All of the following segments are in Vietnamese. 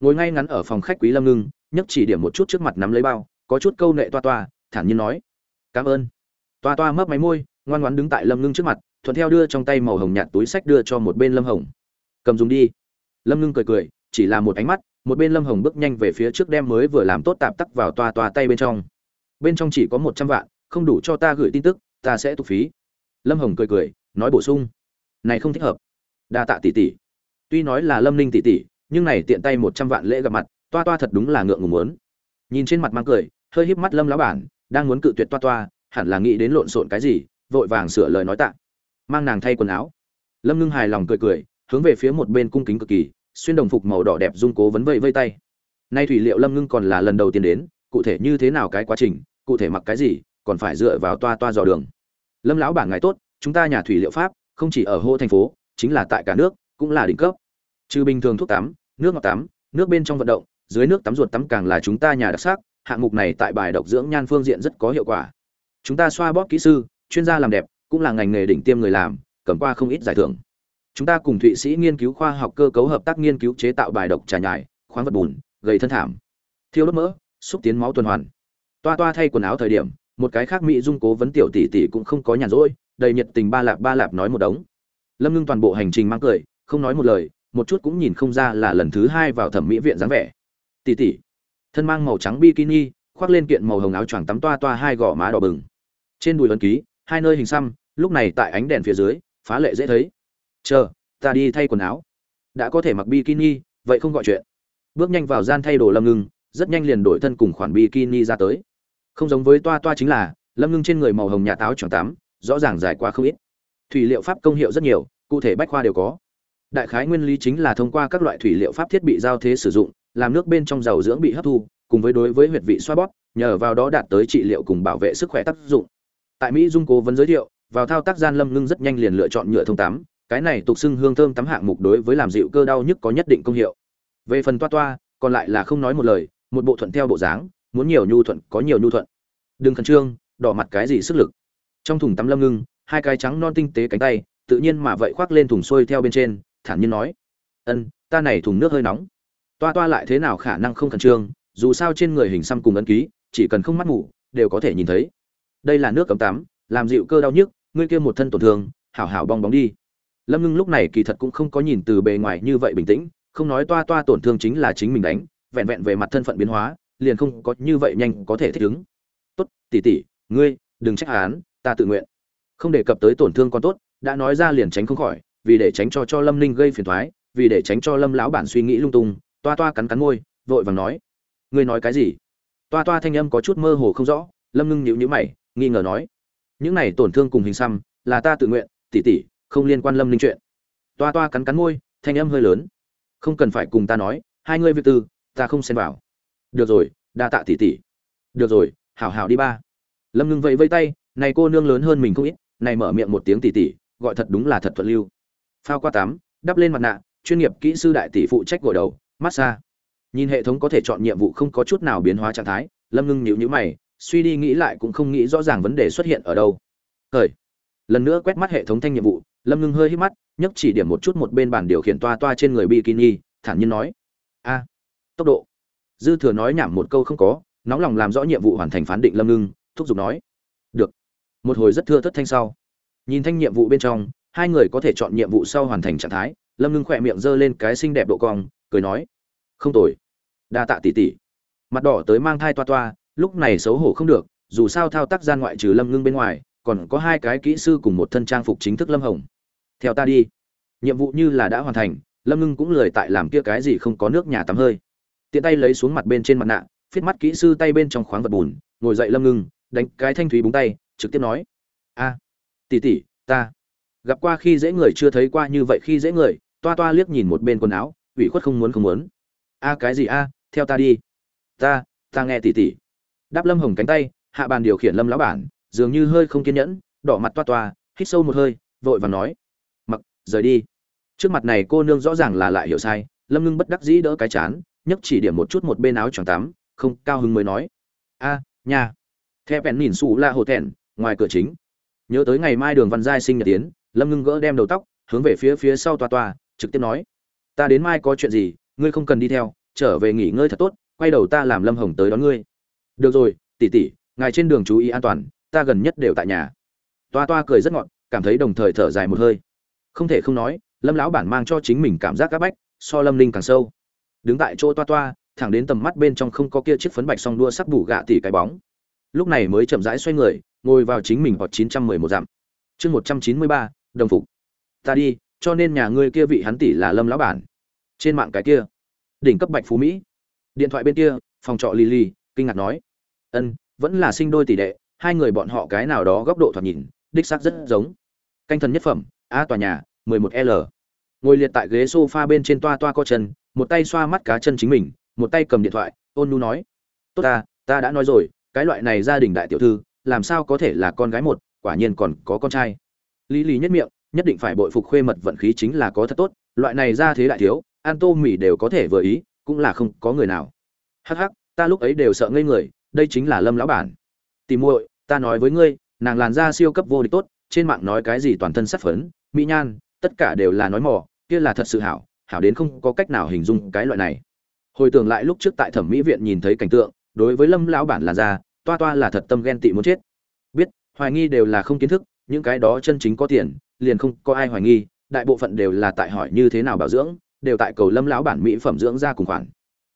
ngồi ngay ngắn ở phòng khách quý lâm ngưng, nhấc chỉ điểm một chút trước mặt nắm lấy bao, có chút câu nệ toa toa, thản nhiên nói, cảm ơn. Toa toa mấp máy môi, ngoan ngoãn đứng tại lâm ngưng trước mặt, thuận theo đưa trong tay màu hồng nhạt túi sách đưa cho một bên lâm hồng. Cầm dùng đi. Lâm ngưng cười cười, chỉ là một ánh mắt, một bên lâm hồng bước nhanh về phía trước đem mới vừa làm tốt tạp tắc vào toa toa tay bên trong. Bên trong chỉ có một trăm vạn, không đủ cho ta gửi tin tức, ta sẽ tục phí. Lâm hồng cười cười, nói bổ sung, này không thích hợp. Đa tạ tỷ tỷ. Tuy nói là lâm ninh tỷ tỷ nhưng này tiện tay một trăm vạn lễ gặp mặt, toa toa thật đúng là ngượng ngùng muốn. Nhìn trên mặt mang cười, hơi híp mắt lâm lão bản, đang muốn cự tuyệt toa toa, hẳn là nghĩ đến lộn xộn cái gì, vội vàng sửa lời nói tạ. Mang nàng thay quần áo. Lâm ngưng hài lòng cười cười, hướng về phía một bên cung kính cực kỳ, xuyên đồng phục màu đỏ đẹp dung cố vấn vây vây tay. Nay thủy liệu lâm ngưng còn là lần đầu tiên đến, cụ thể như thế nào cái quá trình, cụ thể mặc cái gì, còn phải dựa vào toa toa dò đường. Lâm lão bản ngài tốt, chúng ta nhà thủy liệu pháp, không chỉ ở hô thành phố, chính là tại cả nước, cũng là đỉnh cấp. Trừ bình thường thuốc tắm nước ngọt tắm, nước bên trong vận động, dưới nước tắm ruột tắm càng là chúng ta nhà đặc sắc, hạng mục này tại bài độc dưỡng nhan phương diện rất có hiệu quả. Chúng ta xoa bóp kỹ sư, chuyên gia làm đẹp, cũng là ngành nghề đỉnh tiêm người làm, cầm qua không ít giải thưởng. Chúng ta cùng thụy sĩ nghiên cứu khoa học cơ cấu hợp tác nghiên cứu chế tạo bài độc trà nhài khoáng vật bùn gây thân thảm. Thiêu đốt mỡ, xúc tiến máu tuần hoàn. Toa toa thay quần áo thời điểm, một cái khác mỹ dung cố vấn tiểu tỷ tỷ cũng không có nhàn rỗi, đầy nhiệt tình ba lạp ba lạp nói một đống. Lâm ngưng toàn bộ hành trình mang cười, không nói một lời một chút cũng nhìn không ra là lần thứ hai vào thẩm mỹ viện dáng vẻ. Tỷ tỷ thân mang màu trắng bikini, khoác lên kiện màu hồng áo choàng tắm toa toa hai gò má đỏ bừng. Trên đùi ấn ký, hai nơi hình xăm, lúc này tại ánh đèn phía dưới, phá lệ dễ thấy. Chờ, ta đi thay quần áo. Đã có thể mặc bikini, vậy không gọi chuyện. Bước nhanh vào gian thay đồ lâm ngưng, rất nhanh liền đổi thân cùng khoản bikini ra tới. Không giống với toa toa chính là, lâm ngưng trên người màu hồng nhà táo choàng tắm, rõ ràng dài quá không ít. Thủy liệu pháp công hiệu rất nhiều, cụ thể bách khoa đều có đại khái nguyên lý chính là thông qua các loại thủy liệu pháp thiết bị giao thế sử dụng, làm nước bên trong dầu dưỡng bị hấp thu, cùng với đối với huyệt vị xoa bóp, nhờ vào đó đạt tới trị liệu cùng bảo vệ sức khỏe tác dụng. Tại mỹ dung cố vấn giới thiệu, vào thao tác gian lâm ngưng rất nhanh liền lựa chọn nhựa thông tắm, cái này tục xưng hương thơm tắm hạng mục đối với làm dịu cơ đau nhức có nhất định công hiệu. Về phần toa toa, còn lại là không nói một lời, một bộ thuận theo bộ dáng, muốn nhiều nhu thuận có nhiều nhu thuận. Đừng khẩn trương, đỏ mặt cái gì sức lực. Trong thùng tắm lâm ngưng, hai cái trắng non tinh tế cánh tay, tự nhiên mà vậy khoác lên thùng xuôi theo bên trên thản nhiên nói, ân, ta này thùng nước hơi nóng. Toa toa lại thế nào khả năng không khẩn trương, dù sao trên người hình xăm cùng ấn ký, chỉ cần không mắt ngủ đều có thể nhìn thấy. Đây là nước cấm tắm, làm dịu cơ đau nhức, ngươi kia một thân tổn thương, hảo hảo bong bóng đi. Lâm ngưng lúc này kỳ thật cũng không có nhìn từ bề ngoài như vậy bình tĩnh, không nói toa toa tổn thương chính là chính mình đánh, vẹn vẹn về mặt thân phận biến hóa, liền không có như vậy nhanh có thể thích ứng. Tốt, tỷ tỷ, ngươi đừng trách án ta tự nguyện. Không đề cập tới tổn thương con tốt, đã nói ra liền tránh không khỏi vì để tránh cho cho lâm ninh gây phiền thoái vì để tránh cho lâm lão bản suy nghĩ lung tung, toa toa cắn cắn môi, vội vàng nói, ngươi nói cái gì? Toa toa thanh âm có chút mơ hồ không rõ, lâm ngưng nhịu nhữ mày, nghi ngờ nói, những này tổn thương cùng hình xăm, là ta tự nguyện tỉ tỉ không liên quan lâm ninh chuyện. Toa toa cắn cắn môi, thanh âm hơi lớn, không cần phải cùng ta nói, hai ngươi việc tư, ta không xen vào. Được rồi, đa tạ tỉ tỉ được rồi, hảo hảo đi ba. Lâm ngưng vẫy vây tay, này cô nương lớn hơn mình không ít, này mở miệng một tiếng tỉ tỉ gọi thật đúng là thật thuận lưu phao qua tắm, đắp lên mặt nạ, chuyên nghiệp kỹ sư đại tỷ phụ trách gội đầu, massage. Nhìn hệ thống có thể chọn nhiệm vụ không có chút nào biến hóa trạng thái, lâm ngưng nhíu nhíu mày, suy đi nghĩ lại cũng không nghĩ rõ ràng vấn đề xuất hiện ở đâu. Thời lần nữa quét mắt hệ thống thanh nhiệm vụ, lâm ngưng hơi hít mắt, nhấc chỉ điểm một chút một bên bàn điều khiển toa toa trên người bikini, thản nhiên nói. A. Tốc độ. Dư thừa nói nhảm một câu không có, nóng lòng làm rõ nhiệm vụ hoàn thành phán định lâm ngưng, thúc giục nói. Được. Một hồi rất thưa thất thanh sau. Nhìn thanh nhiệm vụ bên trong hai người có thể chọn nhiệm vụ sau hoàn thành trạng thái. Lâm ngưng khỏe miệng giơ lên cái xinh đẹp độ cong, cười nói, không tồi. Đa tạ tỷ tỷ. Mặt đỏ tới mang thai toa toa, lúc này xấu hổ không được, dù sao thao tác gian ngoại trừ lâm ngưng bên ngoài, còn có hai cái kỹ sư cùng một thân trang phục chính thức lâm hồng. Theo ta đi. Nhiệm vụ như là đã hoàn thành, lâm ngưng cũng lười tại làm kia cái gì không có nước nhà tắm hơi. Tiện tay lấy xuống mặt bên trên mặt nạ, phiết mắt kỹ sư tay bên trong khoáng vật bùn, ngồi dậy lâm ngưng, đánh cái thanh thúy búng tay, trực tiếp nói, a, tỷ tỷ, ta gặp qua khi dễ người chưa thấy qua như vậy khi dễ người, toa toa liếc nhìn một bên quần áo, ủy khuất không muốn không muốn. A, cái gì a? Theo ta đi. Ta ta nghe tỉ tỉ. Đáp lâm hồng cánh tay, hạ bàn điều khiển lâm lão bản, dường như hơi không kiên nhẫn, đỏ mặt toa toa, hít sâu một hơi, vội và nói. Mặc, rời đi. Trước mặt này cô nương rõ ràng là lại hiểu sai, lâm ngưng bất đắc dĩ đỡ cái chán, nhấc chỉ điểm một chút một bên áo choàng tắm, không, cao hứng mới nói. A, nhà. Theo bèn nhìn xù la hồ thẹn, ngoài cửa chính. Nhớ tới ngày mai đường văn giai sinh nhật tiến lâm ngưng gỡ đem đầu tóc hướng về phía phía sau toa toa trực tiếp nói ta đến mai có chuyện gì ngươi không cần đi theo trở về nghỉ ngơi thật tốt quay đầu ta làm lâm hồng tới đón ngươi. Được rồi tỷ tỷ ngài trên đường chú ý an toàn ta gần nhất đều tại nhà. Toa toa cười rất ngọn, cảm thấy đồng thời thở dài một hơi. Không thể không nói lâm lão bản mang cho chính mình cảm giác áp bách so lâm linh càng sâu. Đứng tại chỗ toa toa thẳng đến tầm mắt bên trong không có kia chiếc phấn bạch song đua sắc bù gạ tỉ cái bóng. Lúc này mới chậm rãi xoay người ngồi vào chính mình hoặc chín trăm mười một dặm. Chương một trăm chín mươi ba đồng phục. Ta đi, cho nên nhà ngươi kia vị hắn tỷ là lâm lão bản. Trên mạng cái kia. Đỉnh cấp bạch phú mỹ. Điện thoại bên kia, phòng trọ lily, kinh ngạc nói. Ân, vẫn là sinh đôi tỷ đệ, hai người bọn họ cái nào đó góc độ thoạt nhìn, đích xác rất giống. Canh thần nhất phẩm, a tòa nhà 11 l. Ngồi liệt tại ghế sofa bên trên toa toa co chân, một tay xoa mắt cá chân chính mình, một tay cầm điện thoại, ôn nu nói. Tốt ta ta đã nói rồi, cái loại này gia đình đại tiểu thư, làm sao có thể là con gái một, quả nhiên còn có con trai lý lý nhất miệng, nhất định phải bội phục khuê mật vận khí chính là có thật tốt, loại này ra thế đại thiếu an tô mỉ đều có thể vừa ý, cũng là không có người nào. Hắc hắc, ta lúc ấy đều sợ ngây người, đây chính là lâm lão bản. Tìm muội, ta nói với ngươi, nàng làn da siêu cấp vô địch tốt, trên mạng nói cái gì toàn thân sắc phấn, mỹ nhan, tất cả đều là nói mỏ kia là thật sự hảo hảo đến không có cách nào hình dung cái loại này. Hồi tưởng lại lúc trước tại thẩm mỹ viện nhìn thấy cảnh tượng, đối với lâm lão bản làn da, toa toa là thật tâm ghen tị muốn chết. Biết, hoài nghi đều là không kiến thức những cái đó chân chính có tiền, liền không có ai hoài nghi, đại bộ phận đều là tại hỏi như thế nào bảo dưỡng, đều tại cầu lâm lão bản mỹ phẩm dưỡng da cùng khoản.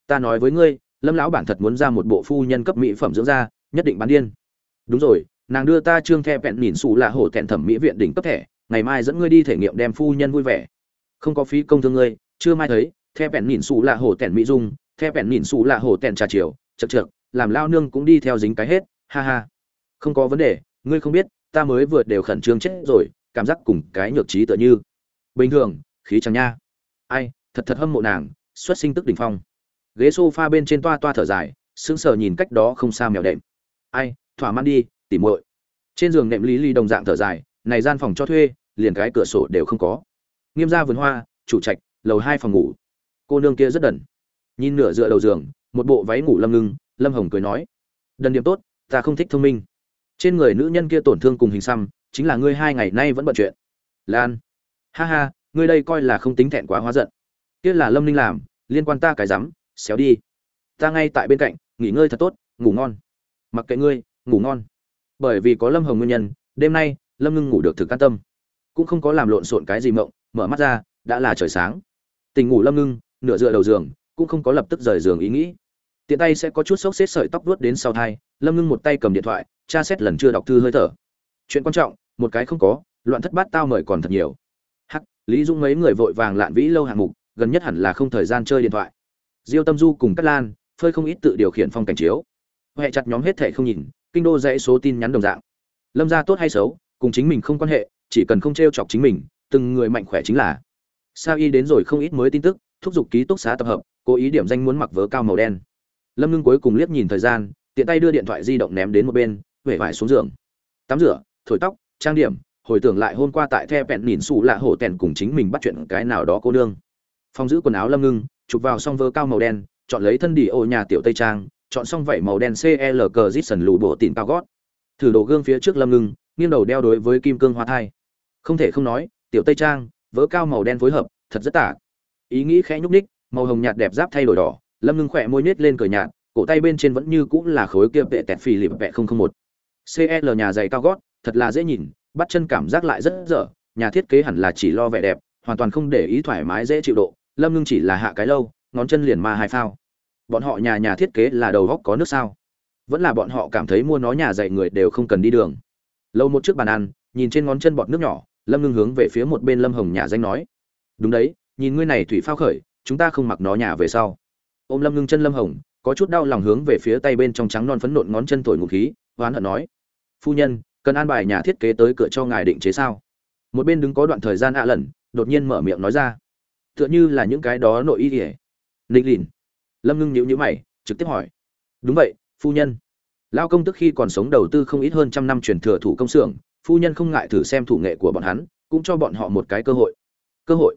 Ta nói với ngươi, lâm lão bản thật muốn ra một bộ phu nhân cấp mỹ phẩm dưỡng da, nhất định bán điên. Đúng rồi, nàng đưa ta trương the vẹn nhìn xù là hổ thẹn thẩm mỹ viện đỉnh cấp thẻ, ngày mai dẫn ngươi đi thể nghiệm đem phu nhân vui vẻ. Không có phí công thương ngươi, chưa mai thấy the vẹn nhìn xù là hổ thẹn mỹ dung the vẹn nhìn xù là hổ thẹn trà chiều, chật chậc làm lao nương cũng đi theo dính cái hết, ha ha. Không có vấn đề, ngươi không biết ta mới vừa đều khẩn trương chết rồi, cảm giác cùng cái nhược trí tựa như. Bình thường, khí chẳng nha. Ai, thật thật hâm mộ nàng, xuất sinh tức đỉnh phong. Ghế sofa bên trên toa toa thở dài, sững sờ nhìn cách đó không xa mèo đệm. Ai, thỏa mãn đi, tỉ muội. Trên giường nệm lý ly đồng dạng thở dài, này gian phòng cho thuê, liền cái cửa sổ đều không có. Nghiêm gia vườn hoa, chủ trạch, lầu hai phòng ngủ. Cô nương kia rất đần. Nhìn nửa dựa đầu giường, một bộ váy ngủ lâm ngưng, lâm hồng cười nói, đần điểm tốt, ta không thích thông minh trên người nữ nhân kia tổn thương cùng hình xăm, chính là ngươi hai ngày nay vẫn bận chuyện. Lan. Ha ha, ngươi đây coi là không tính thẹn quá hóa giận. Kia là lâm ninh làm, liên quan ta cái rắm, xéo đi. Ta ngay tại bên cạnh, nghỉ ngơi thật tốt, ngủ ngon. Mặc kệ ngươi, ngủ ngon. Bởi vì có lâm hồng nguyên nhân, đêm nay, lâm ngưng ngủ được thực an tâm. Cũng không có làm lộn xộn cái gì mộng, mở mắt ra, đã là trời sáng. Tình ngủ lâm ngưng, nửa dựa đầu giường, cũng không có lập tức rời giường ý nghĩ. Tiện tay sẽ có chút xốc xếp sợi tóc vuốt đến sau thai, lâm ngưng một tay cầm điện thoại tra xét lần chưa đọc thư hơi thở. Chuyện quan trọng, một cái không có, loạn thất bát tao mời còn thật nhiều. Hắc, lý dung mấy người vội vàng lạn vĩ lâu hạng mục, gần nhất hẳn là không thời gian chơi điện thoại. Diêu tâm du cùng cát lan, phơi không ít tự điều khiển phong cảnh chiếu. Huệ chặt nhóm hết thệ không nhìn, kinh đô dãy số tin nhắn đồng dạng. Lâm gia tốt hay xấu, cùng chính mình không quan hệ, chỉ cần không t chọc chính mình, từng người mạnh khỏe chính là. Sao y đến rồi không ít mới tin tức, thúc giục ký túc xá tập hợp, cố ý điểm danh muốn mặc vớ cao màu đen. Lâm ngưng cuối cùng liếc nhìn thời gian, tiện tay đưa điện thoại di động ném đến một bên vẻ vải xuống giường. Tắm rửa, thổi tóc, trang điểm, hồi tưởng lại hôm qua tại the vẹn nhìn xù lạ hổ tèn cùng chính mình bắt chuyện cái nào đó cô nương. Phong giữ quần áo lâm ngưng, chụp vào xong vơ cao màu đen, chọn lấy thân đi ô nhà tiểu tây trang, chọn xong vảy màu đen cl cờ dít sần lù bộ tịn cao gót. Thử đồ gương phía trước lâm ngưng, nghiêng đầu đeo đối với kim cương hoa thai. Không thể không nói, tiểu tây trang vỡ cao màu đen phối hợp, thật rất tả. Ý nghĩ khẽ nhúc ních màu hồng nhạt đẹp giáp thay đổi đỏ, lâm ngưng khỏe môi nhếch lên cờ nhạt, cổ tay bên trên vẫn như cũng là khối kia vệ tẹt phì lịp vẹ không không một cl nhà dày cao gót, thật là dễ nhìn, bắt chân cảm giác lại rất dở, nhà thiết kế hẳn là chỉ lo vẻ đẹp, hoàn toàn không để ý thoải mái dễ chịu độ, lâm ngưng chỉ là hạ cái lâu, ngón chân liền ma hai phao. Bọn họ nhà nhà thiết kế là đầu góc có nước sao? Vẫn là bọn họ cảm thấy mua nó nhà dạy người đều không cần đi đường. Lâu một chiếc bàn ăn, nhìn trên ngón chân bọt nước nhỏ, lâm ngưng hướng về phía một bên lâm hồng nhà danh nói. Đúng đấy, nhìn ngươi này thủy phao khởi, chúng ta không mặc nó nhà về sau. Ôm lâm ngưng chân lâm hồng, có chút đau lòng hướng về phía tay bên trong trắng non phấn nộn ngón chân thổi ngụ khí hoán hận nói phu nhân, cần an bài nhà thiết kế tới cửa cho ngài định chế sao? Một bên đứng có đoạn thời gian ạ lần, đột nhiên mở miệng nói ra. Tựa như là những cái đó nội y ỉa nịch lìn. Lâm ngưng nhữ nhữ mày, trực tiếp hỏi. Đúng vậy, phu nhân. Lao công tức khi còn sống đầu tư không ít hơn trăm năm truyền thừa thủ công xưởng, phu nhân không ngại thử xem thủ nghệ của bọn hắn, cũng cho bọn họ một cái cơ hội. Cơ hội.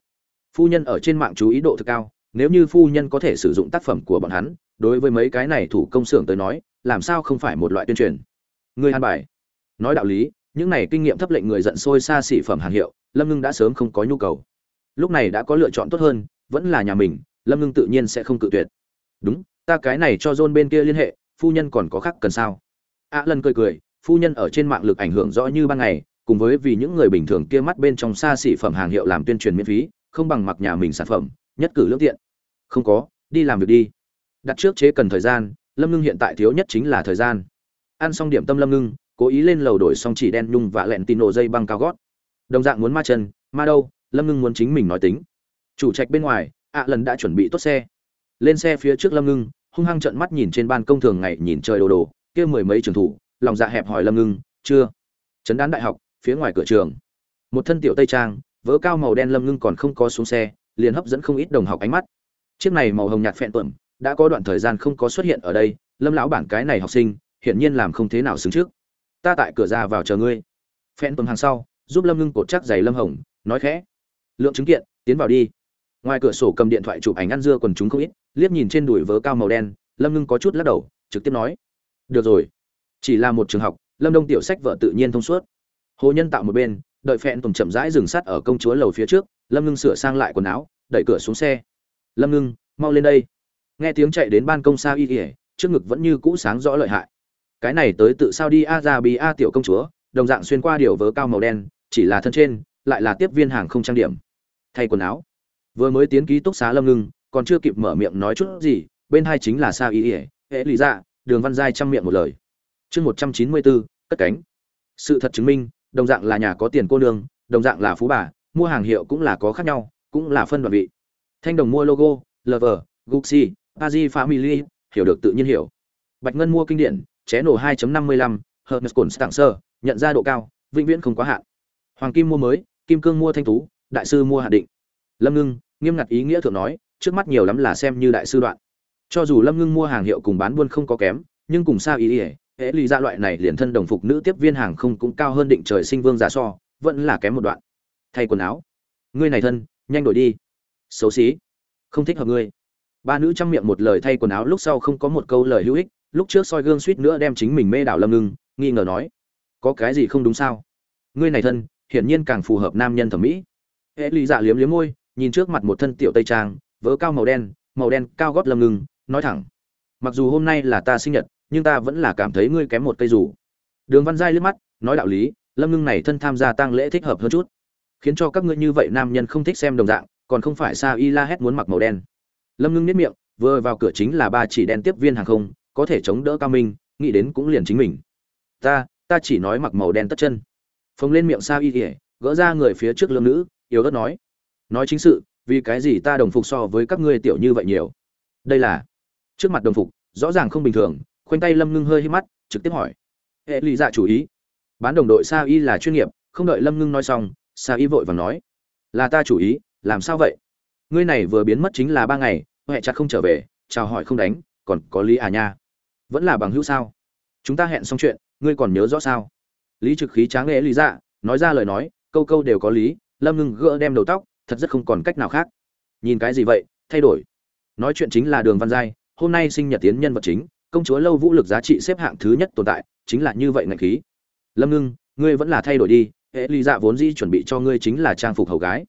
Phu nhân ở trên mạng chú ý độ thực cao, nếu như phu nhân có thể sử dụng tác phẩm của bọn hắn, đối với mấy cái này thủ công xưởng tới nói, làm sao không phải một loại tuyên truyền? Người an bài nói đạo lý, những này kinh nghiệm thấp lệnh người giận sôi xa xỉ phẩm hàng hiệu, lâm ngưng đã sớm không có nhu cầu. Lúc này đã có lựa chọn tốt hơn, vẫn là nhà mình, lâm ngưng tự nhiên sẽ không cự tuyệt. Đúng, ta cái này cho john bên kia liên hệ, phu nhân còn có khác cần sao? A lần cười cười, phu nhân ở trên mạng lực ảnh hưởng rõ như ban ngày, cùng với vì những người bình thường kia mắt bên trong xa xỉ phẩm hàng hiệu làm tuyên truyền miễn phí, không bằng mặc nhà mình sản phẩm, nhất cử lương tiện. Không có, đi làm việc đi. Đặt trước chế cần thời gian, lâm ngưng hiện tại thiếu nhất chính là thời gian. Ăn xong điểm tâm lâm ngưng cố ý lên lầu đổi xong chỉ đen nhung và lẹn tin nổ dây băng cao gót. Đồng dạng muốn ma chân, ma đâu, lâm ngưng muốn chính mình nói tính. Chủ trạch bên ngoài, ạ lần đã chuẩn bị tốt xe. Lên xe phía trước lâm ngưng, hung hăng trợn mắt nhìn trên ban công thường ngày nhìn trời đồ đồ, kia mười mấy trường thủ, lòng dạ hẹp hỏi lâm ngưng, chưa? Chấn đán đại học, phía ngoài cửa trường. Một thân tiểu tây trang, vớ cao màu đen lâm ngưng còn không có xuống xe, liền hấp dẫn không ít đồng học ánh mắt. Chiếc này màu hồng nhạt phẹn tuẩm đã có đoạn thời gian không có xuất hiện ở đây, lâm lão bản cái này học sinh, hiển nhiên làm không thế nào xứng trước ta tại cửa ra vào chờ ngươi. Phen tuần hàng sau, giúp lâm ngưng cột chắc giày lâm hồng, nói khẽ. Lượng chứng kiện, tiến vào đi. Ngoài cửa sổ cầm điện thoại chụp ảnh ăn dưa quần chúng không ít, liếc nhìn trên đùi vớ cao màu đen, lâm ngưng có chút lắc đầu, trực tiếp nói. Được rồi. Chỉ là một trường học, lâm đông tiểu sách vợ tự nhiên thông suốt. Hồ nhân tạo một bên, đợi phẹn tùng chậm rãi dừng sắt ở công chúa lầu phía trước, lâm ngưng sửa sang lại quần áo, đẩy cửa xuống xe. Lâm ngưng, mau lên đây. Nghe tiếng chạy đến ban công xa y ỉa trước ngực vẫn như cũ sáng rõ lợi hại cái này tới tự sao đi, a ra bi a tiểu công chúa, đồng dạng xuyên qua điều vớ cao màu đen, chỉ là thân trên, lại là tiếp viên hàng không trang điểm. Thay quần áo. Vừa mới tiến ký túc xá lâm ngưng, còn chưa kịp mở miệng nói chút gì, bên hai chính là sao ý ỉa hễ lý dạ đường văn giai chăm miệng một lời. Chương một trăm chín mươi bốn, cất cánh. Sự thật chứng minh, đồng dạng là nhà có tiền cô nương, đồng dạng là phú bà, mua hàng hiệu cũng là có khác nhau, cũng là phân đoạn vị. Thanh đồng mua logo lover gucci pazi family, hiểu được tự nhiên hiểu. Bạch ngân mua kinh điển ché nổ 2.55, Hermes cồn tặng sơ, nhận ra độ cao, vĩnh viễn không quá hạn. Hoàng kim mua mới, kim cương mua thanh tú, đại sư mua hạn định. Lâm Ngưng, nghiêm ngặt ý nghĩa thượng nói, trước mắt nhiều lắm là xem như đại sư đoạn. Cho dù Lâm Ngưng mua hàng hiệu cùng bán buôn không có kém, nhưng cùng sao ý ý, hệ lý ra loại này liền thân đồng phục nữ tiếp viên hàng không cũng cao hơn định trời sinh vương giả so, vẫn là kém một đoạn. Thay quần áo. Ngươi này thân, nhanh đổi đi. Xấu xí. Không thích hợp ngươi. Ba nữ trong miệng một lời thay quần áo lúc sau không có một câu lời hữu ích, lúc trước soi gương suýt nữa đem chính mình mê đảo lâm ngưng, nghi ngờ nói, có cái gì không đúng sao? Ngươi này thân, hiển nhiên càng phù hợp nam nhân thẩm mỹ. Hệ lụy dạ liếm liếm môi, nhìn trước mặt một thân tiểu tây trang, vớ cao màu đen màu đen cao gót lâm ngưng, nói thẳng, mặc dù hôm nay là ta sinh nhật, nhưng ta vẫn là cảm thấy ngươi kém một cây rủ đường văn giai liếc mắt, nói đạo lý, lâm ngưng này thân tham gia tang lễ thích hợp hơn chút, khiến cho các ngươi như vậy nam nhân không thích xem đồng dạng, còn không phải sa y la hét muốn mặc màu đen. Lâm ngưng nếp miệng, vừa vào cửa chính là ba chỉ đen tiếp viên hàng không có thể chống đỡ cao minh, nghĩ đến cũng liền chính mình. Ta ta chỉ nói mặc màu đen tất chân. Phồng lên miệng sao y ỉa gỡ ra người phía trước lương nữ, yếu ớt nói. Nói chính sự, vì cái gì ta đồng phục so với các ngươi tiểu như vậy nhiều? Đây là, trước mặt đồng phục, rõ ràng không bình thường, khoanh tay lâm ngưng hơi hít mắt, trực tiếp hỏi. Hệ lý dạ chủ ý. Bán đồng đội sa y là chuyên nghiệp, không đợi lâm ngưng nói xong, sa y vội vàng nói. Là ta chủ ý, làm sao vậy? Ngươi này vừa biến mất chính là ba ngày huệ chặt không trở về, chào hỏi không đánh, còn có lý à nha vẫn là bằng hữu sao? Chúng ta hẹn xong chuyện, ngươi còn nhớ rõ sao? Lý trực khí tráng lễ lý dạ nói ra lời nói, câu câu đều có lý, lâm ngưng gỡ đem đầu tóc, thật rất không còn cách nào khác. Nhìn cái gì vậy, thay đổi. Nói chuyện chính là đường văn giai, hôm nay sinh nhật tiến nhân vật chính, công chúa lâu vũ lực giá trị xếp hạng thứ nhất tồn tại, chính là như vậy ngạch khí. Lâm ngưng, ngươi vẫn là thay đổi đi, hệ lý dạ vốn di chuẩn bị cho ngươi chính là trang phục hầu gái.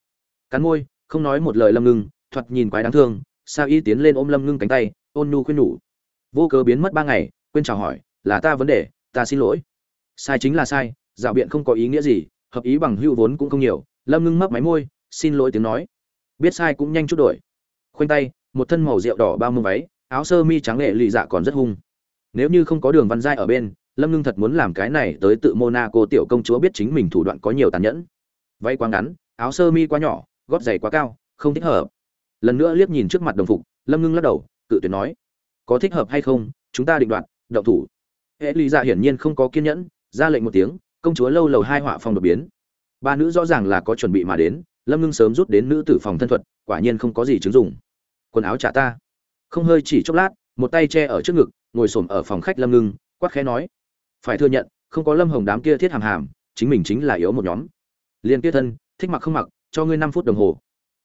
Cắn môi, không nói một lời lâm ngưng, thoạt nhìn quái đáng thương sao y tiến lên ôm lâm ngưng cánh tay, ôn nhu khuyên nhủ vô cớ biến mất ba ngày, quên chào hỏi, là ta vấn đề, ta xin lỗi. Sai chính là sai, dạo biện không có ý nghĩa gì, hợp ý bằng hữu vốn cũng không nhiều. Lâm ngưng mấp máy môi, xin lỗi tiếng nói. Biết sai cũng nhanh chút đổi. Khoanh tay, một thân màu rượu đỏ bao mông váy, áo sơ mi trắng lệ lì dạ còn rất hung. Nếu như không có đường văn giai ở bên, lâm ngưng thật muốn làm cái này tới tự monaco tiểu công chúa biết chính mình thủ đoạn có nhiều tàn nhẫn. Váy quá ngắn, áo sơ mi quá nhỏ, gót giày quá cao, không thích hợp. Lần nữa liếc nhìn trước mặt đồng phục, lâm ngưng lắc đầu, cự tuyệt nói có thích hợp hay không, chúng ta định đoạt, động thủ. Hệ lý dạ hiển nhiên không có kiên nhẫn, ra lệnh một tiếng, công chúa lâu lầu hai họa phòng đột biến. Ba nữ rõ ràng là có chuẩn bị mà đến, lâm ngưng sớm rút đến nữ tử phòng thân thuật, quả nhiên không có gì chứng dụng. Quần áo trả ta. Không hơi chỉ chốc lát, một tay che ở trước ngực, ngồi xổm ở phòng khách lâm ngưng, quát khẽ nói. Phải thừa nhận, không có lâm hồng đám kia thiết hàm hàm, chính mình chính là yếu một nhóm. Liên kết thân, thích mặc không mặc, cho ngươi năm phút đồng hồ.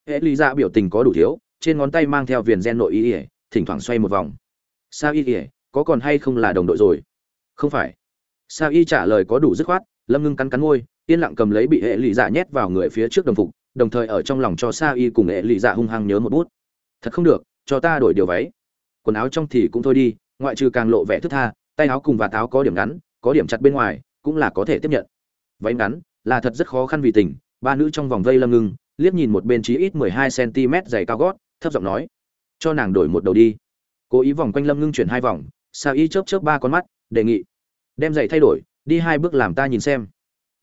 Hệ lý ra dạ biểu tình có đủ thiếu, trên ngón tay mang theo viền gen nội ý ỉa thỉnh thoảng xoay một vòng sa y ỉa có còn hay không là đồng đội rồi? Không phải. Sa y trả lời có đủ dứt khoát, lâm ngưng cắn cắn môi, yên lặng cầm lấy bị hệ lụy dạ nhét vào người phía trước đồng phục, đồng thời ở trong lòng cho sa y cùng hệ lụy dạ hung hăng nhớ một bút. Thật không được, cho ta đổi điều váy. Quần áo trong thì cũng thôi đi, ngoại trừ càng lộ vẻ thức tha, tay áo cùng và táo có điểm ngắn, có điểm chặt bên ngoài, cũng là có thể tiếp nhận. Váy ngắn, là thật rất khó khăn vì tình, ba nữ trong vòng vây lâm ngưng, liếc nhìn một bên chí ít mười hai cm dày cao gót, thấp giọng nói, cho nàng đổi một đầu đi cố ý vòng quanh lâm ngưng chuyển hai vòng, sa y chớp chớp ba con mắt, đề nghị, đem giày thay đổi, đi hai bước làm ta nhìn xem.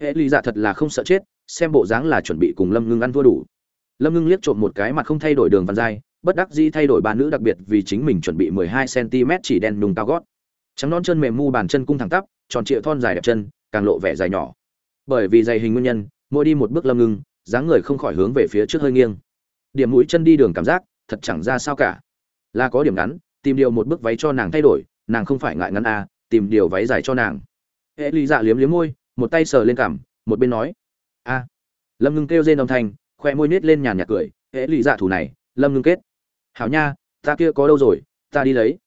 Hệ lụy dạ thật là không sợ chết, xem bộ dáng là chuẩn bị cùng lâm ngưng ăn thua đủ. Lâm ngưng liếc trộm một cái mặt không thay đổi đường văn giai bất đắc dĩ thay đổi ba nữ đặc biệt vì chính mình chuẩn bị mười hai cm chỉ đen đùng cao gót. Trắng non chân mềm mu bàn chân cung thẳng tắp, tròn trịa thon dài đẹp chân, càng lộ vẻ dài nhỏ. Bởi vì dày hình nguyên nhân, mỗi đi một bước lâm ngưng, dáng người không khỏi hướng về phía trước hơi nghiêng. Điểm mũi chân đi đường cảm giác, thật chẳng ra sao cả. Là có điểm ngắn tìm điều một bước váy cho nàng thay đổi nàng không phải ngại ngắn à, tìm điều váy dài cho nàng. Hệ lý dạ liếm liếm môi một tay sờ lên cằm một bên nói a. Lâm ngưng kêu rên âm thanh khoe môi nết lên nhàn nhạt cười hệ lý dạ thủ này lâm ngưng kết. Hảo nha ta kia có đâu rồi ta đi lấy.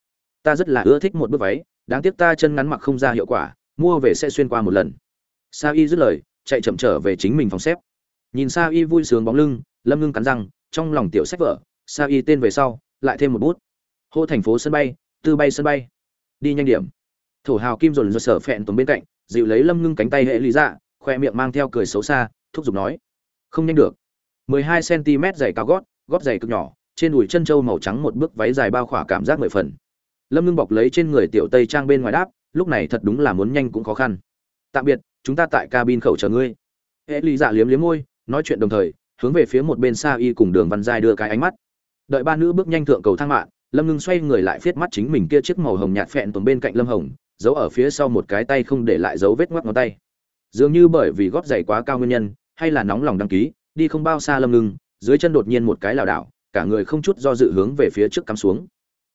Ta rất là ưa thích một bước váy đáng tiếc ta chân ngắn mặc không ra hiệu quả mua về sẽ xuyên qua một lần. Sa y dứt lời chạy chậm trở về chính mình phòng xếp. Nhìn sa y vui sướng bóng lưng lâm ngưng cắn răng trong lòng tiểu sách vở sa y tên về sau lại thêm một bút hô thành phố sân bay, tư bay sân bay. Đi nhanh điểm. Thổ hào kim dồn dồn sở phẹn tuần bên cạnh, dịu lấy lâm ngưng cánh tay hệ lý dạ khoe miệng mang theo cười xấu xa, thúc giục nói, không nhanh được. 12 cm dày cao gót gót dày cực nhỏ, trên đùi chân trâu màu trắng một bước váy dài bao khỏa cảm giác mười phần. Lâm ngưng bọc lấy trên người tiểu tây trang bên ngoài đáp, lúc này thật đúng là muốn nhanh cũng khó khăn. Tạm biệt, chúng ta tại cabin khẩu chờ ngươi. Hệ lý dạ liếm liếm môi, nói chuyện đồng thời, hướng về phía một bên xa y cùng đường văn giai đưa cái ánh mắt. Đợi ba nữ bước nhanh thượng cầu thang mạng lâm ngưng xoay người lại viết mắt chính mình kia chiếc màu hồng nhạt phẹn tuần bên cạnh lâm hồng, giấu ở phía sau một cái tay không để lại dấu vết ngoắc ngón tay. Dường như bởi vì gót giày quá cao nguyên nhân, hay là nóng lòng đăng ký, đi không bao xa lâm ngưng, dưới chân đột nhiên một cái lảo đảo, cả người không chút do dự hướng về phía trước cắm xuống.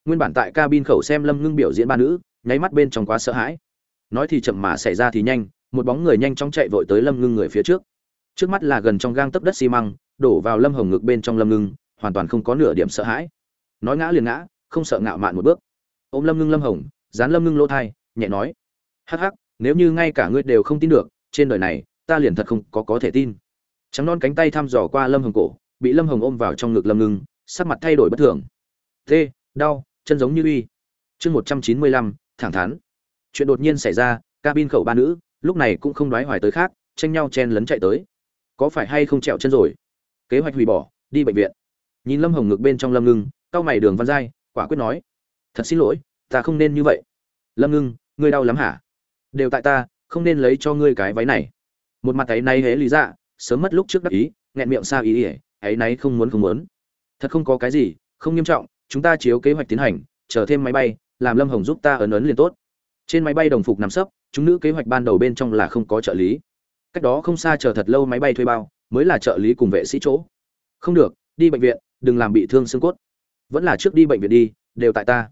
Nguyên bản tại cabin khẩu xem lâm ngưng biểu diễn ba nữ, nháy mắt bên trong quá sợ hãi. Nói thì chậm mà xảy ra thì nhanh, một bóng người nhanh chóng chạy vội tới lâm ngưng người phía trước. Trước mắt là gần trong gang tấc đất xi măng, đổ vào lâm hồng ngực bên trong lâm ngưng, hoàn toàn không có nửa điểm sợ hãi nói ngã liền ngã, không sợ ngạo mạn một bước. Ôm lâm ngưng lâm hồng, dán lâm ngưng lỗ thai, nhẹ nói, hắc hắc, nếu như ngay cả ngươi đều không tin được, trên đời này, ta liền thật không có có thể tin. Trắng non cánh tay thăm dò qua lâm hồng cổ, bị lâm hồng ôm vào trong ngực lâm ngưng, sắc mặt thay đổi bất thường. Tê, đau, chân giống như uy. Chương một trăm chín mươi lăm, thẳng thắn. Chuyện đột nhiên xảy ra, cabin khẩu ba nữ, lúc này cũng không đoái hoài tới khác, tranh nhau chen lấn chạy tới. Có phải hay không trẹo chân rồi? Kế hoạch hủy bỏ, đi bệnh viện. Nhìn lâm hồng ngực bên trong lâm ngưng cau mày đường văn giai, quả quyết nói. Thật xin lỗi, ta không nên như vậy. Lâm ngưng, ngươi đau lắm hả? Đều tại ta, không nên lấy cho ngươi cái váy này. Một mặt ấy nay hễ lý dạ sớm mất lúc trước đắc ý, nghẹn miệng sao ý ỉa ấy nay không muốn không muốn. Thật không có cái gì, không nghiêm trọng, chúng ta chiếu kế hoạch tiến hành, chờ thêm máy bay, làm lâm hồng giúp ta ấn ấn liền tốt. Trên máy bay đồng phục nằm sấp, chúng nữ kế hoạch ban đầu bên trong là không có trợ lý. Cách đó không xa chờ thật lâu máy bay thuê bao, mới là trợ lý cùng vệ sĩ chỗ. Không được, đi bệnh viện, đừng làm bị thương xương cốt vẫn là trước đi bệnh viện đi, đều tại ta.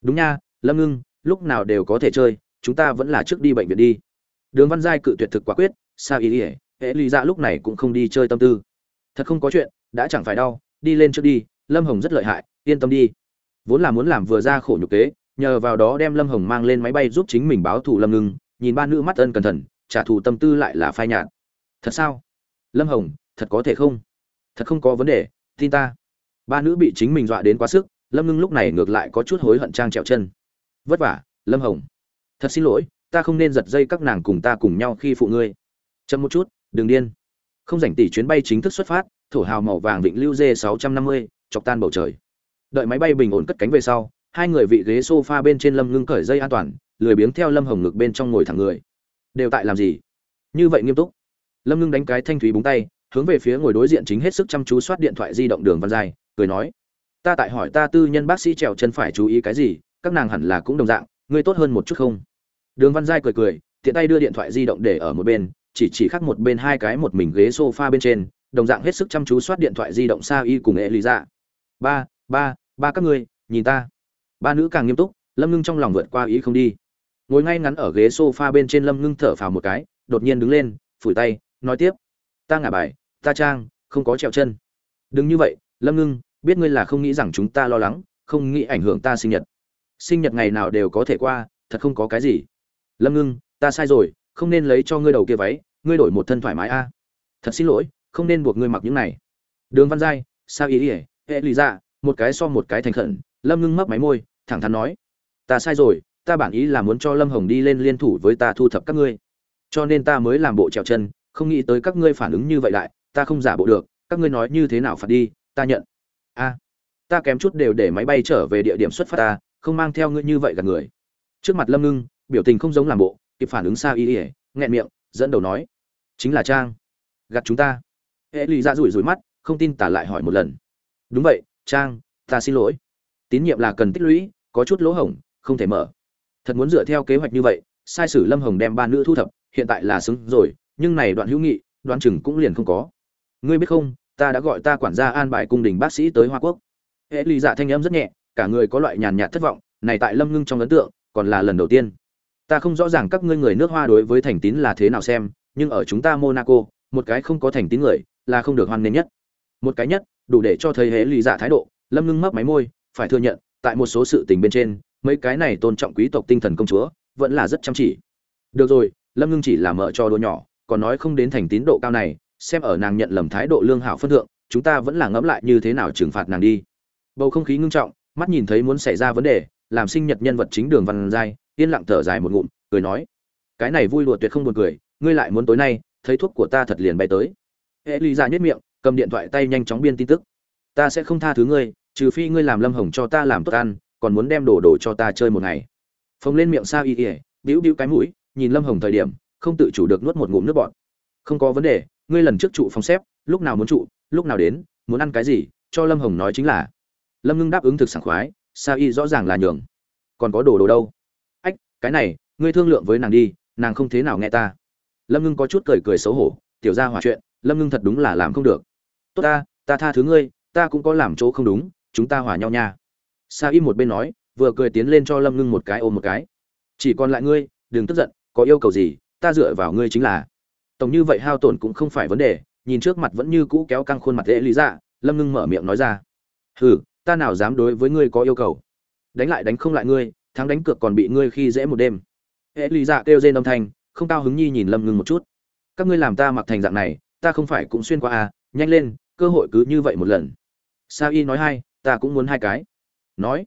Đúng nha, lâm ngưng, lúc nào đều có thể chơi, chúng ta vẫn là trước đi bệnh viện đi. Đường văn giai cự tuyệt thực quả quyết sao ý ỉa hệ lý ra dạ lúc này cũng không đi chơi tâm tư. Thật không có chuyện, đã chẳng phải đau, đi lên trước đi, lâm hồng rất lợi hại, yên tâm đi. Vốn là muốn làm vừa ra khổ nhục kế, nhờ vào đó đem lâm hồng mang lên máy bay giúp chính mình báo thù lâm ngưng, nhìn ba nữ mắt ân cẩn thận, trả thù tâm tư lại là phai nhạt. Thật sao? Lâm hồng, thật có thể không? Thật không có vấn đề, tin ta ba nữ bị chính mình dọa đến quá sức lâm ngưng lúc này ngược lại có chút hối hận trang trẹo chân. Vất vả lâm hồng. Thật xin lỗi ta không nên giật dây các nàng cùng ta cùng nhau khi phụ ngươi. Chậm một chút đừng điên. Không rảnh tỷ chuyến bay chính thức xuất phát thổ hào màu vàng vịnh lưu dê 650, chọc tan bầu trời. Đợi máy bay bình ổn cất cánh về sau hai người vị ghế sofa bên trên lâm ngưng cởi dây an toàn lười biếng theo lâm hồng ngực bên trong ngồi thẳng người. Đều tại làm gì? Như vậy nghiêm túc. Lâm ngưng đánh cái thanh thúy búng tay hướng về phía ngồi đối diện chính hết sức chăm chú soát điện thoại di động đường văn dài cười nói, ta tại hỏi ta tư nhân bác sĩ trèo chân phải chú ý cái gì, các nàng hẳn là cũng đồng dạng, ngươi tốt hơn một chút không? Đường văn giai cười cười, tiện tay đưa điện thoại di động để ở một bên, chỉ chỉ khác một bên hai cái một mình ghế sofa bên trên, đồng dạng hết sức chăm chú soát điện thoại di động xa y cùng e lý dạ ba ba ba các ngươi, nhìn ta. Ba nữ càng nghiêm túc, lâm ngưng trong lòng vượt qua ý không đi. Ngồi ngay ngắn ở ghế sofa bên trên lâm ngưng thở phào một cái, đột nhiên đứng lên, phủi tay, nói tiếp, ta ngả bài, ta trang, không có trèo chân. Đừng như vậy, lâm ngưng biết ngươi là không nghĩ rằng chúng ta lo lắng, không nghĩ ảnh hưởng ta sinh nhật. Sinh nhật ngày nào đều có thể qua, thật không có cái gì. Lâm ngưng, ta sai rồi, không nên lấy cho ngươi đầu kia váy, ngươi đổi một thân thoải mái a. À. Thật xin lỗi, không nên buộc ngươi mặc những này. Đường văn giai, sao ý ỉa hệ lì ra dạ, một cái so một cái thành khẩn. Lâm ngưng mấp máy môi, thẳng thắn nói. Ta sai rồi, ta bản ý là muốn cho lâm hồng đi lên liên thủ với ta thu thập các ngươi. Cho nên ta mới làm bộ trèo chân, không nghĩ tới các ngươi phản ứng như vậy lại, ta không giả bộ được, các ngươi nói như thế nào phạt đi, ta nhận ta kém chút đều để máy bay trở về địa điểm xuất phát ta, không mang theo ngươi như vậy gặp người. Trước mặt lâm ngưng, biểu tình không giống làm bộ, kịp phản ứng sao y ỉa nghẹn miệng, dẫn đầu nói, chính là trang. Gặt chúng ta. Hệ lụy ra rủi rủi mắt, không tin tả lại hỏi một lần. Đúng vậy, trang, ta xin lỗi. Tín nhiệm là cần tích lũy, có chút lỗ hổng, không thể mở. Thật muốn dựa theo kế hoạch như vậy, sai sử lâm hồng đem ba nữ thu thập, hiện tại là xứng rồi, nhưng này đoạn hữu nghị đoạn chừng cũng liền không có. Ngươi biết không, ta đã gọi ta quản gia an bài cung đình bác sĩ tới hoa quốc hệ lụy dạ thanh âm rất nhẹ, cả người có loại nhàn nhạt thất vọng, này tại lâm ngưng trong ấn tượng, còn là lần đầu tiên. Ta không rõ ràng các ngươi người nước hoa đối với thành tín là thế nào xem, nhưng ở chúng ta monaco, một cái không có thành tín người là không được hoan nghênh nhất. Một cái nhất, đủ để cho thấy hệ lì dạ thái độ, lâm ngưng mấp máy môi, phải thừa nhận, tại một số sự tình bên trên, mấy cái này tôn trọng quý tộc tinh thần công chúa, vẫn là rất chăm chỉ. Được rồi, lâm ngưng chỉ là mở cho đùa nhỏ, còn nói không đến thành tín độ cao này, xem ở nàng nhận lầm thái độ lương hảo phân thượng, chúng ta vẫn là ngẫm lại như thế nào trừng phạt nàng đi bầu không khí ngưng trọng, mắt nhìn thấy muốn xảy ra vấn đề, làm sinh nhật nhân vật chính đường văn giai, yên lặng thở dài một ngụm, cười nói, cái này vui đùa tuyệt không buồn cười, ngươi lại muốn tối nay, thấy thuốc của ta thật liền bay tới. Hệ lý ra nhất miệng, cầm điện thoại tay nhanh chóng biên tin tức, ta sẽ không tha thứ ngươi, trừ phi ngươi làm lâm hồng cho ta làm tốt ăn, còn muốn đem đồ đồ cho ta chơi một ngày. Phồng lên miệng sao y ỉa bĩu bĩu cái mũi, nhìn lâm hồng thời điểm, không tự chủ được nuốt một ngụm nước bọt. Không có vấn đề, ngươi lần trước trụ phòng xếp, lúc nào muốn trụ, lúc nào đến, muốn ăn cái gì, cho lâm hồng nói chính là lâm ngưng đáp ứng thực sảng khoái, Sa y rõ ràng là nhường. Còn có đồ đồ đâu? Ách, cái này, ngươi thương lượng với nàng đi, nàng không thế nào nghe ta. Lâm ngưng có chút cười cười xấu hổ, tiểu ra hỏa chuyện, lâm ngưng thật đúng là làm không được. Tốt ta ta tha thứ ngươi, ta cũng có làm chỗ không đúng, chúng ta hòa nhau nha. Sa y một bên nói, vừa cười tiến lên cho lâm ngưng một cái ôm một cái. Chỉ còn lại ngươi, đừng tức giận, có yêu cầu gì, ta dựa vào ngươi chính là. Tổng như vậy hao tổn cũng không phải vấn đề, nhìn trước mặt vẫn như cũ kéo căng khuôn mặt dễ lý dạ lâm ngưng mở miệng nói ra. Hừ ta nào dám đối với ngươi có yêu cầu? Đánh lại đánh không lại ngươi, thắng đánh cược còn bị ngươi khi dễ một đêm. Hệ lý dạ kêu rên âm thanh, không cao hứng nhi nhìn lâm ngưng một chút. Các ngươi làm ta mặc thành dạng này, ta không phải cũng xuyên qua à nhanh lên, cơ hội cứ như vậy một lần. Sa y nói hai, ta cũng muốn hai cái. Nói,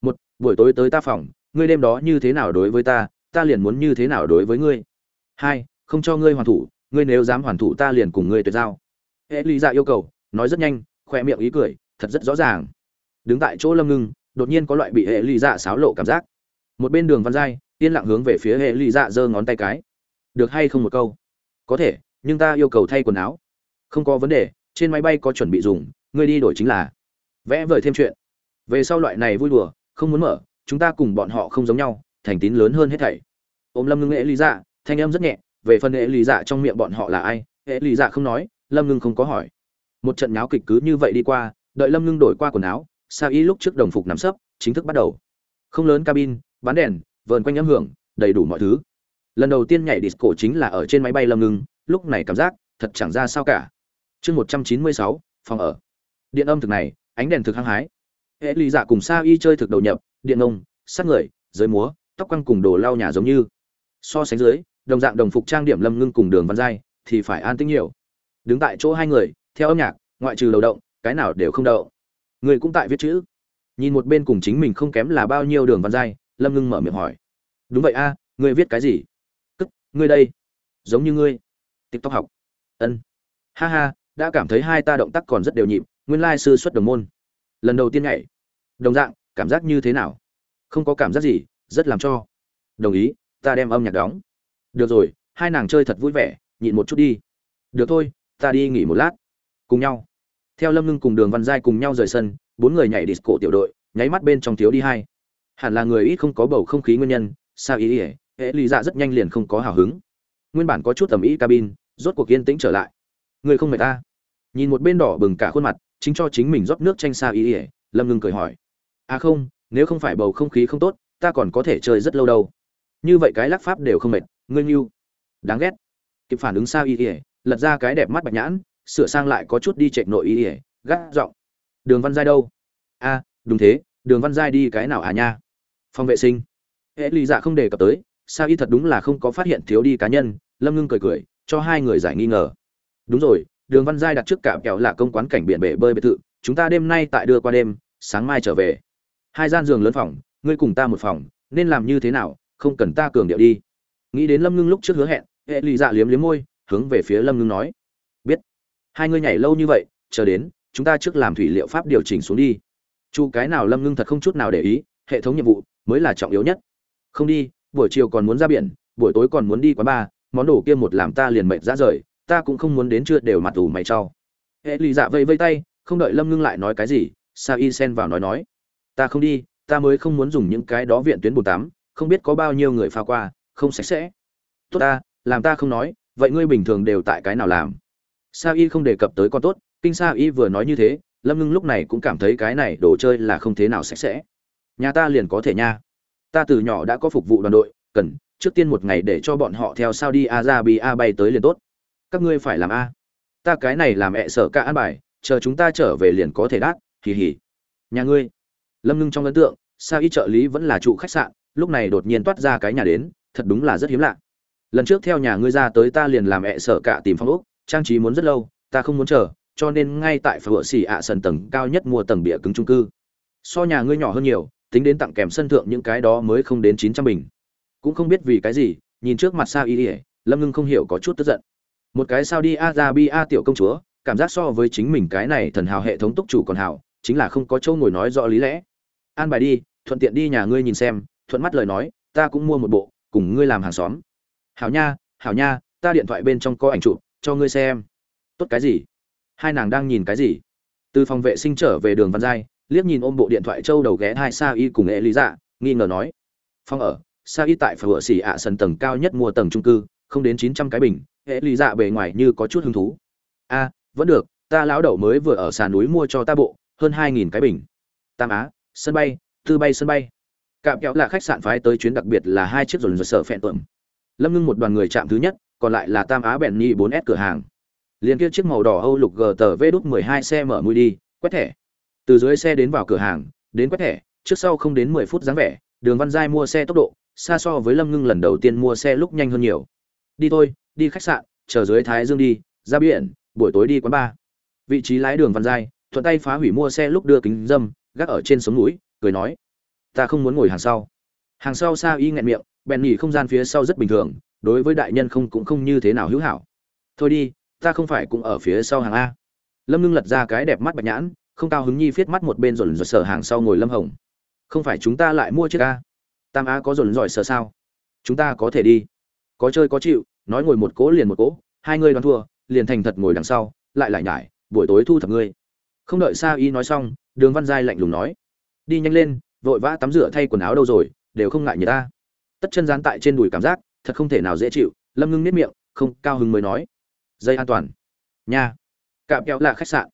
một, buổi tối tới ta phòng, ngươi đêm đó như thế nào đối với ta ta liền muốn như thế nào đối với ngươi. Hai, không cho ngươi hoàn thủ, ngươi nếu dám hoàn thủ ta liền cùng ngươi tuyệt giao. Hệ lý dạ yêu cầu, nói rất nhanh khoe miệng ý cười, thật rất rõ ràng đứng tại chỗ lâm ngưng, đột nhiên có loại bị hệ ly dạ xáo lộ cảm giác. Một bên đường văn giai, yên lặng hướng về phía hệ ly dạ giơ ngón tay cái. Được hay không một câu? Có thể, nhưng ta yêu cầu thay quần áo. Không có vấn đề, trên máy bay có chuẩn bị dùng, ngươi đi đổi chính là. Vẽ vời thêm chuyện. Về sau loại này vui đùa, không muốn mở, chúng ta cùng bọn họ không giống nhau, thành tín lớn hơn hết thảy. Ôm lâm ngưng hệ ly dạ thanh âm rất nhẹ, về phần hệ ly dạ trong miệng bọn họ là ai? Hệ ly dạ không nói, lâm ngưng không có hỏi. Một trận nháo kịch cứ như vậy đi qua, đợi lâm ngưng đổi qua quần áo sa y lúc trước đồng phục nằm sấp, chính thức bắt đầu. Không lớn cabin, bán đèn, vờn quanh âm hưởng, đầy đủ mọi thứ. Lần đầu tiên nhảy disco chính là ở trên máy bay lâm ngưng, lúc này cảm giác thật chẳng ra sao cả. Chương một trăm chín mươi sáu, phòng ở. Điện âm thực này, ánh đèn thực hăng hái. Hệ lụy dạ cùng sa y chơi thực đầu nhập, điện ông sát người, giới múa, tóc quăng cùng đồ lau nhà giống như. So sánh dưới, đồng dạng đồng phục trang điểm lâm ngưng cùng đường văn giai thì phải an tĩnh nhiều. Đứng tại chỗ hai người, theo âm nhạc, ngoại trừ đầu động, cái nào đều không đậu người cũng tại viết chữ. Nhìn một bên cùng chính mình không kém là bao nhiêu đường văn giai lâm ngưng mở miệng hỏi. Đúng vậy a à, người viết cái gì? Cất ngươi đây. Giống như ngươi. Tiktok học. Ân. Ha ha đã cảm thấy hai ta động tác còn rất đều nhịp nguyên lai sư xuất đồng môn. Lần đầu tiên nhảy. Đồng dạng cảm giác như thế nào? Không có cảm giác gì rất làm cho. Đồng ý ta đem âm nhạc đóng. Được rồi hai nàng chơi thật vui vẻ nhịn một chút đi. Được thôi ta đi nghỉ một lát. Cùng nhau theo lâm ngưng cùng đường văn giai cùng nhau rời sân, bốn người nhảy disco tiểu đội, nháy mắt bên trong thiếu đi hai. Hẳn là người ít không có bầu không khí nguyên nhân, sao ý ỉa hệ lý dạ rất nhanh liền không có hào hứng. Nguyên bản có chút tầm ý cabin, rốt cuộc yên tĩnh trở lại. Người không mệt ta. Nhìn một bên đỏ bừng cả khuôn mặt, chính cho chính mình rót nước tranh sao ý ỉa lâm ngưng cười hỏi. À không, nếu không phải bầu không khí không tốt, ta còn có thể chơi rất lâu đâu. Như vậy cái lắc pháp đều không mệt, ngươi nghiêu đáng ghét. Kịp phản ứng sao ý ỉa lật ra cái đẹp mắt bạch nhãn sửa sang lại có chút đi chạy nội ý ỉa gắt giọng, đường văn giai đâu? A, đúng thế, đường văn giai đi cái nào à nha? Phòng vệ sinh. Hệ lý dạ không đề cập tới, sao y thật đúng là không có phát hiện thiếu đi cá nhân, lâm ngưng cười cười, cho hai người giải nghi ngờ. Đúng rồi, đường văn giai đặt trước cả kẹo là công quán cảnh biển bể bơi biệt thự, chúng ta đêm nay tại đưa qua đêm, sáng mai trở về. Hai gian giường lớn phòng, ngươi cùng ta một phòng, nên làm như thế nào, không cần ta cường điệu đi. Nghĩ đến lâm ngưng lúc trước hứa hẹn, hệ lụy dạ liếm liếm môi, hướng về phía lâm ngưng nói hai ngươi nhảy lâu như vậy, chờ đến, chúng ta trước làm thủy liệu pháp điều chỉnh xuống đi. Chu cái nào lâm ngưng thật không chút nào để ý, hệ thống nhiệm vụ mới là trọng yếu nhất. Không đi, buổi chiều còn muốn ra biển, buổi tối còn muốn đi quán bar, món đồ kia một làm ta liền mệt ra rời, ta cũng không muốn đến trưa đều mặt ủ mày trao hệ lì dạ vây vây tay, không đợi lâm ngưng lại nói cái gì, sa y sen vào nói nói. Ta không đi, ta mới không muốn dùng những cái đó viện tuyến bồn tắm, không biết có bao nhiêu người pha qua, không sạch sẽ. Tốt ta, làm ta không nói, vậy ngươi bình thường đều tại cái nào làm? Sa y không đề cập tới con tốt, kinh sa y vừa nói như thế, lâm ngưng lúc này cũng cảm thấy cái này đồ chơi là không thế nào sạch sẽ. Nhà ta liền có thể nha. Ta từ nhỏ đã có phục vụ đoàn đội, cần, trước tiên một ngày để cho bọn họ theo sao đi a ra bi a bay tới liền tốt. Các ngươi phải làm a. Ta cái này làm ẹ sở cả an bài, chờ chúng ta trở về liền có thể đát, hì hì. Nhà ngươi. Lâm ngưng trong ấn tượng sao y trợ lý vẫn là trụ khách sạn, lúc này đột nhiên toát ra cái nhà đến, thật đúng là rất hiếm lạ. Lần trước theo nhà ngươi ra tới ta liền làm ẹ sở cả tìm phong úc trang trí muốn rất lâu, ta không muốn chờ, cho nên ngay tại phở xỉ ạ sân tầng cao nhất mua tầng bịa cứng trung cư. So nhà ngươi nhỏ hơn nhiều, tính đến tặng kèm sân thượng những cái đó mới không đến chín trăm bình. Cũng không biết vì cái gì, nhìn trước mặt sao y ỉa lâm ngưng không hiểu có chút tức giận. Một cái sao đi a ra bi a tiểu công chúa, cảm giác so với chính mình cái này thần hào hệ thống túc chủ còn hào, chính là không có châu ngồi nói rõ lý lẽ. An bài đi, thuận tiện đi nhà ngươi nhìn xem, thuận mắt lời nói, ta cũng mua một bộ, cùng ngươi làm hàng xóm. Hảo nha hảo nha, ta điện thoại bên trong có ảnh chụp cho ngươi xem. Tốt cái gì? Hai nàng đang nhìn cái gì? Từ phòng vệ sinh trở về đường văn giai, liếc nhìn ôm bộ điện thoại châu đầu ghé hai sa y cùng e lý dạ nghi ngờ nói. Phong ở, sa y tại phở xỉ ạ sân tầng cao nhất mua tầng trung cư, không đến chín trăm cái bình e lý dạ bề ngoài như có chút hứng thú. A, vẫn được, ta lão đậu mới vừa ở xà núi mua cho ta bộ, hơn hai nghìn cái bình. Tam á, sân bay tư bay sân bay. Cạm kéo là khách sạn phái tới chuyến đặc biệt là hai chiếc dồn dồn sở phẹn tuẩm lâm ngưng một đoàn người chạm thứ nhất còn lại là tam á bèn nhi bốn s cửa hàng. Liền kia chiếc màu đỏ âu lục gtv đút mười hai xe mở mũi đi, quét thẻ. Từ dưới xe đến vào cửa hàng, đến quét thẻ, trước sau không đến mười phút dáng vẻ, đường văn giai mua xe tốc độ, xa so với lâm ngưng lần đầu tiên mua xe lúc nhanh hơn nhiều. Đi thôi, đi khách sạn, chờ dưới thái dương đi, ra biển, buổi tối đi quán bar. Vị trí lái đường văn giai, thuận tay phá hủy mua xe lúc đưa kính dâm, gác ở trên sống núi, cười nói, ta không muốn ngồi hàng sau. Hàng sau xa y nghẹn miệng, bèn nghỉ không gian phía sau rất bình thường đối với đại nhân không cũng không như thế nào hữu hảo. Thôi đi, ta không phải cũng ở phía sau hàng a. Lâm ngưng lật ra cái đẹp mắt bạch nhãn, không cao hứng nhi viết mắt một bên rồi rồi sở hàng sau ngồi lâm hồng. Không phải chúng ta lại mua chiếc a? Tam a có rồn giỏi sở sao? Chúng ta có thể đi. Có chơi có chịu, nói ngồi một cỗ liền một cỗ hai người đoán thua, liền thành thật ngồi đằng sau, lại lại nhải, buổi tối thu thập ngươi. Không đợi sa y nói xong, đường văn giai lạnh lùng nói. Đi nhanh lên, vội vã tắm rửa thay quần áo đâu rồi, đều không ngại người ta. Tất chân dán tại trên đùi cảm giác thật không thể nào dễ chịu, lâm ngưng nếp miệng, không, cao hứng mới nói. Dây an toàn. Nhà cạm kéo là khách sạn.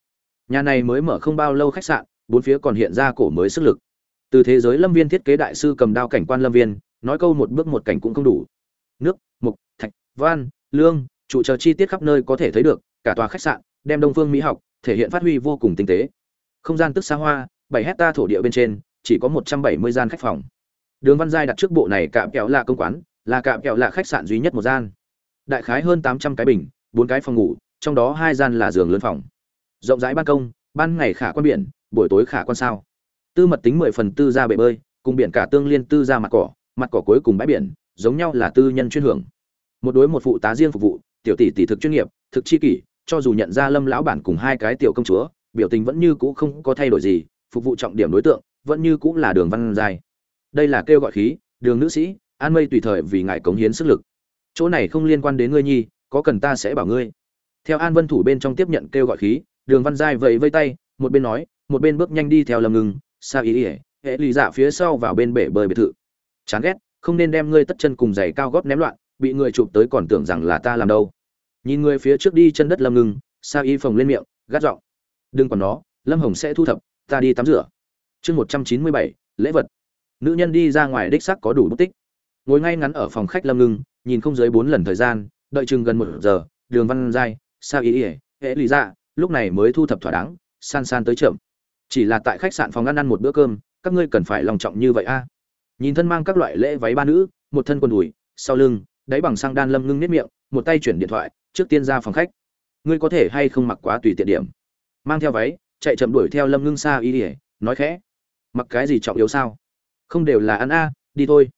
Nhà này mới mở không bao lâu khách sạn, bốn phía còn hiện ra cổ mới sức lực. Từ thế giới lâm viên thiết kế đại sư cầm đao cảnh quan lâm viên, nói câu một bước một cảnh cũng không đủ. Nước, mục, thạch van lương, trụ chờ chi tiết khắp nơi có thể thấy được, cả tòa khách sạn, đem đông phương mỹ học, thể hiện phát huy vô cùng tinh tế. Không gian tức xa hoa, bảy hecta thổ địa bên trên, chỉ có một trăm bảy mươi gian khách phòng. Đường văn giai đặt trước bộ này cạm kẹo là công quán là cạm kẹo là khách sạn duy nhất một gian. Đại khái hơn tám trăm cái bình, bốn cái phòng ngủ, trong đó hai gian là giường lớn phòng. Rộng rãi ban công, ban ngày khả quan biển, buổi tối khả quan sao. Tư mật tính mười phần tư ra bể bơi, cùng biển cả tương liên tư ra mặt cỏ mặt cỏ cuối cùng bãi biển, giống nhau là tư nhân chuyên hưởng. Một đối một phụ tá riêng phục vụ, tiểu tỷ tỷ thực chuyên nghiệp, thực chi kỷ, cho dù nhận ra lâm lão bản cùng hai cái tiểu công chúa, biểu tình vẫn như cũ không có thay đổi gì, phục vụ trọng điểm đối tượng, vẫn như cũ là đường văn dài. Đây là kêu gọi khí, đường nữ sĩ an mây tùy thời vì ngài cống hiến sức lực. Chỗ này không liên quan đến ngươi nhi, có cần ta sẽ bảo ngươi. Theo an vân thủ bên trong tiếp nhận kêu gọi khí, đường văn giai vẫy vây tay, một bên nói, một bên bước nhanh đi theo lầm ngừng xa ý ỉa hệ lì dạ phía sau vào bên bể bơi biệt thự. Chán ghét, không nên đem ngươi tất chân cùng giày cao gót ném loạn, bị người chụp tới còn tưởng rằng là ta làm đâu. Nhìn người phía trước đi chân đất lâm ngừng sa y phồng lên miệng, gắt giọng. Đừng còn nó, lâm hồng sẽ thu thập, ta đi tắm rửa. Chương một trăm chín mươi bảy, lễ vật. Nữ nhân đi ra ngoài đích sắc có đủ bút tích ngồi ngay ngắn ở phòng khách lâm ngưng, nhìn không dưới bốn lần thời gian, đợi chừng gần một giờ, đường văn giai, sa y ỉa hễ lý dạ lúc này mới thu thập thỏa đáng, san san tới chậm. Chỉ là tại khách sạn phòng ăn ăn một bữa cơm, các ngươi cần phải lòng trọng như vậy a? Nhìn thân mang các loại lễ váy ba nữ, một thân quần đùi, sau lưng, đáy bằng sang đan lâm ngưng nếp miệng, một tay chuyển điện thoại, trước tiên ra phòng khách. Ngươi có thể hay không mặc quá tùy tiện điểm? Mang theo váy, chạy chậm đuổi theo lâm ngưng xa y ỉa nói khẽ. Mặc cái gì trọng yếu sao? Không đều là ăn a, đi thôi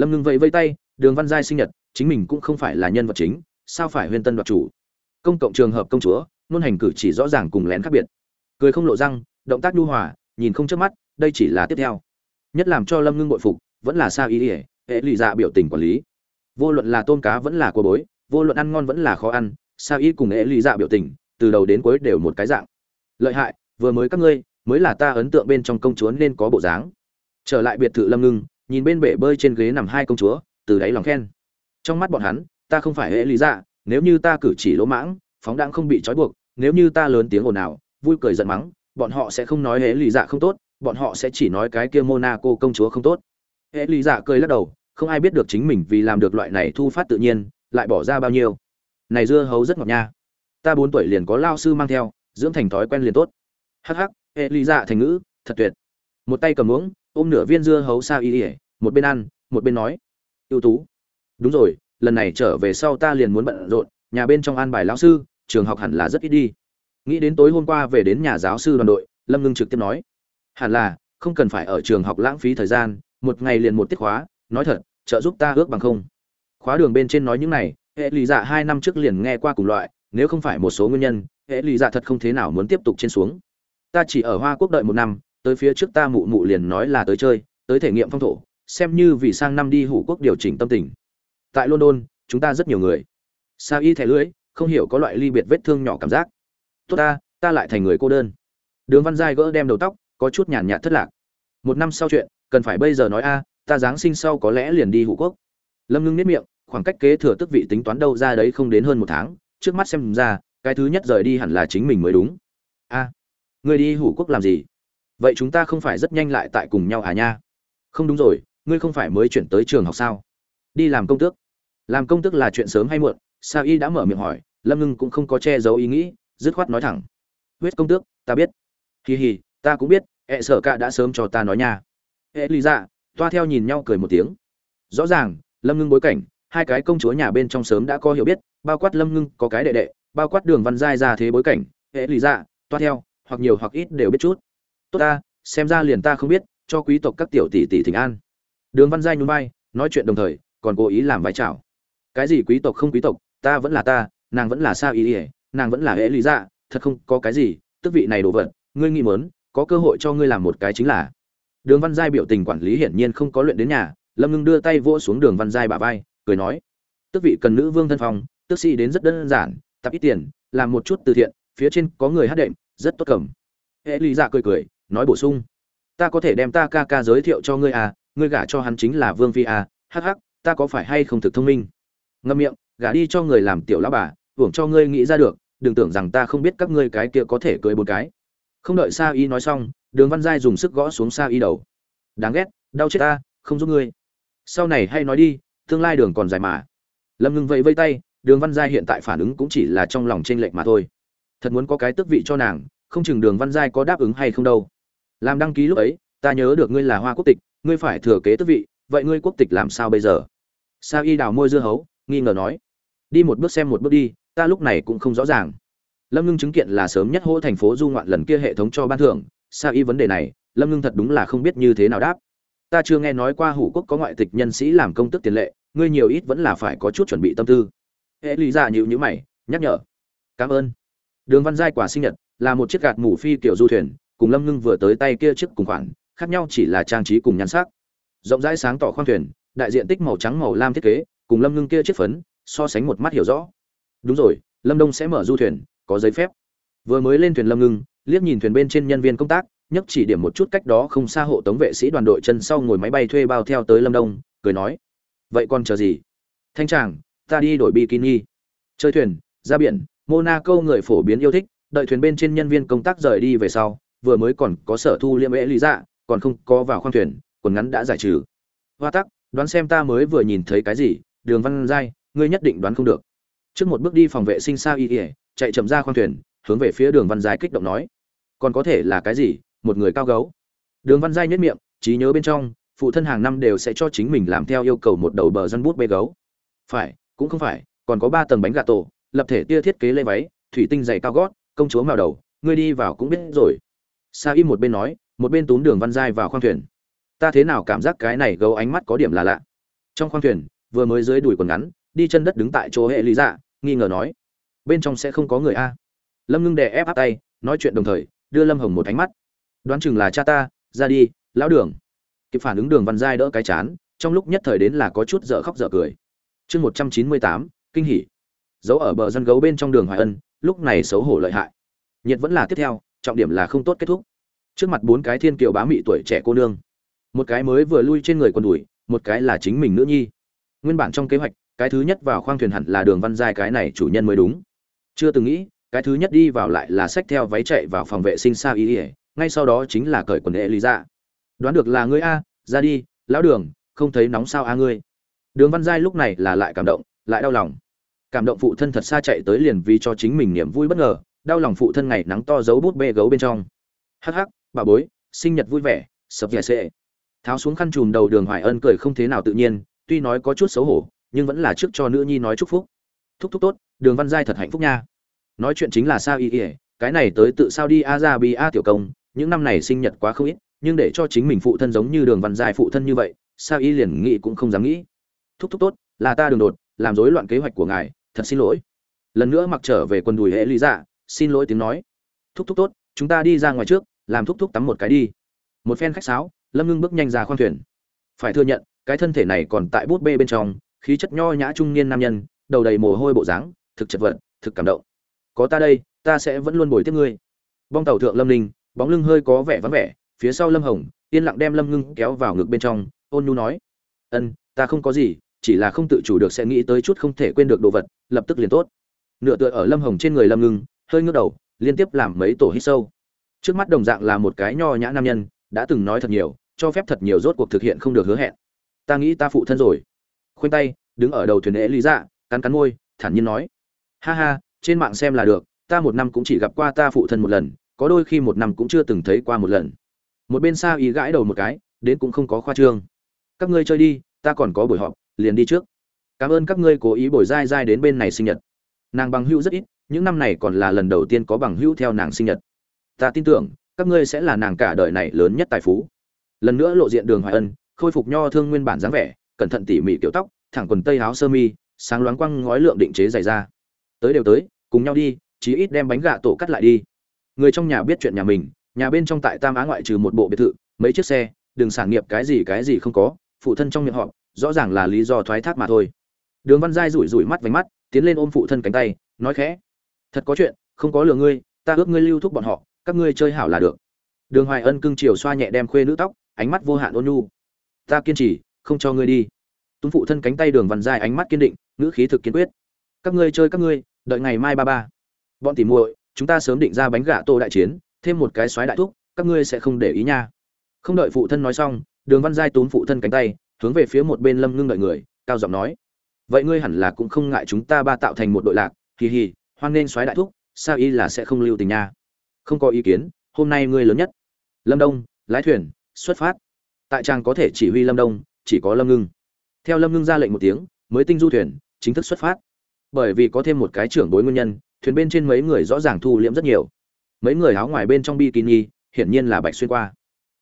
lâm ngưng vẫy vây tay, đường văn giai sinh nhật, chính mình cũng không phải là nhân vật chính, sao phải huyên tân đoạt chủ? Công cộng trường hợp công chúa nôn hành cử chỉ rõ ràng cùng lén khác biệt. Cười không lộ răng, động tác nhu hòa, nhìn không chớp mắt, đây chỉ là tiếp theo. Nhất làm cho lâm ngưng bội phục, vẫn là sao ý ỉa hệ lụy dạ biểu tình quản lý. Vô luận là tôm cá vẫn là cua bối, vô luận ăn ngon vẫn là khó ăn sao ý cùng hệ lụy dạ biểu tình, từ đầu đến cuối đều một cái dạng. Lợi hại, vừa mới các ngươi, mới là ta ấn tượng bên trong công chúa nên có bộ dáng. Trở lại biệt thự lâm ngưng nhìn bên bể bơi trên ghế nằm hai công chúa, từ đáy lòng khen. Trong mắt bọn hắn, ta không phải hệ lý dạ nếu như ta cử chỉ lỗ mãng, phóng đang không bị trói buộc, nếu như ta lớn tiếng ồn ào, vui cười giận mắng, bọn họ sẽ không nói hệ lý dạ không tốt, bọn họ sẽ chỉ nói cái kia monaco công chúa không tốt. Hệ lý dạ cười lắc đầu, không ai biết được chính mình vì làm được loại này thu phát tự nhiên, lại bỏ ra bao nhiêu. Này dưa hấu rất ngọt nha. Ta bốn tuổi liền có lao sư mang theo, dưỡng thành thói quen liền tốt. Hắc hắc, hệ lý dạ thành ngữ, thật tuyệt. Một tay cầm uống ôm nửa viên dưa hấu sao y ỉa, một bên ăn, một bên nói, ưu tú. Đúng rồi, lần này trở về sau ta liền muốn bận rộn, nhà bên trong an bài lão sư, trường học hẳn là rất ít đi. Nghĩ đến tối hôm qua về đến nhà giáo sư đoàn đội, lâm ngưng trực tiếp nói, hẳn là, không cần phải ở trường học lãng phí thời gian, một ngày liền một tiết khóa, nói thật, trợ giúp ta ước bằng không. Khóa đường bên trên nói những này, hệ lụy dạ hai năm trước liền nghe qua cùng loại, nếu không phải một số nguyên nhân, hệ lụy dạ thật không thế nào muốn tiếp tục trên xuống. Ta chỉ ở hoa quốc đợi một năm tới phía trước ta mụ mụ liền nói là tới chơi, tới thể nghiệm phong thổ, xem như vì sang năm đi hủ quốc điều chỉnh tâm tình. Tại london, chúng ta rất nhiều người. Sa y thẻ lưỡi, không hiểu có loại ly biệt vết thương nhỏ cảm giác. Tốt ta ta lại thành người cô đơn. Đường văn giai gỡ đem đầu tóc, có chút nhàn nhạt thất lạc. Một năm sau chuyện, cần phải bây giờ nói a, ta giáng sinh sau có lẽ liền đi hủ quốc. Lâm ngưng nếp miệng, khoảng cách kế thừa tức vị tính toán đâu ra đấy không đến hơn một tháng, trước mắt xem ra, cái thứ nhất rời đi hẳn là chính mình mới đúng. A, người đi hủ quốc làm gì? Vậy chúng ta không phải rất nhanh lại tại cùng nhau à nha? Không đúng rồi, ngươi không phải mới chuyển tới trường học sao? Đi làm công tước. Làm công tước là chuyện sớm hay muộn? Sao y đã mở miệng hỏi, lâm ngưng cũng không có che giấu ý nghĩ, dứt khoát nói thẳng. Huyết công tước, ta biết. Hì hì, ta cũng biết, ẹ sợ cả đã sớm cho ta nói nha. Ẹ lý dạ toa theo nhìn nhau cười một tiếng. Rõ ràng, lâm ngưng bối cảnh, hai cái công chúa nhà bên trong sớm đã có hiểu biết, bao quát lâm ngưng có cái đệ đệ, bao quát đường văn giai ra thế bối cảnh. Hệ lý dạ toa theo, hoặc nhiều hoặc ít đều biết chút tốt ta, xem ra liền ta không biết, cho quý tộc các tiểu tỷ tỷ thỉnh an. Đường văn giai nhún vai, nói chuyện đồng thời, còn cố ý làm vai chào. Cái gì quý tộc không quý tộc, ta vẫn là ta, nàng vẫn là sao ý ỉa nàng vẫn là hễ lý dạ thật không có cái gì, tức vị này đồ vật, ngươi nghĩ mớn có cơ hội cho ngươi làm một cái chính là. Đường văn giai biểu tình quản lý hiển nhiên không có luyện đến nhà, lâm ngưng đưa tay vỗ xuống đường văn giai bả vai, cười nói. Tức vị cần nữ vương thân phong, tức sĩ đến rất đơn giản, tập ít tiền, làm một chút từ thiện, phía trên có người hát đệm, rất tốt cầm. Hễ lý dạ cười cười nói bổ sung. Ta có thể đem ta ca ca giới thiệu cho ngươi à ngươi gả cho hắn chính là vương phi à hắc hắc, ta có phải hay không thực thông minh? Ngâm miệng, gả đi cho người làm tiểu lão bà, hưởng cho ngươi nghĩ ra được, đừng tưởng rằng ta không biết các ngươi cái kia có thể cưới một cái. Không đợi sa y nói xong, đường văn giai dùng sức gõ xuống sa y đầu. Đáng ghét, đau chết ta, không giúp ngươi. Sau này hay nói đi, tương lai đường còn dài mà. Lâm ngưng vẫy vây tay, đường văn giai hiện tại phản ứng cũng chỉ là trong lòng t r ê n lệch mà thôi. Thật muốn có cái tước vị cho nàng, không chừng đường văn giai có đáp ứng hay không đâu làm đăng ký lúc ấy, ta nhớ được ngươi là hoa quốc tịch, ngươi phải thừa kế tước vị, vậy ngươi quốc tịch làm sao bây giờ? Sa y đào môi dưa hấu, nghi ngờ nói. Đi một bước xem một bước đi, ta lúc này cũng không rõ ràng. Lâm ngưng chứng kiện là sớm nhất hỗ thành phố du ngoạn lần kia hệ thống cho ban thưởng. Sa y vấn đề này, lâm ngưng thật đúng là không biết như thế nào đáp. Ta chưa nghe nói qua hủ quốc có ngoại tịch nhân sĩ làm công tức tiền lệ, ngươi nhiều ít vẫn là phải có chút chuẩn bị tâm tư. Hệ lý ra nhịu nhữ mày, nhắc nhở. Cảm ơn. Đường văn giai quả sinh nhật, là một chiếc gạt mủ phi kiểu du thuyền cùng lâm ngưng vừa tới tay kia chiếc cùng khoản, khác nhau chỉ là trang trí cùng nhan sắc. Rộng rãi sáng tỏ khoang thuyền, đại diện tích màu trắng màu lam thiết kế, cùng lâm ngưng kia chiếc phấn, so sánh một mắt hiểu rõ. Đúng rồi, lâm đông sẽ mở du thuyền, có giấy phép. Vừa mới lên thuyền lâm ngưng, liếc nhìn thuyền bên trên nhân viên công tác, nhấc chỉ điểm một chút cách đó không xa hộ tống vệ sĩ đoàn đội chân sau ngồi máy bay thuê bao theo tới lâm đông, cười nói, vậy còn chờ gì? Thanh tràng ta đi đổi bikini. Chơi thuyền, ra biển. Monaco người phổ biến yêu thích, đợi thuyền bên trên nhân viên công tác rời đi về sau vừa mới còn có sở thu liêm ế lý dạ còn không có vào khoang thuyền, quần ngắn đã giải trừ. Hoa tắc, đoán xem ta mới vừa nhìn thấy cái gì, đường văn giai, ngươi nhất định đoán không được. Trước một bước đi phòng vệ sinh sao y ỉa chạy chậm ra khoang thuyền, hướng về phía đường văn giai kích động nói. Còn có thể là cái gì, một người cao gấu. Đường văn giai nhất miệng, trí nhớ bên trong, phụ thân hàng năm đều sẽ cho chính mình làm theo yêu cầu một đầu bờ dân bút bê gấu. Phải, cũng không phải, còn có ba tầng bánh gà tổ, lập thể tia thiết kế lê váy, thủy tinh dày cao gót, công chúa mèo đầu, ngươi đi vào cũng biết rồi sa y một bên nói, một bên túm đường văn giai vào khoang thuyền. Ta thế nào cảm giác cái này gấu ánh mắt có điểm là lạ. Trong khoang thuyền, vừa mới dưới đùi quần ngắn, đi chân đất đứng tại chỗ hệ lý dạ nghi ngờ nói, bên trong sẽ không có người a. Lâm ngưng đè ép áp tay, nói chuyện đồng thời, đưa lâm hồng một ánh mắt. Đoán chừng là cha ta, ra đi, lão đường. Kịp phản ứng đường văn giai đỡ cái chán, trong lúc nhất thời đến là có chút dở khóc dở cười. Chương một trăm chín mươi tám, kinh hỉ. Giấu ở bờ dân gấu bên trong đường hoài ân, lúc này xấu hổ lợi hại. Nhiệt vẫn là tiếp theo trọng điểm là không tốt kết thúc. Trước mặt bốn cái thiên kiều bá mị tuổi trẻ cô nương, một cái mới vừa lui trên người quần đùi, một cái là chính mình nữ nhi. Nguyên bản trong kế hoạch, cái thứ nhất vào khoang thuyền hẳn là đường văn giai cái này chủ nhân mới đúng. Chưa từng nghĩ, cái thứ nhất đi vào lại là xách theo váy chạy vào phòng vệ sinh xa ý ỉa ngay sau đó chính là cởi quần đệ lý ra đoán được là ngươi a, ra đi, lão đường, không thấy nóng sao a ngươi? Đường văn giai lúc này là lại cảm động, lại đau lòng. Cảm động phụ thân thật xa chạy tới liền vì cho chính mình niềm vui bất ngờ đau lòng phụ thân ngày nắng to giấu bút bê gấu bên trong. Hắc hắc, bà bối, sinh nhật vui vẻ, sập dẻ sệ. Tháo xuống khăn chùm đầu đường hoài ân cười không thế nào tự nhiên, tuy nói có chút xấu hổ, nhưng vẫn là trước cho nữ nhi nói chúc phúc. Thúc thúc tốt, đường văn giai thật hạnh phúc nha. Nói chuyện chính là sao y ỉa cái này tới tự sao đi a ra bi a tiểu công, những năm này sinh nhật quá không ít, nhưng để cho chính mình phụ thân giống như đường văn giai phụ thân như vậy, sao y liền nghĩ cũng không dám nghĩ. Thúc thúc tốt, là ta đường đột, làm rối loạn kế hoạch của ngài, thật xin lỗi. Lần nữa mặc trở về quần đùi hệ lý dạ xin lỗi tiếng nói. Thúc thúc tốt, chúng ta đi ra ngoài trước, làm thúc thúc tắm một cái đi. Một phen khách sáo, lâm ngưng bước nhanh ra khoang thuyền. Phải thừa nhận, cái thân thể này còn tại bút bê bên trong, khí chất nho nhã trung niên nam nhân, đầu đầy mồ hôi bộ dáng, thực chật vật, thực cảm động. Có ta đây, ta sẽ vẫn luôn bồi tiếp ngươi. Bong tàu thượng lâm ninh, bóng lưng hơi có vẻ vắng vẻ, phía sau lâm hồng, yên lặng đem lâm ngưng kéo vào ngực bên trong, ôn nhu nói. Ân, ta không có gì, chỉ là không tự chủ được sẽ nghĩ tới chút không thể quên được đồ vật, lập tức liền tốt. Nửa tựa ở lâm hồng trên người lâm ngưng hơi ngước đầu, liên tiếp làm mấy tổ hít sâu. Trước mắt đồng dạng là một cái nho nhã nam nhân, đã từng nói thật nhiều, cho phép thật nhiều rốt cuộc thực hiện không được hứa hẹn. Ta nghĩ ta phụ thân rồi. Khoanh tay, đứng ở đầu thuyền ế lý dạ cắn cắn môi, thản nhiên nói. Ha ha, trên mạng xem là được, ta một năm cũng chỉ gặp qua ta phụ thân một lần, có đôi khi một năm cũng chưa từng thấy qua một lần. Một bên xa ý gãi đầu một cái, đến cũng không có khoa trương. Các ngươi chơi đi, ta còn có buổi họp, liền đi trước. Cảm ơn các ngươi cố ý bồi dai dai đến bên này sinh nhật. Nàng bằng hữu rất ít những năm này còn là lần đầu tiên có bằng hữu theo nàng sinh nhật. Ta tin tưởng, các ngươi sẽ là nàng cả đời này lớn nhất tài phú. Lần nữa lộ diện đường hoài ân, khôi phục nho thương nguyên bản dáng vẻ, cẩn thận tỉ mỉ kiểu tóc, thẳng quần tây áo sơ mi, sáng loáng quăng ngói lượng định chế dày ra tới đều tới, cùng nhau đi, chí ít đem bánh gà tổ cắt lại đi. Người trong nhà biết chuyện nhà mình, nhà bên trong tại tam á ngoại trừ một bộ biệt thự, mấy chiếc xe, đừng sản nghiệp cái gì cái gì không có, phụ thân trong miệng họ rõ ràng là lý do thoái thác mà thôi. Đường văn giai rủi rủi mắt vánh mắt, tiến lên ôm phụ thân cánh tay, nói khẽ thật có chuyện, không có lừa ngươi, ta ước ngươi lưu thúc bọn họ, các ngươi chơi hảo là được. Đường hoài ân cưng chiều xoa nhẹ đem khuê nữ tóc, ánh mắt vô hạn ôn nhu. Ta kiên trì, không cho ngươi đi. Tuấn phụ thân cánh tay đường văn dài ánh mắt kiên định, ngữ khí thực kiên quyết. Các ngươi chơi các ngươi, đợi ngày mai ba ba. Bọn tỉ muội, chúng ta sớm định ra bánh gà tô đại chiến, thêm một cái xoáy đại thúc, các ngươi sẽ không để ý nha. Không đợi phụ thân nói xong, đường văn giai tốn phụ thân cánh tay, hướng về phía một bên lâm ngưng đợi người, cao giọng nói. Vậy ngươi hẳn là cũng không ngại chúng ta ba tạo thành một đội lạc kỳ hì hoan nên xoáy đại thúc, sao y là sẽ không lưu tình nha? Không có ý kiến, hôm nay ngươi lớn nhất. Lâm đông, lái thuyền, xuất phát. Tại trang có thể chỉ huy lâm đông, chỉ có lâm ngưng. Theo lâm ngưng ra lệnh một tiếng, mới tinh du thuyền, chính thức xuất phát. Bởi vì có thêm một cái trưởng bối nguyên nhân, thuyền bên trên mấy người rõ ràng thu liễm rất nhiều. Mấy người áo ngoài bên trong bikini, hiển nhiên là bạch xuyên qua.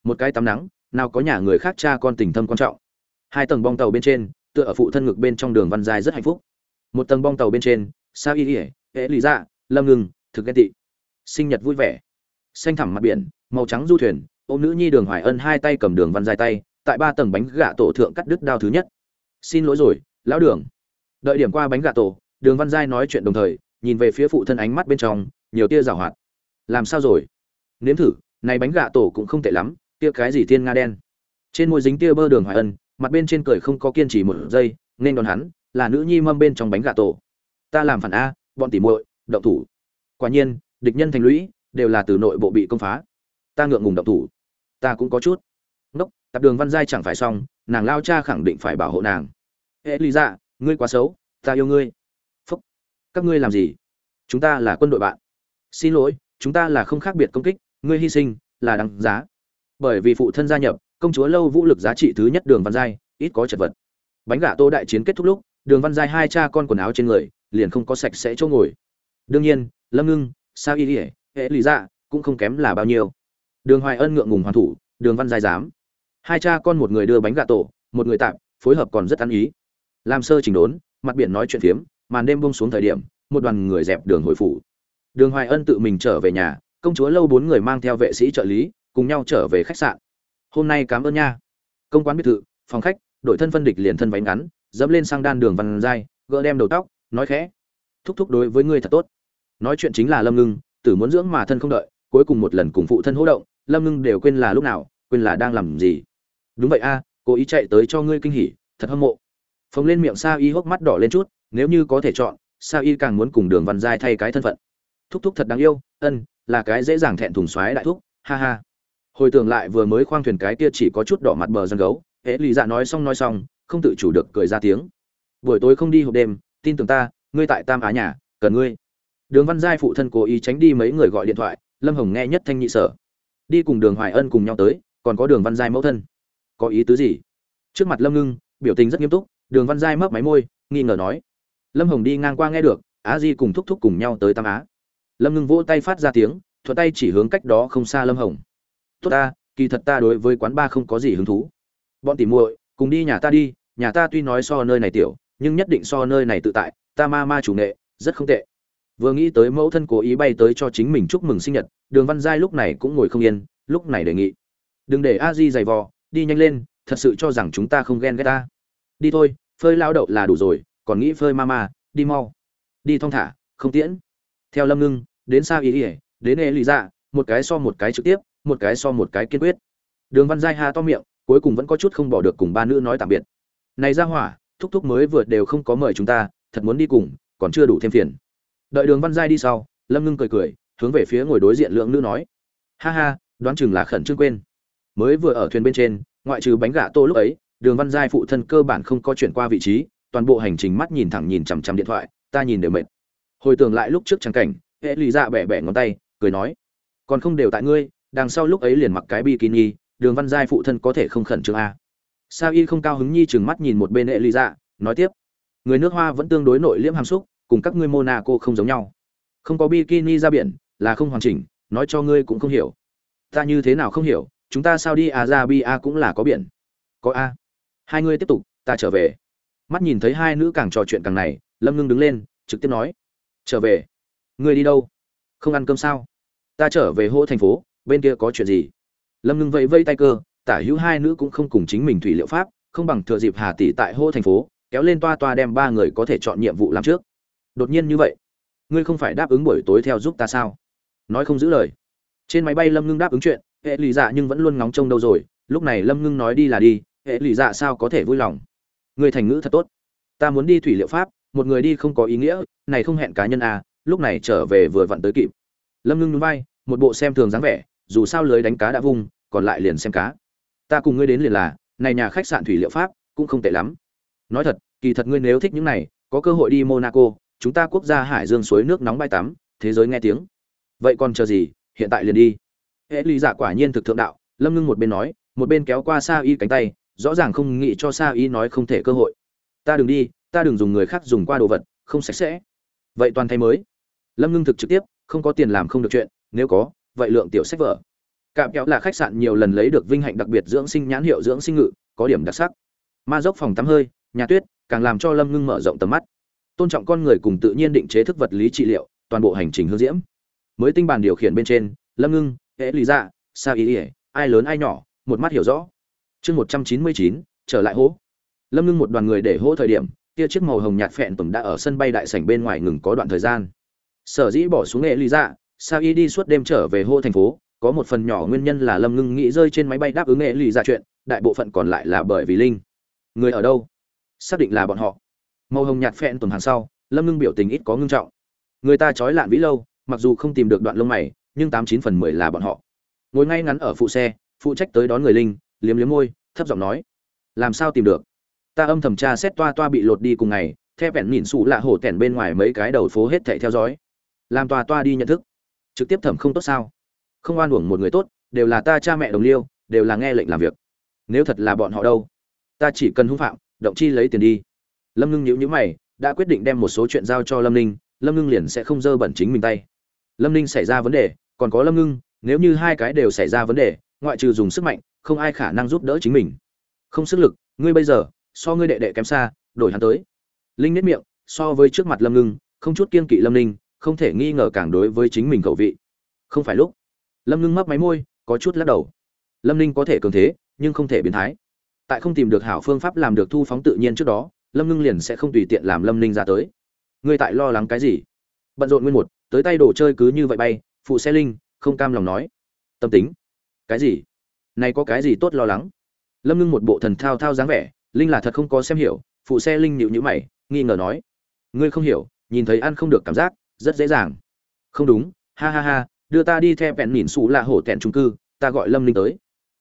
Một cái tắm nắng, nào có nhà người khác cha con tình thâm quan trọng. Hai tầng bong tàu bên trên, tựa ở phụ thân ngực bên trong đường văn dài rất hạnh phúc. Một tầng bong tàu bên trên, sao y ỉa hệ lý dạ lâm ngừng thực ghen tị. Sinh nhật vui vẻ. Xanh thẳm mặt biển, màu trắng du thuyền, ôm nữ nhi đường hoài ân hai tay cầm đường văn dài tay, tại ba tầng bánh gạ tổ thượng cắt đứt đao thứ nhất. Xin lỗi rồi, lão đường. Đợi điểm qua bánh gà tổ, đường văn giai nói chuyện đồng thời, nhìn về phía phụ thân ánh mắt bên trong, nhiều tia rào hoạt. Làm sao rồi? Nếm thử, này bánh gà tổ cũng không tệ lắm tia cái gì thiên nga đen. Trên môi dính tia bơ đường hoài ân, mặt bên trên cười không có kiên trì một giây, nên đón hắn, là nữ nhi mâm bên trong bánh gà tổ. Ta làm phản a bọn tỉ muội, động thủ. Quả nhiên, địch nhân thành lũy đều là từ nội bộ bị công phá. Ta ngượng ngùng động thủ. Ta cũng có chút. Ngốc tập đường văn giai chẳng phải xong, nàng lao cha khẳng định phải bảo hộ nàng. Hệ lý dạ ngươi quá xấu, ta yêu ngươi. Phúc, các ngươi làm gì? Chúng ta là quân đội bạn. Xin lỗi, chúng ta là không khác biệt công kích, ngươi hy sinh là đáng giá. Bởi vì phụ thân gia nhập, công chúa lâu vũ lực giá trị thứ nhất đường văn giai, ít có chật vật. Bánh gà tô đại chiến kết thúc lúc, đường văn giai hai cha con quần áo trên người liền không có sạch sẽ chỗ ngồi. Đương nhiên, lâm ngưng sao y ỉa hệ lý dạ cũng không kém là bao nhiêu. Đường hoài ân ngượng ngùng hoàn thủ, đường văn dài dám. Hai cha con một người đưa bánh gà tổ, một người tạm, phối hợp còn rất ăn ý. Làm sơ chỉnh đốn, mặt biển nói chuyện phiếm, màn đêm bông xuống thời điểm, một đoàn người dẹp đường hồi phủ. Đường hoài ân tự mình trở về nhà, công chúa lâu bốn người mang theo vệ sĩ trợ lý, cùng nhau trở về khách sạn. Hôm nay cảm ơn nha. Công quán biệt thự, phòng khách, đội thân phân địch liền thân váy ngắn, dẫm lên sang đan đường văn dai gỡ đem đầu tóc nói khẽ, thúc thúc đối với ngươi thật tốt. Nói chuyện chính là lâm ngưng, tử muốn dưỡng mà thân không đợi, cuối cùng một lần cùng phụ thân hỗ động, lâm ngưng đều quên là lúc nào, quên là đang làm gì. Đúng vậy a, cố ý chạy tới cho ngươi kinh hỉ, thật hâm mộ. Phồng lên miệng sa y hốc mắt đỏ lên chút, nếu như có thể chọn, sa y càng muốn cùng đường văn giai thay cái thân phận. Thúc thúc thật đáng yêu, ân, là cái dễ dàng thẹn thùng xoáy đại thúc, ha ha. Hồi tưởng lại vừa mới khoang thuyền cái kia chỉ có chút đỏ mặt bờ dân gấu hễ lì dạ nói xong nói xong, không tự chủ được cười ra tiếng. Buổi tối không đi hộp đêm tin tưởng ta, ngươi tại tam á nhà, cần ngươi. Đường văn giai phụ thân cố ý tránh đi mấy người gọi điện thoại, lâm hồng nghe nhất thanh nhị sở. Đi cùng đường hoài ân cùng nhau tới, còn có đường văn giai mẫu thân. Có ý tứ gì? Trước mặt lâm ngưng, biểu tình rất nghiêm túc, đường văn giai mấp máy môi, nghi ngờ nói. Lâm hồng đi ngang qua nghe được, á di cùng thúc thúc cùng nhau tới tam á. Lâm ngưng vỗ tay phát ra tiếng, thuận tay chỉ hướng cách đó không xa lâm hồng. Tốt ta, kỳ thật ta đối với quán ba không có gì hứng thú. Bọn tỉ muội, cùng đi nhà ta đi, nhà ta tuy nói so nơi này tiểu nhưng nhất định so nơi này tự tại, ta ma ma chủ nghệ, rất không tệ. Vừa nghĩ tới mẫu thân cố ý bay tới cho chính mình chúc mừng sinh nhật, đường văn giai lúc này cũng ngồi không yên, lúc này đề nghị. Đừng để a di giày vò, đi nhanh lên, thật sự cho rằng chúng ta không ghen ghét ta. Đi thôi, phơi lao đậu là đủ rồi, còn nghĩ phơi ma ma, đi mau. Đi thong thả, không tiễn. Theo lâm ngưng, đến xa ý ỉa đến ê lý dạ một cái so một cái trực tiếp, một cái so một cái kiên quyết. Đường văn giai ha to miệng, cuối cùng vẫn có chút không bỏ được cùng ba nữ nói tạm biệt. Này ra hỏa thúc thúc mới vừa đều không có mời chúng ta, thật muốn đi cùng, còn chưa đủ thêm phiền. Đợi đường văn giai đi sau, lâm ngưng cười cười, hướng về phía ngồi đối diện lượng nữ nói. Ha ha, đoán chừng là khẩn trương quên. Mới vừa ở thuyền bên trên, ngoại trừ bánh gà tô lúc ấy, đường văn giai phụ thân cơ bản không có chuyển qua vị trí, toàn bộ hành trình mắt nhìn thẳng nhìn chằm chằm điện thoại, ta nhìn đều mệt. Hồi tưởng lại lúc trước trắng cảnh, hệ lì dạ bẻ bẻ ngón tay, cười nói. Còn không đều tại ngươi, đằng sau lúc ấy liền mặc cái bikini, đường văn giai phụ thân có thể không khẩn trương à? Sa y không cao hứng nhi chừng mắt nhìn một bên hệ lì dạ nói tiếp. Người nước hoa vẫn tương đối nội liễm hàm xúc, cùng các ngươi monaco không giống nhau. Không có bikini ra biển, là không hoàn chỉnh, nói cho ngươi cũng không hiểu. Ta như thế nào không hiểu, chúng ta sao đi arabia cũng là có biển. Có a. Hai ngươi tiếp tục, ta trở về. Mắt nhìn thấy hai nữ càng trò chuyện càng này, lâm ngưng đứng lên, trực tiếp nói. Trở về. Ngươi đi đâu? Không ăn cơm sao? Ta trở về hô thành phố, bên kia có chuyện gì? Lâm ngưng vẫy vây tay cơ tả hữu hai nữ cũng không cùng chính mình thủy liệu pháp, không bằng thừa dịp hà tỷ tại hô thành phố, kéo lên toa toa đem ba người có thể chọn nhiệm vụ làm trước. Đột nhiên như vậy, ngươi không phải đáp ứng buổi tối theo giúp ta sao? Nói không giữ lời. Trên máy bay lâm ngưng đáp ứng chuyện, hệ lụy dạ nhưng vẫn luôn ngóng trông đâu rồi, lúc này lâm ngưng nói đi là đi, hệ lụy dạ sao có thể vui lòng? Người thành ngữ thật tốt. Ta muốn đi thủy liệu pháp, một người đi không có ý nghĩa, này không hẹn cá nhân à lúc này trở về vừa vặn tới kịp. Lâm ngưng núi vai, một bộ xem thường dáng vẻ, dù sao lưới đánh cá đã vung, còn lại liền xem cá ta cùng ngươi đến liền là, này nhà khách sạn thủy liệu pháp cũng không tệ lắm. Nói thật, kỳ thật ngươi nếu thích những này, có cơ hội đi monaco, chúng ta quốc gia hải dương suối nước nóng bay tắm, thế giới nghe tiếng. Vậy còn chờ gì, hiện tại liền đi. Hệ lý giả quả nhiên thực thượng đạo, lâm ngưng một bên nói, một bên kéo qua sa y cánh tay, rõ ràng không nghĩ cho sa y nói không thể cơ hội. Ta đừng đi, ta đừng dùng người khác dùng qua đồ vật, không sạch sẽ. Vậy toàn thay mới. Lâm ngưng thực trực tiếp, không có tiền làm không được chuyện, nếu có, vậy lượng tiểu sách vở cạm kéo là khách sạn nhiều lần lấy được vinh hạnh đặc biệt dưỡng sinh nhãn hiệu dưỡng sinh ngự, có điểm đặc sắc. Ma dốc phòng tắm hơi, nhà tuyết, càng làm cho lâm ngưng mở rộng tầm mắt. Tôn trọng con người cùng tự nhiên định chế thức vật lý trị liệu, toàn bộ hành trình hương diễm. Mới tinh bàn điều khiển bên trên, lâm ngưng hễ lý dạ sa ý ỉa ai lớn ai nhỏ, một mắt hiểu rõ. Chương một trăm chín mươi chín, trở lại hố. Lâm ngưng một đoàn người để hố thời điểm, kia chiếc màu hồng nhạt phẹn tùng đã ở sân bay đại sảnh bên ngoài ngừng có đoạn thời gian. Sở dĩ bỏ xuống nghệ lý dạ sa y đi suốt đêm trở về hô thành phố có một phần nhỏ nguyên nhân là lâm ngưng nghĩ rơi trên máy bay đáp ứng nghệ lì ra chuyện, đại bộ phận còn lại là bởi vì linh. Người ở đâu? Xác định là bọn họ. Màu hồng nhạt phẹn tuần hàng sau, lâm ngưng biểu tình ít có ngưng trọng. Người ta trói lạn vĩ lâu, mặc dù không tìm được đoạn lông mày, nhưng tám chín phần mười là bọn họ. Ngồi ngay ngắn ở phụ xe, phụ trách tới đón người linh, liếm liếm môi, thấp giọng nói, làm sao tìm được? Ta âm thẩm tra xét toa toa bị lột đi cùng ngày theo vẹn nhìn xù lạ hổ tẻn bên ngoài mấy cái đầu phố hết thảy theo dõi. Làm toa toa đi nhận thức. Trực tiếp thẩm không tốt sao? Không oan uổng một người tốt, đều là ta cha mẹ đồng liêu, đều là nghe lệnh làm việc. Nếu thật là bọn họ đâu? Ta chỉ cần hung phạm, động chi lấy tiền đi. Lâm ngưng nhữ nhữ mày, đã quyết định đem một số chuyện giao cho lâm ninh, lâm ngưng liền sẽ không dơ bẩn chính mình tay. Lâm ninh xảy ra vấn đề, còn có lâm ngưng, nếu như hai cái đều xảy ra vấn đề, ngoại trừ dùng sức mạnh, không ai khả năng giúp đỡ chính mình. Không sức lực, ngươi bây giờ, so ngươi đệ đệ kém xa, đổi hắn tới. Linh nếp miệng, so với trước mặt lâm ngưng, không chút kiên kỵ lâm ninh, không thể nghi ngờ càng đối với chính mình cậu vị. Không phải lúc lâm ngưng mấp máy môi, có chút lắc đầu. Lâm ninh có thể cường thế, nhưng không thể biến thái. Tại không tìm được hảo phương pháp làm được thu phóng tự nhiên trước đó, lâm ngưng liền sẽ không tùy tiện làm lâm ninh ra tới. Ngươi tại lo lắng cái gì? Bận rộn nguyên một, tới tay đồ chơi cứ như vậy bay, phụ xe linh, không cam lòng nói. Tâm tính. Cái gì? Này có cái gì tốt lo lắng? Lâm ngưng một bộ thần thao thao dáng vẻ, linh là thật không có xem hiểu, phụ xe linh nhịu nhữ mày, nghi ngờ nói. Ngươi không hiểu, nhìn thấy ăn không được cảm giác, rất dễ dàng. Không đúng, ha ha ha đưa ta đi theo vẹn nhìn xù là hổ tẹn trung cư, ta gọi lâm linh tới.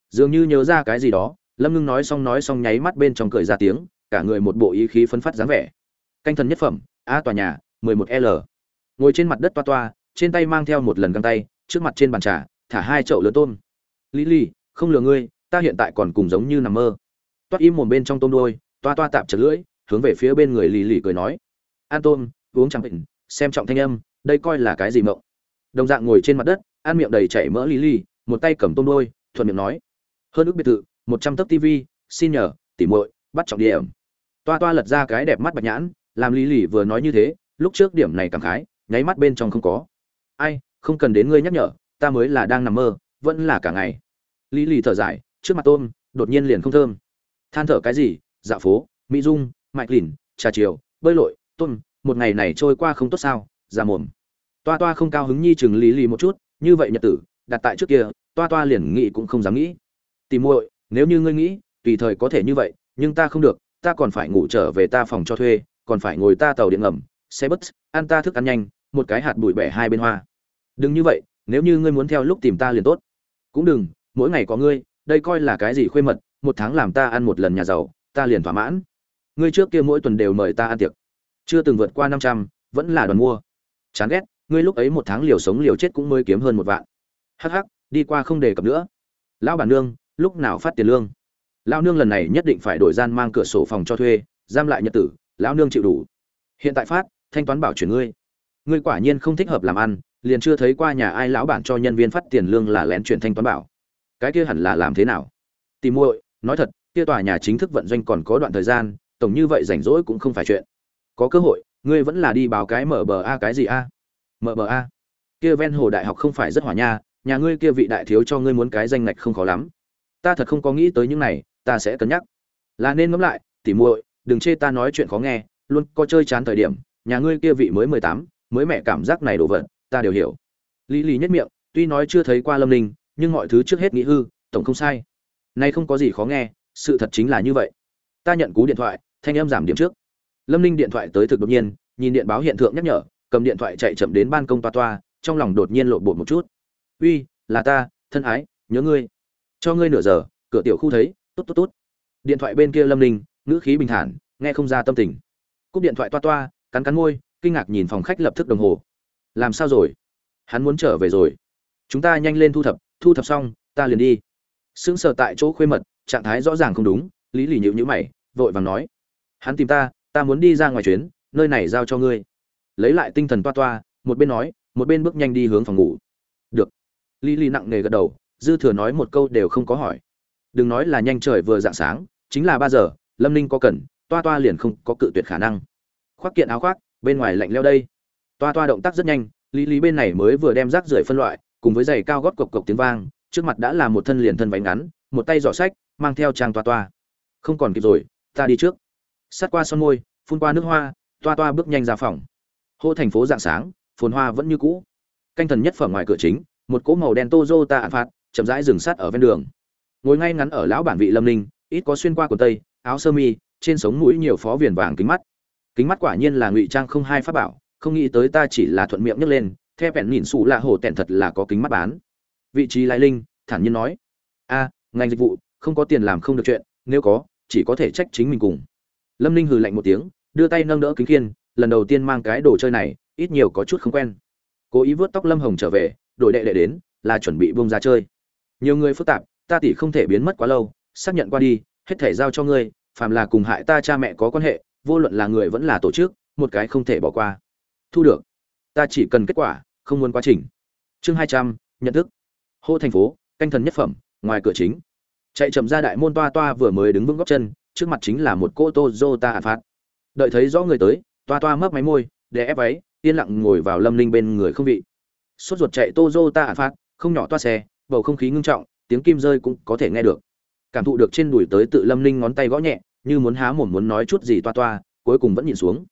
Dường như nhớ ra cái gì đó, lâm ngưng nói xong nói xong nháy mắt bên trong cười ra tiếng, cả người một bộ ý khí phấn phát dáng vẻ. Canh thần nhất phẩm, a tòa nhà 11 l. Ngồi trên mặt đất toa toa, trên tay mang theo một lần găng tay, trước mặt trên bàn trà, thả hai chậu lớn tôm. Lý lý không lừa ngươi, ta hiện tại còn cùng giống như nằm mơ. Toát im mồm bên trong tôm đôi toa toa tạm chật lưỡi, hướng về phía bên người lì lì cười nói. An tôm, uống trắng bệnh, xem trọng thanh âm, đây coi là cái gì mộng? Đồng dạng ngồi trên mặt đất, ăn miệng đầy chảy mỡ Lý lì, một tay cầm tôm đôi, thuận miệng nói, hơn ước biệt thự, một trăm tấc tv xin nhờ, tỉ muội, bắt trọng điểm. Toa toa lật ra cái đẹp mắt bạch nhãn, làm lý lì vừa nói như thế, lúc trước điểm này cảm khái, nháy mắt bên trong không có. Ai, không cần đến ngươi nhắc nhở, ta mới là đang nằm mơ, vẫn là cả ngày. Lý lì thở dài, trước mặt tôm, đột nhiên liền không thơm. Than thở cái gì dạ phố, mỹ dung, mạch lìn trà chiều, bơi lội, tôm, một ngày này trôi qua không tốt sao ra mồm toa toa không cao hứng nhi chừng lý lì một chút, như vậy nhật tử, đặt tại trước kia, toa toa liền nghĩ cũng không dám nghĩ. Tìm muội, nếu như ngươi nghĩ, tùy thời có thể như vậy, nhưng ta không được, ta còn phải ngủ trở về ta phòng cho thuê, còn phải ngồi ta tàu điện ngầm, xe bus, ăn ta thức ăn nhanh, một cái hạt bụi bẻ hai bên hoa. Đừng như vậy, nếu như ngươi muốn theo lúc tìm ta liền tốt. Cũng đừng, mỗi ngày có ngươi, đây coi là cái gì khuê mật, một tháng làm ta ăn một lần nhà giàu, ta liền thỏa mãn. Ngươi trước kia mỗi tuần đều mời ta ăn tiệc, chưa từng vượt qua năm trăm, vẫn là đoàn mua. Chán ghét ngươi lúc ấy một tháng liều sống liều chết cũng mới kiếm hơn một vạn. Hắc hắc, đi qua không đề cập nữa. Lão bản nương, lúc nào phát tiền lương? Lão nương lần này nhất định phải đổi gian mang cửa sổ phòng cho thuê, giam lại nhật tử, lão nương chịu đủ. Hiện tại phát, thanh toán bảo chuyển ngươi. Ngươi quả nhiên không thích hợp làm ăn, liền chưa thấy qua nhà ai lão bản cho nhân viên phát tiền lương là lén chuyển thanh toán bảo. Cái kia hẳn là làm thế nào? Tìm muội, nói thật, kia tòa nhà chính thức vận doanh còn có đoạn thời gian, tổng như vậy rảnh rỗi cũng không phải chuyện. Có cơ hội, ngươi vẫn là đi báo cái mở bờ a cái gì a? Mba a. Kia ven hồ đại học không phải rất hỏa nha, nhà ngươi kia vị đại thiếu cho ngươi muốn cái danh ngạch không khó lắm. Ta thật không có nghĩ tới những này, ta sẽ cân nhắc. Là nên ngẫm lại, tỉ muội, đừng chê ta nói chuyện khó nghe, luôn có chơi chán thời điểm, nhà ngươi kia vị mới mười tám, mới mẹ cảm giác này đồ vật, ta đều hiểu. Lý lý nhất miệng, tuy nói chưa thấy qua lâm ninh, nhưng mọi thứ trước hết nghĩ hư, tổng không sai. Nay không có gì khó nghe, sự thật chính là như vậy. Ta nhận cú điện thoại, thanh âm giảm điểm trước. Lâm ninh điện thoại tới thực đột nhiên, nhìn điện báo hiện tượng nhắc nhở cầm điện thoại chạy chậm đến ban công toa toa, trong lòng đột nhiên lộn bột một chút. Uy, là ta, thân ái, nhớ ngươi. Cho ngươi nửa giờ, cửa tiểu khu thấy, tốt tốt tốt. Điện thoại bên kia lâm ninh, ngữ khí bình thản, nghe không ra tâm tình. Cúp điện thoại toa toa, cắn cắn môi, kinh ngạc nhìn phòng khách lập tức đồng hồ. Làm sao rồi? Hắn muốn trở về rồi. Chúng ta nhanh lên thu thập thu thập xong, ta liền đi. Sững sờ tại chỗ khuê mật, trạng thái rõ ràng không đúng, lý lì nhịu nhữ mày, vội vàng nói. Hắn tìm ta ta muốn đi ra ngoài chuyến, nơi này giao cho ngươi lấy lại tinh thần toa toa, một bên nói, một bên bước nhanh đi hướng phòng ngủ. Được. Lý lì nặng nề gật đầu, dư thừa nói một câu đều không có hỏi. Đừng nói là nhanh trời vừa dạng sáng, chính là ba giờ, lâm ninh có cần, toa toa liền không có cự tuyệt khả năng. Khoác kiện áo khoác, bên ngoài lạnh leo đây. Toa toa động tác rất nhanh, lý lý bên này mới vừa đem rác rưởi phân loại, cùng với giày cao gót cộc cộc tiếng vang, trước mặt đã là một thân liền thân váy ngắn, một tay giỏ sách, mang theo trang toa toa. Không còn kịp rồi, ta đi trước. Sát qua son môi, phun qua nước hoa, toa toa bước nhanh ra phòng hô thành phố dạng sáng, phồn hoa vẫn như cũ. Canh thần nhất phẩm ngoài cửa chính, một cỗ màu đen Toyota ạn phạt chậm rãi dừng sát ở ven đường. Ngồi ngay ngắn ở lão bản vị lâm ninh, ít có xuyên qua quần tây, áo sơ mi, trên sống mũi nhiều phó viền vàng kính mắt. Kính mắt quả nhiên là ngụy trang không hai pháp bảo, không nghĩ tới ta chỉ là thuận miệng nhấc lên theo bẹn nhìn xù là hồ tẹn thật là có kính mắt bán. Vị trí lai linh, thản nhiên nói, a, ngành dịch vụ, không có tiền làm không được chuyện, nếu có, chỉ có thể trách chính mình cùng. Lâm ninh hừ lạnh một tiếng, đưa tay nâng đỡ kính khiên lần đầu tiên mang cái đồ chơi này, ít nhiều có chút không quen. Cố ý vớt tóc lâm hồng trở về, đổi đệ đệ đến, là chuẩn bị bông ra chơi. Nhiều người phức tạp, ta tỷ không thể biến mất quá lâu, xác nhận qua đi, hết thể giao cho ngươi, phàm là cùng hại ta cha mẹ có quan hệ, vô luận là người vẫn là tổ chức, một cái không thể bỏ qua. Thu được. Ta chỉ cần kết quả, không muốn quá trình. Chương hai trăm, nhận thức. Hô thành phố, canh thần nhất phẩm, ngoài cửa chính. Chạy chậm ra đại môn toa toa vừa mới đứng vững góc chân, trước mặt chính là một cô tô dô ta phát đợi thấy rõ người tới toa toa mấp máy môi để ép váy, yên lặng ngồi vào lâm linh bên người không vị. Sốt ruột chạy tô ta ạn phát, không nhỏ toa xe, bầu không khí ngưng trọng, tiếng kim rơi cũng có thể nghe được. Cảm thụ được trên đùi tới tự lâm linh ngón tay gõ nhẹ, như muốn há mồm muốn nói chút gì toa toa, cuối cùng vẫn nhìn xuống.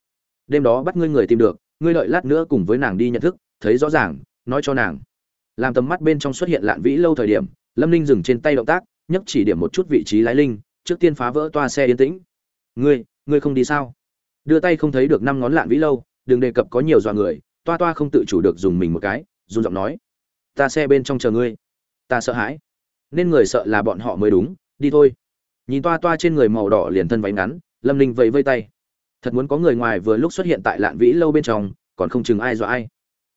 Đêm đó bắt ngươi người tìm được, ngươi đợi lát nữa cùng với nàng đi nhận thức, thấy rõ ràng, nói cho nàng. Làm tầm mắt bên trong xuất hiện lạn vĩ lâu thời điểm, lâm linh dừng trên tay động tác, nhấc chỉ điểm một chút vị trí lái linh, trước tiên phá vỡ toa xe yên tĩnh. Ngươi ngươi không đi sao? Đưa tay không thấy được năm ngón lạn vĩ lâu, đừng đề cập có nhiều dọa người, toa toa không tự chủ được dùng mình một cái, run giọng nói. Ta xe bên trong chờ ngươi. Ta sợ hãi. Nên người sợ là bọn họ mới đúng, đi thôi. Nhìn toa toa trên người màu đỏ liền thân váy ngắn, lâm ninh vẫy vây tay. Thật muốn có người ngoài vừa lúc xuất hiện tại lạn vĩ lâu bên trong, còn không chừng ai dọa ai.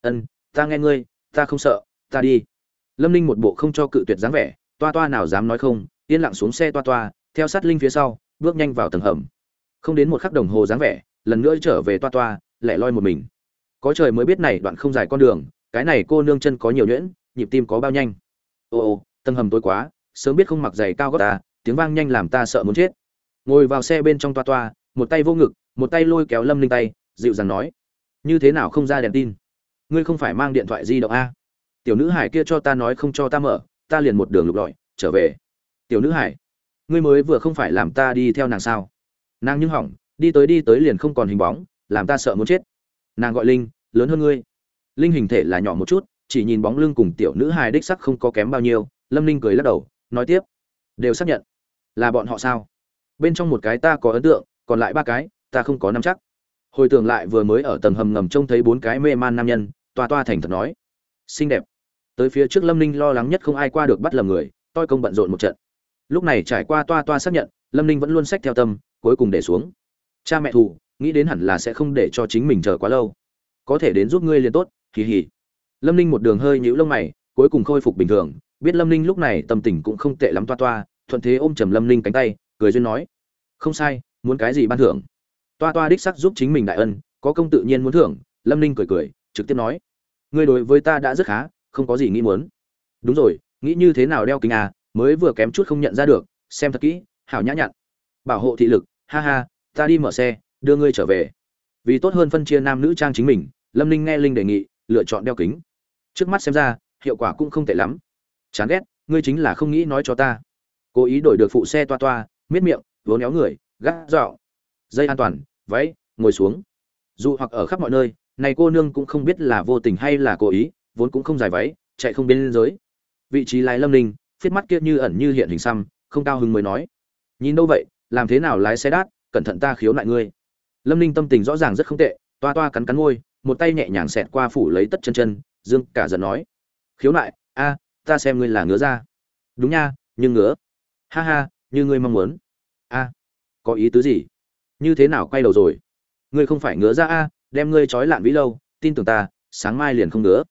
Ân, ta nghe ngươi, ta không sợ, ta đi. Lâm ninh một bộ không cho cự tuyệt dáng vẻ, toa toa nào dám nói không, yên lặng xuống xe toa toa, theo sát linh phía sau, bước nhanh vào tầng hầm không đến một khắc đồng hồ dáng vẻ, lần nữa trở về toa toa, lẻ loi một mình. Có trời mới biết này đoạn không dài con đường, cái này cô nương chân có nhiều nhuyễn, nhịp tim có bao nhanh. Ồ ồ tầng hầm tối quá, sớm biết không mặc giày cao gót ta, tiếng vang nhanh làm ta sợ muốn chết. Ngồi vào xe bên trong toa toa, một tay vô ngực, một tay lôi kéo lâm linh tay, dịu dàng nói, như thế nào không ra đèn tin? Ngươi không phải mang điện thoại di động a? Tiểu nữ hải kia cho ta nói không cho ta mở, ta liền một đường lục lọi, trở về. Tiểu nữ hải, ngươi mới vừa không phải làm ta đi theo nàng sao? Nàng nhưng hỏng, đi tới đi tới liền không còn hình bóng, làm ta sợ muốn chết. Nàng gọi linh, lớn hơn ngươi. Linh hình thể là nhỏ một chút, chỉ nhìn bóng lưng cùng tiểu nữ hài đích sắc không có kém bao nhiêu, lâm linh cười lắc đầu, nói tiếp. Đều xác nhận. Là bọn họ sao? Bên trong một cái ta có ấn tượng, còn lại ba cái, ta không có nắm chắc. Hồi tưởng lại vừa mới ở tầng hầm ngầm trông thấy bốn cái mê man nam nhân, toa toa thành thật nói. Xinh đẹp. Tới phía trước lâm ninh lo lắng nhất không ai qua được bắt lầm người, toi công bận rộn một trận. Lúc này trải qua toa toa xác nhận, lâm ninh vẫn luôn sách theo tâm cuối cùng để xuống. Cha mẹ thù, nghĩ đến hẳn là sẽ không để cho chính mình chờ quá lâu. Có thể đến giúp ngươi liền tốt, hì hì. Lâm ninh một đường hơi nhũ lông mày, cuối cùng khôi phục bình thường. Biết lâm ninh lúc này tâm tình cũng không tệ lắm toa toa, thuận thế ôm chầm lâm ninh cánh tay, cười duyên nói. Không sai, muốn cái gì ban thưởng? Toa toa đích sắc giúp chính mình đại ân, có công tự nhiên muốn thưởng. Lâm ninh cười cười, trực tiếp nói. Ngươi đối với ta đã rất khá, không có gì nghĩ muốn. Đúng rồi, nghĩ như thế nào đeo kính à mới vừa kém chút không nhận ra được, xem thật kỹ, hảo nhã nhặn bảo hộ thị lực, ha ha, ta đi mở xe, đưa ngươi trở về. Vì tốt hơn phân chia nam nữ trang chính mình, lâm ninh nghe linh đề nghị, lựa chọn đeo kính. Trước mắt xem ra, hiệu quả cũng không tệ lắm. Chán ghét, ngươi chính là không nghĩ nói cho ta. Cố ý đổi được phụ xe toa toa, miết miệng vốn éo người gác dạo dây an toàn, váy, ngồi xuống. Dù hoặc ở khắp mọi nơi, này cô nương cũng không biết là vô tình hay là cố ý, vốn cũng không dài váy, chạy không bên giới. Vị trí lái lâm ninh, phiết mắt kia như ẩn như hiện hình xăm, không cao hứng mới nói. Nhìn đâu vậy làm thế nào lái xe đát, cẩn thận ta khiếu nại ngươi. Lâm ninh tâm tình rõ ràng rất không tệ, toa toa cắn cắn môi, một tay nhẹ nhàng xẹt qua phủ lấy tất chân chân, dương cả giận nói. Khiếu nại, a, ta xem ngươi là ngứa ra đúng nha, nhưng ngứa. Ha ha, như ngươi mong muốn. A, có ý tứ gì? Như thế nào quay đầu rồi? Ngươi không phải ngứa ra a, đem ngươi trói lạn vĩ lâu, tin tưởng ta, sáng mai liền không ngứa.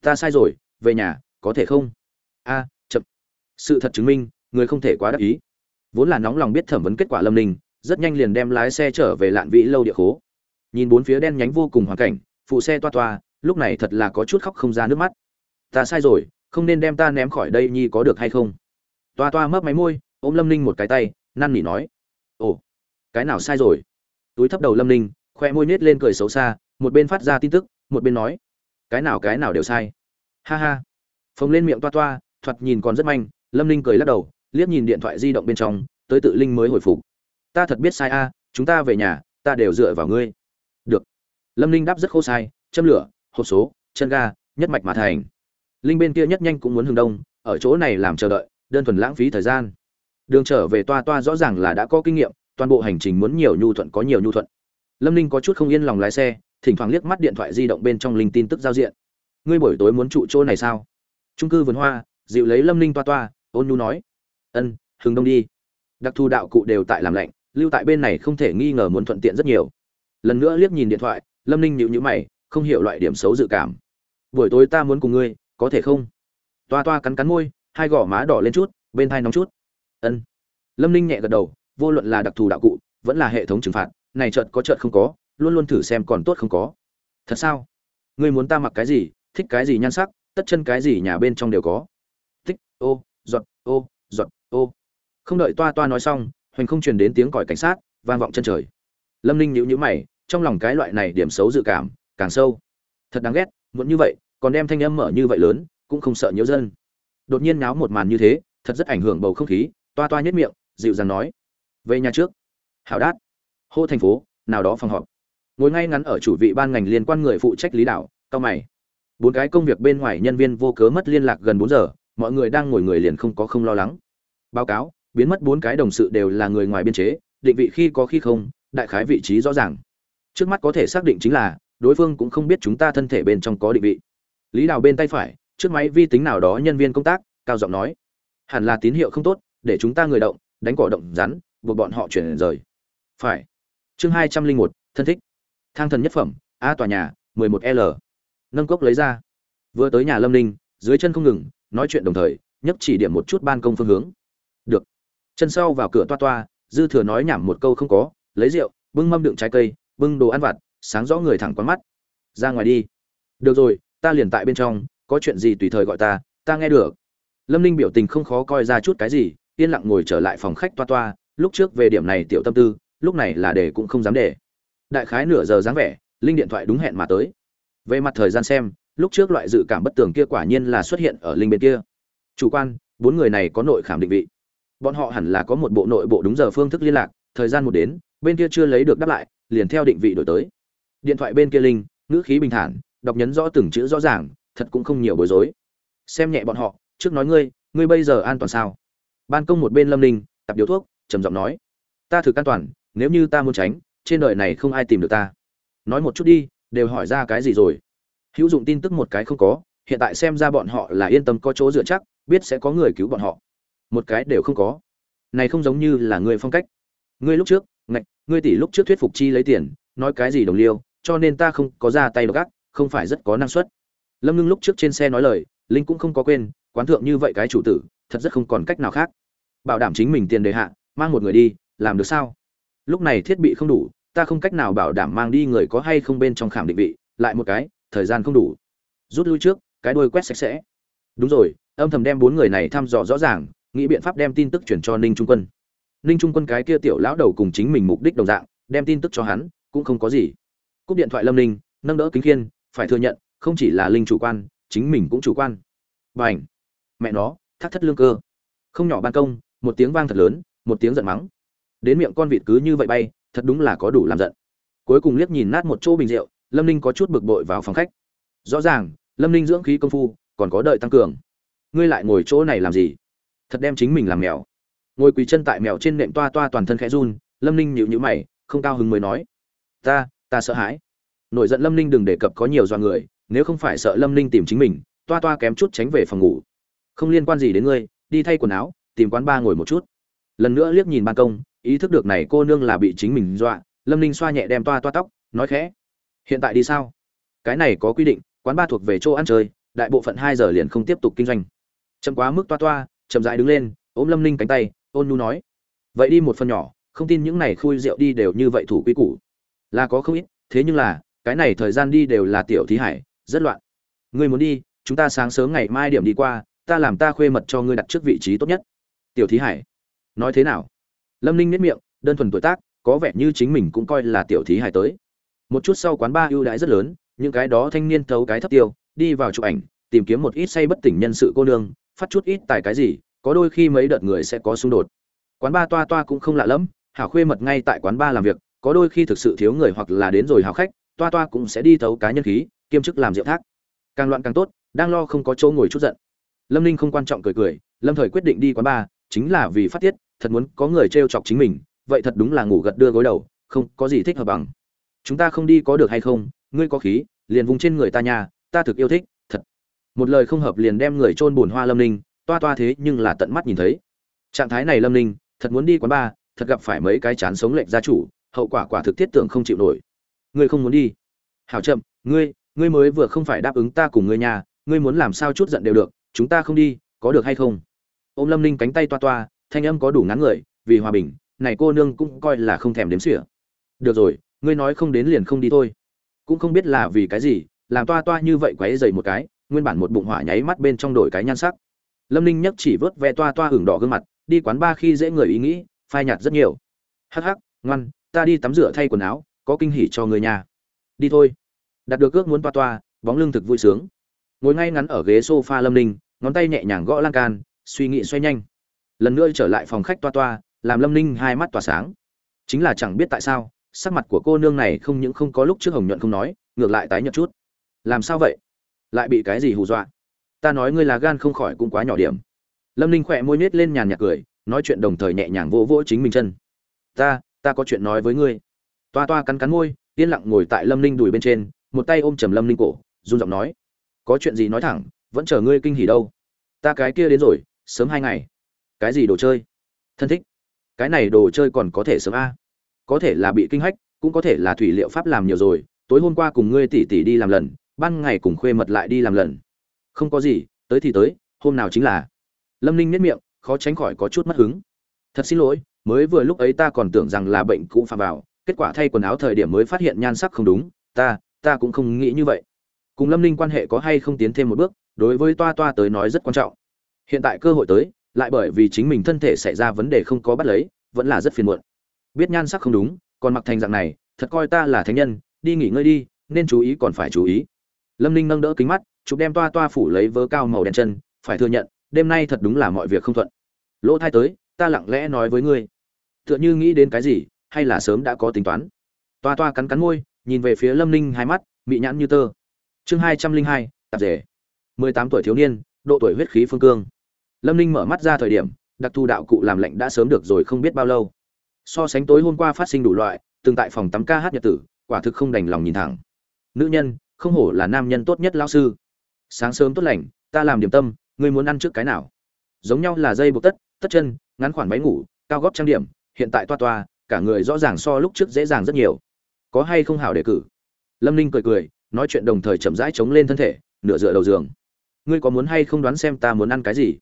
Ta sai rồi, về nhà, có thể không? A, chậm. Sự thật chứng minh người không thể quá đắc ý vốn là nóng lòng biết thẩm vấn kết quả lâm ninh, rất nhanh liền đem lái xe trở về lạn vĩ lâu địa khố. Nhìn bốn phía đen nhánh vô cùng hoàn cảnh, phụ xe toa toa, lúc này thật là có chút khóc không ra nước mắt. Ta sai rồi, không nên đem ta ném khỏi đây nhi có được hay không? Toa toa mấp máy môi, ôm lâm ninh một cái tay, năn nỉ nói, ồ, cái nào sai rồi? Túi thấp đầu lâm ninh, khoe môi nết lên cười xấu xa, một bên phát ra tin tức, một bên nói, cái nào cái nào đều sai. Ha ha. Phồng lên miệng toa toa, thoạt nhìn còn rất manh, lâm ninh cười lắc đầu liếc nhìn điện thoại di động bên trong, tới tự linh mới hồi phục. Ta thật biết sai a, chúng ta về nhà, ta đều dựa vào ngươi. Được. Lâm Linh đáp rất khô sai, châm lửa, hộp số, chân ga, nhất mạch mà thành. Linh bên kia nhất nhanh cũng muốn hừng đông, ở chỗ này làm chờ đợi, đơn thuần lãng phí thời gian. Đường trở về toa toa rõ ràng là đã có kinh nghiệm, toàn bộ hành trình muốn nhiều nhu thuận có nhiều nhu thuận. Lâm ninh có chút không yên lòng lái xe, thỉnh thoảng liếc mắt điện thoại di động bên trong linh tin tức giao diện. Ngươi buổi tối muốn trụ chỗ này sao? Trung cư vườn hoa, dịu lấy lâm ninh toa toa, ôn nhu nói ân hừng đông đi. Đặc thù đạo cụ đều tại làm lạnh, lưu tại bên này không thể nghi ngờ muốn thuận tiện rất nhiều. Lần nữa liếc nhìn điện thoại, lâm ninh nhịu nhữ mày, không hiểu loại điểm xấu dự cảm. Buổi tối ta muốn cùng ngươi, có thể không? Toa toa cắn cắn môi, hai gò má đỏ lên chút, bên thai nóng chút. Ân. Lâm ninh nhẹ gật đầu, vô luận là đặc thù đạo cụ, vẫn là hệ thống trừng phạt, này chợt có chợt không có, luôn luôn thử xem còn tốt không có. Thật sao? Ngươi muốn ta mặc cái gì, thích cái gì nhan sắc, tất chân cái gì nhà bên trong đều có. Thích, ô, giọt, ô ô. Không đợi toa toa nói xong, hoành không truyền đến tiếng còi cảnh sát, vang vọng chân trời. Lâm ninh nhíu nhíu mày, trong lòng cái loại này điểm xấu dự cảm, càng sâu. Thật đáng ghét muốn như vậy, còn đem thanh âm mở như vậy lớn, cũng không sợ nhiễu dân. Đột nhiên náo một màn như thế, thật rất ảnh hưởng bầu không khí, toa toa nhất miệng, dịu dàng nói. Về nhà trước. Hảo đát. Hô thành phố, nào đó phòng họp. Ngồi ngay ngắn ở chủ vị ban ngành liên quan người phụ trách lý đạo, cao mày. Bốn cái công việc bên ngoài nhân viên vô cớ mất liên lạc gần bốn giờ, mọi người đang ngồi người liền không có không lo lắng báo cáo, biến mất bốn cái đồng sự đều là người ngoài biên chế, định vị khi có khi không, đại khái vị trí rõ ràng. Trước mắt có thể xác định chính là, đối phương cũng không biết chúng ta thân thể bên trong có định vị. Lý đào bên tay phải, trước máy vi tính nào đó nhân viên công tác, cao giọng nói, hẳn là tín hiệu không tốt, để chúng ta người động, đánh cỏ động rắn, buộc bọn họ chuyển rời. Phải. Chương hai trăm linh một, thân thích. Thang thần nhất phẩm, a tòa nhà, mười một l. Nâng cốc lấy ra. Vừa tới nhà lâm ninh, dưới chân không ngừng, nói chuyện đồng thời nhấp chỉ điểm một chút ban công phương hướng chân sau vào cửa toa toa, dư thừa nói nhảm một câu không có, lấy rượu, bưng mâm đựng trái cây, bưng đồ ăn vặt, sáng rõ người thẳng quán mắt. Ra ngoài đi. Được rồi, ta liền tại bên trong, có chuyện gì tùy thời gọi ta ta nghe được. Lâm ninh biểu tình không khó coi ra chút cái gì, yên lặng ngồi trở lại phòng khách toa toa, lúc trước về điểm này tiểu tâm tư, lúc này là để cũng không dám để. Đại khái nửa giờ dáng vẻ, linh điện thoại đúng hẹn mà tới. Về mặt thời gian xem, lúc trước loại dự cảm bất tường kia quả nhiên là xuất hiện ở linh bên kia. Chủ quan, bốn người này có nội khảm định vị bọn họ hẳn là có một bộ nội bộ đúng giờ phương thức liên lạc, thời gian một đến, bên kia chưa lấy được đáp lại, liền theo định vị đổi tới. Điện thoại bên kia linh, ngữ khí bình thản, đọc nhấn rõ từng chữ rõ ràng, thật cũng không nhiều bối rối. Xem nhẹ bọn họ, trước nói ngươi ngươi bây giờ an toàn sao? Ban công một bên lâm ninh, tập điếu thuốc, trầm giọng nói. Ta thực an toàn, nếu như ta muốn tránh, trên đời này không ai tìm được ta. Nói một chút đi, đều hỏi ra cái gì rồi? Hữu dụng tin tức một cái không có, hiện tại xem ra bọn họ là yên tâm có chỗ dựa chắc, biết sẽ có người cứu bọn họ một cái đều không có. Này không giống như là người phong cách. Ngươi lúc trước, ngạch, ngươi tỷ lúc trước thuyết phục chi lấy tiền, nói cái gì đồng liêu, cho nên ta không có ra tay gác không phải rất có năng suất. Lâm ngưng lúc trước trên xe nói lời, linh cũng không có quên, quán thượng như vậy cái chủ tử, thật rất không còn cách nào khác. Bảo đảm chính mình tiền đề hạ, mang một người đi, làm được sao? Lúc này thiết bị không đủ, ta không cách nào bảo đảm mang đi người có hay không bên trong khảm định vị, lại một cái, thời gian không đủ. Rút lui trước, cái đuôi quét sạch sẽ. Đúng rồi, âm thầm đem bốn người này thăm dò rõ ràng nghĩ biện pháp đem tin tức chuyển cho ninh trung quân. Ninh trung quân cái kia tiểu lão đầu cùng chính mình mục đích đồng dạng, đem tin tức cho hắn, cũng không có gì. Cúp điện thoại lâm ninh, nâng đỡ kính khiên, phải thừa nhận, không chỉ là linh chủ quan, chính mình cũng chủ quan. B à ảnh mẹ nó, thắt thất lương cơ. Không nhỏ ban công, một tiếng vang thật lớn, một tiếng giận mắng. Đến miệng con vịt cứ như vậy bay, thật đúng là có đủ làm giận. Cuối cùng liếc nhìn nát một chỗ bình rượu, lâm ninh có chút bực bội vào phòng khách. Rõ ràng, lâm ninh dưỡng khí công phu, còn có đợi tăng cường. Ngươi lại ngồi chỗ này làm gì? Thật đem chính mình làm mèo. Ngồi quỳ chân tại mèo trên nệm toa toa toàn thân khẽ run, lâm ninh nhịu nhữ mày, không cao hứng mới nói, ta ta sợ hãi. Nổi giận lâm ninh đừng đề cập có nhiều do người, nếu không phải sợ lâm ninh tìm chính mình, toa toa kém chút tránh về phòng ngủ. Không liên quan gì đến ngươi, đi thay quần áo, tìm quán ba ngồi một chút. Lần nữa liếc nhìn ban công, ý thức được này cô nương là bị chính mình dọa, lâm ninh xoa nhẹ đem toa toa tóc, nói khẽ, hiện tại đi sao? Cái này có quy định, quán ba thuộc về chỗ ăn chơi, đại bộ phận hai giờ liền không tiếp tục kinh doanh. Chậm quá mức toa toa chậm rãi đứng lên, ôm lâm ninh cánh tay, ôn nu nói, vậy đi một phần nhỏ, không tin những này khui rượu đi đều như vậy thủ quy củ. Là có không ít, thế nhưng là, cái này thời gian đi đều là tiểu thí hải, rất loạn. Ngươi muốn đi, chúng ta sáng sớm ngày mai điểm đi qua, ta làm ta khuê mật cho ngươi đặt trước vị trí tốt nhất. Tiểu thí hải, nói thế nào? Lâm ninh nếp miệng, đơn thuần tuổi tác, có vẻ như chính mình cũng coi là tiểu thí hải tới. Một chút sau quán ba ưu đãi rất lớn, những cái đó thanh niên thấu cái thấp tiêu, đi vào chụp ảnh, tìm kiếm một ít say bất tỉnh nhân sự cô nương phát chút ít tài cái gì, có đôi khi mấy đợt người sẽ có xung đột. Quán ba toa toa cũng không lạ lẫm, hảo khuê mật ngay tại quán ba làm việc, có đôi khi thực sự thiếu người hoặc là đến rồi hào khách, toa toa cũng sẽ đi thấu cá nhân khí, kiêm chức làm rượu thác. Càng loạn càng tốt, đang lo không có chỗ ngồi chút giận. Lâm ninh không quan trọng cười cười, lâm thời quyết định đi quán ba chính là vì phát tiết, thật muốn có người trêu chọc chính mình, vậy thật đúng là ngủ gật đưa gối đầu, không có gì thích hợp bằng. Chúng ta không đi có được hay không, ngươi có khí, liền vùng trên người ta nhà ta thực yêu thích một lời không hợp liền đem người chôn buồn hoa lâm ninh, toa toa thế nhưng là tận mắt nhìn thấy. Trạng thái này lâm ninh, thật muốn đi quán ba thật gặp phải mấy cái chán sống lệch gia chủ, hậu quả quả thực thiết tưởng không chịu nổi. Ngươi không muốn đi. Hảo chậm, ngươi ngươi mới vừa không phải đáp ứng ta cùng ngươi nhà, ngươi muốn làm sao chút giận đều được, chúng ta không đi, có được hay không? Ôm lâm ninh cánh tay toa toa, thanh âm có đủ ngắn người, vì hòa bình, này cô nương cũng coi là không thèm đếm xỉa. Được rồi, ngươi nói không đến liền không đi thôi. Cũng không biết là vì cái gì, làm toa toa như vậy quấy dày một cái nguyên bản một bụng hỏa nháy mắt bên trong đổi cái nhan sắc. Lâm ninh nhấc chỉ vớt ve toa toa hưởng đỏ gương mặt, đi quán ba khi dễ người ý nghĩ, phai nhạt rất nhiều. Hắc hắc, ngoan, ta đi tắm rửa thay quần áo, có kinh hỉ cho người nhà. Đi thôi. Đặt được ước muốn toa toa, bóng lưng thực vui sướng. Ngồi ngay ngắn ở ghế sofa lâm ninh, ngón tay nhẹ nhàng gõ lan can, suy nghĩ xoay nhanh. Lần nữa trở lại phòng khách toa toa, làm lâm ninh hai mắt tỏa sáng. Chính là chẳng biết tại sao, sắc mặt của cô nương này không những không có lúc trước hồng nhuận không nói, ngược lại tái nhợt chút. Làm sao vậy? Lại bị cái gì hù dọa? Ta nói ngươi là gan không khỏi cũng quá nhỏ điểm. Lâm ninh khỏe môi nết lên nhàn nhạt cười, nói chuyện đồng thời nhẹ nhàng vỗ vỗ chính mình chân. Ta ta có chuyện nói với ngươi. Toa toa cắn cắn môi, yên lặng ngồi tại lâm ninh đùi bên trên, một tay ôm trầm lâm ninh cổ, run giọng nói. Có chuyện gì nói thẳng, vẫn chờ ngươi kinh hỉ đâu. Ta cái kia đến rồi, sớm hai ngày. Cái gì đồ chơi? Thân thích. Cái này đồ chơi còn có thể sớm a. Có thể là bị kinh hách, cũng có thể là thủy liệu pháp làm nhiều rồi. Tối hôm qua cùng ngươi tỉ tỉ đi làm lần ban ngày cùng khuê mật lại đi làm lần. Không có gì, tới thì tới, hôm nào chính là. Lâm ninh nếp miệng, khó tránh khỏi có chút mất hứng. Thật xin lỗi, mới vừa lúc ấy ta còn tưởng rằng là bệnh cũ phạm vào, kết quả thay quần áo thời điểm mới phát hiện nhan sắc không đúng, ta ta cũng không nghĩ như vậy. Cùng lâm ninh quan hệ có hay không tiến thêm một bước, đối với toa toa tới nói rất quan trọng. Hiện tại cơ hội tới, lại bởi vì chính mình thân thể xảy ra vấn đề không có bắt lấy, vẫn là rất phiền muộn. Biết nhan sắc không đúng, còn mặc thành dạng này, thật coi ta là thánh nhân, đi nghỉ ngơi đi, nên chú ý còn phải chú ý lâm ninh nâng đỡ kính mắt, chụp đem toa toa phủ lấy vớ cao màu đen chân, phải thừa nhận, đêm nay thật đúng là mọi việc không thuận. Lỗ thai tới, ta lặng lẽ nói với ngươi. Tựa như nghĩ đến cái gì, hay là sớm đã có tính toán. Toa toa cắn cắn môi, nhìn về phía lâm ninh hai mắt, mị nhãn như tơ. Chương hai trăm linh hai, tạp rể mười tám tuổi thiếu niên, độ tuổi huyết khí phương cương. Lâm ninh mở mắt ra thời điểm, đặc thù đạo cụ làm lệnh đã sớm được rồi không biết bao lâu. So sánh tối hôm qua phát sinh đủ loại, từng tại phòng tắm ca hát nhật tử, quả thực không đành lòng nhìn thẳng. Nữ nhân không hổ là nam nhân tốt nhất lão sư. Sáng sớm tốt lành, ta làm điểm tâm, ngươi muốn ăn trước cái nào? Giống nhau là dây buộc tất tất chân, ngắn khoản váy ngủ, cao góp trang điểm, hiện tại toa toa, cả người rõ ràng so lúc trước dễ dàng rất nhiều. Có hay không hảo đề cử? Lâm ninh cười cười, nói chuyện đồng thời chậm rãi chống lên thân thể, nửa dựa đầu giường. Ngươi có muốn hay không đoán xem ta muốn ăn cái gì?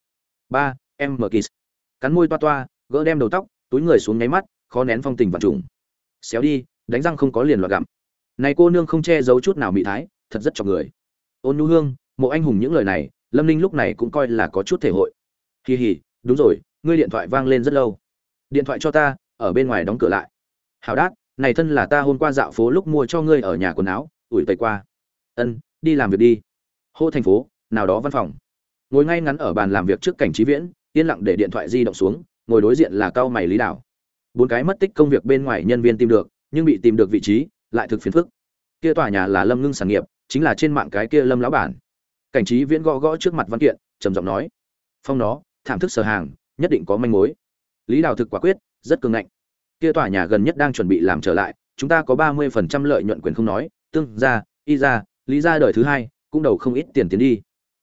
Ba, em mở kỳ cắn môi toa toa, gỡ đem đầu tóc, túi người xuống nháy mắt, khó nén phong tình và trùng. Xéo đi, đánh răng không có liền loạt gặm này cô nương không che giấu chút nào mỹ thái, thật rất cho người. Ôn nhu hương, mộ anh hùng những lời này, lâm ninh lúc này cũng coi là có chút thể hội. Kỳ hỉ đúng rồi, ngươi điện thoại vang lên rất lâu. Điện thoại cho ta, ở bên ngoài đóng cửa lại. Hào đát, này thân là ta hôm qua dạo phố lúc mua cho ngươi ở nhà quần áo, ủi tây qua. Ân, đi làm việc đi. Hô thành phố, nào đó văn phòng. Ngồi ngay ngắn ở bàn làm việc trước cảnh trí viễn, yên lặng để điện thoại di động xuống, ngồi đối diện là cao mày lý đảo. Bốn cái mất tích công việc bên ngoài nhân viên tìm được, nhưng bị tìm được vị trí lại thực phiền phức. Kia tòa nhà là lâm ngưng sản nghiệp chính là trên mạng cái kia lâm lão bản. Cảnh trí viễn gõ gõ trước mặt văn kiện trầm giọng nói phong nó thảm thức sở hàng nhất định có manh mối. Lý đào thực quả quyết rất cường ngạnh. Kia tòa nhà gần nhất đang chuẩn bị làm trở lại chúng ta có ba mươi phần trăm lợi nhuận quyền không nói tương gia, y gia, lý gia đời thứ hai cũng đầu không ít tiền tiến đi.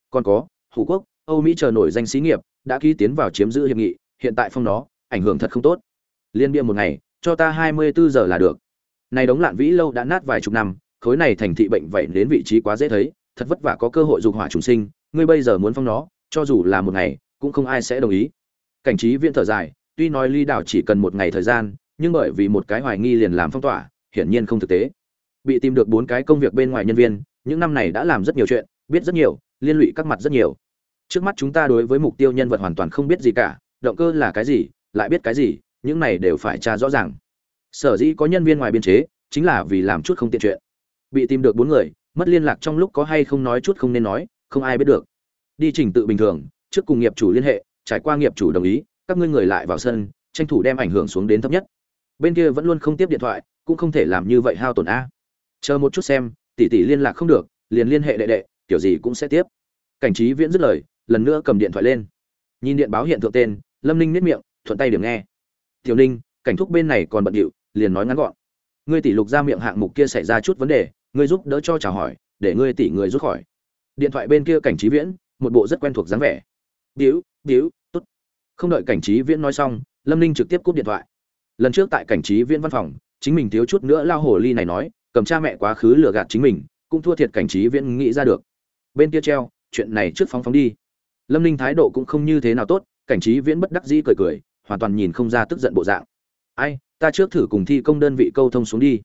Còn có hủ quốc âu mỹ chờ nổi danh xí nghiệp đã ký tiến vào chiếm giữ hiệp nghị hiện tại phong nó ảnh hưởng thật không tốt. Liên bia một ngày cho ta hai mươi bốn giờ là được này đống lạn vĩ lâu đã nát vài chục năm, khối này thành thị bệnh vậy đến vị trí quá dễ thấy, thật vất vả có cơ hội dục hỏa trùng sinh, ngươi bây giờ muốn phong nó, cho dù là một ngày, cũng không ai sẽ đồng ý. Cảnh trí viễn thở dài, tuy nói ly đảo chỉ cần một ngày thời gian, nhưng bởi vì một cái hoài nghi liền làm phong tỏa, hiển nhiên không thực tế. Bị tìm được bốn cái công việc bên ngoài nhân viên, những năm này đã làm rất nhiều chuyện, biết rất nhiều, liên lụy các mặt rất nhiều. Trước mắt chúng ta đối với mục tiêu nhân vật hoàn toàn không biết gì cả, động cơ là cái gì, lại biết cái gì, những này đều phải tra rõ ràng sở dĩ có nhân viên ngoài biên chế, chính là vì làm chút không tiện chuyện. Bị tìm được bốn người, mất liên lạc trong lúc có hay không nói chút không nên nói, không ai biết được. Đi trình tự bình thường, trước cùng nghiệp chủ liên hệ, trải qua nghiệp chủ đồng ý, các ngươi người lại vào sân, tranh thủ đem ảnh hưởng xuống đến thấp nhất. Bên kia vẫn luôn không tiếp điện thoại, cũng không thể làm như vậy hao tổn a. Chờ một chút xem, tỷ tỷ liên lạc không được, liền liên hệ đệ đệ, kiểu gì cũng sẽ tiếp. Cảnh trí viễn dứt lời, lần nữa cầm điện thoại lên. Nhìn điện báo hiện thượng tên, lâm ninh nếp miệng, thuận tay điểm nghe. Tiểu ninh, cảnh thúc bên này còn bận điệu liền nói ngắn gọn. Ngươi tỷ lục ra miệng hạng mục kia xảy ra chút vấn đề, ngươi giúp đỡ cho chào hỏi, để ngươi tỷ người rút khỏi. Điện thoại bên kia cảnh trí viễn, một bộ rất quen thuộc dáng vẻ. Điếu điếu, tốt. Không đợi cảnh trí viễn nói xong, lâm ninh trực tiếp cúp điện thoại. Lần trước tại cảnh trí viễn văn phòng, chính mình thiếu chút nữa lao hồ ly này nói, cầm cha mẹ quá khứ lừa gạt chính mình, cũng thua thiệt cảnh trí viễn nghĩ ra được. Bên kia treo, chuyện này trước phóng phóng đi. Lâm ninh thái độ cũng không như thế nào tốt, cảnh trí viễn bất đắc dĩ cười cười, hoàn toàn nhìn không ra tức giận bộ dạng. Ai ta trước thử cùng thi công đơn vị câu thông xuống đi.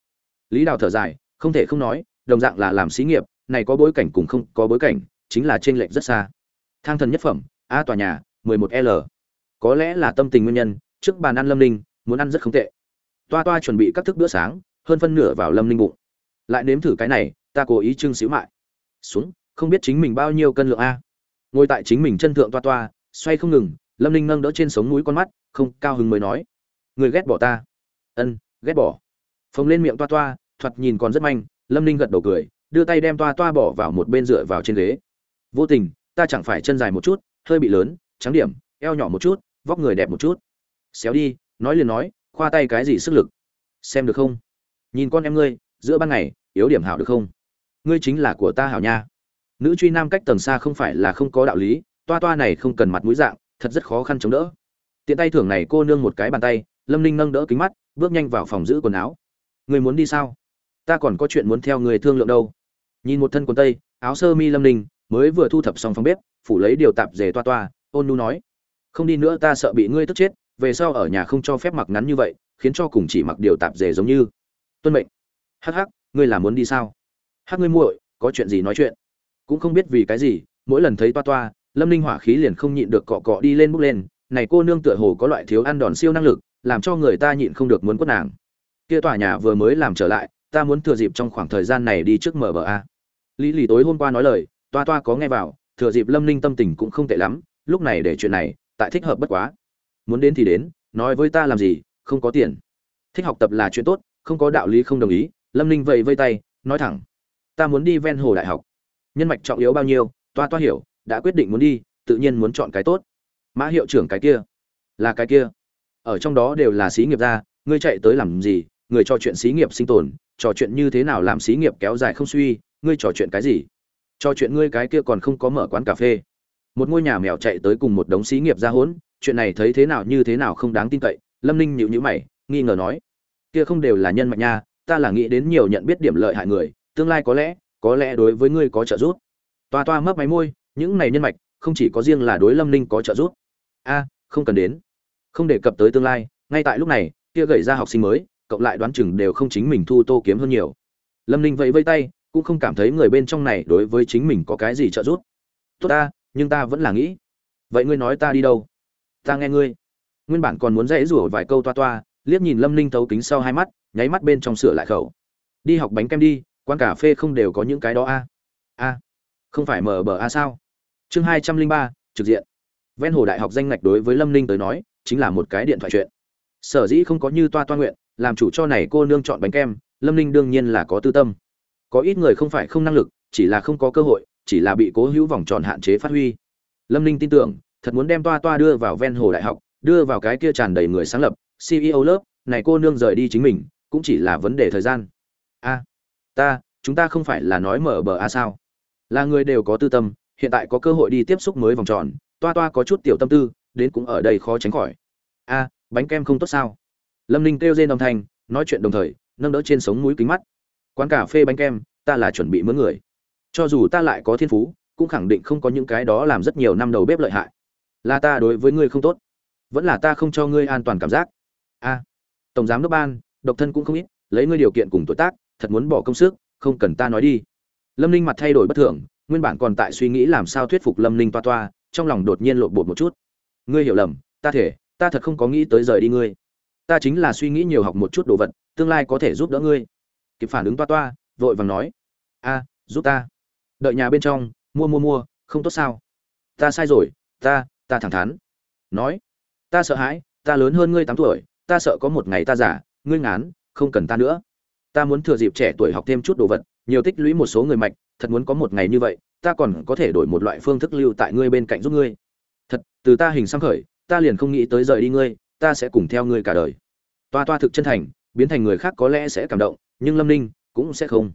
Lý đào thở dài, không thể không nói, đồng dạng là làm xí nghiệp, này có bối cảnh cùng không có bối cảnh, chính là trên lệch rất xa. Thang thần nhất phẩm, a tòa nhà 11 l. Có lẽ là tâm tình nguyên nhân, trước bàn ăn lâm ninh, muốn ăn rất không tệ. Toa toa chuẩn bị các thức bữa sáng, hơn phân nửa vào lâm ninh bụng. Lại nếm thử cái này, ta cố ý trưng xíu mại. Xuống, không biết chính mình bao nhiêu cân lượng a. Ngồi tại chính mình chân thượng toa toa, xoay không ngừng, lâm ninh nâng đỡ trên sống núi con mắt, không cao hứng mới nói. Người ghét bỏ ta ân, ghét bỏ. Phồng lên miệng toa toa, thoạt nhìn còn rất manh, lâm ninh gật đầu cười, đưa tay đem toa toa bỏ vào một bên dựa vào trên ghế. Vô tình, ta chẳng phải chân dài một chút, hơi bị lớn, trắng điểm, eo nhỏ một chút, vóc người đẹp một chút. Xéo đi, nói liền nói, khoa tay cái gì sức lực? Xem được không? Nhìn con em ngươi, giữa ban ngày, yếu điểm hảo được không? Ngươi chính là của ta hảo nha. Nữ truy nam cách tầng xa không phải là không có đạo lý, toa toa này không cần mặt mũi dạng, thật rất khó khăn chống đỡ. Tiện tay thưởng này cô nương một cái bàn tay, lâm ninh nâng đỡ kính mắt bước nhanh vào phòng giữ quần áo. Người muốn đi sao? Ta còn có chuyện muốn theo người thương lượng đâu. Nhìn một thân quần tây, áo sơ mi lâm ninh, mới vừa thu thập xong phòng bếp, phủ lấy điều tạp dề toa toa, ôn nu nói. Không đi nữa ta sợ bị ngươi tức chết, về sau ở nhà không cho phép mặc ngắn như vậy, khiến cho cùng chỉ mặc điều tạp dề giống như. Tuân mệnh. Hắc hắc, ngươi là muốn đi sao? Hắc ngươi muội, có chuyện gì nói chuyện? Cũng không biết vì cái gì, mỗi lần thấy toa toa, lâm ninh hỏa khí liền không nhịn được cọ cọ đi lên bước lên. Này cô nương tựa hồ có loại thiếu ăn đòn siêu năng lực làm cho người ta nhịn không được muốn quất nàng. Kia tòa nhà vừa mới làm trở lại, ta muốn thừa dịp trong khoảng thời gian này đi trước mở bờ a. Lý lì tối hôm qua nói lời, toa toa có nghe vào, thừa dịp lâm ninh tâm tình cũng không tệ lắm, lúc này để chuyện này, tại thích hợp bất quá. Muốn đến thì đến, nói với ta làm gì, không có tiền. Thích học tập là chuyện tốt, không có đạo lý không đồng ý, lâm ninh vẫy vây tay, nói thẳng. Ta muốn đi ven hồ đại học. Nhân mạch trọng yếu bao nhiêu, toa toa hiểu, đã quyết định muốn đi, tự nhiên muốn chọn cái tốt. Mã hiệu trưởng cái kia. Là cái kia ở trong đó đều là xí nghiệp gia ngươi chạy tới làm gì, người trò chuyện xí nghiệp sinh tồn, trò chuyện như thế nào làm xí nghiệp kéo dài không suy, ngươi trò chuyện cái gì? Trò chuyện ngươi cái kia còn không có mở quán cà phê. Một ngôi nhà mèo chạy tới cùng một đống xí nghiệp ra hỗn chuyện này thấy thế nào như thế nào không đáng tin cậy, lâm ninh nhịu nhữ mày, nghi ngờ nói, kia không đều là nhân mạch nha, ta là nghĩ đến nhiều nhận biết điểm lợi hại người, tương lai có lẽ có lẽ đối với ngươi có trợ giúp. Toa toa mấp máy môi, những này nhân mạch, không chỉ có riêng là đối lâm ninh có trợ giúp. A, không cần đến không đề cập tới tương lai, ngay tại lúc này, kia gậy ra học sinh mới, cộng lại đoán chừng đều không chính mình thu tô kiếm hơn nhiều. Lâm ninh vẫy vây tay, cũng không cảm thấy người bên trong này đối với chính mình có cái gì trợ giúp. Tốt ta, nhưng ta vẫn là nghĩ. Vậy ngươi nói ta đi đâu? Ta nghe ngươi. Nguyên bản còn muốn dãy rủa vài câu toa toa, liếc nhìn lâm ninh thấu kính sau hai mắt, nháy mắt bên trong sửa lại khẩu. Đi học bánh kem đi, quán cà phê không đều có những cái đó a? A, không phải mở bờ a sao? Chương hai trăm linh ba, trực diện. Ven hồ đại học danh ngạch đối với lâm ninh tới nói chính là một cái điện thoại chuyện. Sở dĩ không có như toa toa nguyện, làm chủ cho này cô nương chọn bánh kem, lâm ninh đương nhiên là có tư tâm. Có ít người không phải không năng lực, chỉ là không có cơ hội, chỉ là bị cố hữu vòng tròn hạn chế phát huy. Lâm ninh tin tưởng, thật muốn đem toa toa đưa vào ven hồ đại học, đưa vào cái kia tràn đầy người sáng lập ceo lớp, này cô nương rời đi chính mình, cũng chỉ là vấn đề thời gian. A, ta, chúng ta không phải là nói mở bờ a sao? Là người đều có tư tâm, hiện tại có cơ hội đi tiếp xúc mới vòng tròn, toa toa có chút tiểu tâm tư đến cũng ở đây khó tránh khỏi. A, bánh kem không tốt sao? Lâm ninh kêu trên đồng thanh, nói chuyện đồng thời, nâng đỡ trên sống mũi kính mắt. Quán cà phê bánh kem, ta là chuẩn bị mướn người. Cho dù ta lại có thiên phú, cũng khẳng định không có những cái đó làm rất nhiều năm đầu bếp lợi hại. Là ta đối với ngươi không tốt, vẫn là ta không cho ngươi an toàn cảm giác. A, tổng giám đốc ban, độc thân cũng không ít, lấy ngươi điều kiện cùng tuổi tác, thật muốn bỏ công sức, không cần ta nói đi. Lâm ninh mặt thay đổi bất thường, nguyên bản còn tại suy nghĩ làm sao thuyết phục lâm ninh toa toa, trong lòng đột nhiên lộn bột một chút ngươi hiểu lầm, ta thể, ta thật không có nghĩ tới rời đi ngươi. Ta chính là suy nghĩ nhiều học một chút đồ vật, tương lai có thể giúp đỡ ngươi. Kịp phản ứng toa toa, vội vàng nói, a, giúp ta. Đợi nhà bên trong, mua mua mua, không tốt sao? Ta sai rồi, ta ta thẳng thắn. Nói, ta sợ hãi, ta lớn hơn ngươi tám tuổi, ta sợ có một ngày ta giả ngươi ngán, không cần ta nữa. Ta muốn thừa dịp trẻ tuổi học thêm chút đồ vật, nhiều tích lũy một số người mạch, thật muốn có một ngày như vậy, ta còn có thể đổi một loại phương thức lưu tại ngươi bên cạnh giúp ngươi thật, từ ta hình xăm khởi, ta liền không nghĩ tới rời đi ngươi, ta sẽ cùng theo ngươi cả đời. Toa toa thực chân thành, biến thành người khác có lẽ sẽ cảm động, nhưng lâm ninh cũng sẽ không.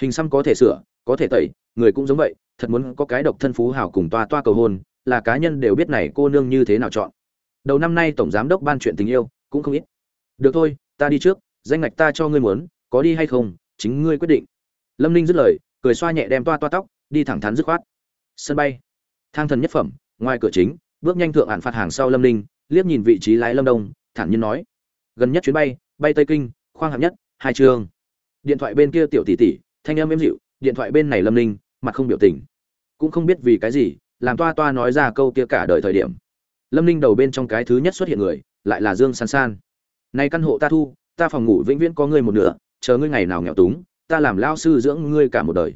Hình xăm có thể sửa, có thể tẩy, người cũng giống vậy, thật muốn có cái độc thân phú hào cùng toa toa cầu hôn, là cá nhân đều biết này cô nương như thế nào chọn. Đầu năm nay tổng giám đốc ban chuyện tình yêu, cũng không ít. Được thôi, ta đi trước, danh ngạch ta cho ngươi muốn, có đi hay không, chính ngươi quyết định. Lâm ninh dứt lời, cười xoa nhẹ đem toa toa tóc, đi thẳng thắn dứt khoát. Sân bay. Thang thần nhất phẩm ngoài cửa chính, bước nhanh thượng hạn phạt hàng sau lâm ninh, liếc nhìn vị trí lái lâm đông, thản nhiên nói, gần nhất chuyến bay bay tây kinh, khoang hạng nhất, hai chương. Điện thoại bên kia tiểu tỷ tỷ, thanh âm êm dịu, điện thoại bên này lâm ninh, mặt không biểu tình. Cũng không biết vì cái gì, làm toa toa nói ra câu kia cả đời thời điểm. Lâm ninh đầu bên trong cái thứ nhất xuất hiện người, lại là dương san san. Nay căn hộ ta thu, ta phòng ngủ vĩnh viễn có ngươi một nửa, chờ ngươi ngày nào nghèo túng, ta làm lao sư dưỡng ngươi cả một đời.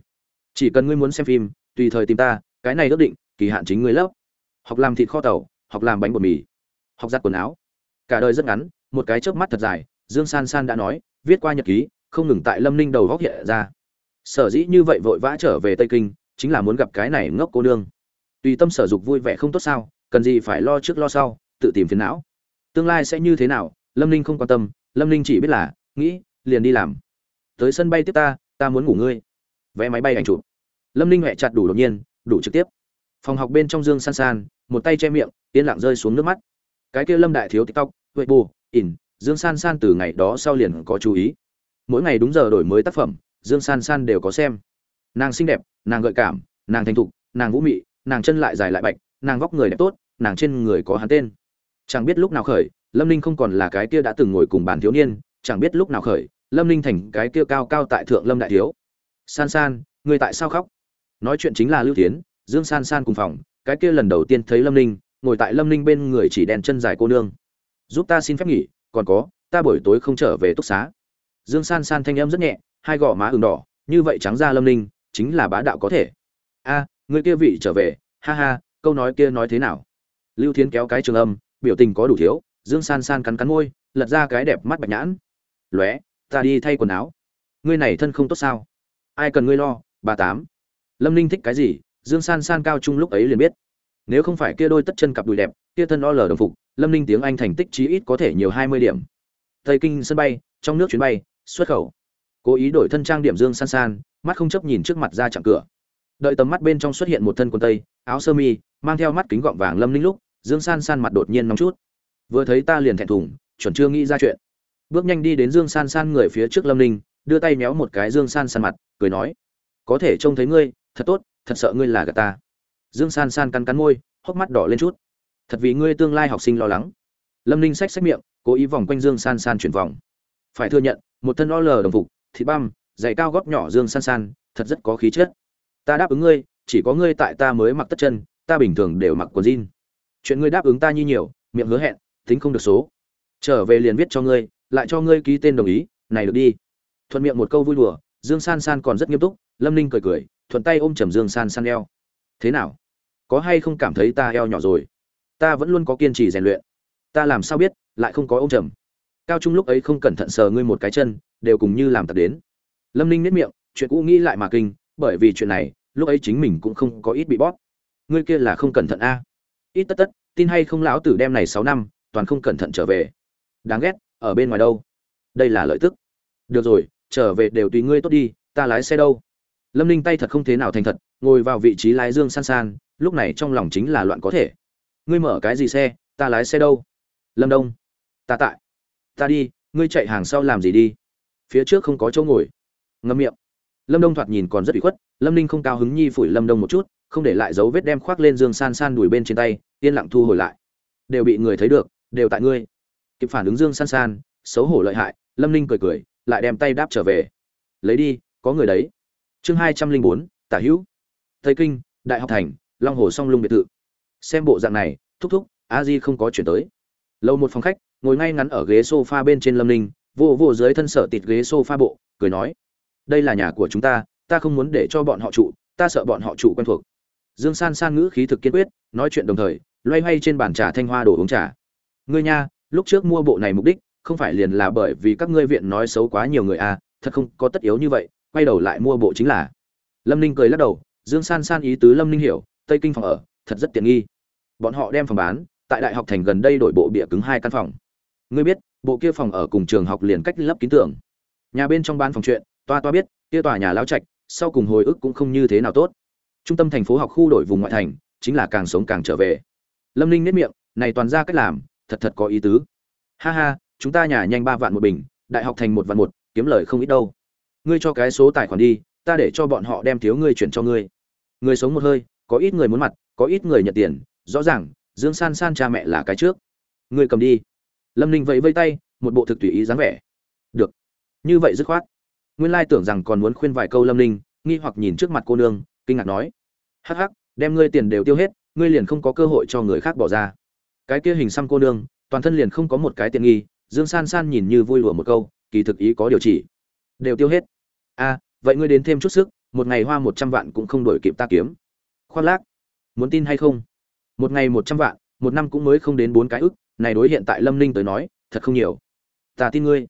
Chỉ cần ngươi muốn xem phim, tùy thời tìm ta, cái này ước định, kỳ hạn chính ngươi lớp học làm thịt kho tàu, học làm bánh bột mì, học giặt quần áo. Cả đời rất ngắn, một cái chớp mắt thật dài, dương san san đã nói, viết qua nhật ký, không ngừng tại lâm ninh đầu góc hiện ra. Sở dĩ như vậy vội vã trở về tây kinh, chính là muốn gặp cái này ngốc cô nương. Tùy tâm sở dục vui vẻ không tốt sao, cần gì phải lo trước lo sau, tự tìm phiền não. Tương lai sẽ như thế nào, lâm ninh không quan tâm, lâm ninh chỉ biết là, nghĩ, liền đi làm. Tới sân bay tiếp ta ta muốn ngủ ngươi. Vé máy bay ảnh chụp. Lâm ninh huệ chặt đủ đột nhiên, đủ trực tiếp. Phòng học bên trong dương san san một tay che miệng, yên lặng rơi xuống nước mắt. Cái kia lâm đại thiếu tiktok, huệ bù, ỉn, dương san san từ ngày đó sau liền có chú ý. Mỗi ngày đúng giờ đổi mới tác phẩm, dương san san đều có xem. Nàng xinh đẹp, nàng gợi cảm, nàng thành thục, nàng vũ mị, nàng chân lại dài lại bạch, nàng vóc người đẹp tốt, nàng trên người có hắn tên. Chẳng biết lúc nào khởi, lâm ninh không còn là cái kia đã từng ngồi cùng bàn thiếu niên, chẳng biết lúc nào khởi, lâm ninh thành cái kia cao cao tại thượng lâm đại thiếu. San san, người tại sao khóc? Nói chuyện chính là lưu tiến, dương san san cùng phòng cái kia lần đầu tiên thấy lâm ninh, ngồi tại lâm ninh bên người chỉ đèn chân dài cô nương. Giúp ta xin phép nghỉ, còn có, ta buổi tối không trở về túc xá. Dương san san thanh âm rất nhẹ, hai gò má ửng đỏ, như vậy trắng ra lâm ninh, chính là bá đạo có thể. A, người kia vị trở về, ha ha, câu nói kia nói thế nào? Lưu thiến kéo cái trường âm, biểu tình có đủ thiếu, dương san san cắn cắn môi, lật ra cái đẹp mắt bạch nhãn. Lóe, ta đi thay quần áo. Ngươi này thân không tốt sao? Ai cần ngươi lo, bà tám? Lâm ninh thích cái gì? Dương san san cao trung lúc ấy liền biết. Nếu không phải kia đôi tất chân cặp đùi đẹp, kia thân o lờ đồng phục, lâm ninh tiếng anh thành tích chí ít có thể nhiều hai mươi điểm. Tây kinh sân bay, trong nước chuyến bay, xuất khẩu. Cố ý đổi thân trang điểm dương san san, mắt không chấp nhìn trước mặt ra chặng cửa. Đợi tầm mắt bên trong xuất hiện một thân quần tây, áo sơ mi, mang theo mắt kính gọng vàng lâm ninh lúc, dương san san mặt đột nhiên nóng chút. Vừa thấy ta liền thẹn thùng, chuẩn chưa nghĩ ra chuyện. Bước nhanh đi đến dương san san người phía trước lâm ninh, đưa tay méo một cái dương san san mặt, cười nói, có thể trông thấy ngươi, thật tốt thật sợ ngươi là gà ta. Dương san san cắn cắn môi, hốc mắt đỏ lên chút. Thật vì ngươi tương lai học sinh lo lắng. Lâm ninh xách xách miệng, cố ý vòng quanh dương san san chuyển vòng. Phải thừa nhận, một thân o lờ đồng phục, thịt băm, giày cao góp nhỏ dương san san, thật rất có khí chất. Ta đáp ứng ngươi, chỉ có ngươi tại ta mới mặc tất chân, ta bình thường đều mặc quần jean. Chuyện ngươi đáp ứng ta như nhiều, miệng hứa hẹn, tính không được số. Trở về liền viết cho ngươi, lại cho ngươi ký tên đồng ý, này được đi. Thuận miệng một câu vui đùa, dương san san còn rất nghiêm túc, lâm ninh cười cười thuận tay ôm trầm dương san san eo. Thế nào? Có hay không cảm thấy ta eo nhỏ rồi? Ta vẫn luôn có kiên trì rèn luyện. Ta làm sao biết, lại không có ôm trầm. cao trung lúc ấy không cẩn thận sờ ngươi một cái chân, đều cùng như làm tập đến. Lâm ninh nếp miệng, chuyện cũ nghĩ lại mà kinh, bởi vì chuyện này, lúc ấy chính mình cũng không có ít bị bóp. Ngươi kia là không cẩn thận a. Ít tất tất, tin hay không lão tử đem này sáu năm, toàn không cẩn thận trở về. Đáng ghét, ở bên ngoài đâu? Đây là lợi tức. Được rồi, trở về đều tùy ngươi tốt đi, ta lái xe đâu? Lâm ninh tay thật không thế nào thành thật, ngồi vào vị trí lái dương san san, lúc này trong lòng chính là loạn có thể. Ngươi mở cái gì xe, ta lái xe đâu? Lâm đông. Ta tại. Ta đi, ngươi chạy hàng sau làm gì đi? Phía trước không có chỗ ngồi. Ngâm miệng. Lâm đông thoạt nhìn còn rất bị khuất, lâm ninh không cao hứng nhi phủi lâm đông một chút, không để lại dấu vết đem khoác lên dương san san đùi bên trên tay, yên lặng thu hồi lại. Đều bị người thấy được, đều tại ngươi. Kịp phản ứng dương san san, xấu hổ lợi hại, lâm ninh cười cười, lại đem tay đáp trở về. Lấy đi, có người đấy chương hai trăm linh bốn, tả hữu. Tây kinh, đại học thành, long hồ song lung biệt thự. Xem bộ dạng này, thúc thúc, a di không có chuyển tới. Lâu một phòng khách, ngồi ngay ngắn ở ghế sofa bên trên lâm ninh, vô vô dưới thân sở tịt ghế sofa bộ, cười nói, đây là nhà của chúng ta ta không muốn để cho bọn họ trụ, ta sợ bọn họ trụ quen thuộc. Dương san san ngữ khí thực kiên quyết, nói chuyện đồng thời, loay hoay trên bàn trà thanh hoa đồ uống trà. Ngươi nha, lúc trước mua bộ này mục đích, không phải liền là bởi vì các ngươi viện nói xấu quá nhiều người à thật không có tất yếu như vậy quay đầu lại mua bộ chính là. Lâm ninh cười lắc đầu, dương san san ý tứ lâm ninh hiểu, tây kinh phòng ở, thật rất tiện nghi. Bọn họ đem phòng bán, tại đại học thành gần đây đổi bộ bịa cứng hai căn phòng. Ngươi biết, bộ kia phòng ở cùng trường học liền cách lấp kín tưởng nhà bên trong ban phòng chuyện, toa toa biết, kia tòa nhà lao trạch, sau cùng hồi ức cũng không như thế nào tốt. Trung tâm thành phố học khu đổi vùng ngoại thành, chính là càng sống càng trở về. Lâm ninh nếp miệng, này toàn ra cách làm, thật thật có ý tứ. Ha ha, chúng ta nhà nhanh ba vạn một bình, đại học thành một vạn một, kiếm lời không ít đâu ngươi cho cái số tài khoản đi, ta để cho bọn họ đem thiếu ngươi chuyển cho ngươi. Người sống một hơi, có ít người muốn mặt, có ít người nhận tiền, rõ ràng, dương san san cha mẹ là cái trước. Ngươi cầm đi. Lâm ninh vẫy vây tay, một bộ thực tùy ý dáng vẻ. Được. Như vậy dứt khoát. Nguyên lai tưởng rằng còn muốn khuyên vài câu lâm ninh, nghi hoặc nhìn trước mặt cô nương, kinh ngạc nói. Hắc hắc, đem ngươi tiền đều tiêu hết, ngươi liền không có cơ hội cho người khác bỏ ra. Cái kia hình xăm cô nương, toàn thân liền không có một cái tiện nghi, dương san san nhìn như vui lùa một câu, kỳ thực ý có điều chỉ. Đều tiêu hết a vậy ngươi đến thêm chút sức, một ngày hoa một trăm vạn cũng không đổi kịp ta kiếm. Khoác lác, muốn tin hay không? Một ngày một trăm vạn, một năm cũng mới không đến bốn cái ức, này đối hiện tại lâm ninh tới nói, thật không nhiều. Ta tin ngươi.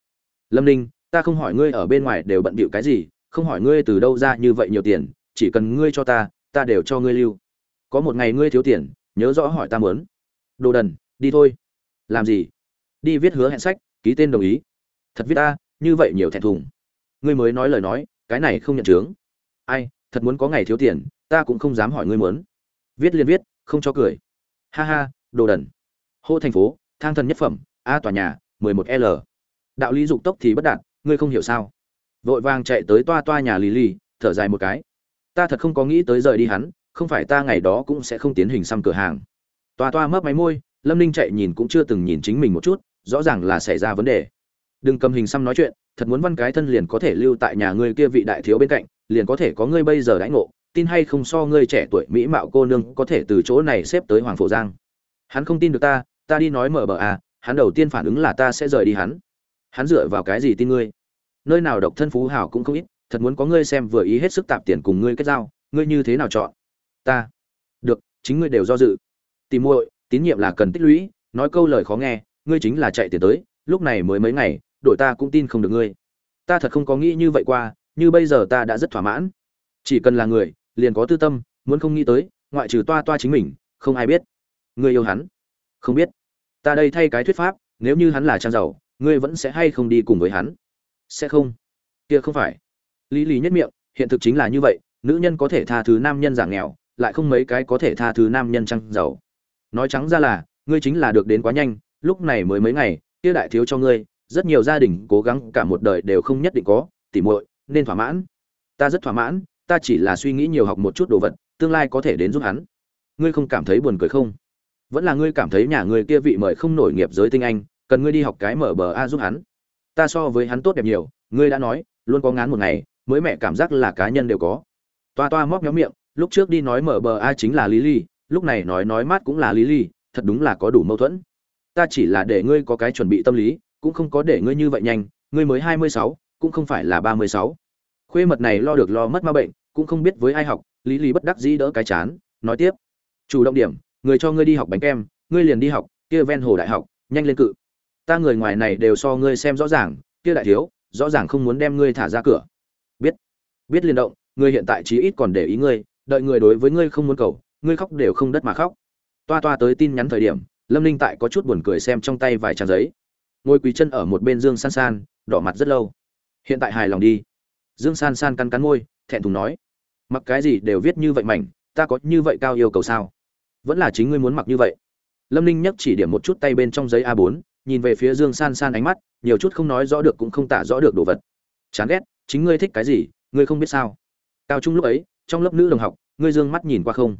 Lâm ninh, ta không hỏi ngươi ở bên ngoài đều bận bịu cái gì, không hỏi ngươi từ đâu ra như vậy nhiều tiền, chỉ cần ngươi cho ta ta đều cho ngươi lưu. Có một ngày ngươi thiếu tiền, nhớ rõ hỏi ta mớn đồ đần, đi thôi. Làm gì? Đi viết hứa hẹn sách, ký tên đồng ý. Thật viết ta, như vậy nhiều thẹn thùng ngươi mới nói lời nói, cái này không nhận chướng. Ai, thật muốn có ngày thiếu tiền, ta cũng không dám hỏi ngươi muốn. viết liền viết, không cho cười. Ha ha, đồ đần. Hô thành phố, thang thần nhất phẩm, a tòa nhà, mười một l. Đạo lý dục tốc thì bất đạt, ngươi không hiểu sao. Vội vàng chạy tới toa toa nhà lì lì thở dài một cái. Ta thật không có nghĩ tới rời đi hắn, không phải ta ngày đó cũng sẽ không tiến hình xăm cửa hàng. Toa toa mấp máy môi, lâm ninh chạy nhìn cũng chưa từng nhìn chính mình một chút, rõ ràng là xảy ra vấn đề. Đừng cầm hình xăm nói chuyện thật muốn văn cái thân liền có thể lưu tại nhà ngươi kia vị đại thiếu bên cạnh, liền có thể có ngươi bây giờ đãi ngộ, tin hay không so ngươi trẻ tuổi mỹ mạo cô nương có thể từ chỗ này xếp tới hoàng phổ giang. Hắn không tin được ta ta đi nói mở bờ à hắn đầu tiên phản ứng là ta sẽ rời đi hắn. Hắn dựa vào cái gì tin ngươi? Nơi nào độc thân phú hảo cũng không ít, thật muốn có ngươi xem vừa ý hết sức tạp tiền cùng ngươi kết giao, ngươi như thế nào chọn? Ta. Được, chính ngươi đều do dự. Tìm muội, tín nhiệm là cần tích lũy, nói câu lời khó nghe, ngươi chính là chạy tiền tới, lúc này mới mấy ngày đội ta cũng tin không được ngươi. Ta thật không có nghĩ như vậy qua, như bây giờ ta đã rất thỏa mãn. Chỉ cần là người, liền có tư tâm, muốn không nghĩ tới, ngoại trừ toa toa chính mình, không ai biết. Ngươi yêu hắn? Không biết. Ta đây thay cái thuyết pháp, nếu như hắn là trang giàu, ngươi vẫn sẽ hay không đi cùng với hắn? Sẽ không. Kia không phải. Lý lý nhất miệng, hiện thực chính là như vậy, nữ nhân có thể tha thứ nam nhân giả nghèo, lại không mấy cái có thể tha thứ nam nhân trăng giàu. Nói trắng ra là, ngươi chính là được đến quá nhanh, lúc này mới mấy ngày, kia đại thiếu cho ngươi rất nhiều gia đình cố gắng cả một đời đều không nhất định có, tỉ muội, nên thỏa mãn. Ta rất thỏa mãn, ta chỉ là suy nghĩ nhiều học một chút đồ vật, tương lai có thể đến giúp hắn. Ngươi không cảm thấy buồn cười không? Vẫn là ngươi cảm thấy nhà ngươi kia vị mời không nổi nghiệp giới tinh anh, cần ngươi đi học cái mở bờ a giúp hắn. Ta so với hắn tốt đẹp nhiều, ngươi đã nói, luôn có ngán một ngày, mới mẹ cảm giác là cá nhân đều có. Toa toa móc nhóm miệng, lúc trước đi nói mở bờ a chính là lý ly lúc này nói nói mát cũng là lý ly thật đúng là có đủ mâu thuẫn. Ta chỉ là để ngươi có cái chuẩn bị tâm lý cũng không có để ngươi như vậy nhanh, ngươi mới hai mươi sáu, cũng không phải là ba mươi sáu. Khuê mật này lo được lo mất ma bệnh, cũng không biết với ai học, lý lý bất đắc dĩ đỡ cái chán, nói tiếp. Chủ động điểm, người cho ngươi đi học bánh kem, ngươi liền đi học, kia ven hồ đại học, nhanh lên cự. Ta người ngoài này đều so ngươi xem rõ ràng, kia đại thiếu, rõ ràng không muốn đem ngươi thả ra cửa. Biết biết liên động ngươi hiện tại chí ít còn để ý ngươi, đợi người đối với ngươi không muốn cầu, ngươi khóc đều không đất mà khóc. Toa toa tới tin nhắn thời điểm, lâm ninh tại có chút buồn cười xem trong tay vài trang giấy ngồi quỳ chân ở một bên dương san san, đỏ mặt rất lâu. Hiện tại hài lòng đi. Dương san san cắn cắn môi, thẹn thùng nói, mặc cái gì đều viết như vậy mảnh, ta có như vậy cao yêu cầu sao? Vẫn là chính ngươi muốn mặc như vậy. Lâm ninh nhấc chỉ điểm một chút tay bên trong giấy a 4 nhìn về phía dương san san ánh mắt, nhiều chút không nói rõ được cũng không tả rõ được đồ vật. Chán ghét, chính ngươi thích cái gì, ngươi không biết sao? Cao trung lúc ấy, trong lớp nữ đồng học, ngươi dương mắt nhìn qua không?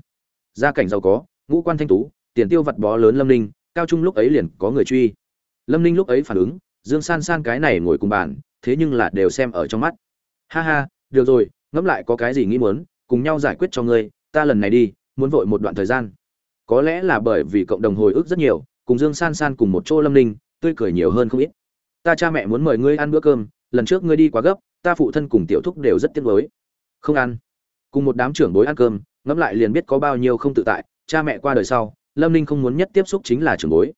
Gia cảnh giàu có, ngũ quan thanh tú, tiền tiêu vặt bó lớn lâm ninh, cao trung lúc ấy liền có người truy lâm ninh lúc ấy phản ứng, dương san san cái này ngồi cùng bàn, thế nhưng là đều xem ở trong mắt. Ha ha, được rồi, ngẫm lại có cái gì nghĩ muốn, cùng nhau giải quyết cho ngươi, ta lần này đi, muốn vội một đoạn thời gian. Có lẽ là bởi vì cộng đồng hồi ức rất nhiều, cùng dương san san cùng một chỗ lâm ninh, tươi cười nhiều hơn không ít. Ta cha mẹ muốn mời ngươi ăn bữa cơm, lần trước ngươi đi quá gấp, ta phụ thân cùng tiểu thúc đều rất tiếc nuối. Không ăn. Cùng một đám trưởng bối ăn cơm, ngẫm lại liền biết có bao nhiêu không tự tại, cha mẹ qua đời sau, lâm ninh không muốn nhất tiếp xúc chính là trưởng bối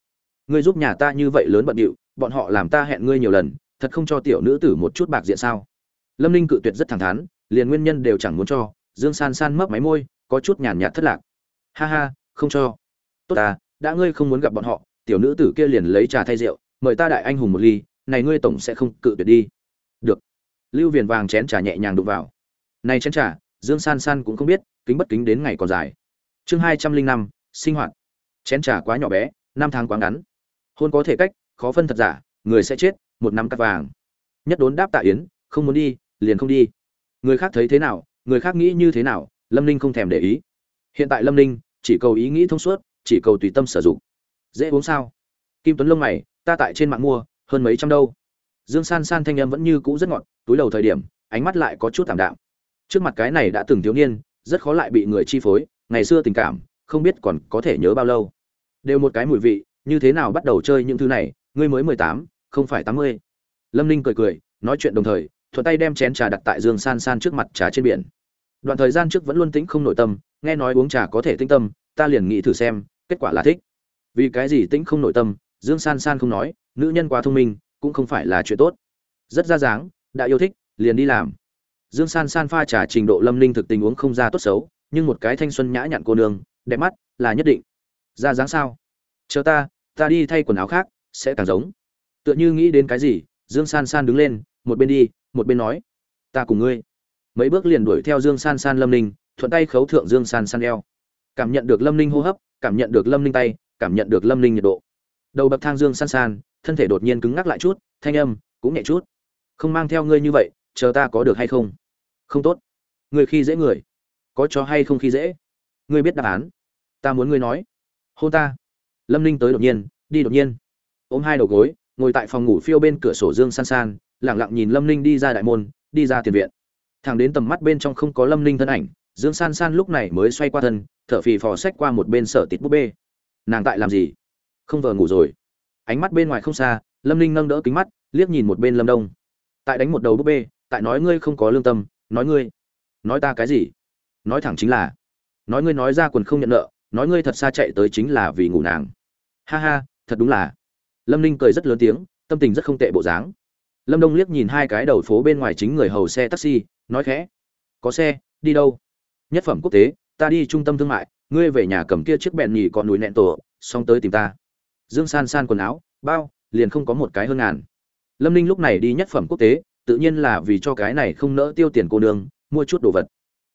ngươi giúp nhà ta như vậy lớn bận điệu, bọn họ làm ta hẹn ngươi nhiều lần, thật không cho tiểu nữ tử một chút bạc diện sao? Lâm ninh cự tuyệt rất thẳng thắn, liền nguyên nhân đều chẳng muốn cho, dương san san mấp máy môi, có chút nhàn nhạt thất lạc. Ha ha, không cho. Tốt ta, đã ngươi không muốn gặp bọn họ, tiểu nữ tử kia liền lấy trà thay rượu, mời ta đại anh hùng một ly, này ngươi tổng sẽ không cự tuyệt đi. Được. Lưu viền vàng chén trà nhẹ nhàng đụng vào. Này chén trà, dương san san cũng không biết, kính bất kính đến ngày còn dài. Chương hai trăm linh năm, sinh hoạt. Chén trà quá nhỏ bé, năm tháng quá ngắn hôn có thể cách, khó phân thật giả, người sẽ chết, một năm cắt vàng. Nhất đốn đáp tạ yến, không muốn đi, liền không đi. Người khác thấy thế nào, người khác nghĩ như thế nào, lâm ninh không thèm để ý. Hiện tại lâm ninh, chỉ cầu ý nghĩ thông suốt, chỉ cầu tùy tâm sử dụng. Dễ uống sao? Kim tuấn lông mày, ta tại trên mạng mua, hơn mấy trăm đâu. Dương san san thanh âm vẫn như cũ rất ngọt, túi đầu thời điểm, ánh mắt lại có chút thảm đạm. Trước mặt cái này đã từng thiếu niên, rất khó lại bị người chi phối, ngày xưa tình cảm, không biết còn có thể nhớ bao lâu. Đều một cái mùi vị như thế nào bắt đầu chơi những thứ này? Ngươi mới mười tám, không phải tám mươi. Lâm ninh cười cười, nói chuyện đồng thời, thuận tay đem chén trà đặt tại dương san san trước mặt trà trên biển. Đoạn thời gian trước vẫn luôn tĩnh không nội tâm, nghe nói uống trà có thể tĩnh tâm, ta liền nghĩ thử xem, kết quả là thích. Vì cái gì tĩnh không nội tâm, dương san san không nói, nữ nhân quá thông minh, cũng không phải là chuyện tốt. Rất ra dáng, đã yêu thích, liền đi làm. Dương san san pha trà trình độ lâm ninh thực tình uống không ra tốt xấu, nhưng một cái thanh xuân nhã nhặn cô nương, đẹp mắt, là nhất định. Ra dáng sao? Chờ ta ta đi thay quần áo khác, sẽ càng giống. Tựa như nghĩ đến cái gì, dương san san đứng lên, một bên đi, một bên nói, ta cùng ngươi. Mấy bước liền đuổi theo dương san san, lâm ninh, thuận tay khấu thượng dương san san eo. Cảm nhận được lâm ninh hô hấp, cảm nhận được lâm ninh tay, cảm nhận được lâm ninh nhiệt độ. Đầu bậc thang dương san san, thân thể đột nhiên cứng ngắc lại chút, thanh âm cũng nhẹ chút. Không mang theo ngươi như vậy, chờ ta có được hay không? Không tốt. Người khi dễ người. Có cho hay không khi dễ? Ngươi biết đáp án. Ta muốn ngươi nói. Hôn ta lâm ninh tới đột nhiên, đi đột nhiên. Ôm hai đầu gối, ngồi tại phòng ngủ phiêu bên cửa sổ dương san san lẳng lặng nhìn lâm ninh đi ra đại môn, đi ra tiền viện. Thẳng đến tầm mắt bên trong không có lâm ninh thân ảnh, dương san san lúc này mới xoay qua thân, thở phì phò xách qua một bên sở tịt búp bê. Nàng tại làm gì? Không vờ ngủ rồi. Ánh mắt bên ngoài không xa, lâm ninh nâng đỡ kính mắt, liếc nhìn một bên lâm đông. Tại đánh một đầu búp bê, tại nói ngươi không có lương tâm, nói ngươi. Nói ta cái gì? Nói thẳng chính là, nói ngươi nói ra quần không nhận nợ, nói ngươi thật xa chạy tới chính là vì ngủ nàng ha ha, thật đúng là. Lâm ninh cười rất lớn tiếng, tâm tình rất không tệ bộ dáng. Lâm đông liếc nhìn hai cái đầu phố bên ngoài chính người hầu xe taxi, nói khẽ. Có xe, đi đâu? Nhất phẩm quốc tế, ta đi trung tâm thương mại, ngươi về nhà cầm kia chiếc bẹn nhì còn núi nẹn tổ, xong tới tìm ta. Dương san san quần áo, bao, liền không có một cái hơn ngàn. Lâm ninh lúc này đi nhất phẩm quốc tế, tự nhiên là vì cho cái này không nỡ tiêu tiền cô nương, mua chút đồ vật.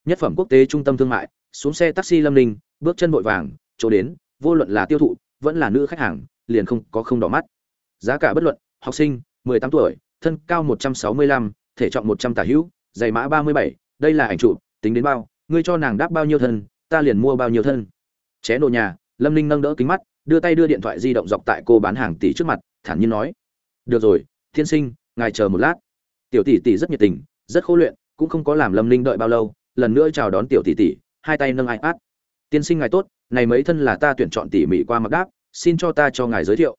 Nhất phẩm quốc tế trung tâm thương mại, xuống xe taxi lâm ninh, bước chân vội vàng, chỗ đến, vô luận là tiêu thụ vẫn là nữ khách hàng liền không có không đỏ mắt. Giá cả bất luận học sinh 18 tuổi thân cao 165, thể trọng 100 tả hữu giày mã 37, đây là ảnh chụp tính đến bao ngươi cho nàng đáp bao nhiêu thân ta liền mua bao nhiêu thân. Ché đồ nhà lâm ninh nâng đỡ kính mắt đưa tay đưa điện thoại di động dọc tại cô bán hàng tỷ trước mặt thản nhiên nói. Được rồi thiên sinh ngài chờ một lát. Tiểu tỷ tỷ rất nhiệt tình rất khô luyện cũng không có làm lâm ninh đợi bao lâu lần nữa chào đón tiểu tỷ tỷ hai tay nâng ipad. Tiên sinh ngài tốt này mấy thân là ta tuyển chọn tỉ mỉ qua mặc đáp xin cho ta cho ngài giới thiệu.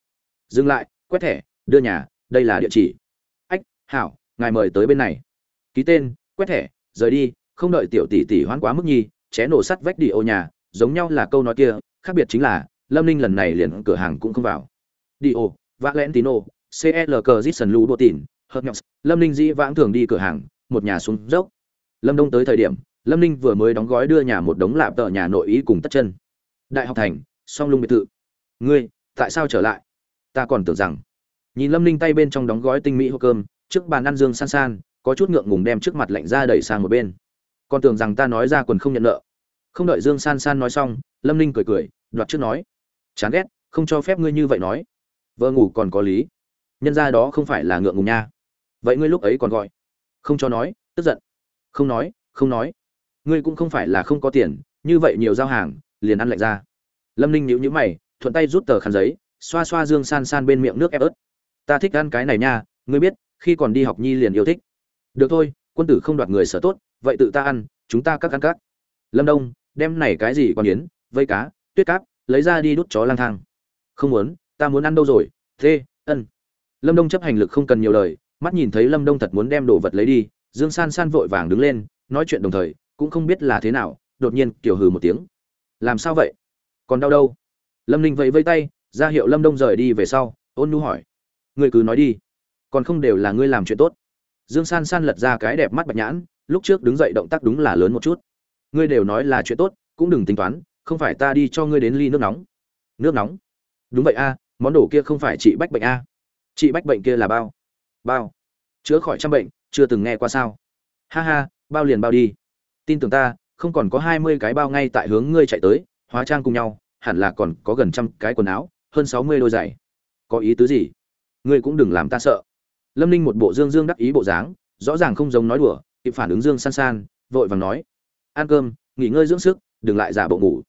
Dừng lại, quét thẻ, đưa nhà, đây là địa chỉ. Ách, hảo, ngài mời tới bên này. Ký tên, quét thẻ, rời đi, không đợi tiểu tỷ tỷ hoán quá mức nhi, ché nổ sắt vách đi ô nhà, giống nhau là câu nói kia, khác biệt chính là, lâm ninh lần này liền cửa hàng cũng không vào. Đi ô, valentino cl cờ jason lu đô tìn hợp nhọc lâm ninh dĩ vãng thường đi cửa hàng, một nhà xuống dốc. Lâm đông tới thời điểm, lâm ninh vừa mới đóng gói đưa nhà một đống lạp tợ nhà nội ý cùng tất chân. Đại học thành, song lung biệt thự ngươi, tại sao trở lại? Ta còn tưởng rằng. Nhìn lâm ninh tay bên trong đóng gói tinh mỹ hộp cơm, trước bàn ăn dương san san, có chút ngượng ngùng đem trước mặt lạnh ra đẩy sang một bên. Còn tưởng rằng ta nói ra quần không nhận nợ. Không đợi dương san san nói xong, lâm ninh cười cười, đoạt trước nói. Chán ghét, không cho phép ngươi như vậy nói. Vợ ngủ còn có lý. Nhân ra đó không phải là ngượng ngùng nha. Vậy ngươi lúc ấy còn gọi. Không cho nói, tức giận. Không nói không nói. Ngươi cũng không phải là không có tiền, như vậy nhiều giao hàng, liền ăn lạnh ra. Lâm ninh nhíu nhíu mày thuận tay rút tờ khăn giấy, xoa xoa dương san san bên miệng nước ép ớt. Ta thích ăn cái này nha, ngươi biết, khi còn đi học nhi liền yêu thích. Được thôi, quân tử không đoạt người sở tốt, vậy tự ta ăn, chúng ta các ăn các. Lâm đông, đem này cái gì còn yến, vây cá, tuyết cáp, lấy ra đi đút chó lang thang. Không muốn, ta muốn ăn đâu rồi, thế, ân. Lâm đông chấp hành lực không cần nhiều lời, mắt nhìn thấy lâm đông thật muốn đem đồ vật lấy đi, dương san san vội vàng đứng lên, nói chuyện đồng thời, cũng không biết là thế nào, đột nhiên kiểu hừ một tiếng. Làm sao vậy? Còn đau đâu? Lâm ninh vẫy vây tay, ra hiệu lâm đông rời đi về sau, ôn nu hỏi. Ngươi cứ nói đi, còn không đều là ngươi làm chuyện tốt. Dương san san lật ra cái đẹp mắt bạch nhãn, lúc trước đứng dậy động tác đúng là lớn một chút. Ngươi đều nói là chuyện tốt, cũng đừng tính toán, không phải ta đi cho ngươi đến ly nước nóng. Nước nóng? Đúng vậy a, món đồ kia không phải chị bách bệnh a. Chị bách bệnh kia là bao? Bao? Chữa khỏi trăm bệnh, chưa từng nghe qua sao? Ha ha, bao liền bao đi. Tin tưởng ta, không còn có hai mươi cái bao ngay tại hướng ngươi chạy tới, hóa trang cùng nhau hẳn là còn có gần trăm cái quần áo, hơn sáu mươi đôi giày. Có ý tứ gì? Ngươi cũng đừng làm ta sợ. Lâm ninh một bộ dương dương đắc ý bộ dáng, rõ ràng không giống nói đùa, kịp phản ứng dương san san, vội vàng nói, ăn cơm, nghỉ ngơi dưỡng sức, đừng lại giả bộ ngủ.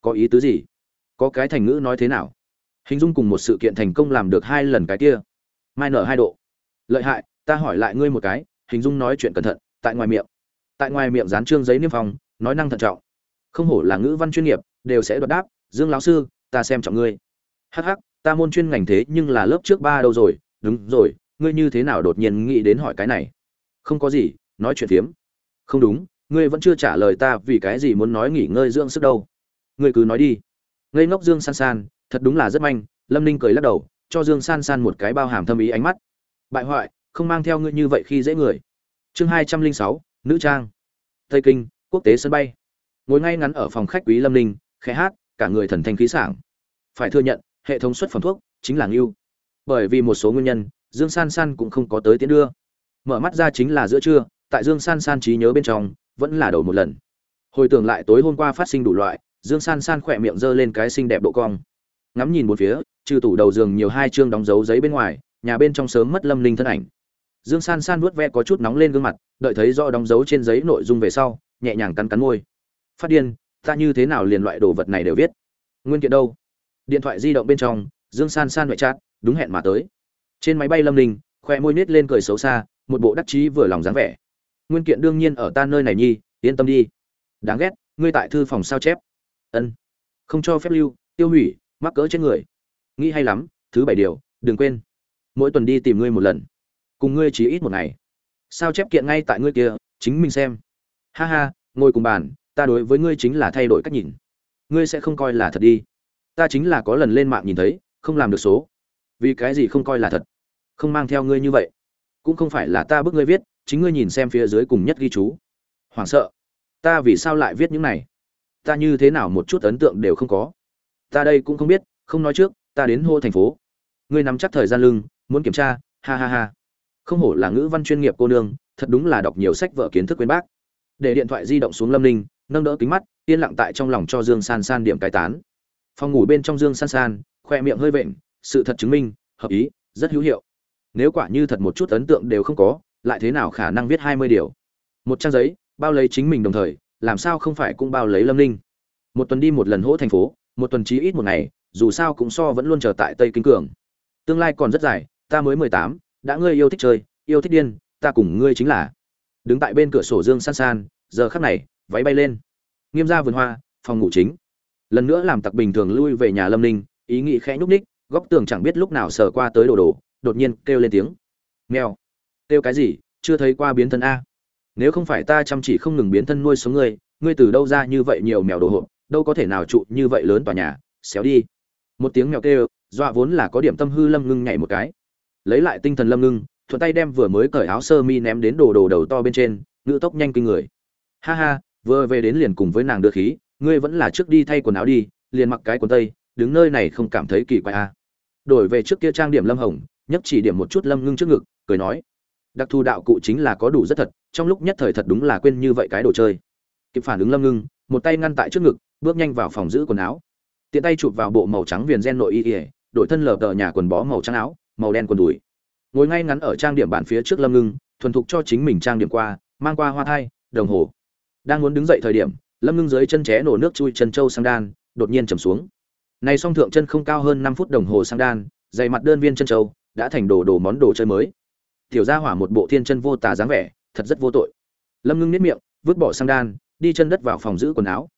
Có ý tứ gì? Có cái thành ngữ nói thế nào? Hình dung cùng một sự kiện thành công làm được hai lần cái kia. Mai nở hai độ. Lợi hại, ta hỏi lại ngươi một cái, hình dung nói chuyện cẩn thận, tại ngoài miệng. Tại ngoài miệng dán trương giấy niêm phong, nói năng thận trọng. Không hổ là ngữ văn chuyên nghiệp, đều sẽ đoạt đáp dương lão sư, ta xem trọng ngươi. Hắc hắc, ta môn chuyên ngành thế nhưng là lớp trước ba đâu rồi, đúng rồi, ngươi như thế nào đột nhiên nghĩ đến hỏi cái này? Không có gì, nói chuyện phiếm. Không đúng, ngươi vẫn chưa trả lời ta vì cái gì muốn nói nghỉ ngơi dưỡng sức đâu. Ngươi cứ nói đi. Ngây ngốc dương san san, thật đúng là rất manh, lâm ninh cười lắc đầu, cho dương san san một cái bao hàm thâm ý ánh mắt. Bại hoại, không mang theo ngươi như vậy khi dễ người. Chương hai trăm linh sáu, nữ trang. Tây kinh, quốc tế sân bay. Ngồi ngay ngắn ở phòng khách quý lâm ninh, khẽ hát cả người thần thanh khí sảng. Phải thừa nhận, hệ thống xuất phẩm thuốc chính là ngưu. Bởi vì một số nguyên nhân, dương san san cũng không có tới tiến đưa. Mở mắt ra chính là giữa trưa, tại dương san san trí nhớ bên trong, vẫn là đầu một lần. Hồi tưởng lại tối hôm qua phát sinh đủ loại, dương san san khỏe miệng giơ lên cái xinh đẹp độ cong. Ngắm nhìn một phía, trừ tủ đầu giường nhiều hai chương đóng dấu giấy bên ngoài, nhà bên trong sớm mất lâm linh thân ảnh. Dương san san vuốt ve có chút nóng lên gương mặt, đợi thấy do đóng dấu trên giấy nội dung về sau, nhẹ nhàng cắn cắn môi. Phát điên ta như thế nào liền loại đồ vật này đều viết? Nguyên kiện đâu? Điện thoại di động bên trong, dương san san ngoại chat, đúng hẹn mà tới. Trên máy bay lâm linh khoe môi nết lên cười xấu xa, một bộ đắc chí vừa lòng dáng vẻ. Nguyên kiện đương nhiên ở ta nơi này nhi, yên tâm đi. Đáng ghét, ngươi tại thư phòng sao chép? Ân. Không cho phép lưu, tiêu hủy, mắc cỡ trên người. Nghĩ hay lắm, thứ bảy điều, đừng quên. Mỗi tuần đi tìm ngươi một lần. Cùng ngươi chỉ ít một ngày. Sao chép kiện ngay tại ngươi kia, chính mình xem. Ha ha, ngồi cùng bàn ta đối với ngươi chính là thay đổi cách nhìn. Ngươi sẽ không coi là thật đi. Ta chính là có lần lên mạng nhìn thấy, không làm được số. Vì cái gì không coi là thật? Không mang theo ngươi như vậy. Cũng không phải là ta bức ngươi viết, chính ngươi nhìn xem phía dưới cùng nhất ghi chú. Hoảng sợ. Ta vì sao lại viết những này? Ta như thế nào một chút ấn tượng đều không có? Ta đây cũng không biết, không nói trước, ta đến hô thành phố. Ngươi nắm chắc thời gian lưng, muốn kiểm tra, ha ha ha. Không hổ là ngữ văn chuyên nghiệp cô nương, thật đúng là đọc nhiều sách vở kiến thức quên bác. Để điện thoại di động xuống lâm ninh nâng đỡ kính mắt, yên lặng tại trong lòng cho dương san san điểm cai tán. Phòng ngủ bên trong dương san san, khoe miệng hơi vện, sự thật chứng minh, hợp ý, rất hữu hiệu. Nếu quả như thật một chút ấn tượng đều không có, lại thế nào khả năng viết hai mươi điều? Một trang giấy, bao lấy chính mình đồng thời, làm sao không phải cũng bao lấy lâm ninh? Một tuần đi một lần hỗ thành phố, một tuần chí ít một ngày, dù sao cũng so vẫn luôn chờ tại tây kinh cường. Tương lai còn rất dài, ta mới mười tám, đã ngươi yêu thích chơi, yêu thích điên, ta cùng ngươi chính là. Đứng tại bên cửa sổ dương san san, giờ khắc này váy bay lên. Nghiêm ra vườn hoa, phòng ngủ chính. Lần nữa làm tặc bình thường lui về nhà lâm ninh, ý nghĩ khẽ nhúc ních góc tường chẳng biết lúc nào sờ qua tới đồ đồ, đột nhiên kêu lên tiếng. Mèo. Kêu cái gì? Chưa thấy qua biến thân a. Nếu không phải ta chăm chỉ không ngừng biến thân nuôi sống ngươi ngươi từ đâu ra như vậy nhiều mèo đồ hộp, đâu có thể nào trụ như vậy lớn tòa nhà, xéo đi. Một tiếng mèo kêu, dọa vốn là có điểm tâm hư lâm ngưng nhảy một cái. Lấy lại tinh thần lâm ngưng, thuận tay đem vừa mới cởi áo sơ mi ném đến đồ đồ đầu to bên trên ngự tốc nhanh kinh người. Ha ha vừa về đến liền cùng với nàng đưa khí, ngươi vẫn là trước đi thay quần áo đi, liền mặc cái quần tây, đứng nơi này không cảm thấy kỳ quái à. đổi về trước kia trang điểm lâm hồng nhấp chỉ điểm một chút lâm ngưng trước ngực, cười nói, đặc thù đạo cụ chính là có đủ rất thật, trong lúc nhất thời thật đúng là quên như vậy cái đồ chơi. Kịp phản ứng lâm ngưng, một tay ngăn tại trước ngực, bước nhanh vào phòng giữ quần áo. Tiện tay chụp vào bộ màu trắng viền gen nội y ỉa đội thân lờ tờ nhà quần bó màu trắng áo, màu đen quần đùi. Ngồi ngay ngắn ở trang điểm bàn phía trước lâm ngưng, thuần thục cho chính mình trang điểm qua, mang qua hoa thai, đồng hồ đang muốn đứng dậy thời điểm, lâm ngưng dưới chân ché nổ nước chui chân trâu sang đan, đột nhiên trầm xuống. Này song thượng chân không cao hơn năm phút đồng hồ sang đan, dày mặt đơn viên chân trâu, đã thành đồ đồ món đồ chơi mới. Tiểu gia hỏa một bộ thiên chân vô tà dáng vẻ, thật rất vô tội. Lâm ngưng nếp miệng, vứt bỏ sang đan, đi chân đất vào phòng giữ quần áo.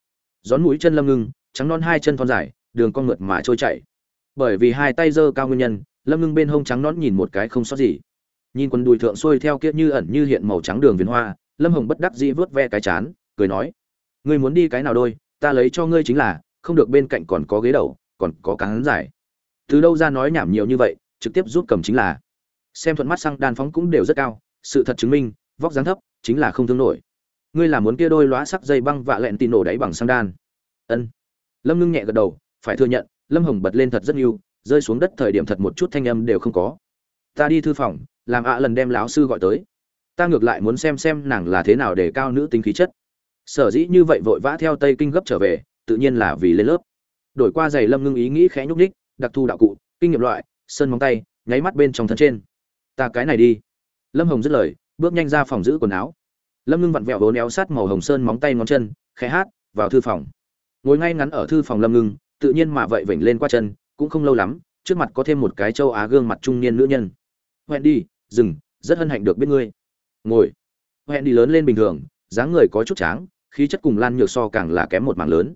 Gión mũi chân lâm ngưng, trắng non hai chân thon dài, đường con mượt mà trôi chảy. Bởi vì hai tay giơ cao nguyên nhân, lâm ngưng bên hông trắng nón nhìn một cái không sót gì. Nhìn quần đùi thượng xuôi theo kia như ẩn như hiện màu trắng đường viền hoa lâm hồng bất đắc dĩ vớt ve cái chán, cười nói, ngươi muốn đi cái nào đôi, ta lấy cho ngươi chính là, không được bên cạnh còn có ghế đầu, còn có cán dài. Từ đâu ra nói nhảm nhiều như vậy, trực tiếp giúp cầm chính là. Xem thuận mắt sang đan phóng cũng đều rất cao, sự thật chứng minh, vóc dáng thấp, chính là không thương nổi. Ngươi là muốn kia đôi lóa sắc dây băng vạ lẹn tì nổ đáy bằng sang đan. Ân. Lâm ngưng nhẹ gật đầu, phải thừa nhận, lâm hồng bật lên thật rất nhiều, rơi xuống đất thời điểm thật một chút thanh âm đều không có. Ta đi thư phòng, làm ạ lần đem lão sư gọi tới ta ngược lại muốn xem xem nàng là thế nào để cao nữ tính khí chất. Sở dĩ như vậy vội vã theo tây kinh gấp trở về, tự nhiên là vì lên lớp. Đổi qua giày lâm ngưng ý nghĩ khẽ nhúc ních đặc thù đạo cụ, kinh nghiệm loại, sơn móng tay, nháy mắt bên trong thân trên. Ta cái này đi. Lâm hồng dứt lời, bước nhanh ra phòng giữ quần áo. Lâm ngưng vặn vẹo vốn éo sát màu hồng sơn móng tay ngón chân, khẽ hát, vào thư phòng. Ngồi ngay ngắn ở thư phòng lâm ngưng, tự nhiên mà vậy vểnh lên qua chân, cũng không lâu lắm, trước mặt có thêm một cái châu á gương mặt trung niên nữ nhân. Huệ đi dừng, rất hân hạnh được biết ngươi ngồi. Hẹn đi lớn lên bình thường, dáng người có chút tráng, khí chất cùng lan nhược so càng là kém một mảng lớn.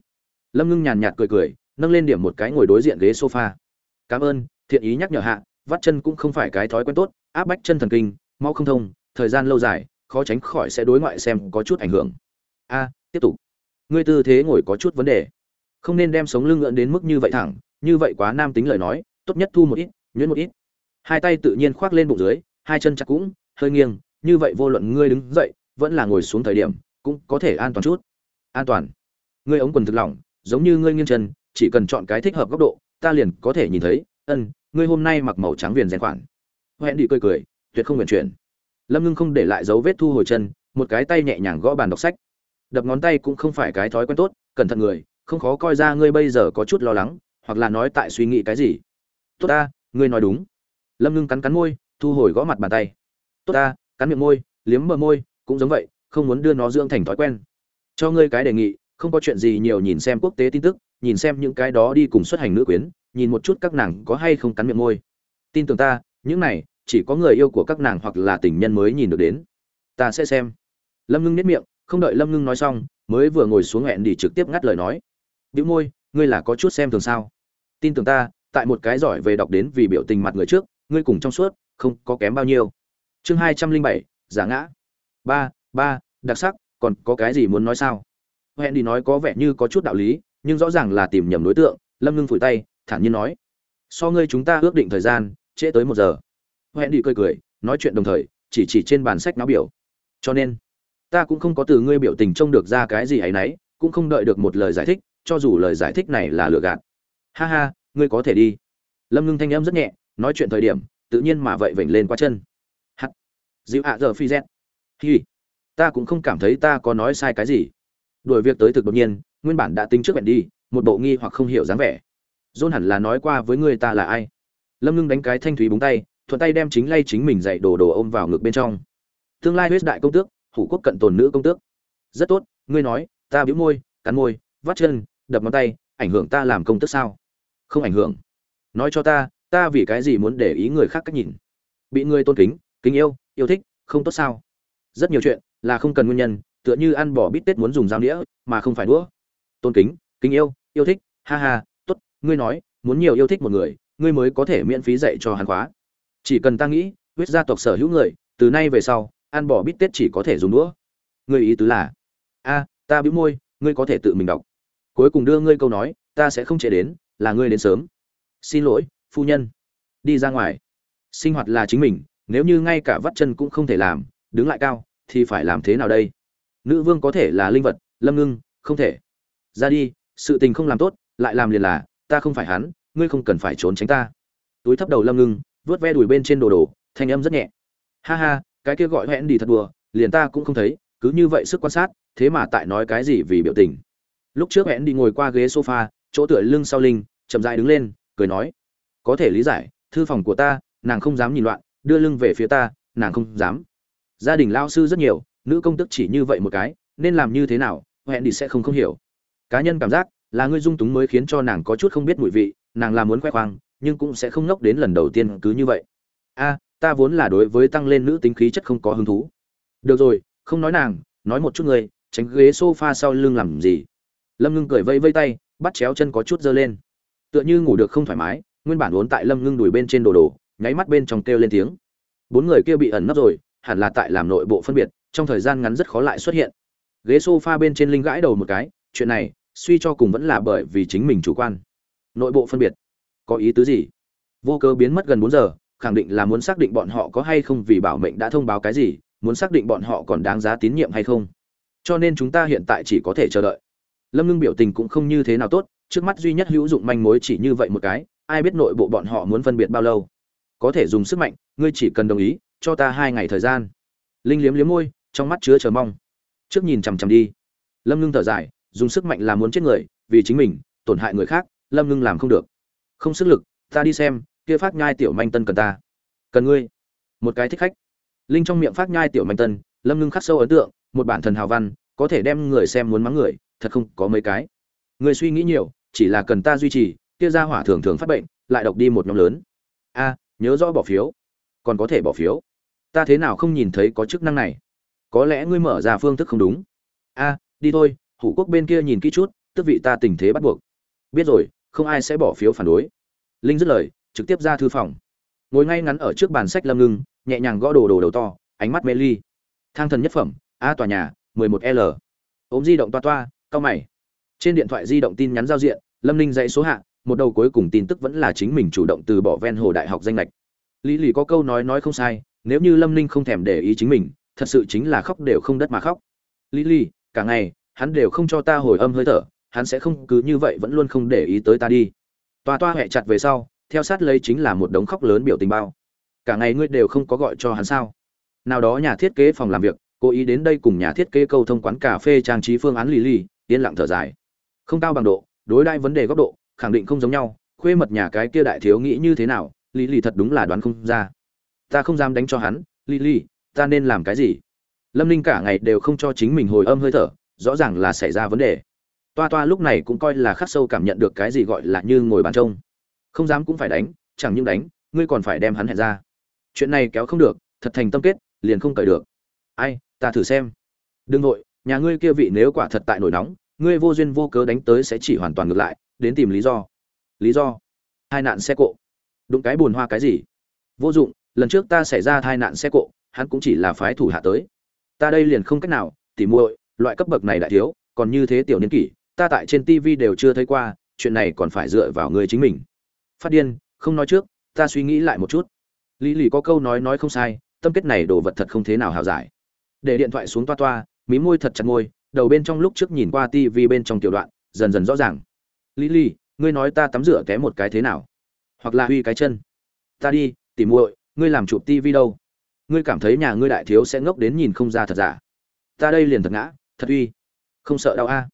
Lâm ngưng nhàn nhạt cười cười, nâng lên điểm một cái ngồi đối diện ghế sofa. Cảm ơn, thiện ý nhắc nhở hạ, vắt chân cũng không phải cái thói quen tốt, áp bách chân thần kinh, mau không thông, thời gian lâu dài, khó tránh khỏi sẽ đối ngoại xem có chút ảnh hưởng. A, tiếp tục. Ngươi tư thế ngồi có chút vấn đề. Không nên đem sống lưng ngượn đến mức như vậy thẳng, như vậy quá nam tính lời nói, tốt nhất thu một ít, nhuyễn một ít. Hai tay tự nhiên khoác lên bụng dưới, hai chân chặt cũng, hơi nghiêng như vậy vô luận ngươi đứng dậy, vẫn là ngồi xuống thời điểm, cũng có thể an toàn chút. An toàn. Ngươi ống quần thực lỏng, giống như ngươi nghiêng chân, chỉ cần chọn cái thích hợp góc độ, ta liền có thể nhìn thấy, ân, ngươi hôm nay mặc màu trắng viền rèn khoản. Hẹn đi cười cười, tuyệt không nguyện chuyển. Lâm ngưng không để lại dấu vết thu hồi chân, một cái tay nhẹ nhàng gõ bàn đọc sách. Đập ngón tay cũng không phải cái thói quen tốt, cẩn thận người, không khó coi ra ngươi bây giờ có chút lo lắng, hoặc là nói tại suy nghĩ cái gì. Tốt ta, ngươi nói đúng. Lâm ngưng cắn cắn môi, thu hồi gõ mặt bàn tay. Tốt ta cắn miệng môi, liếm mờ môi, cũng giống vậy, không muốn đưa nó dưỡng thành thói quen. Cho ngươi cái đề nghị, không có chuyện gì nhiều nhìn xem quốc tế tin tức, nhìn xem những cái đó đi cùng xuất hành nữ quyến, nhìn một chút các nàng có hay không cắn miệng môi. Tin tưởng ta, những này, chỉ có người yêu của các nàng hoặc là tình nhân mới nhìn được đến. Ta sẽ xem. Lâm ngưng nếp miệng, không đợi lâm ngưng nói xong, mới vừa ngồi xuống hẹn đi trực tiếp ngắt lời nói. Biểu môi, ngươi là có chút xem thường sao? Tin tưởng ta, tại một cái giỏi về đọc đến vì biểu tình mặt người trước, ngươi cùng trong suốt, không có kém bao nhiêu chương hai trăm linh bảy, giả ngã. Ba ba, đặc sắc, còn có cái gì muốn nói sao? Hẹn đi nói có vẻ như có chút đạo lý, nhưng rõ ràng là tìm nhầm đối tượng, lâm ngưng phủi tay, thản nhiên nói. So ngươi chúng ta ước định thời gian, trễ tới một giờ. Hẹn đi cười cười, nói chuyện đồng thời, chỉ chỉ trên bàn sách náo biểu. Cho nên, ta cũng không có từ ngươi biểu tình trông được ra cái gì hay nấy, cũng không đợi được một lời giải thích, cho dù lời giải thích này là lừa gạt. Ha ha, ngươi có thể đi. Lâm ngưng thanh âm rất nhẹ, nói chuyện thời điểm, tự nhiên mà vậy vểnh lên qua chân dịu ạ giờ phi z hi. Ta cũng không cảm thấy ta có nói sai cái gì. Đuổi việc tới thực đột nhiên, nguyên bản đã tính trước bẹn đi, một bộ nghi hoặc không hiểu dáng vẻ. Dôn hẳn là nói qua với người ta là ai. Lâm ngưng đánh cái thanh thúy búng tay, thuận tay đem chính lay chính mình dạy đồ đồ ôm vào ngực bên trong. Tương lai huyết đại công tước, hủ quốc cận tồn nữ công tước. Rất tốt, ngươi nói, ta bĩu môi, cắn môi, vắt chân, đập ngón tay, ảnh hưởng ta làm công tước sao? Không ảnh hưởng. Nói cho ta ta vì cái gì muốn để ý người khác cách nhìn? Bị người tôn kính kính yêu yêu thích, không tốt sao? Rất nhiều chuyện là không cần nguyên nhân, tựa như ăn bỏ bít tết muốn dùng dao đĩa mà không phải đũa. Tôn kính kính yêu yêu thích, ha ha, tốt, ngươi nói, muốn nhiều yêu thích một người, ngươi mới có thể miễn phí dạy cho hắn khóa. Chỉ cần ta nghĩ, huyết gia tộc sở hữu người, từ nay về sau, ăn bỏ bít tết chỉ có thể dùng đũa. Ngươi ý tứ là, a, ta bĩu môi, ngươi có thể tự mình đọc. Cuối cùng đưa ngươi câu nói, ta sẽ không chạy đến, là ngươi đến sớm. Xin lỗi, phu nhân. Đi ra ngoài. Sinh hoạt là chính mình nếu như ngay cả vắt chân cũng không thể làm, đứng lại cao, thì phải làm thế nào đây? Nữ vương có thể là linh vật, lâm ngưng, không thể. Ra đi, sự tình không làm tốt, lại làm liền là, ta không phải hắn, ngươi không cần phải trốn tránh ta. Túi thấp đầu lâm ngưng vớt ve đùi bên trên đồ đồ, thanh âm rất nhẹ. Ha ha, cái kia gọi hẹn đi thật đùa, liền ta cũng không thấy, cứ như vậy sức quan sát, thế mà tại nói cái gì vì biểu tình. Lúc trước hẹn đi ngồi qua ghế sofa, chỗ tựa lưng sau linh chậm dại đứng lên, cười nói, có thể lý giải, thư phòng của ta, nàng không dám nhìn loạn đưa lưng về phía ta, nàng không dám. Gia đình lao sư rất nhiều, nữ công tức chỉ như vậy một cái, nên làm như thế nào, hẹn đi sẽ không không hiểu. Cá nhân cảm giác là ngươi dung túng mới khiến cho nàng có chút không biết mùi vị, nàng là muốn khoe khoang, nhưng cũng sẽ không ngốc đến lần đầu tiên cứ như vậy. A, ta vốn là đối với tăng lên nữ tính khí chất không có hứng thú. Được rồi, không nói nàng, nói một chút ngươi, tránh ghế sofa sau lưng làm gì? Lâm ngưng cười vây vây tay, bắt chéo chân có chút dơ lên. Tựa như ngủ được không thoải mái, nguyên bản vốn tại lâm ngưng đùi bên trên đồ đồ nháy mắt bên trong kêu lên tiếng. Bốn người kia bị ẩn nấp rồi, hẳn là tại làm nội bộ phân biệt, trong thời gian ngắn rất khó lại xuất hiện. Ghế sofa bên trên linh gãi đầu một cái, chuyện này, suy cho cùng vẫn là bởi vì chính mình chủ quan. Nội bộ phân biệt, có ý tứ gì? Vô cơ biến mất gần bốn giờ, khẳng định là muốn xác định bọn họ có hay không vì bảo mệnh đã thông báo cái gì, muốn xác định bọn họ còn đáng giá tín nhiệm hay không. Cho nên chúng ta hiện tại chỉ có thể chờ đợi. Lâm ngưng biểu tình cũng không như thế nào tốt, trước mắt duy nhất hữu dụng manh mối chỉ như vậy một cái, ai biết nội bộ bọn họ muốn phân biệt bao lâu có thể dùng sức mạnh, ngươi chỉ cần đồng ý, cho ta hai ngày thời gian. Linh liếm liếm môi, trong mắt chứa chờ mong. Trước nhìn chằm chằm đi. Lâm ngưng thở dài, dùng sức mạnh là muốn chết người, vì chính mình, tổn hại người khác, lâm ngưng làm không được. Không sức lực, ta đi xem, kia phát nhai tiểu manh tân cần ta. Cần ngươi. Một cái thích khách. Linh trong miệng phát nhai tiểu manh tân, lâm ngưng khắc sâu ấn tượng, một bản thần hào văn, có thể đem người xem muốn mắng người, thật không có mấy cái. Người suy nghĩ nhiều, chỉ là cần ta duy trì, kia ra hỏa thường thường phát bệnh, lại độc đi một nhóm lớn. A nhớ rõ bỏ phiếu. Còn có thể bỏ phiếu. Ta thế nào không nhìn thấy có chức năng này? Có lẽ ngươi mở ra phương thức không đúng. A, đi thôi, hủ quốc bên kia nhìn kỹ chút, tức vị ta tình thế bắt buộc. Biết rồi, không ai sẽ bỏ phiếu phản đối. Linh dứt lời, trực tiếp ra thư phòng. Ngồi ngay ngắn ở trước bàn sách lâm ngưng, nhẹ nhàng gõ đồ đồ đầu to, ánh mắt mê ly. Thang thần nhất phẩm, a tòa nhà 11 l. Ốm di động toa toa cao mày. Trên điện thoại di động tin nhắn giao diện, lâm ninh dãy số hạ một đầu cuối cùng tin tức vẫn là chính mình chủ động từ bỏ ven hồ đại học danh lệch. Lý lì có câu nói nói không sai, nếu như lâm ninh không thèm để ý chính mình, thật sự chính là khóc đều không đất mà khóc. Lý lì, cả ngày, hắn đều không cho ta hồi âm hơi thở, hắn sẽ không cứ như vậy vẫn luôn không để ý tới ta đi. Toa toa hẹ chặt về sau, theo sát lấy chính là một đống khóc lớn biểu tình bao. Cả ngày ngươi đều không có gọi cho hắn sao? Nào đó nhà thiết kế phòng làm việc, cố ý đến đây cùng nhà thiết kế câu thông quán cà phê trang trí phương án lì lì, yên lặng thở dài. Không cao bằng độ, đối đãi vấn đề góc độ khẳng định không giống nhau, khuê mật nhà cái kia đại thiếu nghĩ như thế nào lì lì thật đúng là đoán không ra. Ta không dám đánh cho hắn lì lì, ta nên làm cái gì? Lâm ninh cả ngày đều không cho chính mình hồi âm hơi thở, rõ ràng là xảy ra vấn đề. Toa toa lúc này cũng coi là khắc sâu cảm nhận được cái gì gọi là như ngồi bàn trông. Không dám cũng phải đánh, chẳng những đánh, ngươi còn phải đem hắn hẹn ra. Chuyện này kéo không được, thật thành tâm kết, liền không cởi được. Ai, ta thử xem. Đừng vội, nhà ngươi kia vị nếu quả thật tại nổi nóng, ngươi vô duyên vô cớ đánh tới sẽ chỉ hoàn toàn ngược lại đến tìm lý do. Lý do? Hai nạn xe cộ. Đụng cái bùn hoa cái gì? Vô dụng, lần trước ta xảy ra tai nạn xe cộ, hắn cũng chỉ là phái thủ hạ tới. Ta đây liền không cách nào, tỉ muội, loại cấp bậc này đại thiếu, còn như thế tiểu niên kỷ, ta tại trên tv đều chưa thấy qua, chuyện này còn phải dựa vào người chính mình. Phát điên, không nói trước, ta suy nghĩ lại một chút. Lý lì có câu nói nói không sai, tâm kết này đồ vật thật không thế nào hào giải. Để điện thoại xuống toa toa, mí môi thật chặt môi, đầu bên trong lúc trước nhìn qua tv bên trong tiểu đoạn, dần dần rõ ràng lý Lý, ngươi nói ta tắm rửa té một cái thế nào? Hoặc là huy cái chân? Ta đi tìm muội ngươi làm chụp tivi đâu? Ngươi cảm thấy nhà ngươi đại thiếu sẽ ngốc đến nhìn không ra thật giả? Ta đây liền thật ngã thật uy. Không sợ đau a.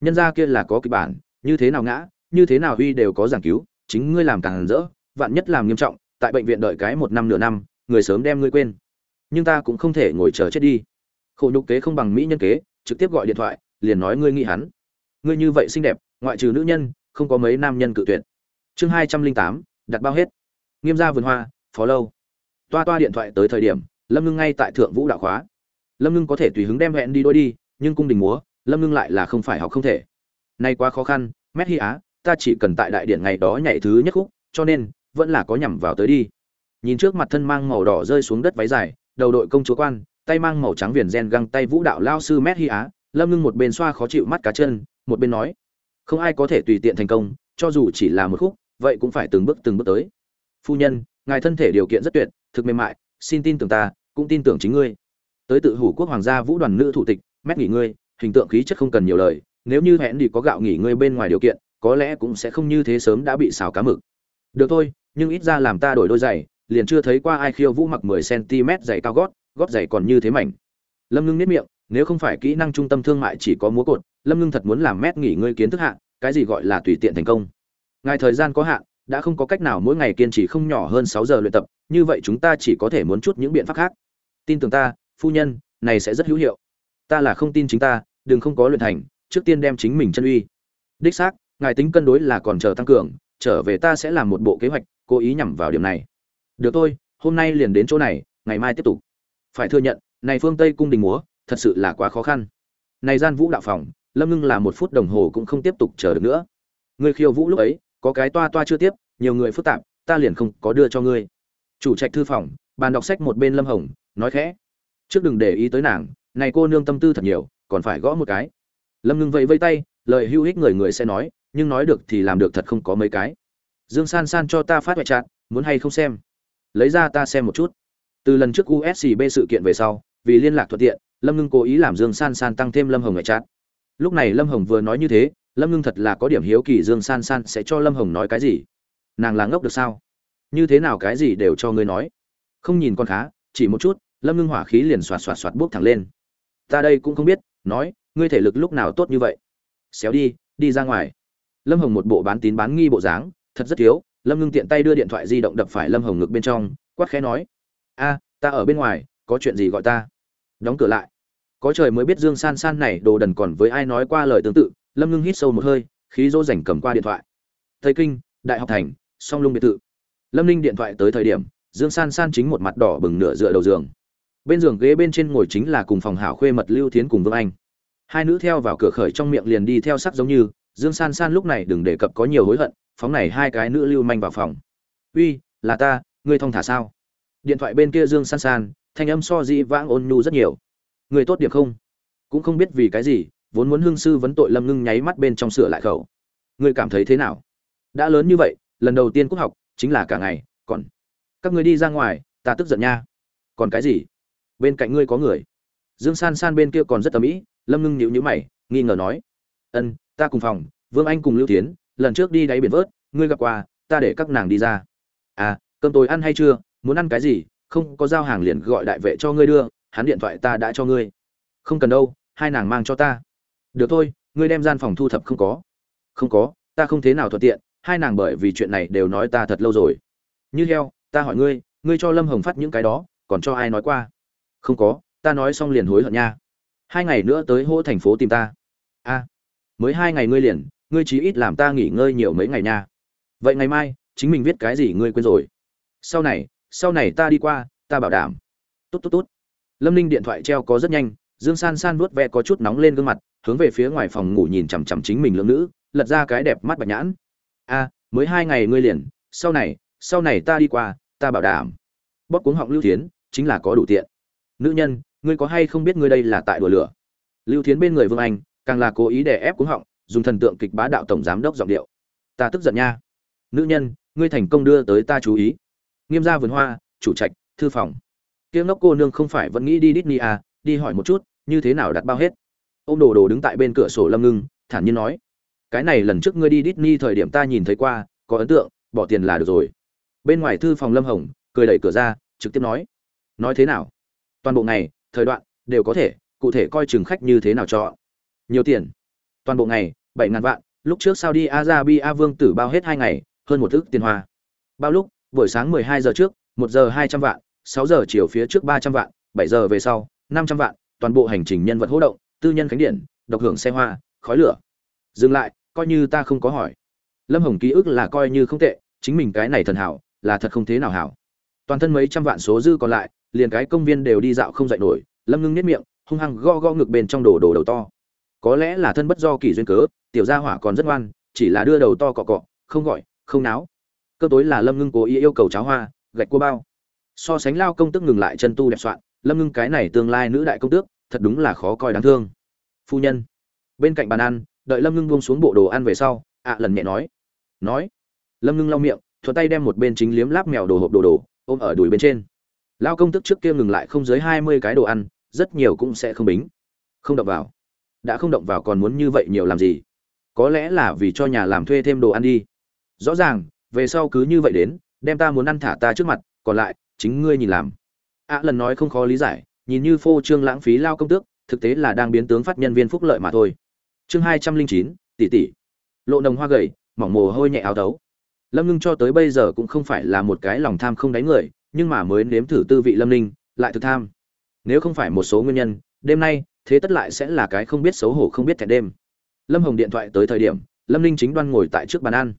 Nhân gia kia là có kịch bản như thế nào ngã như thế nào uy đều có giảng cứu chính ngươi làm càng rỡ vạn nhất làm nghiêm trọng tại bệnh viện đợi cái một năm nửa năm người sớm đem ngươi quên. Nhưng ta cũng không thể ngồi chờ chết đi. Khổ nhục kế không bằng mỹ nhân kế trực tiếp gọi điện thoại liền nói ngươi nghĩ hắn. Ngươi như vậy xinh đẹp ngoại trừ nữ nhân, không có mấy nam nhân cự tuyệt. Chương hai trăm linh tám, đặt bao hết. Nghiêm gia vườn hoa, phó lâu. Toa toa điện thoại tới thời điểm, lâm ngưng ngay tại thượng vũ đạo khóa. Lâm ngưng có thể tùy hứng đem hẹn đi đôi đi, nhưng cung đình múa, lâm ngưng lại là không phải học không thể. Nay quá khó khăn, mét hi á, ta chỉ cần tại đại điện ngày đó nhảy thứ nhất khúc, cho nên, vẫn là có nhằm vào tới đi. Nhìn trước mặt thân mang màu đỏ rơi xuống đất váy dài, đầu đội công chúa quan, tay mang màu trắng viền gen găng tay vũ đạo lao sư mét hi á, lâm ngưng một bên xoa khó chịu mắt cá chân, một bên nói không ai có thể tùy tiện thành công, cho dù chỉ là một khúc, vậy cũng phải từng bước từng bước tới. Phu nhân, ngài thân thể điều kiện rất tuyệt, thực mềm mại, xin tin tưởng ta, cũng tin tưởng chính ngươi. Tới tự hủ quốc hoàng gia vũ đoàn nữ thủ tịch, mét nghỉ ngươi hình tượng khí chất không cần nhiều lời, nếu như hẹn đi có gạo nghỉ ngươi bên ngoài điều kiện, có lẽ cũng sẽ không như thế sớm đã bị xào cá mực. Được thôi, nhưng ít ra làm ta đổi đôi giày, liền chưa thấy qua ai khiêu vũ mặc 10 cm giày cao gót gót giày còn như thế mảnh. Lâm ngưng nếp miệng nếu không phải kỹ năng trung tâm thương mại chỉ có múa cột, lâm ngưng thật muốn làm mét nghỉ ngơi kiến thức hạn cái gì gọi là tùy tiện thành công. Ngài thời gian có hạn, đã không có cách nào mỗi ngày kiên trì không nhỏ hơn sáu giờ luyện tập, như vậy chúng ta chỉ có thể muốn chút những biện pháp khác. Tin tưởng ta, phu nhân, này sẽ rất hữu hiệu. Ta là không tin chính ta, đừng không có luyện thành, trước tiên đem chính mình chân uy. Đích xác, ngài tính cân đối là còn chờ tăng cường, trở về ta sẽ làm một bộ kế hoạch, cố ý nhằm vào điểm này. Được thôi, hôm nay liền đến chỗ này, ngày mai tiếp tục. Phải thừa nhận, này phương tây cung đình múa thật sự là quá khó khăn. Này gian vũ đạo phòng, lâm ngưng là một phút đồng hồ cũng không tiếp tục chờ được nữa. Người khiêu vũ lúc ấy, có cái toa toa chưa tiếp, nhiều người phức tạp, ta liền không có đưa cho ngươi. Chủ trạch thư phòng, bàn đọc sách một bên lâm hồng, nói khẽ. Trước đừng để ý tới nàng, này cô nương tâm tư thật nhiều, còn phải gõ một cái. Lâm ngưng vẫy vây tay, lời hữu ích người người sẽ nói, nhưng nói được thì làm được thật không có mấy cái. Dương san san cho ta phát ngoại trạng, muốn hay không xem? Lấy ra ta xem một chút. Từ lần trước uscb sự kiện về sau, vì liên lạc thuận tiện lâm ngưng cố ý làm dương san san tăng thêm lâm hồng ngoại trạng lúc này lâm hồng vừa nói như thế, lâm ngưng thật là có điểm hiếu kỳ dương san san sẽ cho lâm hồng nói cái gì. Nàng là ngốc được sao? Như thế nào cái gì đều cho ngươi nói. Không nhìn con khá, chỉ một chút, lâm ngưng hỏa khí liền xoạt xoạt xoạt buốc thẳng lên. Ta đây cũng không biết, nói, ngươi thể lực lúc nào tốt như vậy? Xéo đi đi ra ngoài. Lâm hồng một bộ bán tín bán nghi bộ dáng, thật rất thiếu. Lâm ngưng tiện tay đưa điện thoại di động đập phải lâm hồng ngực bên trong, quát khẽ nói, a, ta ở bên ngoài, có chuyện gì gọi ta? Đóng cửa lại. Có trời mới biết dương san san này đồ đần còn với ai nói qua lời tương tự, lâm ngưng hít sâu một hơi, khí dỗ dành cầm qua điện thoại. Thầy kinh, đại học thành, song lung biệt thự. Lâm ninh điện thoại tới thời điểm, dương san san chính một mặt đỏ bừng nửa dựa đầu giường. Bên giường ghế bên trên ngồi chính là cùng phòng hảo khuê mật lưu thiến cùng vương anh. Hai nữ theo vào cửa khởi trong miệng liền đi theo sắc giống như, dương san san lúc này đừng đề cập có nhiều hối hận, phóng này hai cái nữ lưu manh vào phòng. Uy, là ta, ngươi thong thả sao? Điện thoại bên kia dương san san thanh âm so dĩ vãng ôn nhu rất nhiều. Người tốt điểm không? Cũng không biết vì cái gì, vốn muốn hương sư vấn tội lâm ngưng nháy mắt bên trong sửa lại khẩu. Người cảm thấy thế nào? Đã lớn như vậy, lần đầu tiên quốc học, chính là cả ngày, còn các người đi ra ngoài, ta tức giận nha. Còn cái gì? Bên cạnh ngươi có người. Dương san san bên kia còn rất tầm ĩ, lâm ngưng nhịu nhữ mày, nghi ngờ nói. Ân, ta cùng phòng, vương anh cùng lưu tiến, lần trước đi đáy biển vớt, ngươi gặp qua, ta để các nàng đi ra. À cơm tối ăn hay chưa? Muốn ăn cái gì? Không có giao hàng liền gọi đại vệ cho ngươi đưa, hắn điện thoại ta đã cho ngươi. Không cần đâu, hai nàng mang cho ta. Được thôi, ngươi đem gian phòng thu thập không có. Không có, ta không thế nào thuận tiện, hai nàng bởi vì chuyện này đều nói ta thật lâu rồi. Như heo, ta hỏi ngươi ngươi cho lâm hồng phát những cái đó, còn cho ai nói qua? Không có, ta nói xong liền hối hận nha. Hai ngày nữa tới hỗ thành phố tìm ta. A, mới hai ngày ngươi liền, ngươi chí ít làm ta nghỉ ngơi nhiều mấy ngày nha. Vậy ngày mai, chính mình viết cái gì ngươi quên rồi. Sau này sau này ta đi qua, ta bảo đảm. Tốt tốt tốt lâm ninh điện thoại treo có rất nhanh, dương san san vuốt ve có chút nóng lên gương mặt, hướng về phía ngoài phòng ngủ nhìn chằm chằm chính mình lưỡng nữ, lật ra cái đẹp mắt bạch nhãn. A, mới hai ngày ngươi liền, sau này sau này ta đi qua, ta bảo đảm. Bóp cuống họng lưu thiến, chính là có đủ tiện. Nữ nhân, ngươi có hay không biết ngươi đây là tại đùa lửa? Lưu thiến bên người vương anh, càng là cố ý để ép cuống họng, dùng thần tượng kịch bá đạo tổng giám đốc giọng điệu. Ta tức giận nha. Nữ nhân, ngươi thành công đưa tới ta chú ý nghiêm gia vườn hoa chủ trạch thư phòng kiếng ngốc cô nương không phải vẫn nghĩ đi Disney à, đi hỏi một chút, như thế nào đặt bao hết. ông đồ đồ đứng tại bên cửa sổ Lâm Ngưng, thản nhiên nói: "Cái này lần trước ngươi đi Disney thời điểm ta nhìn thấy qua, có ấn tượng, bỏ tiền là được rồi." Bên ngoài thư phòng Lâm Hồng, cười đẩy cửa ra, trực tiếp nói: "Nói thế nào? Toàn bộ ngày, thời đoạn đều có thể, cụ thể coi chừng khách như thế nào cho. Nhiều tiền. Toàn bộ ngày, bảy ngàn vạn, lúc trước Saudi Arabia vương tử bao hết hai ngày, hơn một thước tiền hoa. Bao lúc, buổi sáng 12 giờ trước, 1 giờ 200 vạn, 6 giờ chiều phía trước 300 vạn, 7 giờ về sau, 500 vạn, toàn bộ hành trình nhân vật hô động, tư nhân khánh điện, độc hưởng xe hoa, khói lửa. Dừng lại, coi như ta không có hỏi. Lâm Hồng ký ức là coi như không tệ, chính mình cái này thần hảo, là thật không thế nào hảo. Toàn thân mấy trăm vạn số dư còn lại, liền cái công viên đều đi dạo không dậy nổi, Lâm Ngưng niết miệng, hung hăng go go ngực bên trong đồ đồ đầu to. Có lẽ là thân bất do kỳ duyên cớ, tiểu gia hỏa còn rất ngoan, chỉ là đưa đầu to cọ cọ, không gọi, không náo. Cơ tối là Lâm Ngưng cố ý yêu cầu cháo hoa, gạch cua bao. So sánh lao công tức ngừng lại chân tu đẹp soạn lâm ngưng cái này tương lai nữ đại công tước thật đúng là khó coi đáng thương. Phu nhân bên cạnh bàn ăn đợi lâm ngưng buông xuống bộ đồ ăn về sau ạ lần nhẹ nói. Nói. Lâm ngưng lau miệng thuận tay đem một bên chính liếm láp mèo đồ hộp đồ đồ ôm ở đùi bên trên. Lao công tức trước kia ngừng lại không dưới hai mươi cái đồ ăn rất nhiều cũng sẽ không bính. Không động vào. Đã không động vào còn muốn như vậy nhiều làm gì? Có lẽ là vì cho nhà làm thuê thêm đồ ăn đi. Rõ ràng về sau cứ như vậy đến, đem ta muốn ăn thả ta trước mặt, còn lại, chính ngươi nhìn làm. Ạ lần nói không khó lý giải, nhìn như phô trương lãng phí lao công tước, thực tế là đang biến tướng phát nhân viên phúc lợi mà thôi. Chương hai trăm linh chín, tỷ tỷ. Lộ nồng hoa gầy, mỏng mồ hôi nhẹ áo đấu. Lâm ngưng cho tới bây giờ cũng không phải là một cái lòng tham không đánh người, nhưng mà mới nếm thử tư vị lâm ninh, lại thực tham. Nếu không phải một số nguyên nhân, đêm nay, thế tất lại sẽ là cái không biết xấu hổ không biết thẹn đêm. Lâm hồng điện thoại tới thời điểm, lâm ninh chính đoan ngồi tại trước bàn ăn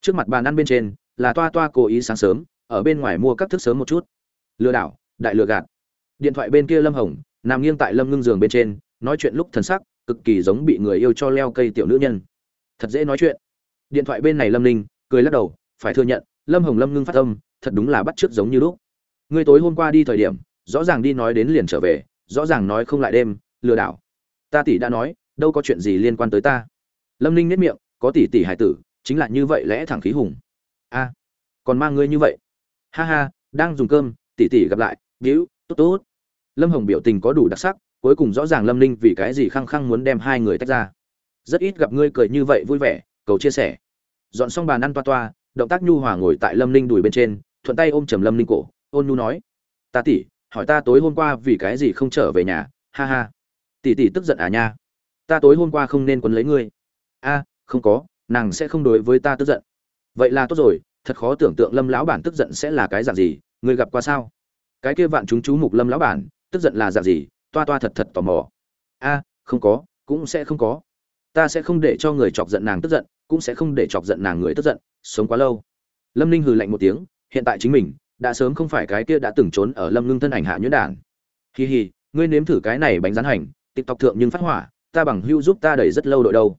trước mặt bàn ăn bên trên là toa toa cố ý sáng sớm, ở bên ngoài mua các thức sớm một chút. Lừa đảo, đại lừa gạt. Điện thoại bên kia lâm hồng nằm nghiêng tại lâm ngưng giường bên trên, nói chuyện lúc thần sắc cực kỳ giống bị người yêu cho leo cây tiểu nữ nhân. Thật dễ nói chuyện. Điện thoại bên này lâm ninh cười lắc đầu, phải thừa nhận, lâm hồng lâm ngưng phát tâm thật đúng là bắt chước giống như lúc. Ngươi tối hôm qua đi thời điểm, rõ ràng đi nói đến liền trở về, rõ ràng nói không lại đêm, lừa đảo. Ta tỷ đã nói, đâu có chuyện gì liên quan tới ta. Lâm ninh nếp miệng, có tỷ tỷ hải tử chính là như vậy lẽ thẳng khí hùng. A, còn mang ngươi như vậy. Ha ha, đang dùng cơm, tỉ tỉ gặp lại víu tốt tốt. Lâm hồng biểu tình có đủ đặc sắc, cuối cùng rõ ràng lâm ninh vì cái gì khăng khăng muốn đem hai người tách ra. Rất ít gặp ngươi cười như vậy vui vẻ, cầu chia sẻ. Dọn xong bàn ăn toa toa, động tác nhu hòa ngồi tại lâm ninh đùi bên trên, thuận tay ôm trầm lâm ninh cổ, ôn nhu nói, ta tỉ, hỏi ta tối hôm qua vì cái gì không trở về nhà? Ha ha. Tỉ tỉ tức giận à nha. Ta tối hôm qua không nên quấn lấy ngươi. A, không có nàng sẽ không đối với ta tức giận. Vậy là tốt rồi, thật khó tưởng tượng lâm lão bản tức giận sẽ là cái dạng gì, người gặp qua sao? Cái kia vạn chúng chú mục lâm lão bản, tức giận là dạng gì? Toa toa thật thật tò mò. A, không có, cũng sẽ không có. Ta sẽ không để cho người chọc giận nàng tức giận, cũng sẽ không để chọc giận nàng người tức giận, sống quá lâu. Lâm ninh hừ lạnh một tiếng, hiện tại chính mình, đã sớm không phải cái kia đã từng trốn ở lâm ngưng thân ảnh hạ nhuyễn đản. Hì hì ngươi nếm thử cái này bánh rán hành, tiktok thượng nhưng phát hỏa, ta bằng hưu giúp ta đẩy rất lâu đội đâu.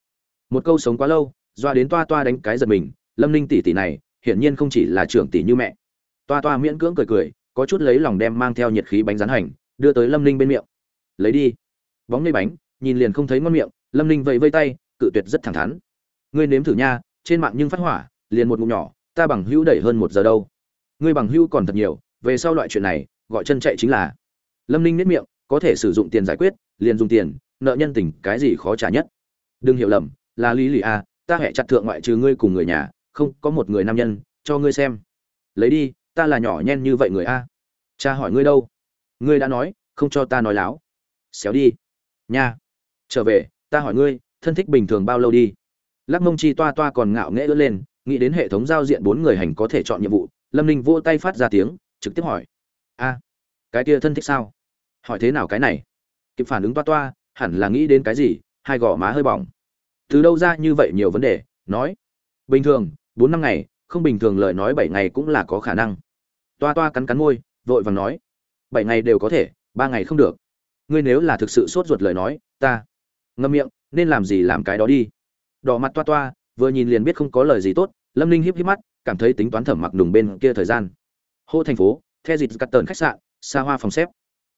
Một câu sống quá lâu doa đến toa toa đánh cái giật mình, lâm ninh tỷ tỷ này, hiển nhiên không chỉ là trưởng tỷ như mẹ. Toa toa miễn cưỡng cười cười, có chút lấy lòng đem mang theo nhiệt khí bánh rán hành, đưa tới lâm ninh bên miệng. Lấy đi. Bóng nây bánh, nhìn liền không thấy ngon miệng, lâm ninh vẫy vây tay, cự tuyệt rất thẳng thắn. Ngươi nếm thử nha, trên mạng nhưng phát hỏa, liền một ngụm nhỏ, ta bằng hữu đẩy hơn một giờ đâu. Ngươi bằng hữu còn thật nhiều, về sau loại chuyện này, gọi chân chạy chính là. Lâm ninh nếp miệng, có thể sử dụng tiền giải quyết, liền dùng tiền, nợ nhân tình cái gì khó trả nhất? Đừng hiểu lầm, là lý lì a ta hẹ chặt thượng ngoại trừ ngươi cùng người nhà, không có một người nam nhân, cho ngươi xem. Lấy đi, ta là nhỏ nhen như vậy người a. Cha hỏi ngươi đâu? Ngươi đã nói, không cho ta nói láo. Xéo đi. Nha. Trở về, ta hỏi ngươi, thân thích bình thường bao lâu đi? Lắc mông chi toa toa còn ngạo nghễ ưỡn lên, nghĩ đến hệ thống giao diện bốn người hành có thể chọn nhiệm vụ, lâm ninh vỗ tay phát ra tiếng, trực tiếp hỏi. A, cái kia thân thích sao? Hỏi thế nào cái này? Kịp phản ứng toa toa, hẳn là nghĩ đến cái gì, hai gò má hơi bỏng từ đâu ra như vậy nhiều vấn đề? Nói. Bình thường, bốn năm ngày, không bình thường lời nói bảy ngày cũng là có khả năng. Toa toa cắn cắn môi, vội vàng nói. Bảy ngày đều có thể, ba ngày không được. Ngươi nếu là thực sự sốt ruột lời nói, ta. Ngâm miệng, nên làm gì làm cái đó đi. Đỏ mặt toa toa, vừa nhìn liền biết không có lời gì tốt, lâm ninh híp híp mắt, cảm thấy tính toán thẩm mặc đùng bên kia thời gian. Hô thành phố theo dịp cắt tờn khách sạn, xa hoa phòng xếp.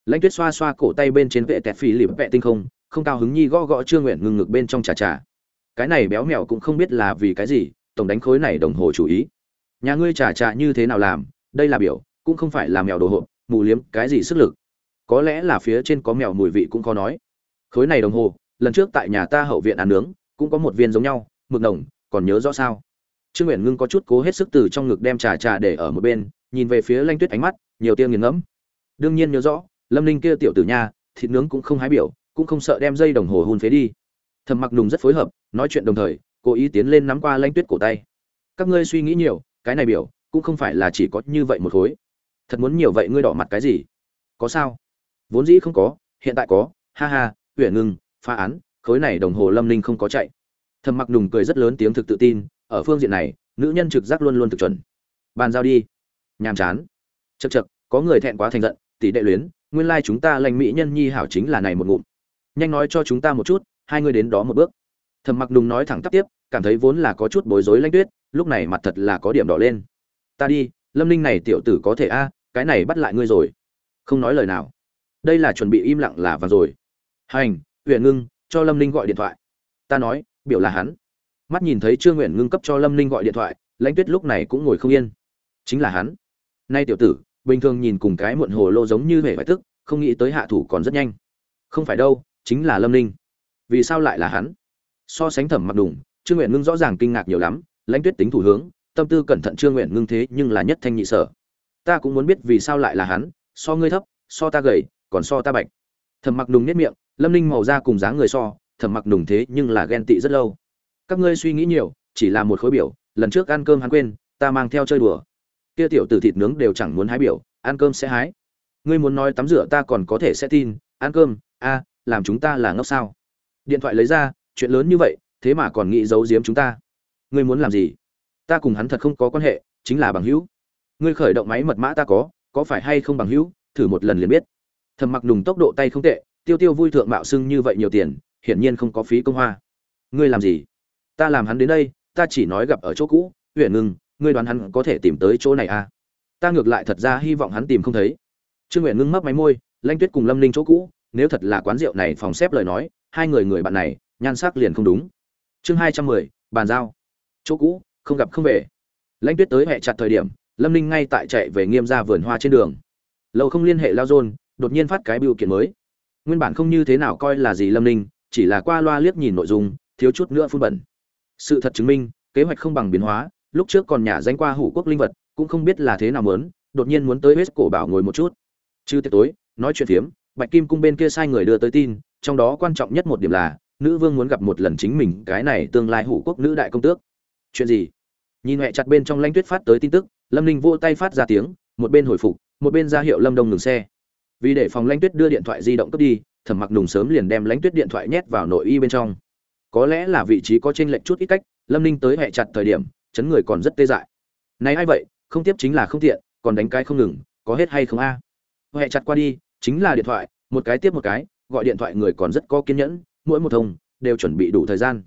Lãnh tuyết xoa xoa cổ tay bên trên vệ tẹt phi lịp vệ tinh không không cao hứng nhi gõ gõ chưa nguyện ngừng ngực bên trong trà trà cái này béo mèo cũng không biết là vì cái gì, tổng đánh khối này đồng hồ chủ ý. Nhà ngươi trà trà như thế nào làm, đây là biểu, cũng không phải là mèo đồ hộp, mù liếm, cái gì sức lực. Có lẽ là phía trên có mèo mùi vị cũng khó nói. Khối này đồng hồ, lần trước tại nhà ta hậu viện ăn nướng, cũng có một viên giống nhau, mực nồng, còn nhớ rõ sao? Trương nguyện ngưng có chút cố hết sức từ trong ngực đem trà trà để ở một bên, nhìn về phía lanh tuyết ánh mắt, nhiều tiêu nghiền ngẫm. Đương nhiên nhớ rõ, lâm ninh kia tiểu tử nha, thịt nướng cũng không hái biểu, cũng không sợ đem dây đồng hồ hôn phế đi thầm mặc nùng rất phối hợp, nói chuyện đồng thời, cố ý tiến lên nắm qua lanh tuyết cổ tay. Các ngươi suy nghĩ nhiều, cái này biểu, cũng không phải là chỉ có như vậy một khối. Thật muốn nhiều vậy ngươi đỏ mặt cái gì? Có sao? Vốn dĩ không có, hiện tại có, ha ha huyện ngưng, phá án, khối này đồng hồ lâm ninh không có chạy. Thầm mặc nùng cười rất lớn tiếng thực tự tin, ở phương diện này, nữ nhân trực giác luôn luôn thực chuẩn. Bàn giao đi. Nhàm chán. Chật chật có người thẹn quá thành giận, tỷ đệ luyến, nguyên lai chúng ta lành mỹ nhân nhi hảo chính là này một ngụm. Nhanh nói cho chúng ta một chút hai người đến đó một bước. Thầm mặc nùng nói thẳng tắp tiếp, cảm thấy vốn là có chút bối rối lanh tuyết, lúc này mặt thật là có điểm đỏ lên. Ta đi, lâm ninh này tiểu tử có thể a, cái này bắt lại ngươi rồi. Không nói lời nào. Đây là chuẩn bị im lặng là và rồi. Hành huyện ngưng, cho lâm ninh gọi điện thoại. Ta nói, biểu là hắn. Mắt nhìn thấy trương nguyện ngưng cấp cho lâm ninh gọi điện thoại lãnh tuyết lúc này cũng ngồi không yên. Chính là hắn. Nay tiểu tử, bình thường nhìn cùng cái muộn hồ lô giống như vẻ vải tức, không nghĩ tới hạ thủ còn rất nhanh. Không phải đâu, chính là lâm ninh vì sao lại là hắn? So sánh thẩm mặc đùng, trương nguyện ngưng rõ ràng kinh ngạc nhiều lắm, lãnh tuyết tính thủ hướng, tâm tư cẩn thận trương nguyện ngưng thế nhưng là nhất thanh nhị sở. Ta cũng muốn biết vì sao lại là hắn, so ngươi thấp, so ta gầy, còn so ta bạch. Thẩm mặc đùng nếp miệng, lâm ninh màu da cùng dáng người so, thẩm mặc đùng thế nhưng là ghen tị rất lâu. Các ngươi suy nghĩ nhiều, chỉ là một khối biểu, lần trước ăn cơm hắn quên, ta mang theo chơi đùa. Kia tiểu từ thịt nướng đều chẳng muốn hái biểu, ăn cơm sẽ hái. Ngươi muốn nói tắm rửa ta còn có thể sẽ tin, ăn cơm, a, làm chúng ta là ngốc sao? Điện thoại lấy ra, chuyện lớn như vậy, thế mà còn nghĩ giấu giếm chúng ta. Ngươi muốn làm gì? Ta cùng hắn thật không có quan hệ, chính là bằng hữu. Ngươi khởi động máy mật mã ta có có phải hay không bằng hữu? Thử một lần liền biết. Thầm mặc nùng tốc độ tay không tệ, tiêu tiêu vui thượng mạo xưng như vậy nhiều tiền, hiển nhiên không có phí công hoa. Ngươi làm gì? Ta làm hắn đến đây, ta chỉ nói gặp ở chỗ cũ huyện ngừng ngươi đoán hắn có thể tìm tới chỗ này à? Ta ngược lại thật ra hy vọng hắn tìm không thấy. Trương nguyện ngưng mấp máy môi, lanh tuyết cùng lâm ninh chỗ cũ, nếu thật là quán rượu này phòng xếp lời nói hai người người bạn này, nhan sắc liền không đúng. Chương hai trăm mười, bàn giao. Chỗ cũ, không gặp không về. Lãnh tuyết tới hẹ chặt thời điểm, lâm ninh ngay tại chạy về nghiêm ra vườn hoa trên đường. Lâu không liên hệ lao dôn, đột nhiên phát cái biểu kiện mới. Nguyên bản không như thế nào coi là gì lâm ninh, chỉ là qua loa liếc nhìn nội dung, thiếu chút nữa phun bẩn. Sự thật chứng minh, kế hoạch không bằng biến hóa, lúc trước còn nhả danh qua hủ quốc linh vật, cũng không biết là thế nào mớn đột nhiên muốn tới hết cổ bảo ngồi một chút. Chứ tiệc tối, nói chuyện phiếm, bạch kim cung bên kia sai người đưa tới tin trong đó quan trọng nhất một điểm là, nữ vương muốn gặp một lần chính mình, cái này tương lai hủ quốc nữ đại công tước. Chuyện gì? Nhìn mẹ chặt bên trong lanh tuyết phát tới tin tức, lâm ninh vô tay phát ra tiếng, một bên hồi phục, một bên ra hiệu lâm đông ngừng xe. Vì để phòng lanh tuyết đưa điện thoại di động cướp đi, thẩm mặc nùng sớm liền đem lãnh tuyết điện thoại nhét vào nội y bên trong. Có lẽ là vị trí có trên lệnh chút ít cách, lâm ninh tới hẹ chặt thời điểm, chấn người còn rất tê dại. Này ai vậy? Không tiếp chính là không tiện, còn đánh cái không ngừng, có hết hay không a? À? hẹ chặt qua đi, chính là điện thoại, một cái tiếp một cái gọi điện thoại người còn rất có kiên nhẫn, mỗi một thông đều chuẩn bị đủ thời gian.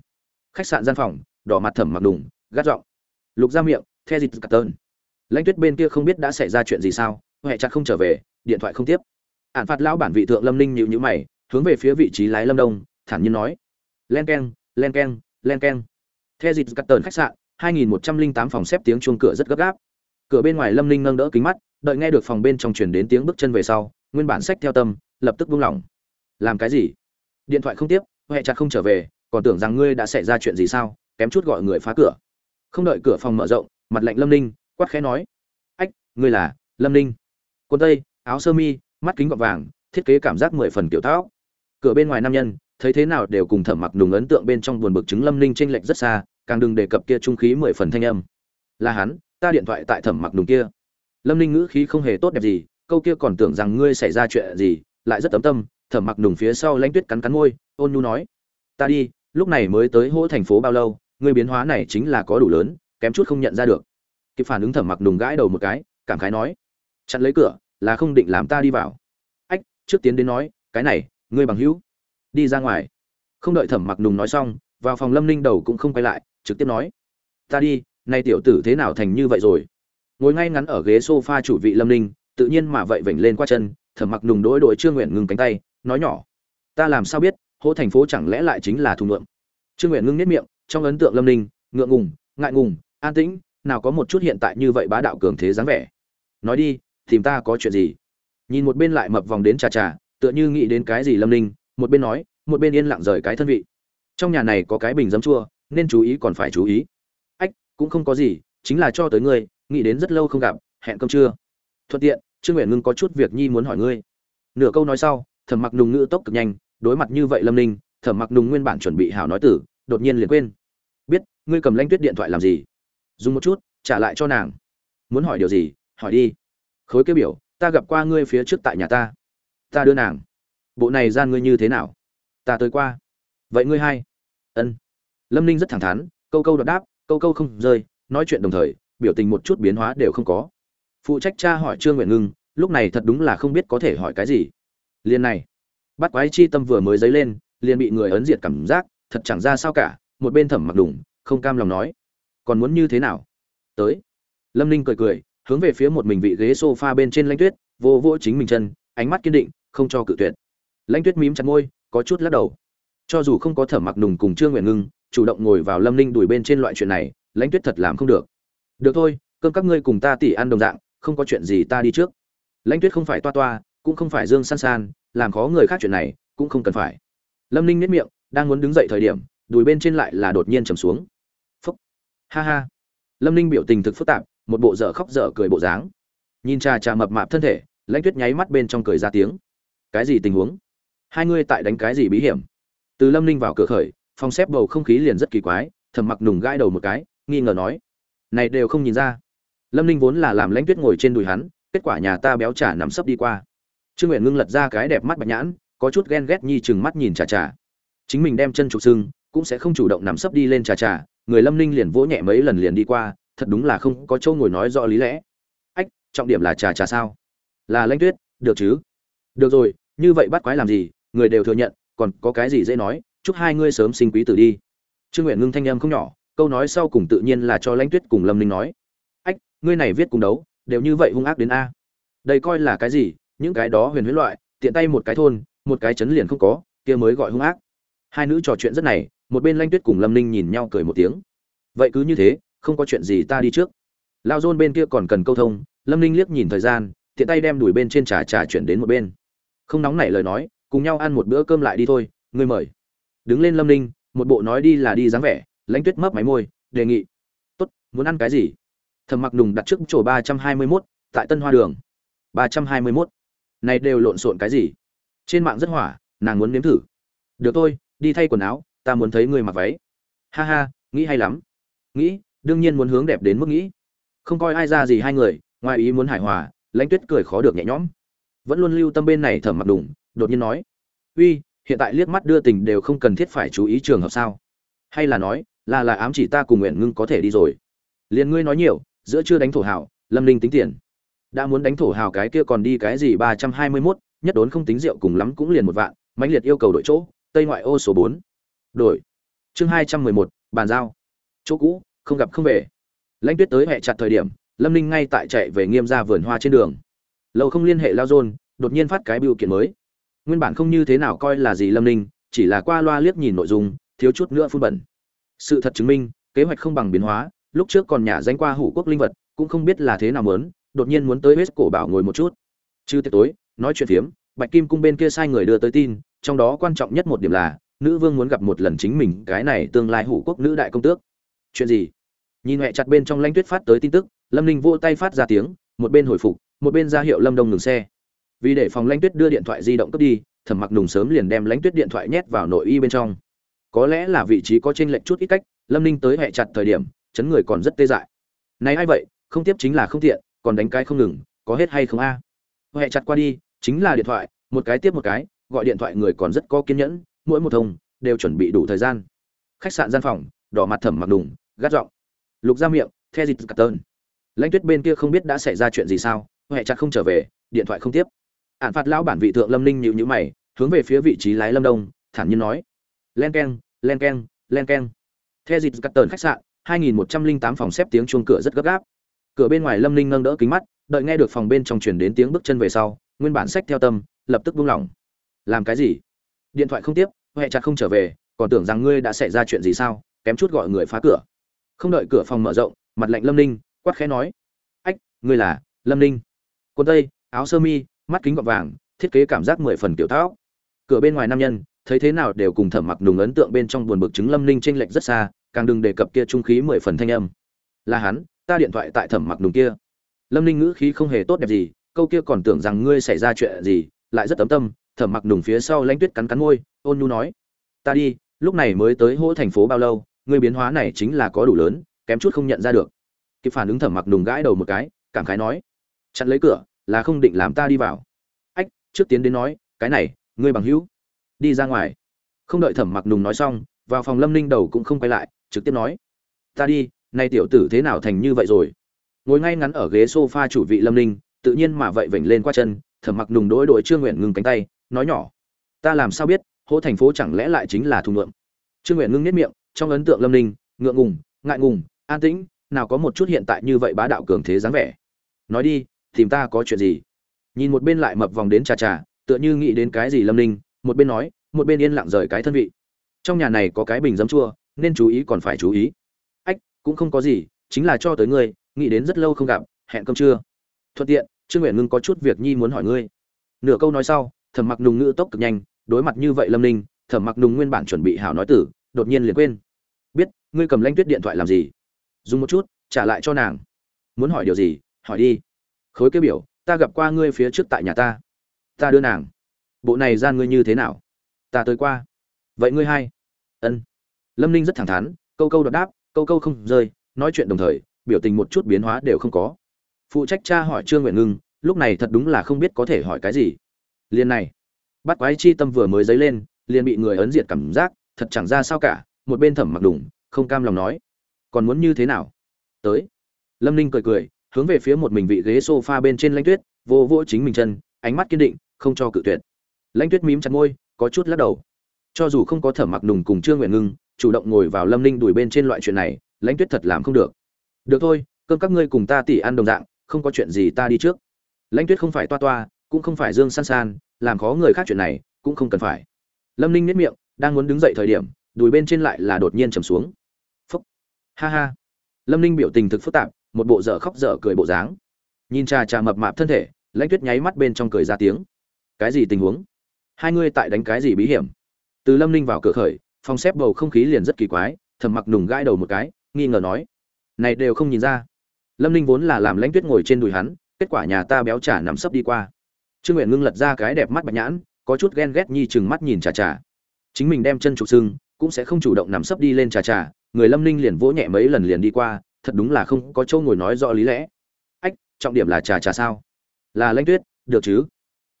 Khách sạn gian phòng, đỏ mặt thẩm mặc đùng, gắt giọng. Lục ra miệng, the dịt cắt tơn. Lãnh tuyết bên kia không biết đã xảy ra chuyện gì sao huệ chặt không trở về, điện thoại không tiếp. Ạn phạt lão bản vị thượng lâm ninh nhịu nhữ mày, hướng về phía vị trí lái lâm đông, thản nhiên nói. Len k e n len k e n len k e n the dịt cắt tơn khách sạn 2108 phòng xếp tiếng chuông cửa rất gấp gáp. Cửa bên ngoài lâm ninh nâng đỡ kính mắt, đợi nghe được phòng bên trong truyền đến tiếng bước chân về sau, nguyên bản sách theo tâm, lập tức buông lỏng làm cái gì? Điện thoại không tiếp, huệ chặt không trở về, còn tưởng rằng ngươi đã xảy ra chuyện gì sao, kém chút gọi người phá cửa. Không đợi cửa phòng mở rộng, mặt lạnh lâm ninh, quát khẽ nói, ách, ngươi là lâm ninh. Quần tây, áo sơ mi, mắt kính gọt vàng, thiết kế cảm giác mười phần kiểu tháo cửa bên ngoài nam nhân, thấy thế nào đều cùng thẩm mặc nùng ấn tượng bên trong buồn bực chứng lâm ninh tranh lệch rất xa, càng đừng đề cập kia trung khí mười phần thanh âm. Là hắn, ta điện thoại tại thẩm mặc nùng kia. Lâm ninh ngữ khí không hề tốt đẹp gì, câu kia còn tưởng rằng ngươi xảy ra chuyện gì, lại rất tấm tâm thẩm mặc nùng phía sau lãnh tuyết cắn cắn môi, ôn nhu nói, ta đi, lúc này mới tới hỗ thành phố bao lâu, ngươi biến hóa này chính là có đủ lớn, kém chút không nhận ra được. Kịp phản ứng thẩm mặc nùng gãi đầu một cái, cảm khái nói, chặn lấy cửa, là không định làm ta đi vào. Ách, trước tiến đến nói, cái này, ngươi bằng hữu, đi ra ngoài. Không đợi thẩm mặc nùng nói xong, vào phòng lâm ninh đầu cũng không quay lại, trực tiếp nói, ta đi, nay tiểu tử thế nào thành như vậy rồi? Ngồi ngay ngắn ở ghế sofa chủ vị lâm ninh, tự nhiên mà vậy vểnh lên qua chân thẩm mặc nùng đối đội trương nguyện ngừng cánh tay nói nhỏ. Ta làm sao biết, hỗ thành phố chẳng lẽ lại chính là thùng ngượng? Trương nguyện ngưng nếp miệng, trong ấn tượng lâm ninh, ngượng ngùng, ngại ngùng, an tĩnh, nào có một chút hiện tại như vậy bá đạo cường thế dáng vẻ. Nói đi, tìm ta có chuyện gì? Nhìn một bên lại mập vòng đến trà trà, tựa như nghĩ đến cái gì lâm ninh, một bên nói, một bên yên lặng rời cái thân vị. Trong nhà này có cái bình giấm chua, nên chú ý còn phải chú ý. Ách, cũng không có gì, chính là cho tới ngươi, nghĩ đến rất lâu không gặp, hẹn cơm trưa. Thuận tiện, trương nguyện ngưng có chút việc nhi muốn hỏi ngươi. Nửa câu nói sau thẩm mặc nùng ngữ tốc cực nhanh, đối mặt như vậy lâm ninh, thẩm mặc nùng nguyên bản chuẩn bị hảo nói tử, đột nhiên liền quên. Biết, ngươi cầm lanh tuyết điện thoại làm gì? Dùng một chút, trả lại cho nàng. Muốn hỏi điều gì, hỏi đi. Khối kêu biểu, ta gặp qua ngươi phía trước tại nhà ta. Ta đưa nàng. Bộ này gian ngươi như thế nào? Ta tới qua. Vậy ngươi hay? Ân. Lâm ninh rất thẳng thắn, câu câu đọc đáp, câu câu không rơi, nói chuyện đồng thời, biểu tình một chút biến hóa đều không có. Phụ trách cha hỏi trương nguyện ngưng, lúc này thật đúng là không biết có thể hỏi cái gì liền này. Bắt quái chi tâm vừa mới dấy lên, liền bị người ấn diệt cảm giác, thật chẳng ra sao cả, một bên thẩm mặc đủng không cam lòng nói. Còn muốn như thế nào? Tới. Lâm ninh cười cười, hướng về phía một mình vị ghế s o f a bên trên lãnh tuyết, vô vỗ chính mình chân, ánh mắt kiên định, không cho cự tuyệt. Lãnh tuyết mím chặt môi, có chút lắc đầu. Cho dù không có thẩm mặc đùng cùng trương nguyện ngưng, chủ động ngồi vào lâm ninh đuổi bên trên loại chuyện này, lãnh tuyết thật làm không được. Được thôi, cơm các ngươi cùng ta tỉ ăn đồng dạng, không có chuyện gì ta đi trước. Lãnh tuyết không phải toa toa cũng không phải dương san san, làm khó người khác chuyện này, cũng không cần phải. Lâm ninh nếp miệng, đang muốn đứng dậy thời điểm, đùi bên trên lại là đột nhiên trầm xuống. Phúc. Ha ha. Lâm ninh biểu tình thực phức tạp, một bộ dở khóc dở cười bộ dáng. Nhìn trà trà mập mạp thân thể, lãnh tuyết nháy mắt bên trong cười ra tiếng. Cái gì tình huống? Hai ngươi tại đánh cái gì bí hiểm? Từ lâm ninh vào cửa khởi, phòng xếp bầu không khí liền rất kỳ quái, thầm mặc nùng gãi đầu một cái, nghi ngờ nói, này đều không nhìn ra. Lâm ninh vốn là làm lãnh tuyết ngồi trên đùi hắn, kết quả nhà ta béo trả nằm sấp đi qua trương nguyện ngưng lật ra cái đẹp mắt bạch nhãn, có chút ghen ghét nhi chừng mắt nhìn trà trà. Chính mình đem chân trục sưng, cũng sẽ không chủ động nằm sấp đi lên trà trà, người lâm ninh liền vỗ nhẹ mấy lần liền đi qua, thật đúng là không có châu ngồi nói rõ lý lẽ. Ách, trọng điểm là trà trà sao? Là lanh tuyết, được chứ? Được rồi, như vậy bắt quái làm gì, người đều thừa nhận, còn có cái gì dễ nói, chúc hai ngươi sớm sinh quý tử đi. Trương nguyện ngưng thanh em không nhỏ, câu nói sau cùng tự nhiên là cho lãnh tuyết cùng lâm ninh nói. Ách, ngươi này viết cùng đấu, đều như vậy hung ác đến a. Đây coi là cái gì những cái đó huyền huyễn loại, tiện tay một cái thôn, một cái chấn liền không có, kia mới gọi hung ác. Hai nữ trò chuyện rất này, một bên Lanh Tuyết cùng Lâm Ninh nhìn nhau cười một tiếng. Vậy cứ như thế, không có chuyện gì ta đi trước. Lao Zôn bên kia còn cần câu thông, Lâm Ninh liếc nhìn thời gian, tiện tay đem đuổi bên trên trà trà chuyển đến một bên. Không nóng nảy lời nói, cùng nhau ăn một bữa cơm lại đi thôi, ngươi mời. Đứng lên Lâm Ninh, một bộ nói đi là đi dáng vẻ, Lãnh Tuyết mấp máy môi, đề nghị. "Tốt, muốn ăn cái gì?" Thẩm Mặc Nùng đặt trước chỗ 321, tại Tân Hoa Đường. 321 này đều lộn xộn cái gì? Trên mạng rất hỏa, nàng muốn nếm thử. Được tôi đi thay quần áo, ta muốn thấy người mặc váy. Ha ha, nghĩ hay lắm. Nghĩ, đương nhiên muốn hướng đẹp đến mức nghĩ. Không coi ai ra gì hai người, ngoài ý muốn hài hòa, lãnh tuyết cười khó được nhẹ nhõm. Vẫn luôn lưu tâm bên này thẩm mặc đủng đột nhiên nói. Uy, hiện tại liếc mắt đưa tình đều không cần thiết phải chú ý trường hợp sao? Hay là nói, là là ám chỉ ta cùng nguyện ngưng có thể đi rồi. Liền ngươi nói nhiều, giữa chưa đánh thổ hảo, lâm linh tính tiền đã muốn đánh thổ hào cái kia còn đi cái gì ba trăm hai mươi mốt nhất đốn không tính rượu cùng lắm cũng liền một vạn mãnh liệt yêu cầu đổi chỗ tây ngoại ô số bốn. Đổi. Chương hai trăm mười một bàn giao. Chỗ cũ không gặp không về. Lãnh tuyết tới hẹn chặt thời điểm lâm ninh ngay tại chạy về nghiêm ra vườn hoa trên đường. Lâu không liên hệ lao dôn đột nhiên phát cái biểu kiện mới. Nguyên bản không như thế nào coi là gì lâm ninh chỉ là qua loa liếc nhìn nội dung thiếu chút nữa phun bẩn. Sự thật chứng minh kế hoạch không bằng biến hóa lúc trước còn nhà danh qua hủ quốc linh vật cũng không biết là thế nào muốn, đột nhiên muốn tới hết cổ bảo ngồi một chút. Chứ tiệc tối, nói chuyện phiếm, bạch kim cung bên kia sai người đưa tới tin, trong đó quan trọng nhất một điểm là, nữ vương muốn gặp một lần chính mình cái này tương lai hủ quốc nữ đại công tước. Chuyện gì? Nhìn mẹ chặt bên trong lãnh tuyết phát tới tin tức, lâm ninh vô tay phát ra tiếng, một bên hồi phục, một bên ra hiệu lâm đông ngừng xe. Vì để phòng lãnh tuyết đưa điện thoại di động cướp đi, thẩm mặc nùng sớm liền đem lãnh tuyết điện thoại nhét vào nội y bên trong. Có lẽ là vị trí có t r ê n lệch chút ít cách, lâm ninh tới hẹ chặt thời điểm, chấn người còn rất tê dại. Này a i vậy? Không tiếp chính là không tiện còn đánh cái không ngừng, có hết hay không a? À? chặt qua đi, chính là điện thoại, một cái tiếp một cái, gọi điện thoại người còn rất có kiên nhẫn, mỗi một thông, đều chuẩn bị đủ thời gian. Khách sạn gian phòng, đỏ mặt thẩm mặc đùng, gắt giọng. Lục ra miệng, the dịt cắt tơn. Lãnh tuyết bên kia không biết đã xảy ra chuyện gì sao huệ chặt không trở về, điện thoại không tiếp. Ạn phạt lão bản vị thượng lâm ninh nhịu nhữ mày, hướng về phía vị trí lái lâm đông, thản nhiên nói. Len keng e n len keng, len k the dịt cắt tơn khách sạn 2108 phòng xếp tiếng chuông cửa rất gấp gáp cửa bên ngoài lâm ninh nâng đỡ kính mắt, đợi nghe được phòng bên trong chuyển đến tiếng bước chân về sau, nguyên bản sách theo tâm, lập tức buông lỏng. Làm cái gì? Điện thoại không tiếp, huệ chặt không trở về, còn tưởng rằng ngươi đã xảy ra chuyện gì sao, kém chút gọi người phá cửa. Không đợi cửa phòng mở rộng, mặt lạnh lâm ninh quát khẽ nói, ách, ngươi là lâm ninh. Quần tây, áo sơ mi, mắt kính gọt vàng, thiết kế cảm giác mười phần kiểu tháo. cửa bên ngoài nam nhân, thấy thế nào đều cùng thẩm mặc nùng ấn tượng bên trong buồn bực chứng lâm ninh tranh lệch rất xa, càng đừng đề cập kia trung khí mười phần thanh âm. Là hắn ta điện thoại tại thẩm mặc đùng kia. Lâm ninh ngữ khí không hề tốt đẹp gì, câu kia còn tưởng rằng ngươi xảy ra chuyện gì, lại rất tấm tâm, thẩm mặc đùng phía sau lãnh tuyết cắn cắn môi, ôn nhu nói. Ta đi, lúc này mới tới hỗ thành phố bao lâu, ngươi biến hóa này chính là có đủ lớn, kém chút không nhận ra được. Kịp phản ứng thẩm mặc đùng gãi đầu một cái, cảm khái nói. Chặn lấy cửa, là không định làm ta đi vào. Ách, trước tiến đến nói, cái này, ngươi bằng hữu. Đi ra ngoài. Không đợi thẩm mặc nùng nói xong, vào phòng lâm ninh đầu cũng không quay lại, trực tiếp nói. Ta đi nay tiểu tử thế nào thành như vậy rồi? Ngồi ngay ngắn ở ghế s o f a chủ vị lâm ninh, tự nhiên mà vậy vểnh lên qua chân thẩm mặc nùng đỗi đội trương nguyện ngừng cánh tay, nói nhỏ, ta làm sao biết hỗ thành phố chẳng lẽ lại chính là thùng ngượng? Trương nguyện ngưng nhất miệng, trong ấn tượng lâm ninh, ngượng ngùng, ngại ngùng, an tĩnh, nào có một chút hiện tại như vậy bá đạo cường thế dáng vẻ. Nói đi, tìm ta có chuyện gì? Nhìn một bên lại mập vòng đến trà trà, tựa như nghĩ đến cái gì lâm ninh, một bên nói, một bên yên lặng rời cái thân vị. Trong nhà này có cái bình dấm chua, nên chú ý còn phải chú ý cũng không có gì, chính là cho tới ngươi, nghĩ đến rất lâu không gặp, hẹn cơm trưa. Thuận tiện, trương nguyện ngưng có chút việc nhi muốn hỏi ngươi. Nửa câu nói sau, thẩm mặc nùng ngữ tốc cực nhanh, đối mặt như vậy lâm ninh, thẩm mặc nùng nguyên bản chuẩn bị hảo nói tử, đột nhiên liền quên. Biết, ngươi cầm lanh tuyết điện thoại làm gì? Dùng một chút, trả lại cho nàng. Muốn hỏi điều gì, hỏi đi. Khối kêu biểu, ta gặp qua ngươi phía trước tại nhà ta. Ta đưa nàng. Bộ này gian ngươi như thế nào? Ta tới qua. Vậy ngươi hay ân. Lâm ninh rất thẳng thắn, câu câu đọc đáp câu câu không rơi, nói chuyện đồng thời, biểu tình một chút biến hóa đều không có. Phụ trách cha hỏi trương nguyện ngưng, lúc này thật đúng là không biết có thể hỏi cái gì. Liền này, bắt quái chi tâm vừa mới dấy lên, liền bị người ấn diệt cảm giác, thật chẳng ra sao cả, một bên thẩm mặc đủng không cam lòng nói, còn muốn như thế nào? Tới, lâm ninh cười cười, hướng về phía một mình vị ghế sofa bên trên lãnh tuyết, vô vỗ chính mình chân, ánh mắt kiên định, không cho cự tuyệt. Lãnh tuyết mím chặt môi, có chút lắc đầu. Cho dù không có thẩm mặc đủng cùng trương nguyện ngưng chủ động ngồi vào lâm ninh đuổi bên trên loại chuyện này, lãnh tuyết thật làm không được. Được thôi, cơm các ngươi cùng ta tỉ ăn đồng dạng, không có chuyện gì ta đi trước. Lãnh tuyết không phải toa toa, cũng không phải dương san san, làm khó người khác chuyện này, cũng không cần phải. Lâm ninh nếp miệng, đang muốn đứng dậy thời điểm, đùi bên trên lại là đột nhiên trầm xuống. Phúc. Ha ha. Lâm ninh biểu tình thực phức tạp, một bộ dở khóc dở cười bộ dáng. Nhìn trà trà mập mạp thân thể, lãnh tuyết nháy mắt bên trong cười ra tiếng. Cái gì tình huống? Hai ngươi tại đánh cái gì bí hiểm? Từ lâm ninh vào cửa khởi phòng xếp bầu không khí liền rất kỳ quái thầm mặc nùng gãi đầu một cái, nghi ngờ nói, này đều không nhìn ra. Lâm ninh vốn là làm lãnh tuyết ngồi trên đùi hắn, kết quả nhà ta béo trả nằm sấp đi qua. Trương nguyện ngưng lật ra cái đẹp mắt bạch nhãn, có chút ghen ghét nhi chừng mắt nhìn chà chà chính mình đem chân trục sưng, cũng sẽ không chủ động nằm sấp đi lên chà chà người lâm ninh liền vỗ nhẹ mấy lần liền đi qua, thật đúng là không có châu ngồi nói rõ lý lẽ. Ách, trọng điểm là trà trà sao? Là lãnh tuyết, được chứ.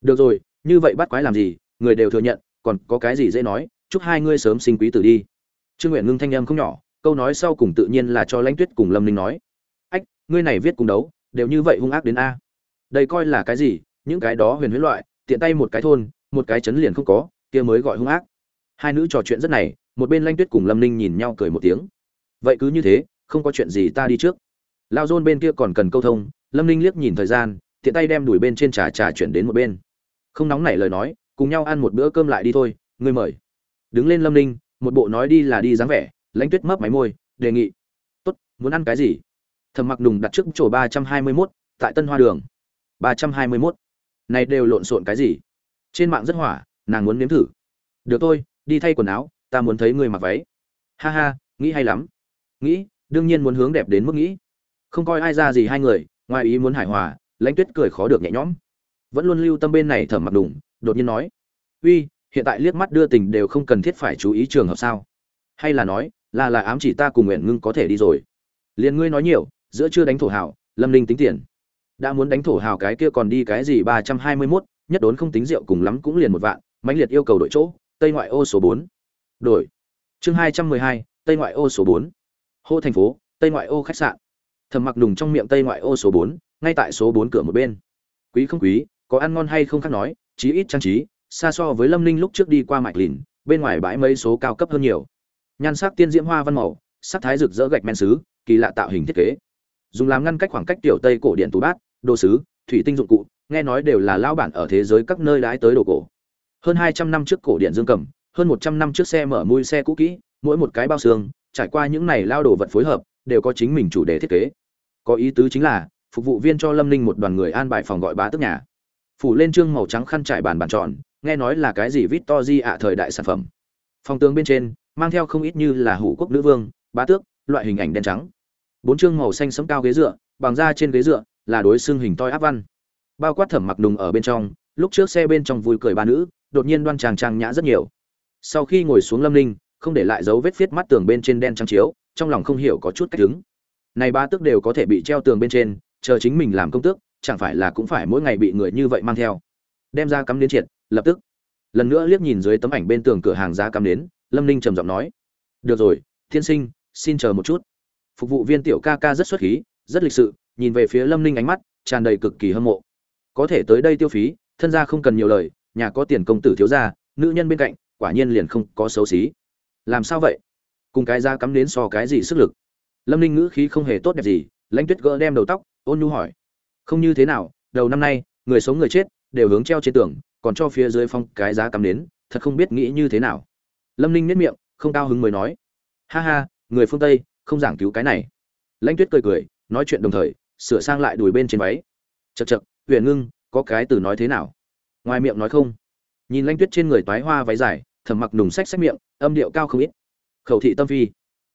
Được rồi, như vậy bắt quái làm gì, người đều thừa nhận, còn có cái gì dễ nói? Chúc hai ngươi sớm sinh quý tử đi. Trương nguyện ngưng thanh âm không nhỏ, câu nói sau cùng tự nhiên là cho lãnh tuyết cùng lâm ninh nói. Ách, ngươi này viết cùng đấu, đều như vậy hung ác đến a. Đây coi là cái gì? Những cái đó huyền huyết loại, tiện tay một cái thôn, một cái chấn liền không có, kia mới gọi hung ác. Hai nữ trò chuyện rất này, một bên lãnh tuyết cùng lâm ninh nhìn nhau cười một tiếng. Vậy cứ như thế, không có chuyện gì ta đi trước. Lao dôn bên kia còn cần câu thông, lâm ninh liếc nhìn thời gian, tiện tay đem đuổi bên trên trà trà chuyển đến một bên. Không nóng nảy lời nói, cùng nhau ăn một bữa cơm lại đi thôi, ngươi mời đứng lên lâm ninh, một bộ nói đi là đi dáng vẻ, lãnh tuyết mấp máy môi, đề nghị. Tốt, muốn ăn cái gì? Thầm mặc đùng đặt trước chỗ ba trăm hai mươi mốt, tại tân hoa đường. ba trăm hai mươi mốt. Này đều lộn xộn cái gì? Trên mạng rất hỏa, nàng muốn nếm thử. Được thôi, đi thay quần áo, ta muốn thấy người mặc váy. Ha ha, nghĩ hay lắm. Nghĩ, đương nhiên muốn hướng đẹp đến mức nghĩ. Không coi ai ra gì hai người, ngoài ý muốn hài hòa, lãnh tuyết cười khó được nhẹ nhõm. Vẫn luôn lưu tâm bên này thẩm mặc đùng đột nhiên nói. Uy hiện tại liếc mắt đưa tình đều không cần thiết phải chú ý trường hợp sao? Hay là nói, là là ám chỉ ta cùng nguyện ngưng có thể đi rồi? Liền ngươi nói nhiều, giữa chưa đánh thổ hào, lâm ninh tính tiền. Đã muốn đánh thổ hào cái kia còn đi cái gì ba trăm hai mươi mốt, nhất đốn không tính rượu cùng lắm cũng liền một vạn, mãnh liệt yêu cầu đổi chỗ, tây ngoại ô số bốn. Đổi. Chương hai trăm mười hai, tây ngoại ô số bốn. Hô thành phố, tây ngoại ô khách sạn. Thầm mặc nùng trong miệng tây ngoại ô số bốn, ngay tại số bốn cửa một bên. Quý không quý, có ăn ngon hay không khác nói, chí ít trang trí xa so với lâm ninh lúc trước đi qua mạch lìn, bên ngoài bãi mấy số cao cấp hơn nhiều. Nhan sắc tiên diễm hoa văn màu, sắc thái rực rỡ gạch men xứ, kỳ lạ tạo hình thiết kế. Dùng làm ngăn cách khoảng cách tiểu tây cổ điện tủ bát, đồ sứ, thủy tinh dụng cụ, nghe nói đều là lao bản ở thế giới các nơi đái tới đồ cổ. Hơn hai trăm năm trước cổ điện dương cầm, hơn một trăm năm trước xe mở mui xe cũ kỹ, mỗi một cái bao xương, trải qua những này lao đồ vật phối hợp, đều có chính mình chủ đề thiết kế. Có ý tứ chính là, phục vụ viên cho lâm ninh một đoàn người an bài phòng gọi bá tức nhà. Phủ lên trương màu trắng khăn trải bàn bàn tròn nghe nói là cái gì vít to di ạ thời đại sản phẩm. Phòng tướng bên trên, mang theo không ít như là hủ quốc nữ vương, bá tước, loại hình ảnh đen trắng. Bốn chương màu xanh sẫm cao ghế dựa, bằng da trên ghế dựa, là đối xương hình toi áp văn. Bao quát thẩm mặc đùng ở bên trong, lúc trước xe bên trong vui cười ba nữ, đột nhiên đoan tràng trang nhã rất nhiều. Sau khi ngồi xuống lâm ninh, không để lại dấu vết viết mắt tường bên trên đen trắng chiếu, trong lòng không hiểu có chút cách đứng. Này ba tước đều có thể bị treo tường bên trên, chờ chính mình làm công tước, chẳng phải là cũng phải mỗi ngày bị người như vậy mang theo. Đem ra cắm đến triệt lập tức. Lần nữa liếc nhìn dưới tấm ảnh bên tường cửa hàng giá cắm đến lâm ninh trầm giọng nói, được rồi thiên sinh, xin chờ một chút. Phục vụ viên tiểu ca ca rất xuất khí, rất lịch sự, nhìn về phía lâm ninh ánh mắt, tràn đầy cực kỳ hâm mộ. Có thể tới đây tiêu phí, thân gia không cần nhiều lời, nhà có tiền công tử thiếu gia, nữ nhân bên cạnh, quả nhiên liền không có xấu xí. Làm sao vậy? Cùng cái da cắm đến so cái gì sức lực? Lâm ninh ngữ khí không hề tốt đẹp gì, lãnh tuyết gỡ đem đầu tóc, ôn nhu hỏi. Không như thế nào, đầu năm nay, người sống người chết, đều hướng treo trên tường còn cho phía dưới phong cái giá cắm đến thật không biết nghĩ như thế nào. Lâm ninh nhất miệng, không cao hứng mới nói, ha ha, người phương tây, không giảng cứu cái này. Lãnh tuyết cười cười, nói chuyện đồng thời, sửa sang lại đùi bên trên váy. Chật chật huyền ngưng, có cái từ nói thế nào? Ngoài miệng nói không. Nhìn lãnh tuyết trên người toái hoa váy dài, thầm mặc nùng sách sách miệng, âm điệu cao không ít. Khẩu thị tâm phi.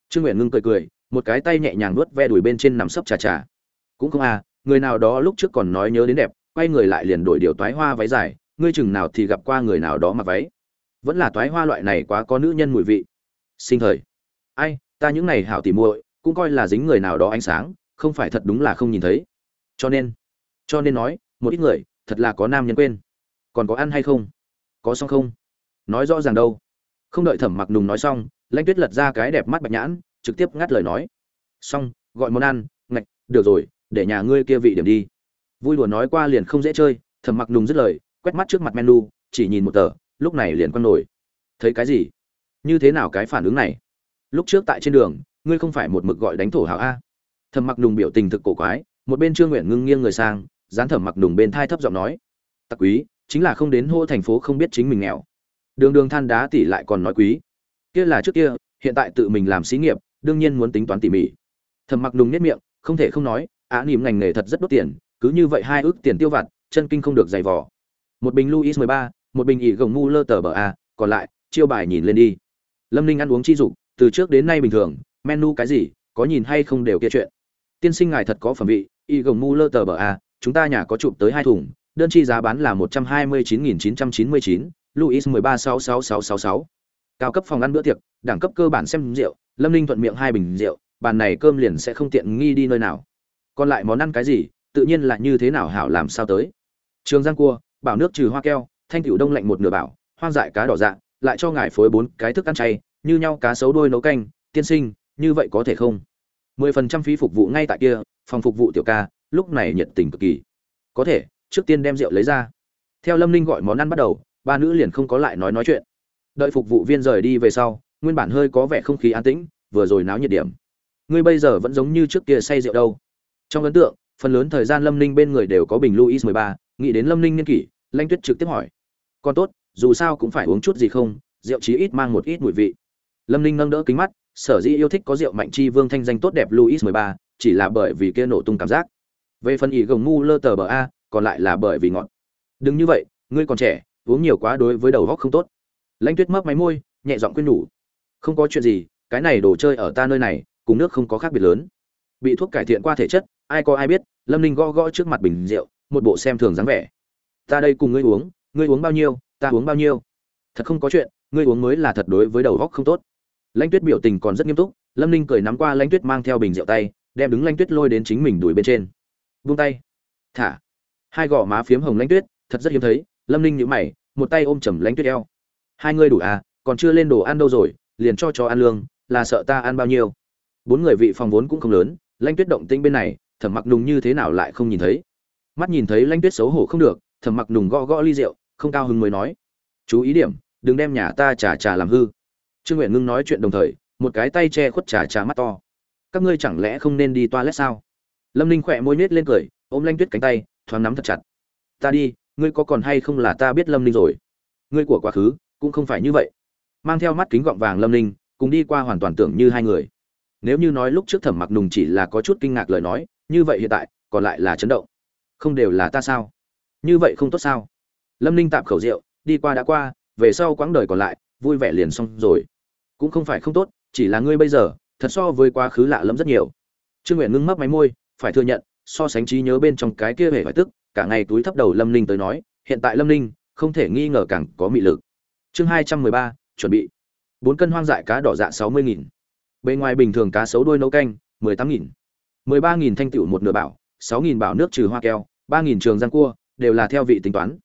Trương nguyện ngưng cười cười, một cái tay nhẹ nhàng nuốt ve đùi bên trên nằm sấp trà trà. Cũng không à người nào đó lúc trước còn nói nhớ đến đẹp, quay người lại liền đổi điều toái hoa váy dài ngươi chừng nào thì gặp qua người nào đó mặc váy. Vẫn là toái hoa loại này quá có nữ nhân mùi vị. Sinh thời. Ai, ta những này hảo tỉ muội, cũng coi là dính người nào đó ánh sáng, không phải thật đúng là không nhìn thấy. Cho nên cho nên nói, một ít người, thật là có nam nhân quên. Còn có ăn hay không? Có xong không? Nói rõ ràng đâu. Không đợi thẩm mặc nùng nói xong, lãnh tuyết lật ra cái đẹp mắt bạch nhãn, trực tiếp ngắt lời nói. Xong, gọi món ăn, ngạch, được rồi, để nhà ngươi kia vị điểm đi. Vui đùa nói qua liền không dễ chơi, thẩm mặc nùng dứt lời quét mắt trước mặt menu, chỉ nhìn một tờ, lúc này liền quăng nổi. Thấy cái gì? Như thế nào cái phản ứng này? Lúc trước tại trên đường, ngươi không phải một mực gọi đánh thổ hảo a. Thẩm mặc nùng biểu tình thực cổ quái, một bên trương nguyện ngưng nghiêng người sang, dán thẩm mặc nùng bên thai thấp giọng nói, tặc quý, chính là không đến hô thành phố không biết chính mình nghèo. Đường đường than đá tỷ lại còn nói quý. Kia là trước kia, hiện tại tự mình làm xí nghiệp, đương nhiên muốn tính toán tỉ mỉ. Thẩm mặc nùng nhất miệng, không thể không nói, á nỉm ngành nghề thật rất đốt tiền, cứ như vậy hai ước tiền tiêu vặt, chân kinh không được dày vò một bình luis 13, một bình ỉ gồng mu lơ tờ bờ a còn lại chiêu bài nhìn lên đi. Lâm ninh ăn uống chi dục từ trước đến nay bình thường menu cái gì có nhìn hay không đều kia chuyện. Tiên sinh ngài thật có phẩm vị y gồng mu lơ tờ bờ a chúng ta nhà có chụp tới hai thùng đơn chi giá bán là một trăm hai mươi chín nghìn chín trăm chín mươi chín luis mười ba sáu sáu sáu sáu sáu. Cao cấp phòng ăn bữa tiệc đẳng cấp cơ bản xem rượu lâm ninh thuận miệng hai bình rượu bàn này cơm liền sẽ không tiện nghi đi nơi nào. Còn lại món ăn cái gì tự nhiên là như thế nào hảo làm sao tới. Trường giang cua bảo nước trừ hoa keo, thanh tiểu đông lạnh một nửa bảo, hoang dại cá đỏ dạ lại cho ngài phối bốn cái thức ăn chay, như nhau cá sấu đôi nấu canh, tiên sinh, như vậy có thể không? mười phần trăm phí phục vụ ngay tại kia, phòng phục vụ tiểu ca, lúc này nhiệt tình cực kỳ. Có thể, trước tiên đem rượu lấy ra. Theo lâm ninh gọi món ăn bắt đầu, ba nữ liền không có lại nói nói chuyện. Đợi phục vụ viên rời đi về sau, nguyên bản hơi có vẻ không khí an tĩnh, vừa rồi náo nhiệt điểm. Ngươi bây giờ vẫn giống như trước kia say rượu đâu. Trong ấn tượng, phần lớn thời gian lâm ninh bên người đều có bình luis mười ba, nghĩ đến lâm ninh niên kỷ lanh tuyết trực tiếp hỏi. Con tốt, dù sao cũng phải uống chút gì không, rượu chí ít mang một ít mùi vị. Lâm ninh nâng đỡ kính mắt, sở dĩ yêu thích có rượu mạnh chi vương thanh danh tốt đẹp luis mười ba, chỉ là bởi vì kia nổ tung cảm giác. Về phần ý gồng ngu lơ tờ bờ a, còn lại là bởi vì ngọt. Đừng như vậy, ngươi còn trẻ, uống nhiều quá đối với đầu góc không tốt. Lãnh tuyết mấp máy môi, nhẹ giọng khuyên nhủ. Không có chuyện gì, cái này đồ chơi ở ta nơi này, cùng nước không có khác biệt lớn. Bị thuốc cải thiện qua thể chất, ai có ai biết, lâm ninh gõ gõ trước mặt bình rượu, một bộ xem thường dáng vẻ ta đây cùng ngươi uống ngươi uống bao nhiêu, ta uống bao nhiêu. Thật không có chuyện, ngươi uống mới là thật đối với đầu góc không tốt. Lãnh tuyết biểu tình còn rất nghiêm túc, lâm ninh cười nắm qua lãnh tuyết mang theo bình rượu tay, đem đứng lãnh tuyết lôi đến chính mình đuổi bên trên. Vung tay. Thả. Hai gò má phiếm hồng lãnh tuyết, thật rất hiếm thấy, lâm ninh nhữ mày, một tay ôm chầm lãnh tuyết eo. Hai ngươi đủ à còn chưa lên đồ ăn đâu rồi, liền cho cho ăn lương, là sợ ta ăn bao nhiêu. Bốn người vị phòng vốn cũng không lớn, lãnh tuyết động tĩnh bên này, thẩm mặc nùng như thế nào lại không nhìn thấy. Mắt nhìn thấy lãnh tuyết xấu hổ không được thẩm mặc nùng gõ gõ ly rượu, không cao hứng mới nói. Chú ý điểm, đừng đem nhà ta trà trà làm hư. Trương nguyện ngưng nói chuyện đồng thời, một cái tay che khuất trà trà mắt to. Các ngươi chẳng lẽ không nên đi toilet sao? Lâm ninh khỏe môi nết lên cười, ôm lanh tuyết cánh tay, thoáng nắm thật chặt. Ta đi, ngươi có còn hay không là ta biết lâm ninh rồi? Ngươi của quá khứ, cũng không phải như vậy. Mang theo mắt kính gọng vàng lâm ninh, cùng đi qua hoàn toàn tưởng như hai người. Nếu như nói lúc trước thẩm mặc nùng chỉ là có chút kinh ngạc lời nói, như vậy hiện tại, còn lại là chấn động. Không đều là ta sao? Như vậy không tốt sao? Lâm ninh tạm khẩu rượu, đi qua đã qua, về sau quãng đời còn lại, vui vẻ liền xong rồi. Cũng không phải không tốt, chỉ là ngươi bây giờ, thật so với quá khứ lạ lẫm rất nhiều. Trương nguyện ngưng mấp máy môi, phải thừa nhận, so sánh trí nhớ bên trong cái kia hề phải tức, cả ngày túi thấp đầu lâm ninh tới nói, hiện tại lâm ninh, không thể nghi ngờ càng có mị lực. Chương hai trăm mười ba, chuẩn bị. Bốn cân hoang dại cá đỏ dạ sáu mươi nghìn. Bên ngoài bình thường cá sấu đôi nấu canh, mười tám nghìn. mười ba nghìn thanh tịu một nửa bảo, sáu nghìn bảo nước trừ hoa keo, ba nghìn trường giang cua đều là theo vị tính toán.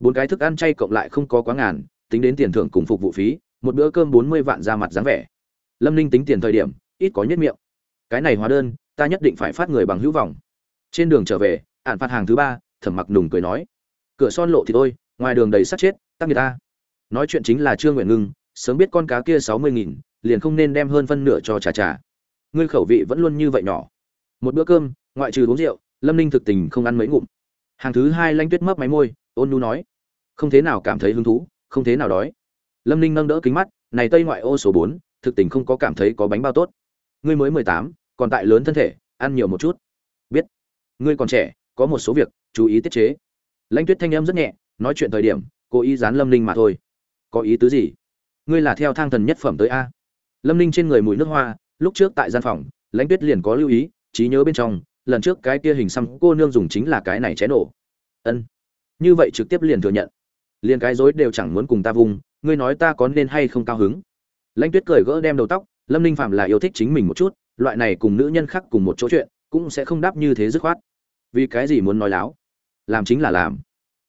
Bốn cái thức ăn chay cộng lại không có quá ngàn, tính đến tiền thưởng cùng phục vụ phí, một bữa cơm bốn mươi vạn ra mặt dáng vẻ. Lâm ninh tính tiền thời điểm, ít có nhất miệng. Cái này hóa đơn, ta nhất định phải phát người bằng hữu vọng. Trên đường trở về ạn phạt hàng thứ ba, thẩm mặc nùng cười nói. Cửa son lộ thì thôi, ngoài đường đầy sắt chết, tắc người ta. Nói chuyện chính là trương nguyện ngưng, sớm biết con cá kia sáu mươi nghìn, liền không nên đem hơn phân nửa cho trà trà. Ngươi khẩu vị vẫn luôn như vậy nhỏ. Một bữa cơm, ngoại trừ uống rượu, lâm ninh thực tình không ăn mấy ngụm hàng thứ hai lanh tuyết mấp máy môi, ôn nu nói. Không thế nào cảm thấy hứng thú, không thế nào đói. Lâm ninh nâng đỡ kính mắt, này tây ngoại ô số bốn, thực tình không có cảm thấy có bánh bao tốt. Ngươi mới mười tám, còn tại lớn thân thể, ăn nhiều một chút. Biết. Ngươi còn trẻ, có một số việc, chú ý tiết chế. Lãnh tuyết thanh âm rất nhẹ, nói chuyện thời điểm cố ý dán lâm ninh mà thôi. Có ý tứ gì? Ngươi là theo thang thần nhất phẩm tới a. Lâm ninh trên người mùi nước hoa, lúc trước tại gian phòng lãnh tuyết liền có lưu ý, trí nhớ bên trong lần trước cái kia hình xăm cô nương dùng chính là cái này cháy nổ. Ân. Như vậy trực tiếp liền thừa nhận. Liền cái dối đều chẳng muốn cùng ta vùng, ngươi nói ta có nên hay không cao hứng? Lãnh tuyết cười gỡ đem đầu tóc, lâm ninh phạm là yêu thích chính mình một chút, loại này cùng nữ nhân khác cùng một chỗ chuyện, cũng sẽ không đáp như thế dứt khoát. Vì cái gì muốn nói láo? Làm chính là làm.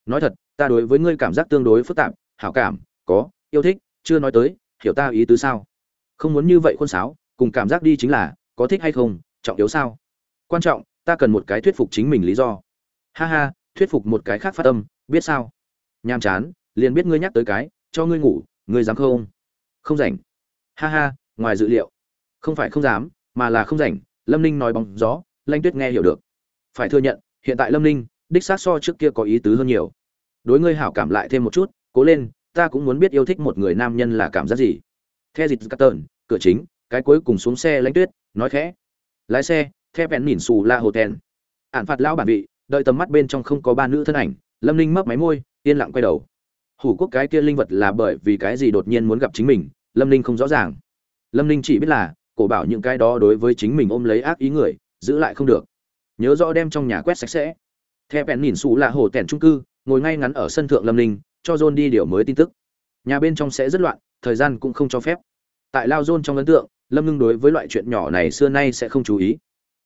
Nói thật, ta đối với ngươi cảm giác tương đối phức tạp, hảo cảm, có, yêu thích, chưa nói tới, hiểu ta ý tứ sao? Không muốn như vậy khuôn sáo, cùng cảm giác đi chính là, có thích hay không, trọng yếu sao? Quan trọng, ta cần một cái thuyết phục chính mình lý do. Ha ha, thuyết phục một cái khác phát tâm, biết sao? Nhàm chán, liền biết ngươi nhắc tới cái, cho ngươi ngủ, ngươi dám không? Không rảnh. Ha ha, ngoài dự liệu. Không phải không dám, mà là không rảnh, lâm ninh nói bóng gió, lanh tuyết nghe hiểu được. Phải thừa nhận, hiện tại lâm ninh, đích xác so trước kia có ý tứ hơn nhiều. Đối ngươi hảo cảm lại thêm một chút, cố lên, ta cũng muốn biết yêu thích một người nam nhân là cảm giác gì. The dịt cắt tờn, cửa chính, cái cuối cùng xuống xe Lanh tuyết, nói khẽ. Lái xe theo vẹn nhìn xù la hồ tèn ạn phạt lão bản vị, đợi tầm mắt bên trong không có ba nữ thân ảnh, lâm ninh mấp máy môi, yên lặng quay đầu. Hủ quốc cái kia linh vật là bởi vì cái gì đột nhiên muốn gặp chính mình, lâm ninh không rõ ràng. Lâm ninh chỉ biết là, cổ bảo những cái đó đối với chính mình ôm lấy ác ý người, giữ lại không được. Nhớ rõ đem trong nhà quét sạch sẽ. Theo vẹn nhìn xù là hồ tèn trung cư, ngồi ngay ngắn ở sân thượng lâm ninh, cho john đi điều mới tin tức. Nhà bên trong sẽ rất loạn, thời gian cũng không cho phép. Tại lao john trong ấn tượng, lâm ngưng đối với loại chuyện nhỏ này xưa nay sẽ không chú ý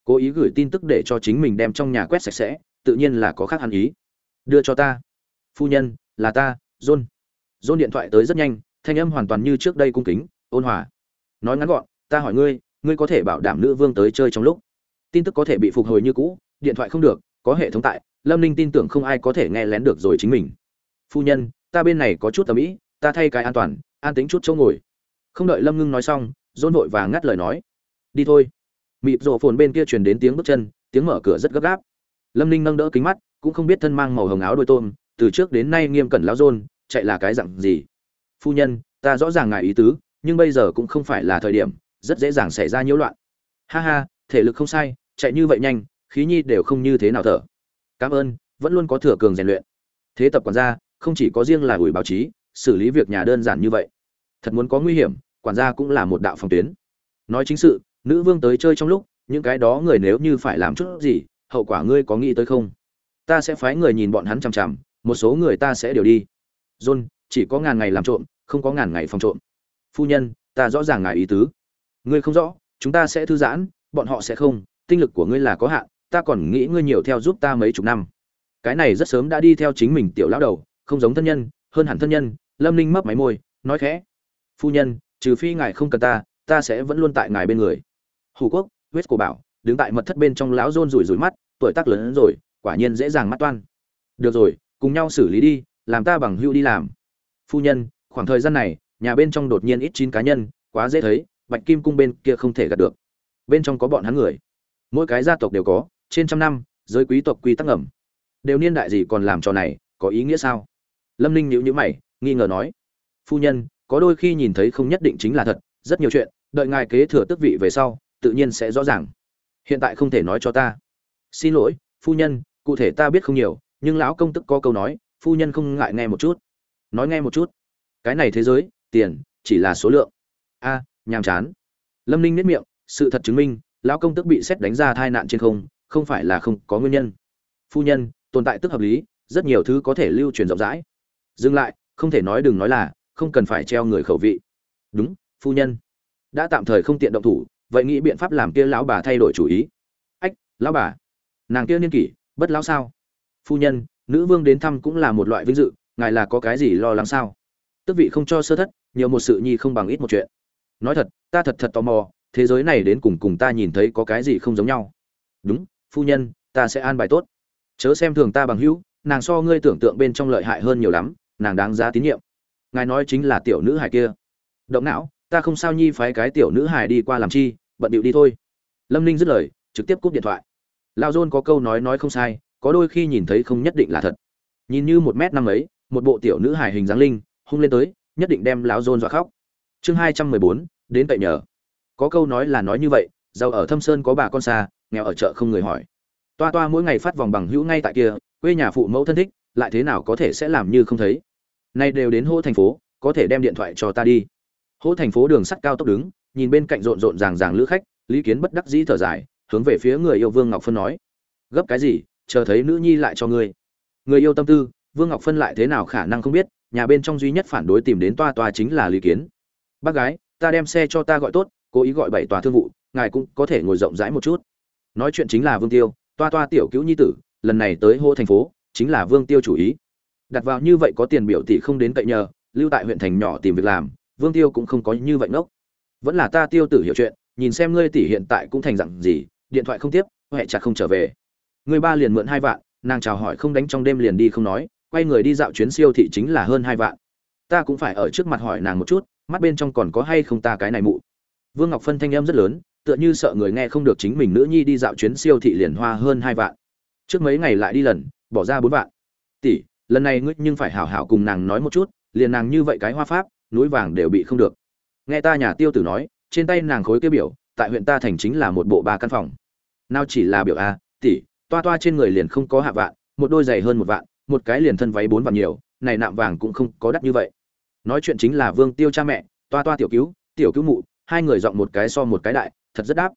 cố ý gửi tin tức để cho chính mình đem trong nhà quét sạch sẽ, tự nhiên là có khác hẳn ý. Đưa cho ta. Phu nhân, là ta, john. John điện thoại tới rất nhanh, thanh âm hoàn toàn như trước đây cung kính, ôn hòa. Nói ngắn gọn, ta hỏi ngươi ngươi có thể bảo đảm nữ vương tới chơi trong lúc? Tin tức có thể bị phục hồi như cũ, điện thoại không được, có hệ thống tại, lâm ninh tin tưởng không ai có thể nghe lén được rồi chính mình. Phu nhân, ta bên này có chút tầm ĩ, ta thay cái an toàn, an tính chút chỗ ngồi. Không đợi lâm ngưng nói xong dôn vội và ngắt lời nói. Đi thôi mịp rộ phồn bên kia truyền đến tiếng bước chân, tiếng mở cửa rất gấp gáp. Lâm ninh nâng đỡ kính mắt, cũng không biết thân mang màu hồng áo đôi tôm, từ trước đến nay nghiêm cẩn lao dôn, chạy là cái dặn gì? Phu nhân, ta rõ ràng ngại ý tứ, nhưng bây giờ cũng không phải là thời điểm, rất dễ dàng xảy ra nhiễu loạn. Ha ha, thể lực không sai, chạy như vậy nhanh, khí nhi đều không như thế nào thở. Cảm ơn, vẫn luôn có thừa cường rèn luyện. Thế tập quản gia, không chỉ có riêng là gửi báo chí, xử lý việc nhà đơn giản như vậy. Thật muốn có nguy hiểm, quản gia cũng là một đạo phòng tuyến. Nói chính sự nữ vương tới chơi trong lúc, những cái đó người nếu như phải làm chút gì, hậu quả ngươi có nghĩ tới không? Ta sẽ phái người nhìn bọn hắn chằm chằm, một số người ta sẽ đều đi. John, chỉ có ngàn ngày làm trộm, không có ngàn ngày phòng trộm. Phu nhân, ta rõ ràng ngài ý tứ. Ngươi không rõ, chúng ta sẽ thư giãn, bọn họ sẽ không, tinh lực của ngươi là có hạn, ta còn nghĩ ngươi nhiều theo giúp ta mấy chục năm. Cái này rất sớm đã đi theo chính mình tiểu lão đầu, không giống thân nhân, hơn hẳn thân nhân, lâm ninh mấp máy môi, nói khẽ. Phu nhân, trừ phi ngài không cần ta ta sẽ vẫn luôn tại ngài bên người hủ quốc huyết cổ bảo đứng tại mật thất bên trong lão rôn rủi rủi mắt tuổi tác lớn hơn rồi quả nhiên dễ dàng mắt toan. Được rồi cùng nhau xử lý đi làm ta bằng hưu đi làm. Phu nhân khoảng thời gian này nhà bên trong đột nhiên ít chín cá nhân quá dễ thấy bạch kim cung bên kia không thể gạt được. Bên trong có bọn hắn người. Mỗi cái gia tộc đều có trên trăm năm giới quý tộc quy tắc ngầm, đều niên đại gì còn làm trò này có ý nghĩa sao? Lâm ninh nhữ nhữ mày nghi ngờ nói. Phu nhân có đôi khi nhìn thấy không nhất định chính là thật rất nhiều chuyện đợi ngài kế thừa tước vị về sau tự nhiên sẽ rõ ràng. Hiện tại không thể nói cho ta. Xin lỗi, phu nhân, cụ thể ta biết không nhiều, nhưng lão công tức có câu nói, phu nhân không ngại nghe một chút. Nói nghe một chút. Cái này thế giới, tiền, chỉ là số lượng. A, nhàm chán. Lâm ninh nếp miệng, sự thật chứng minh, lão công tức bị xét đánh ra tai nạn trên không không phải là không có nguyên nhân. Phu nhân, tồn tại tức hợp lý, rất nhiều thứ có thể lưu truyền rộng rãi. Dừng lại, không thể nói đừng nói là, không cần phải treo người khẩu vị. Đúng, phu nhân. Đã tạm thời không tiện động thủ vậy nghĩ biện pháp làm kia lão bà thay đổi chủ ý. Ách, lão bà, nàng kia niên kỷ, bất lão sao? Phu nhân, nữ vương đến thăm cũng là một loại vinh dự, ngài là có cái gì lo lắng sao? Tước vị không cho sơ thất, nhiều một sự nhi không bằng ít một chuyện. Nói thật, ta thật thật tò mò, thế giới này đến cùng cùng ta nhìn thấy có cái gì không giống nhau. Đúng, phu nhân, ta sẽ an bài tốt. Chớ xem thường ta bằng hữu, nàng so ngươi tưởng tượng bên trong lợi hại hơn nhiều lắm, nàng đáng giá tín nhiệm. Ngài nói chính là tiểu nữ hải kia. Động não ta không sao nhi phái cái tiểu nữ hài đi qua làm chi, bận điệu đi thôi. Lâm ninh dứt lời, trực tiếp cúp điện thoại. Lao dôn có câu nói nói không sai, có đôi khi nhìn thấy không nhất định là thật. Nhìn như một m năm ấy, một bộ tiểu nữ hài hình dáng linh, hung lên tới, nhất định đem lão dôn dọa khóc. Chương hai trăm mười bốn, đến tậy nhờ. Có câu nói là nói như vậy, giàu ở thâm sơn có bà con xa, nghèo ở chợ không người hỏi. Toa toa mỗi ngày phát vòng bằng hữu ngay tại kia, quê nhà phụ mẫu thân thích, lại thế nào có thể sẽ làm như không thấy. Nay đều đến hô thành phố, có thể đem điện thoại cho ta đi hô thành phố đường sắt cao tốc đứng, nhìn bên cạnh rộn rộn ràng ràng lữ khách, lý kiến bất đắc dĩ thở dài, hướng về phía người yêu vương ngọc phân nói. Gấp cái gì, chờ thấy nữ nhi lại cho ngươi. Người yêu tâm tư, vương ngọc phân lại thế nào khả năng không biết, nhà bên trong duy nhất phản đối tìm đến toa toa chính là lý kiến. Bác gái, ta đem xe cho ta gọi tốt, cố ý gọi bảy tòa thương vụ, ngài cũng có thể ngồi rộng rãi một chút. Nói chuyện chính là vương tiêu, toa toa tiểu cứu nhi tử, lần này tới hô thành phố, chính là vương tiêu chủ ý. Đặt vào như vậy có tiền biểu tỷ không đến cậy nhờ, lưu tại huyện thành nhỏ tìm việc làm vương tiêu cũng không có như vậy nốc, vẫn là ta tiêu tử hiểu chuyện nhìn xem ngươi tỷ hiện tại cũng thành dặn gì điện thoại không tiếp huệ chặt không trở về. Người ba liền mượn hai vạn nàng chào hỏi không đánh trong đêm liền đi không nói quay người đi dạo chuyến siêu thị chính là hơn hai vạn. Ta cũng phải ở trước mặt hỏi nàng một chút mắt bên trong còn có hay không ta cái này mụ. Vương ngọc phân thanh em rất lớn tựa như sợ người nghe không được chính mình nữ nhi đi dạo chuyến siêu thị liền hoa hơn hai vạn. Trước mấy ngày lại đi lần bỏ ra bốn vạn. Tỷ lần này ngươi nhưng phải hảo hảo cùng nàng nói một chút liền nàng như vậy cái hoa pháp núi vàng đều bị không được. Nghe ta nhà tiêu tử nói, trên tay nàng khối kia biểu, tại huyện ta thành chính là một bộ ba căn phòng. Nào chỉ là biểu a, tỷ, toa toa trên người liền không có hạ vạn, một đôi giày hơn một vạn, một cái liền thân váy bốn vạn nhiều, này nạm vàng cũng không có đắt như vậy. Nói chuyện chính là vương tiêu cha mẹ, toa toa tiểu cứu tiểu cứu mụ, hai người dọn một cái so một cái đại, thật rất đáp.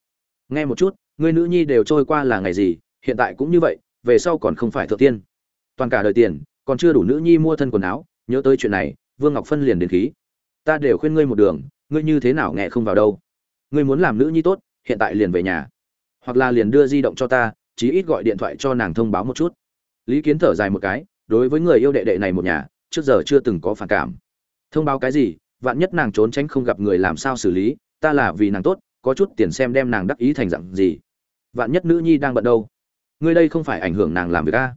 Nghe một chút, người nữ nhi đều trôi qua là ngày gì, hiện tại cũng như vậy, về sau còn không phải thượng tiên. Toàn cả đời tiền, còn chưa đủ nữ nhi mua thân quần áo, nhớ tới chuyện này, vương ngọc phân liền đến khí ta đều khuyên ngươi một đường, ngươi như thế nào nghe không vào đâu. Ngươi muốn làm nữ nhi tốt, hiện tại liền về nhà. Hoặc là liền đưa di động cho ta, chí ít gọi điện thoại cho nàng thông báo một chút. Lý kiến thở dài một cái, đối với người yêu đệ đệ này một nhà, trước giờ chưa từng có phản cảm. Thông báo cái gì, vạn nhất nàng trốn tránh không gặp người làm sao xử lý, ta là vì nàng tốt, có chút tiền xem đem nàng đắc ý thành dặn gì. Vạn nhất nữ nhi đang bận đâu? Ngươi đây không phải ảnh hưởng nàng làm việc a?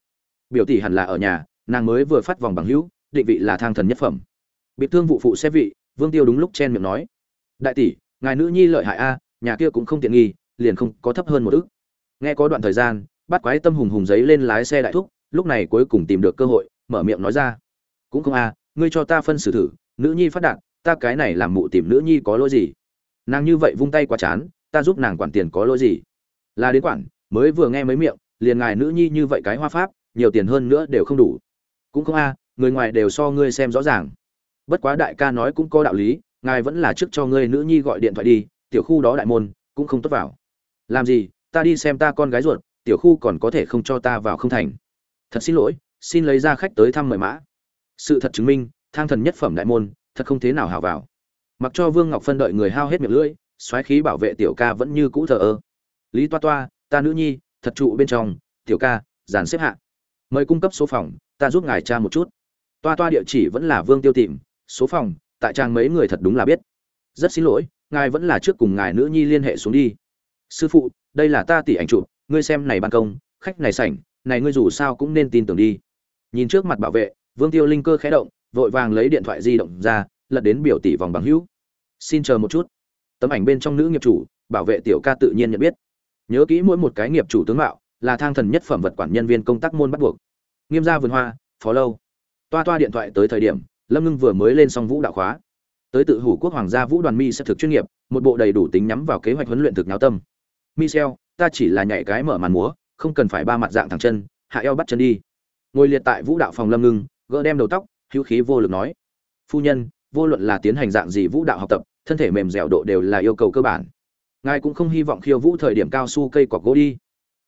Biểu tỷ hẳn là ở nhà, nàng mới vừa phát vòng bằng hữu, định vị là thang thần nhất phẩm. Bị thương vụ phụ xe vị vương tiêu đúng lúc chen miệng nói, đại tỷ, ngài nữ nhi lợi hại a, nhà kia cũng không tiện nghi, liền không có thấp hơn một ức. Nghe có đoạn thời gian, bắt quái tâm hùng hùng giấy lên lái xe đại thúc, lúc này cuối cùng tìm được cơ hội, mở miệng nói ra, cũng không a, ngươi cho ta phân xử thử, nữ nhi phát đạt, ta cái này làm mụ tìm nữ nhi có lỗi gì? Nàng như vậy vung tay quá chán, ta giúp nàng quản tiền có lỗi gì? Là đến quản, mới vừa nghe mấy miệng, liền ngài nữ nhi như vậy cái hoa pháp, nhiều tiền hơn nữa đều không đủ. Cũng không a, người ngoài đều so ngươi xem rõ ràng bất quá đại ca nói cũng có đạo lý, ngài vẫn là trước cho ngươi nữ nhi gọi điện thoại đi, tiểu khu đó đại môn, cũng không tốt vào. Làm gì, ta đi xem ta con gái ruột, tiểu khu còn có thể không cho ta vào không thành. Thật xin lỗi, xin lấy ra khách tới thăm mời mã. Sự thật chứng minh, thang thần nhất phẩm đại môn, thật không thế nào hào vào. Mặc cho vương ngọc phân đợi người hao hết miệng lưỡi xoáy khí bảo vệ tiểu ca vẫn như cũ thờ ơ. Lý toa toa, ta nữ nhi, thật trụ bên trong, tiểu ca, dàn xếp hạ. Mời cung cấp số phòng, ta giúp ngài tra một chút. Toa toa địa chỉ vẫn là vương tiêu tìm số phòng, tại trang mấy người thật đúng là biết. Rất xin lỗi, ngài vẫn là trước cùng ngài nữ nhi liên hệ xuống đi. Sư phụ, đây là ta tỷ ảnh chụp, ngươi xem này ban công, khách này sảnh, này ngươi dù sao cũng nên tin tưởng đi. Nhìn trước mặt bảo vệ, vương tiêu linh cơ khẽ động, vội vàng lấy điện thoại di động ra, lật đến biểu tỷ vòng bằng hữu. Xin chờ một chút. Tấm ảnh bên trong nữ nghiệp chủ, bảo vệ tiểu ca tự nhiên nhận biết. Nhớ kỹ mỗi một cái nghiệp chủ tướng mạo, là thang thần nhất phẩm vật quản nhân viên công tác môn bắt buộc. Nghiêm gia vườn hoa, phó lâu. Toa toa điện thoại tới thời điểm lâm ngưng vừa mới lên xong vũ đạo khóa. Tới tự hủ quốc hoàng gia vũ đoàn mi sẽ thực chuyên nghiệp, một bộ đầy đủ tính nhắm vào kế hoạch huấn luyện thực nháo tâm. Michel, ta chỉ là nhảy cái mở màn múa, không cần phải ba mặt dạng thẳng chân, hạ eo bắt chân đi. Ngồi liệt tại vũ đạo phòng lâm ngưng, gỡ đem đầu tóc, hữu khí vô lực nói. Phu nhân, vô luận là tiến hành dạng gì vũ đạo học tập, thân thể mềm dẻo độ đều là yêu cầu cơ bản. Ngài cũng không hy vọng khiêu vũ thời điểm cao su cây cọc gỗ đi.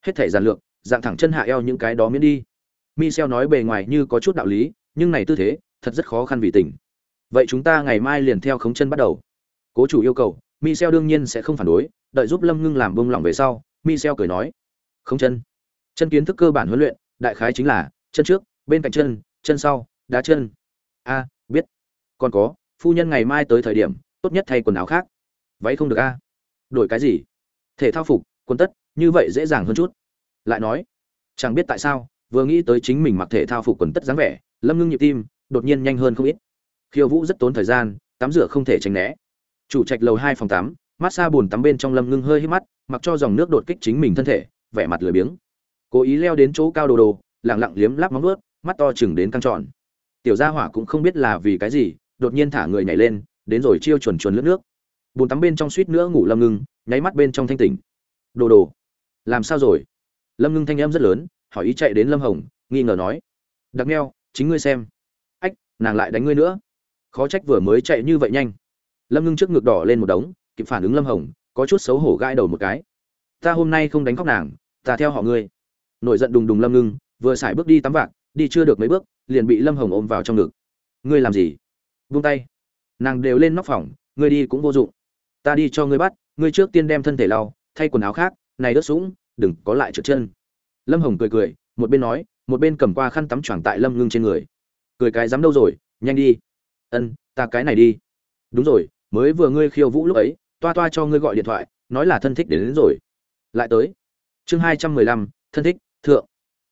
Hết thể giản lược, dạng thẳng chân hạ eo những cái đó miễn đi. Michel nói bề ngoài như có chút đạo lý, nhưng này tư thế thật rất khó khăn vì tình. Vậy chúng ta ngày mai liền theo khống chân bắt đầu. Cố chủ yêu cầu, michel đương nhiên sẽ không phản đối, đợi giúp lâm ngưng làm bông lỏng về sau, michel cười nói. Không chân. Chân kiến thức cơ bản huấn luyện, đại khái chính là, chân trước, bên cạnh chân chân sau, đá chân. A, biết. Còn có, phu nhân ngày mai tới thời điểm, tốt nhất thay quần áo khác. Váy không được a. Đổi cái gì? Thể thao phục, quần tất, như vậy dễ dàng hơn chút. Lại nói, chẳng biết tại sao, vừa nghĩ tới chính mình mặc thể thao phục quần tất dáng vẻ, lâm ngưng nhịp tim đột nhiên nhanh hơn không ít. Khiêu vũ rất tốn thời gian, tắm rửa không thể tránh né. Chủ trạch lầu hai phòng tắm, mát xa tắm bên trong lâm ngưng hơi hít mắt, mặc cho dòng nước đột kích chính mình thân thể, vẻ mặt lười biếng. Cố ý leo đến chỗ cao đồ đồ lẳng lặng liếm láp móng nuốt mắt to chừng đến căng tròn. Tiểu gia hỏa cũng không biết là vì cái gì, đột nhiên thả người nhảy lên, đến rồi chiêu chuẩn chuẩn lướt nước. Bồn tắm bên trong suýt nữa ngủ lâm ngưng, nháy mắt bên trong thanh tỉnh. Đồ đồ, làm sao rồi? Lâm ngưng thanh âm rất lớn, hỏi ý chạy đến lâm hồng, nghi ngờ nói. Đặc neo, chính ngươi xem nàng lại đánh ngươi nữa. Khó trách vừa mới chạy như vậy nhanh. Lâm ngưng trước ngực đỏ lên một đống, kịp phản ứng lâm hồng, có chút xấu hổ gãi đầu một cái. Ta hôm nay không đánh khóc nàng, ta theo họ ngươi. Nổi giận đùng đùng lâm ngưng, vừa xài bước đi tắm vạc, đi chưa được mấy bước, liền bị lâm hồng ôm vào trong ngực. Ngươi làm gì? Vung tay. Nàng đều lên nóc phòng, ngươi đi cũng vô dụng. Ta đi cho ngươi bắt, ngươi trước tiên đem thân thể lau, thay quần áo khác, này đớt sũng, đừng có lại trượt chân. Lâm hồng cười cười, một bên nói, một bên cầm qua khăn tắm choàng tại lâm ngưng trên người cười cái dám đâu rồi nhanh đi. Ân ta cái này đi. Đúng rồi mới vừa ngươi khiêu vũ lúc ấy toa toa cho ngươi gọi điện thoại nói là thân thích đến, đến rồi. Lại tới. Chương hai trăm mười lăm thân thích thượng.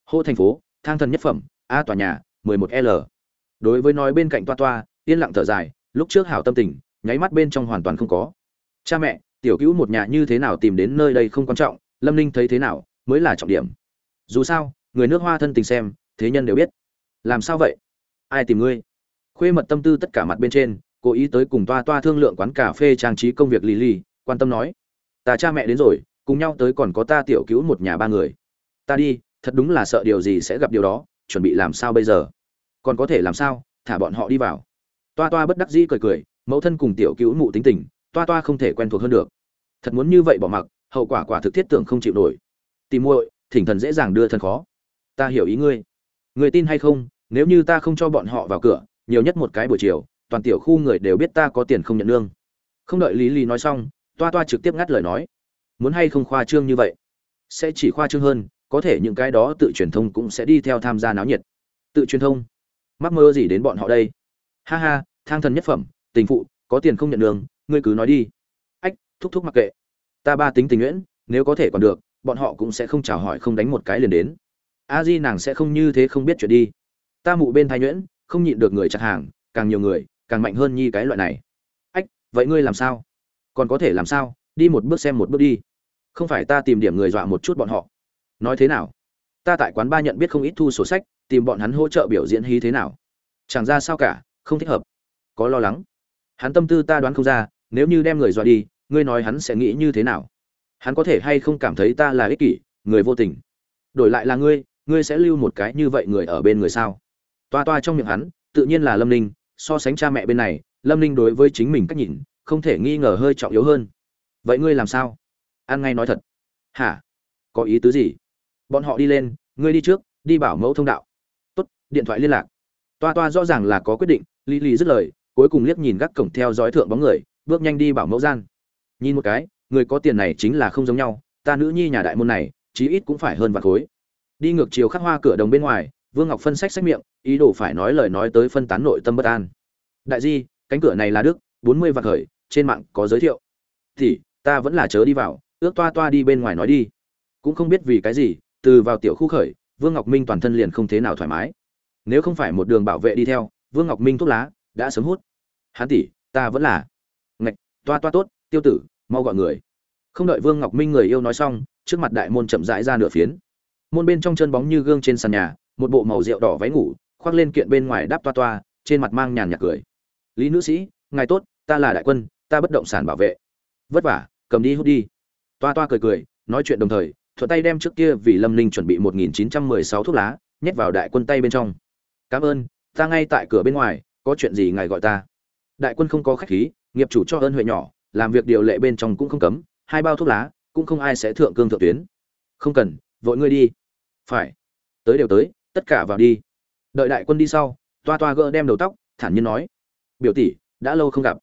Hô thành phố thang thần nhất phẩm a tòa nhà mười một l. Đối với nói bên cạnh toa toa yên lặng thở dài lúc trước hảo tâm tình nháy mắt bên trong hoàn toàn không có. Cha mẹ tiểu cứu một nhà như thế nào tìm đến nơi đây không quan trọng lâm ninh thấy thế nào mới là trọng điểm. Dù sao người nước hoa thân tình xem thế nhân đều biết. Làm sao vậy? Ai tìm ngươi? Khuê mật tâm tư tất cả mặt bên trên, cố ý tới cùng toa toa thương lượng quán cà phê trang trí công việc lì lì quan tâm nói. Ta cha mẹ đến rồi, cùng nhau tới còn có ta tiểu cứu một nhà ba người. Ta đi, thật đúng là sợ điều gì sẽ gặp điều đó, chuẩn bị làm sao bây giờ? Còn có thể làm sao, thả bọn họ đi vào. Toa toa bất đắc dĩ cười cười, mẫu thân cùng tiểu cứu mụ tính tình, toa toa không thể quen thuộc hơn được. Thật muốn như vậy bỏ mặc, hậu quả quả thực thiết tưởng không chịu nổi. Tìm muội, thỉnh thần dễ dàng đưa thần khó. Ta hiểu ý ngươi. Người tin hay không nếu như ta không cho bọn họ vào cửa, nhiều nhất một cái buổi chiều, toàn tiểu khu người đều biết ta có tiền không nhận lương. Không đợi lý lý nói xong, toa toa trực tiếp ngắt lời nói. Muốn hay không khoa trương như vậy? Sẽ chỉ khoa trương hơn, có thể những cái đó tự truyền thông cũng sẽ đi theo tham gia náo nhiệt. Tự truyền thông? Mắc mơ gì đến bọn họ đây? Ha ha, thang thần nhất phẩm, tình phụ, có tiền không nhận lương, ngươi cứ nói đi. Ách, thúc thúc mặc kệ. Ta ba tính tình nguyễn, nếu có thể còn được, bọn họ cũng sẽ không chào hỏi không đánh một cái liền đến. A di nàng sẽ không như thế không biết chuyện đi ta mụ bên thái nhuyễn, không nhịn được người chặt hàng, càng nhiều người, càng mạnh hơn nhi cái loại này. Ách, vậy ngươi làm sao? Còn có thể làm sao? Đi một bước xem một bước đi. Không phải ta tìm điểm người dọa một chút bọn họ. Nói thế nào? Ta tại quán ba nhận biết không ít thu sổ sách, tìm bọn hắn hỗ trợ biểu diễn hí thế nào. Chẳng ra sao cả, không thích hợp. Có lo lắng. Hắn tâm tư ta đoán không ra, nếu như đem người dọa đi, ngươi nói hắn sẽ nghĩ như thế nào? Hắn có thể hay không cảm thấy ta là ích kỷ, người vô tình. Đổi lại là ngươi ngươi sẽ lưu một cái như vậy người ở bên người sao? Toa toa trong miệng hắn, tự nhiên là lâm ninh, so sánh cha mẹ bên này, lâm ninh đối với chính mình cách nhìn, không thể nghi ngờ hơi trọng yếu hơn. Vậy ngươi làm sao? An ngay nói thật. Hả? Có ý tứ gì? Bọn họ đi lên, ngươi đi trước, đi bảo mẫu thông đạo. Tốt, điện thoại liên lạc. Toa toa rõ ràng là có quyết định, lý lý dứt lời, cuối cùng liếc nhìn gác cổng theo dõi thượng bóng người, bước nhanh đi bảo mẫu gian. Nhìn một cái, người có tiền này chính là không giống nhau, ta nữ nhi nhà đại môn này, chí ít cũng phải hơn vạn khối. Đi ngược chiều khắc hoa cửa đồng bên ngoài vương ngọc phân sách sách miệng, ý đồ phải nói lời nói tới phân tán nội tâm bất an. Đại di, cánh cửa này là đức, bốn mươi vạn khởi, trên mạng có giới thiệu. Thì, ta vẫn là chớ đi vào, ước toa toa đi bên ngoài nói đi. Cũng không biết vì cái gì, từ vào tiểu khu khởi, vương ngọc minh toàn thân liền không thế nào thoải mái. Nếu không phải một đường bảo vệ đi theo, vương ngọc minh thuốc lá, đã sớm hút. Hắn tỷ, ta vẫn là. Ngạch, toa toa tốt, tiêu tử, mau gọi người. Không đợi vương ngọc minh người yêu nói xong, trước mặt đại môn chậm rãi ra nửa phiến. Môn bên trong chân bóng như gương trên sàn nhà một bộ màu rượu đỏ váy ngủ, khoác lên kiện bên ngoài đáp toa toa, trên mặt mang nhàn nhạt cười. Lý nữ sĩ, ngài tốt, ta là đại quân, ta bất động sản bảo vệ. Vất vả, cầm đi hút đi. Toa toa cười cười, nói chuyện đồng thời, thuận tay đem trước kia vì lâm ninh chuẩn bị một nghìn chín trăm mười sáu thuốc lá, nhét vào đại quân tay bên trong. Cảm ơn, ta ngay tại cửa bên ngoài, có chuyện gì ngài gọi ta. Đại quân không có khách khí, nghiệp chủ cho ơn huệ nhỏ, làm việc điều lệ bên trong cũng không cấm, hai bao thuốc lá, cũng không ai sẽ thượng cương thượng tuyến. Không cần, vội ngươi đi. Phải. Tới đều tới tất cả vào đi. Đợi đại quân đi sau, toa toa gỡ đem đầu tóc, thản nhiên nói, biểu tỷ, đã lâu không gặp.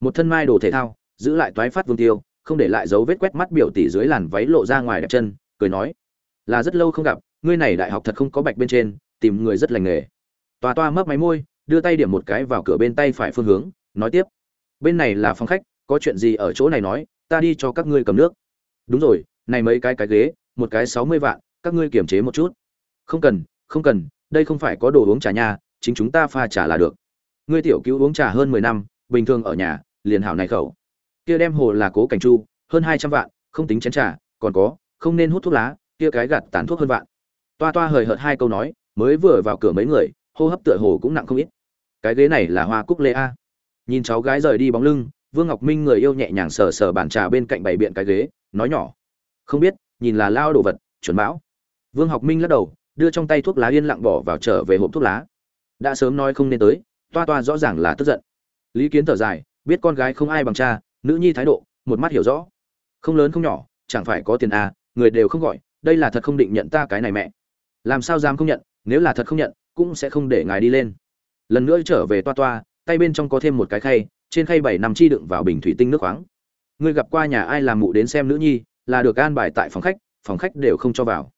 Một thân mai đồ thể thao, giữ lại toái phát vương tiêu, không để lại dấu vết quét mắt biểu tỷ dưới làn váy lộ ra ngoài đẹp chân, cười nói, là rất lâu không gặp, ngươi này đại học thật không có bạch bên trên, tìm người rất lành nghề. Toa toa mấp máy môi, đưa tay điểm một cái vào cửa bên tay phải phương hướng, nói tiếp, bên này là phòng khách, có chuyện gì ở chỗ này nói, ta đi cho các ngươi cầm nước. Đúng rồi, này mấy cái cái ghế, một cái sáu mươi vạn, các ngươi kiềm chế một chút. Không cần không cần, đây không phải có đồ uống trà nha, chính chúng ta pha trà là được. Ngươi tiểu cứu uống trà hơn mười năm, bình thường ở nhà, liền hảo này khẩu. Kia đem hồ là cố cảnh chu, hơn hai trăm vạn, không tính chén trà, còn có, không nên hút thuốc lá, kia cái gạt tàn thuốc hơn vạn. Toa toa hời hợt hai câu nói, mới vừa vào cửa mấy người, hô hấp tựa hồ cũng nặng không ít. Cái ghế này là hoa cúc lê a. Nhìn cháu gái rời đi bóng lưng, vương ngọc minh người yêu nhẹ nhàng sờ sờ bàn trà bên cạnh bày biện cái ghế, nói nhỏ. Không biết, nhìn là lao đồ vật, chuẩn bão. Vương học minh lắc đầu đưa trong tay thuốc lá yên lặng bỏ vào trở về hộp thuốc lá. Đã sớm nói không nên tới, toa toa rõ ràng là tức giận. Lý kiến thở dài, biết con gái không ai bằng cha, nữ nhi thái độ, một mắt hiểu rõ. Không lớn không nhỏ, chẳng phải có tiền à người đều không gọi, đây là thật không định nhận ta cái này mẹ. Làm sao dám không nhận, nếu là thật không nhận, cũng sẽ không để ngài đi lên. Lần nữa trở về toa toa, tay bên trong có thêm một cái khay, trên khay bảy nằm chi đựng vào bình thủy tinh nước khoáng. Ngươi gặp qua nhà ai làm mụ đến xem nữ nhi, là được an bài tại phòng khách phòng khách đều không cho vào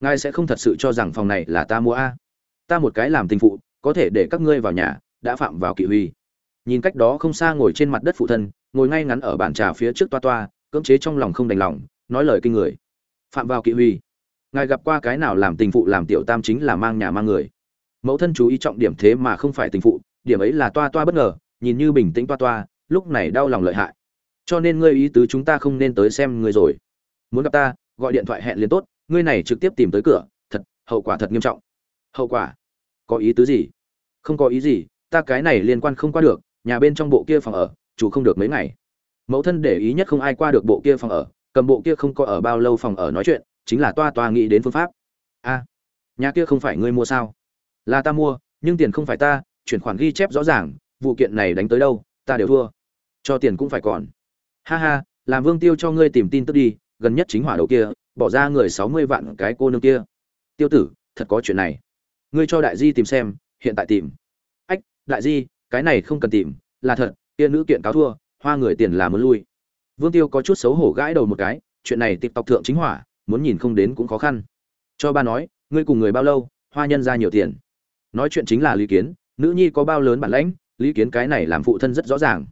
ngài sẽ không thật sự cho rằng phòng này là ta mua a. Ta một cái làm tình phụ, có thể để các ngươi vào nhà, đã phạm vào kỵ huy. Nhìn cách đó không xa ngồi trên mặt đất phụ thân, ngồi ngay ngắn ở bàn trà phía trước toa toa, cưỡng chế trong lòng không đành lòng, nói lời kinh người. Phạm vào kỵ huy. Ngài gặp qua cái nào làm tình phụ làm tiểu tam chính là mang nhà mang người? Mẫu thân chú ý trọng điểm thế mà không phải tình phụ, điểm ấy là toa toa bất ngờ, nhìn như bình tĩnh toa toa, lúc này đau lòng lợi hại. Cho nên ngươi ý tứ chúng ta không nên tới xem ngươi rồi. Muốn gặp ta, gọi điện thoại hẹn liền tốt ngươi này trực tiếp tìm tới cửa, thật, hậu quả thật nghiêm trọng. Hậu quả? Có ý tứ gì? Không có ý gì, ta cái này liên quan không qua được, nhà bên trong bộ kia phòng ở, chủ không được mấy ngày. Mẫu thân để ý nhất không ai qua được bộ kia phòng ở, cầm bộ kia không có ở bao lâu phòng ở nói chuyện, chính là toa toa nghĩ đến phương pháp. A, nhà kia không phải ngươi mua sao? Là ta mua, nhưng tiền không phải ta, chuyển khoản ghi chép rõ ràng, vụ kiện này đánh tới đâu, ta đều thua. Cho tiền cũng phải còn. Ha ha, làm vương tiêu cho ngươi tìm tin tức đi, gần nhất chính hỏa đầu kia bỏ ra người sáu mươi vạn cái cô nương kia. Tiêu tử, thật có chuyện này. Ngươi cho đại di tìm xem, hiện tại tìm. Ách, đại di, cái này không cần tìm, là thật, kia nữ kiện cáo thua, hoa người tiền là muốn lui. Vương tiêu có chút xấu hổ gãi đầu một cái, chuyện này tịp tộc thượng chính hỏa, muốn nhìn không đến cũng khó khăn. Cho ba nói, ngươi cùng người bao lâu, hoa nhân ra nhiều tiền. Nói chuyện chính là lý kiến, nữ nhi có bao lớn bản lãnh, lý kiến cái này làm phụ thân rất rõ ràng.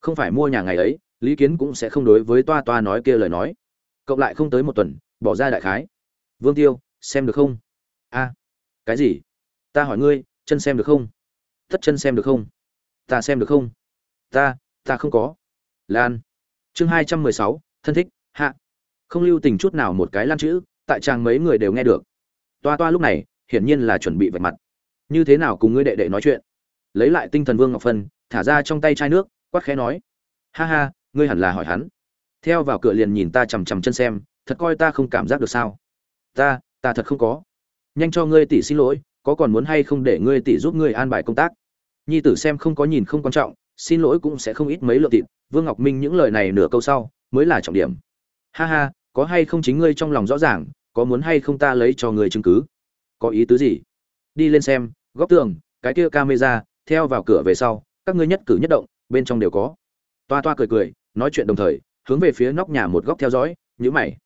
Không phải mua nhà ngày ấy, lý kiến cũng sẽ không đối với toa toa nói kia lời nói. Cộng lại không tới một tuần bỏ ra đại khái. Vương tiêu, xem được không? A. Cái gì? Ta hỏi ngươi, chân xem được không? Tất chân xem được không? Ta xem được không? Ta ta không có. Lan. Chương hai trăm mười sáu, thân thích, hạ. Không lưu tình chút nào một cái lan chữ, tại trang mấy người đều nghe được. Toa toa lúc này, hiển nhiên là chuẩn bị vạch mặt. Như thế nào cùng ngươi đệ đệ nói chuyện? Lấy lại tinh thần vương ngọc phân, thả ra trong tay chai nước, quát khẽ nói. Ha ha, ngươi hẳn là hỏi hắn. Theo vào cửa liền nhìn ta chằm chằm chân xem thật coi ta không cảm giác được sao? Ta ta thật không có. Nhanh cho ngươi tỷ xin lỗi, có còn muốn hay không để ngươi tỷ giúp ngươi an bài công tác? Nhi tử xem không có nhìn không quan trọng, xin lỗi cũng sẽ không ít mấy lượng thịt. Vương ngọc minh những lời này nửa câu sau, mới là trọng điểm. Ha ha, có hay không chính ngươi trong lòng rõ ràng, có muốn hay không ta lấy cho ngươi chứng cứ? Có ý tứ gì? Đi lên xem, góc tường, cái kia camera, theo vào cửa về sau, các ngươi nhất cử nhất động, bên trong đều có. Toa toa cười cười, nói chuyện đồng thời, hướng về phía nóc nhà một góc theo dõi nhữ mày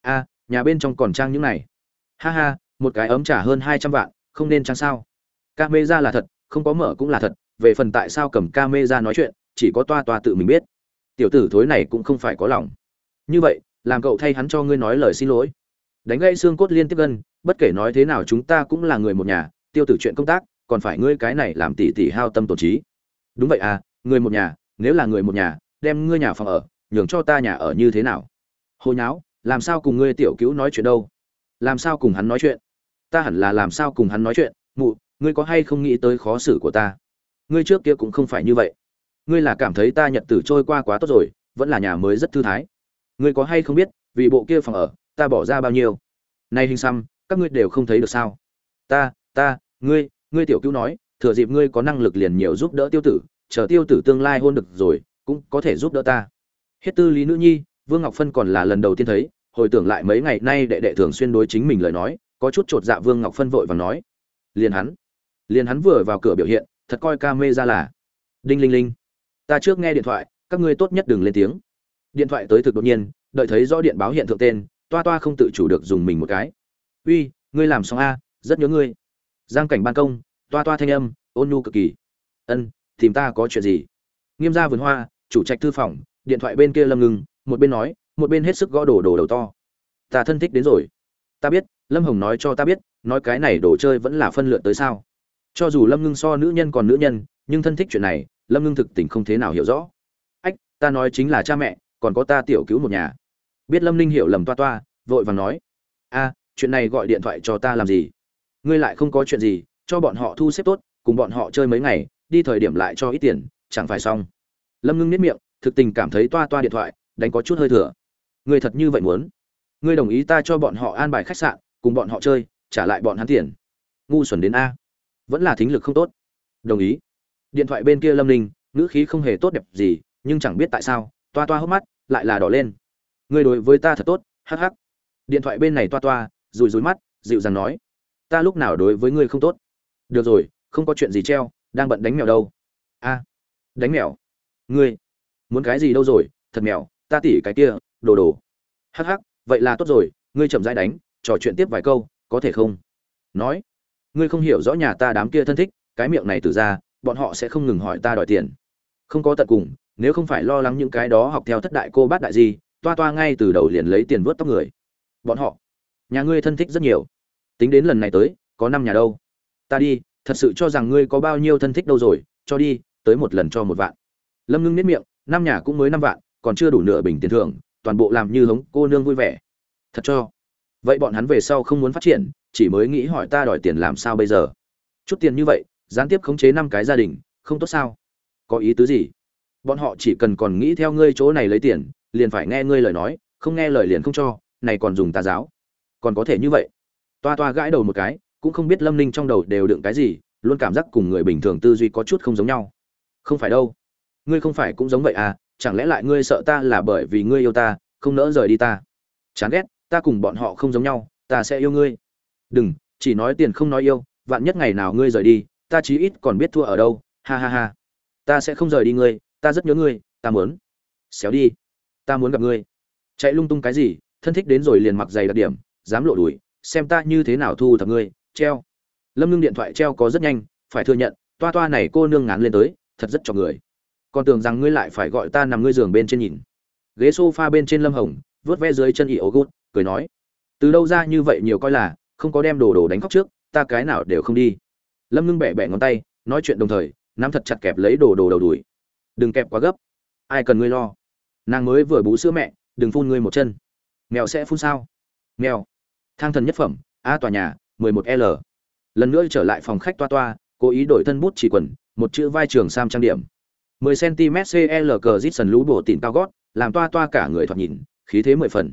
a nhà bên trong còn trang những này. Ha ha, một cái ấm trả hơn hai trăm vạn, không nên trang sao? Ca mê ra là thật, không có mở cũng là thật, về phần tại sao cầm ca mê ra nói chuyện, chỉ có toa toa tự mình biết. Tiểu tử thối này cũng không phải có lòng. Như vậy, làm cậu thay hắn cho ngươi nói lời xin lỗi. Đánh gãy xương cốt liên tiếp gân bất kể nói thế nào chúng ta cũng là người một nhà, tiêu tử chuyện công tác, còn phải ngươi cái này làm tỉ tỉ hao tâm tổn trí. Đúng vậy à người một nhà, nếu là người một nhà, đem ngươi nhà phòng ở, nhường cho ta nhà ở như thế nào? Hồi nháo làm sao cùng ngươi tiểu cứu nói chuyện đâu? Làm sao cùng hắn nói chuyện? Ta hẳn là làm sao cùng hắn nói chuyện? Mụ, ngươi có hay không nghĩ tới khó xử của ta? Ngươi trước kia cũng không phải như vậy. Ngươi là cảm thấy ta nhật tử trôi qua quá tốt rồi, vẫn là nhà mới rất thư thái. Ngươi có hay không biết, vì bộ kia phòng ở, ta bỏ ra bao nhiêu? Nay hình xăm, các ngươi đều không thấy được sao? Ta ta, ngươi ngươi tiểu cứu nói, thừa dịp ngươi có năng lực liền nhiều giúp đỡ tiêu tử, chờ tiêu tử tương lai hôn được rồi, cũng có thể giúp đỡ ta. Hết tư lý nữ nhi vương ngọc phân còn là lần đầu tiên thấy, hồi tưởng lại mấy ngày nay đệ đệ thường xuyên đối chính mình lời nói, có chút chột dạ vương ngọc phân vội vàng nói. Liền hắn liền hắn vừa vào cửa biểu hiện, thật coi ca mê ra là. Đinh linh linh, ta trước nghe điện thoại, các ngươi tốt nhất đừng lên tiếng. Điện thoại tới thực đột nhiên, đợi thấy rõ điện báo hiện thượng tên, toa toa không tự chủ được dùng mình một cái. Uy, ngươi làm xong a, rất nhớ ngươi. Giang cảnh ban công, toa toa thanh âm, ôn nhu cực kỳ. Ân, tìm ta có chuyện gì? Nghiêm gia vườn hoa, chủ trạch thư phòng, điện thoại bên kia lâm ngưng một bên nói, một bên hết sức gõ đồ đồ đầu to. Ta thân thích đến rồi. Ta biết, lâm hồng nói cho ta biết, nói cái này đồ chơi vẫn là phân lượn tới sao. Cho dù lâm ngưng so nữ nhân còn nữ nhân, nhưng thân thích chuyện này, lâm ngưng thực tình không thế nào hiểu rõ. Ách, ta nói chính là cha mẹ, còn có ta tiểu cứu một nhà. Biết lâm ninh hiểu lầm toa toa, vội vàng nói. A, chuyện này gọi điện thoại cho ta làm gì? Ngươi lại không có chuyện gì, cho bọn họ thu xếp tốt, cùng bọn họ chơi mấy ngày, đi thời điểm lại cho ít tiền, chẳng phải xong. Lâm ngưng nếp miệng, thực tình cảm thấy toa toa điện thoại đánh có chút hơi thừa. Ngươi thật như vậy muốn? Ngươi đồng ý ta cho bọn họ an bài khách sạn, cùng bọn họ chơi, trả lại bọn hắn tiền. Ngu xuẩn đến a. Vẫn là thính lực không tốt. Đồng ý. Điện thoại bên kia lâm ninh, ngữ khí không hề tốt đẹp gì, nhưng chẳng biết tại sao, toa toa hốc mắt, lại là đỏ lên. Ngươi đối với ta thật tốt, hắc hắc. Điện thoại bên này toa toa rùi rùi mắt, dịu dàng nói. Ta lúc nào đối với ngươi không tốt? Được rồi, không có chuyện gì treo, đang bận đánh mèo đâu. A. Đánh mèo? Ngươi. Muốn cái gì đâu rồi, thật mèo ta tỉ cái kia, đồ đồ. Hắc hắc, vậy là tốt rồi, ngươi chậm rãi đánh, trò chuyện tiếp vài câu, có thể không? Nói. Ngươi không hiểu rõ nhà ta đám kia thân thích, cái miệng này từ ra, bọn họ sẽ không ngừng hỏi ta đòi tiền. Không có tận cùng, nếu không phải lo lắng những cái đó học theo thất đại cô bát đại gì, toa toa ngay từ đầu liền lấy tiền vớt tóc người. Bọn họ. Nhà ngươi thân thích rất nhiều. Tính đến lần này tới, có năm nhà đâu. Ta đi, thật sự cho rằng ngươi có bao nhiêu thân thích đâu rồi, cho đi, tới một lần cho một vạn. Lâm ngưng nếp miệng, năm nhà cũng mới năm vạn còn chưa đủ nửa bình tiền thưởng, toàn bộ làm như hống cô nương vui vẻ. Thật cho. Vậy bọn hắn về sau không muốn phát triển, chỉ mới nghĩ hỏi ta đòi tiền làm sao bây giờ? Chút tiền như vậy, gián tiếp khống chế năm cái gia đình, không tốt sao? Có ý tứ gì? Bọn họ chỉ cần còn nghĩ theo ngươi chỗ này lấy tiền, liền phải nghe ngươi lời nói, không nghe lời liền không cho, này còn dùng tà giáo. Còn có thể như vậy. Toa toa gãi đầu một cái, cũng không biết lâm ninh trong đầu đều đựng cái gì, luôn cảm giác cùng người bình thường tư duy có chút không giống nhau. Không phải đâu. Ngươi không phải cũng giống vậy à chẳng lẽ lại ngươi sợ ta là bởi vì ngươi yêu ta, không nỡ rời đi ta? Chán ghét, ta cùng bọn họ không giống nhau, ta sẽ yêu ngươi. Đừng, chỉ nói tiền không nói yêu, vạn nhất ngày nào ngươi rời đi, ta chí ít còn biết thua ở đâu, ha ha ha. Ta sẽ không rời đi ngươi, ta rất nhớ ngươi, ta muốn. Xéo đi, ta muốn gặp ngươi. Chạy lung tung cái gì, thân thích đến rồi liền mặc giày đặc điểm, dám lộ đuổi xem ta như thế nào thu thập ngươi, treo. Lâm ngưng điện thoại treo có rất nhanh, phải thừa nhận, toa toa này cô nương ngán lên tới, thật rất cho người còn tưởng rằng ngươi lại phải gọi ta nằm ngươi giường bên trên nhìn. Ghế sofa bên trên lâm hồng vớt ve dưới chân ỉ ố gút, cười nói, từ đâu ra như vậy nhiều coi là, không có đem đồ đồ đánh khóc trước, ta cái nào đều không đi. Lâm ngưng bẻ bẻ ngón tay, nói chuyện đồng thời, nắm thật chặt kẹp lấy đồ đồ đầu đuổi đừng kẹp quá gấp, ai cần ngươi lo? Nàng mới vừa bú sữa mẹ, đừng phun ngươi một chân. Mèo sẽ phun sao? Mèo. Thang thần nhất phẩm, a tòa nhà 11L. lần nữa trở lại phòng khách toa toa, cố ý đổi thân bút chỉ quần, một chữ vai trường sam trang điểm. 10 cm CL cờ dít sần lũ bổ tịn cao gót, làm toa toa cả người thoạt nhìn, khí thế mười phần.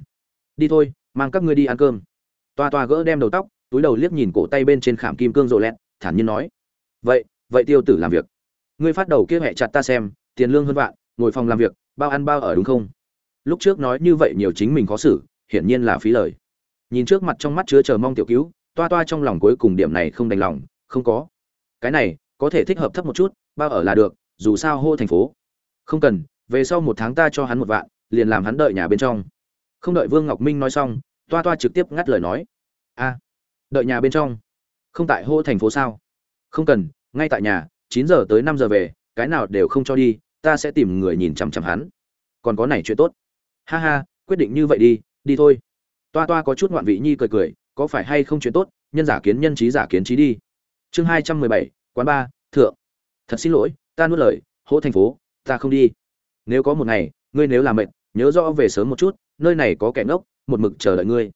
Đi thôi, mang các ngươi đi ăn cơm. Toa toa gỡ đem đầu tóc, túi đầu liếc nhìn cổ tay bên trên khảm kim cương rộ lẹt, thản nhiên nói. Vậy vậy tiêu tử làm việc. Ngươi phát đầu kia hẹ chặt ta xem, tiền lương hơn vạn, ngồi phòng làm việc, bao ăn bao ở đúng không? Lúc trước nói như vậy nhiều chính mình khó xử, hiển nhiên là phí lời. Nhìn trước mặt trong mắt chứa chờ mong tiểu cứu, toa toa trong lòng cuối cùng điểm này không đành lòng, không có. Cái này, có thể thích hợp thấp một chút, bao ở là được dù sao hô thành phố. Không cần, về sau một tháng ta cho hắn một vạn, liền làm hắn đợi nhà bên trong. Không đợi vương ngọc minh nói xong, toa toa trực tiếp ngắt lời nói. A, đợi nhà bên trong. Không tại hô thành phố sao? Không cần, ngay tại nhà, chín giờ tới năm giờ về, cái nào đều không cho đi, ta sẽ tìm người nhìn chằm chằm hắn. Còn có này chuyện tốt. Ha ha, quyết định như vậy đi đi thôi. Toa toa có chút ngoạn vị nhi cười cười, có phải hay không chuyện tốt, nhân giả kiến nhân trí giả kiến trí đi. Chương hai trăm mười bảy, quán ba, thượng. Thật xin lỗi ta nuốt lời, hỗ thành phố, ta không đi. Nếu có một ngày, ngươi nếu làm mệt, nhớ rõ về sớm một chút, nơi này có kẻ ngốc, một mực chờ đợi ngươi.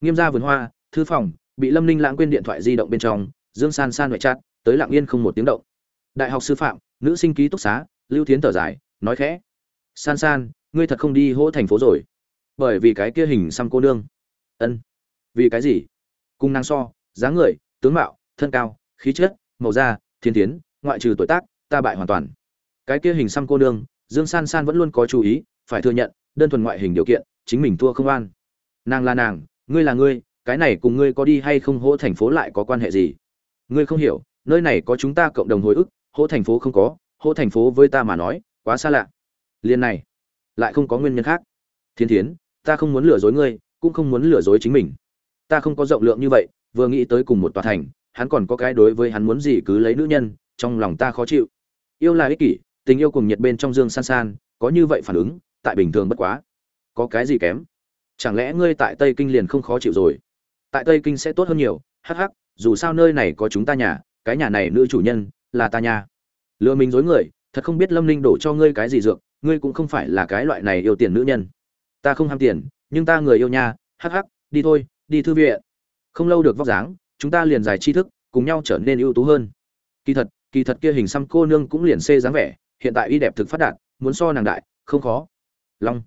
Nghiêm gia vườn hoa, thư phòng, bị lâm ninh lãng quên điện thoại di động bên trong, dương san san ngoại chát tới lặng yên không một tiếng động. Đại học sư phạm, nữ sinh ký túc xá, lưu tiến thở dài, nói khẽ. San san, ngươi thật không đi hỗ thành phố rồi. Bởi vì cái kia hình xăm cô nương. Ân. Vì cái gì? Cung năng so, dáng người, tướng mạo, thân cao, khí chất, màu da, thiên tiến, ngoại trừ tuổi tác ta bại hoàn toàn. Cái kia hình xăm cô nương, dương san san vẫn luôn có chú ý, phải thừa nhận, đơn thuần ngoại hình điều kiện, chính mình thua không an nàng là nàng, ngươi là ngươi, cái này cùng ngươi có đi hay không hỗ thành phố lại có quan hệ gì? Ngươi không hiểu, nơi này có chúng ta cộng đồng hồi ức, hỗ thành phố không có, hỗ thành phố với ta mà nói, quá xa lạ. Liên này, lại không có nguyên nhân khác. Thiên thiến, ta không muốn lừa dối ngươi, cũng không muốn lừa dối chính mình. Ta không có rộng lượng như vậy, vừa nghĩ tới cùng một tòa thành, hắn còn có cái đối với hắn muốn gì cứ lấy nữ nhân, trong lòng ta khó chịu yêu là ích kỷ, tình yêu cùng nhiệt bên trong dương san san, có như vậy phản ứng, tại bình thường bất quá. Có cái gì kém? Chẳng lẽ ngươi tại tây kinh liền không khó chịu rồi? Tại tây kinh sẽ tốt hơn nhiều, hắc hắc, dù sao nơi này có chúng ta nhà, cái nhà này nữ chủ nhân là ta nhà lừa mình dối người, thật không biết lâm ninh đổ cho ngươi cái gì dược, ngươi cũng không phải là cái loại này yêu tiền nữ nhân. Ta không ham tiền, nhưng ta người yêu nha, hắc hắc, đi thôi, đi thư viện. Không lâu được vóc dáng, chúng ta liền giải tri thức, cùng nhau trở nên ưu tú hơn. Kỳ thật kỳ thật kia hình xăm cô nương cũng liền xê dáng vẻ, hiện tại y đẹp thực phát đạt, muốn so nàng đại, không khó. Long.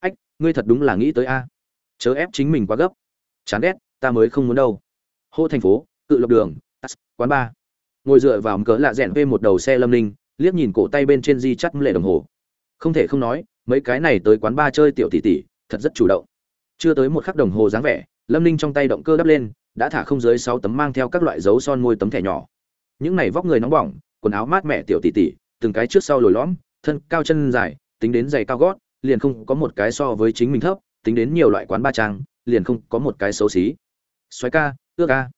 Ách, ngươi thật đúng là nghĩ tới a. Chớ ép chính mình quá gấp. Chán ghét, ta mới không muốn đâu. Hô thành phố, cự lộc đường quán ba. Ngồi dựa vào cớ lạ rẽn về một đầu xe lâm ninh, liếc nhìn cổ tay bên trên di chắt lệ đồng hồ. Không thể không nói, mấy cái này tới quán ba chơi tiểu tỷ tỷ, thật rất chủ động. Chưa tới một khắc đồng hồ dáng vẻ, lâm ninh trong tay động cơ đắp lên, đã thả không dưới sáu tấm mang theo các loại dấu son môi tấm thẻ nhỏ những này vóc người nóng bỏng, quần áo mát mẻ tiểu tỷ tỷ từng cái trước sau lồi lõm, thân cao chân dài, tính đến giày cao gót, liền không có một cái so với chính mình thấp, tính đến nhiều loại quán ba trang, liền không có một cái xấu xí. Xoáy ca, ước ca.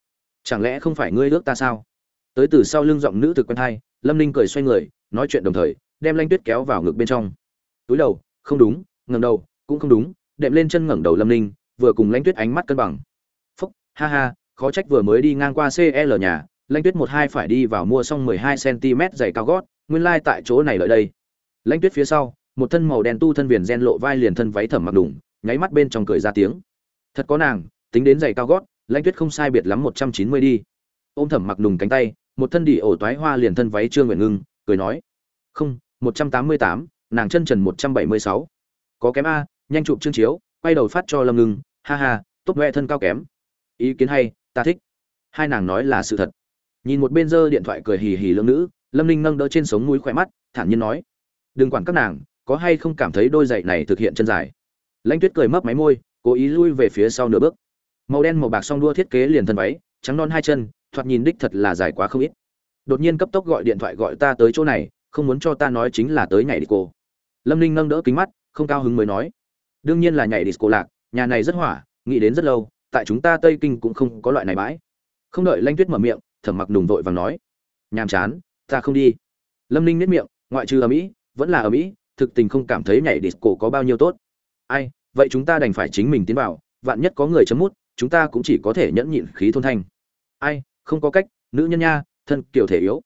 Chẳng lẽ không phải ngươi ước ta sao? Tới từ sau lưng giọng nữ thực quen thai, lâm ninh cười xoay người, nói chuyện đồng thời, đem lanh tuyết kéo vào ngực bên trong. Túi đầu, không đúng, ngẩng đầu, cũng không đúng, đệm lên chân ngẩng đầu lâm ninh, vừa cùng lanh tuyết ánh mắt cân bằng. Phúc, ha ha, khó trách vừa mới đi ngang qua cl nhà lãnh tuyết một hai phải đi vào mua xong mười hai cm dày cao gót, nguyên lai tại chỗ này lợi đây. Lãnh tuyết phía sau, một thân màu đen tu thân viền gen lộ vai liền thân váy thẩm mặc đủng nháy mắt bên trong cười ra tiếng. Thật có nàng, tính đến giày cao gót lãnh tuyết không sai biệt lắm một trăm chín mươi đi. Ôm thẩm mặc đùng cánh tay, một thân đi ổ toái hoa liền thân váy trương nguyện ngưng, cười nói, không, một trăm tám mươi tám, nàng chân trần một trăm bảy mươi sáu. Có kém a, nhanh chụp chương chiếu, quay đầu phát cho lâm ngưng, ha ha, tốt ngoe thân cao kém. Ý kiến hay, ta thích. Hai nàng nói là sự thật nhìn một bên giơ điện thoại cười hì hì lương nữ, lâm ninh nâng đỡ trên sống mũi khỏe mắt, thản nhiên nói, đừng quản các nàng, có hay không cảm thấy đôi giày này thực hiện chân dài? Lãnh tuyết cười mấp máy môi, cố ý lui về phía sau nửa bước. Màu đen màu bạc song đua thiết kế liền thân váy, trắng non hai chân, thoạt nhìn đích thật là dài quá không ít. Đột nhiên cấp tốc gọi điện thoại gọi ta tới chỗ này, không muốn cho ta nói chính là tới nhảy disco. Lâm ninh nâng đỡ kính mắt, không cao hứng mới nói, đương nhiên là nhảy disco lạc, nhà này rất hỏa, nghĩ đến rất lâu, tại chúng ta tây kinh cũng không có loại này bãi. Không đợi lanh tuyết mở miệng thẩm mặc đùng vội vàng nói, nhàm chán, ta không đi. Lâm ninh nếp miệng, ngoại trừ ở mỹ, vẫn là ở mỹ, thực tình không cảm thấy nhảy disco có bao nhiêu tốt. Ai, vậy chúng ta đành phải chính mình tiến vào, vạn nhất có người chấm mút, chúng ta cũng chỉ có thể nhẫn nhịn khí thôn thanh. Ai, không có cách, nữ nhân nha, thân kiểu thể yếu.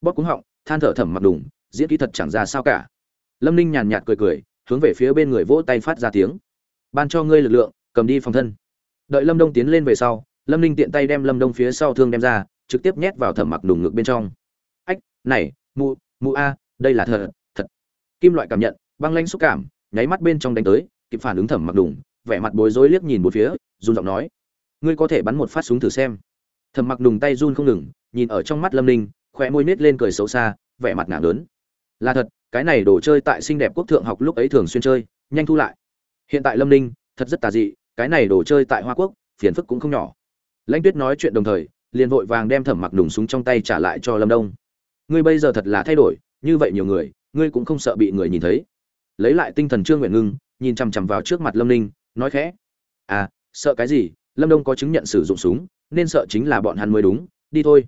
Bóp cúng họng, than thở thẩm mặc đùng, diễn kỹ thật chẳng ra sao cả. Lâm ninh nhàn nhạt cười cười, hướng về phía bên người vỗ tay phát ra tiếng. Ban cho ngươi lực lượng, cầm đi phòng thân. Đợi lâm đông tiến lên về sau, lâm ninh tiện tay đem lâm đông phía sau thương đem ra trực tiếp nhét vào thẩm mặc nùng ngực bên trong. Ách, này, mụ mụ a, đây là thật thật. Kim loại cảm nhận, băng lanh xúc cảm, nháy mắt bên trong đánh tới, kịp phản ứng thẩm mặc đùng vẻ mặt bối rối liếc nhìn một phía, run giọng nói, ngươi có thể bắn một phát súng thử xem. Thẩm mặc đùng tay run không ngừng, nhìn ở trong mắt lâm ninh khỏe môi nết lên cười xấu xa, vẻ mặt nặng lớn. Là thật, cái này đồ chơi tại xinh đẹp quốc thượng học lúc ấy thường xuyên chơi, nhanh thu lại. Hiện tại lâm ninh, thật rất tà dị, cái này đồ chơi tại hoa quốc, phiền phức cũng không nhỏ. Lãnh tuyết nói chuyện đồng thời liền vội vàng đem thẩm mặc đùng súng trong tay trả lại cho lâm đông. Ngươi bây giờ thật là thay đổi, như vậy nhiều người, ngươi cũng không sợ bị người nhìn thấy. Lấy lại tinh thần trương nguyện ngưng, nhìn chằm chằm vào trước mặt lâm ninh, nói khẽ. À sợ cái gì? Lâm đông có chứng nhận sử dụng súng, nên sợ chính là bọn hắn mới đúng. Đi thôi.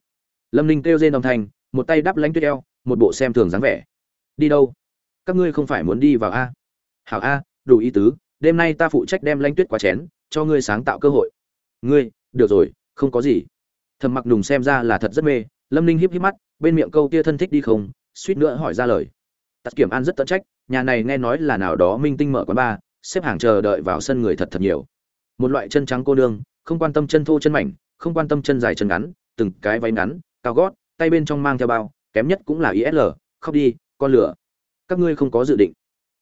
Lâm ninh kêu rên đồng thanh, một tay đắp lãnh tuyết eo, một bộ xem thường dáng vẻ. Đi đâu? Các ngươi không phải muốn đi vào a. Hảo a, đủ ý tứ, đêm nay ta phụ trách đem lãnh tuyết qua chén, cho ngươi sáng tạo cơ hội. Ngươi, được rồi, không có gì thầm mặc nùng xem ra là thật rất mê. Lâm ninh híp híp mắt, bên miệng câu kia thân thích đi không, suýt nữa hỏi ra lời. Tặc kiểm an rất tận trách, nhà này nghe nói là nào đó minh tinh mở quán bar, xếp hàng chờ đợi vào sân người thật thật nhiều. Một loại chân trắng cô nương, không quan tâm chân thô chân mảnh, không quan tâm chân dài chân ngắn, từng cái váy ngắn, cao gót, tay bên trong mang theo bao, kém nhất cũng là isl khóc đi, con lửa. Các ngươi không có dự định.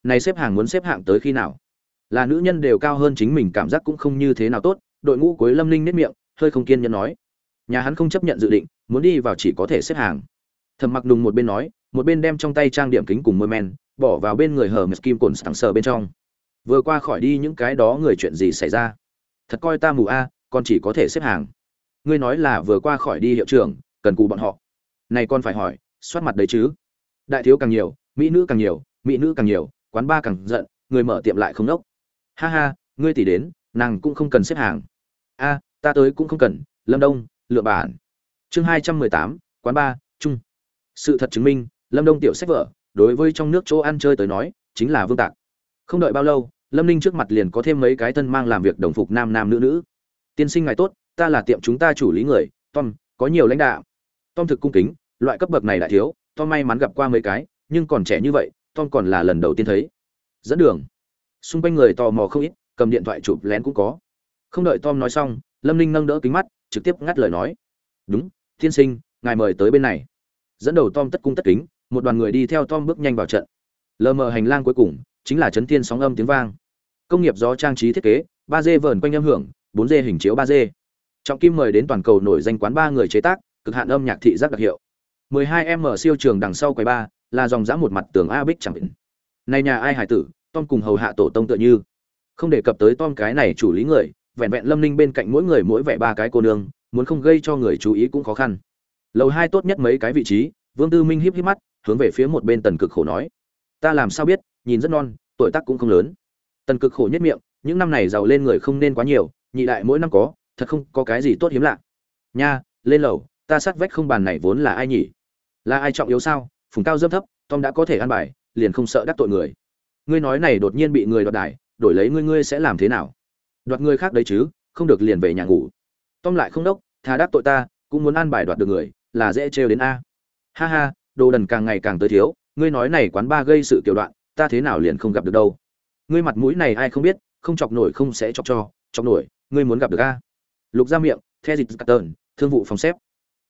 Này xếp hàng muốn xếp hạng tới khi nào? Là nữ nhân đều cao hơn chính mình, cảm giác cũng không như thế nào tốt. Đội ngũ cuối lâm ninh nếp miệng, hơi không kiên nhẫn nói nhà hắn không chấp nhận dự định, muốn đi vào chỉ có thể xếp hàng. Thầm mặc đùng một bên nói, một bên đem trong tay trang điểm kính cùng môi men, bỏ vào bên người hờ mệt kim cồn sẵn sờ bên trong. Vừa qua khỏi đi những cái đó người chuyện gì xảy ra? Thật coi ta mù a, còn chỉ có thể xếp hàng. Ngươi nói là vừa qua khỏi đi hiệu trưởng, cần cù bọn họ. Này con phải hỏi, soát mặt đấy chứ? Đại thiếu càng nhiều, mỹ nữ càng nhiều, mỹ nữ càng nhiều, quán ba càng giận, người mở tiệm lại không đốc ha ha, ngươi tỷ đến, nàng cũng không cần xếp hàng. A, ta tới cũng không cần, lâm đông lựa bản. Chương hai trăm mười tám, quán ba chung. Sự thật chứng minh, lâm đông tiểu sách vở, đối với trong nước chỗ ăn chơi tới nói, chính là vương tạc. Không đợi bao lâu, lâm ninh trước mặt liền có thêm mấy cái thân mang làm việc đồng phục nam nam nữ nữ. Tiên sinh ngài tốt, ta là tiệm chúng ta chủ lý người, tom, có nhiều lãnh đạo. Tom thực cung kính, loại cấp bậc này lại thiếu, tom may mắn gặp qua mấy cái, nhưng còn trẻ như vậy, tom còn là lần đầu tiên thấy. Dẫn đường. Xung quanh người tò mò không ít, cầm điện thoại chụp lén cũng có. Không đợi tom nói xong, lâm ninh nâng đỡ kính mắt trực tiếp ngắt lời nói. Đúng, tiên sinh, ngài mời tới bên này. Dẫn đầu tom tất cung tất kính, một đoàn người đi theo tom bước nhanh vào trận. Lờ mờ hành lang cuối cùng, chính là chấn thiên sóng âm tiếng vang. Công nghiệp do trang trí thiết kế, ba d vờn quanh âm hưởng, bốn d hình chiếu ba d trọng kim mời đến toàn cầu nổi danh quán ba người chế tác, cực hạn âm nhạc thị giác đặc hiệu. 12 m siêu trường đằng sau quầy ba, là dòng dã một mặt tường a bích chẳng định. Này nhà ai hải tử, tom cùng hầu hạ tổ tông tựa như. Không đề cập tới tom cái này chủ lý người vẹn vẹn lâm ninh bên cạnh mỗi người mỗi vẻ ba cái cô nương, muốn không gây cho người chú ý cũng khó khăn. Lầu hai tốt nhất mấy cái vị trí, vương tư minh híp híp mắt, hướng về phía một bên tần cực khổ nói. Ta làm sao biết, nhìn rất non, tuổi tác cũng không lớn. Tần cực khổ nhất miệng, những năm này giàu lên người không nên quá nhiều, nhị đại mỗi năm có, thật không có cái gì tốt hiếm lạ. Nha, lên lầu, ta sát vách không bàn này vốn là ai nhỉ? Là ai trọng yếu sao? Phùng cao dâm thấp, tom đã có thể ăn bài, liền không sợ đắc tội người. Ngươi nói này đột nhiên bị người đoạt đài, đổi lấy ngươi ngươi sẽ làm thế nào? Đoạt người khác đấy chứ, không được liền về nhà ngủ. Tom lại không đốc, thà đắc tội ta, cũng muốn an bài đoạt được người, là dễ trêu đến a. Ha ha, đồ đần càng ngày càng tới thiếu, ngươi nói này quán ba gây sự kiểu đoạn, ta thế nào liền không gặp được đâu. Ngươi mặt mũi này ai không biết, không chọc nổi không sẽ chọc cho, chọc nổi, ngươi muốn gặp được a. Lục ra miệng, the dịch tờn, thương vụ phòng xếp.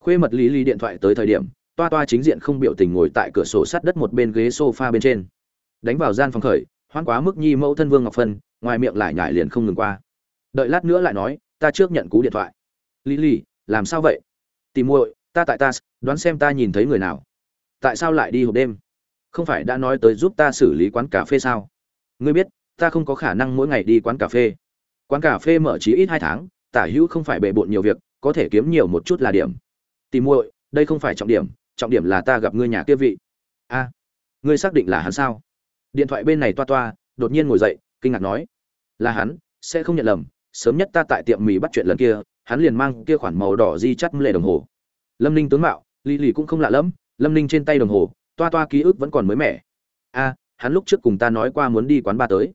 Khuê mật lý lý điện thoại tới thời điểm, toa toa chính diện không biểu tình ngồi tại cửa sổ sát đất một bên ghế sofa bên trên. Đánh vào gian phòng khởi hoan quá mức nhi mẫu thân vương ngọc phân, ngoài miệng lại nhải liền không ngừng qua đợi lát nữa lại nói, ta trước nhận cú điện thoại. Lý lì, làm sao vậy? Tìm muội, ta tại ta đoán xem ta nhìn thấy người nào. Tại sao lại đi hộp đêm? Không phải đã nói tới giúp ta xử lý quán cà phê sao? Ngươi biết, ta không có khả năng mỗi ngày đi quán cà phê. Quán cà phê mở trí ít hai tháng, tả hữu không phải bề bộn nhiều việc, có thể kiếm nhiều một chút là điểm. Tìm muội, đây không phải trọng điểm trọng điểm là ta gặp ngươi nhà kia vị. A, ngươi xác định là hắn sao? Điện thoại bên này toa toa, đột nhiên ngồi dậy, kinh ngạc nói. Là hắn, sẽ không nhận lầm sớm nhất ta tại tiệm mì bắt chuyện lần kia, hắn liền mang kia khoản màu đỏ di chắt lệ đồng hồ. Lâm ninh tướng mạo, lì lì cũng không lạ lẫm, lâm ninh trên tay đồng hồ, toa toa ký ức vẫn còn mới mẻ. A, hắn lúc trước cùng ta nói qua muốn đi quán ba tới.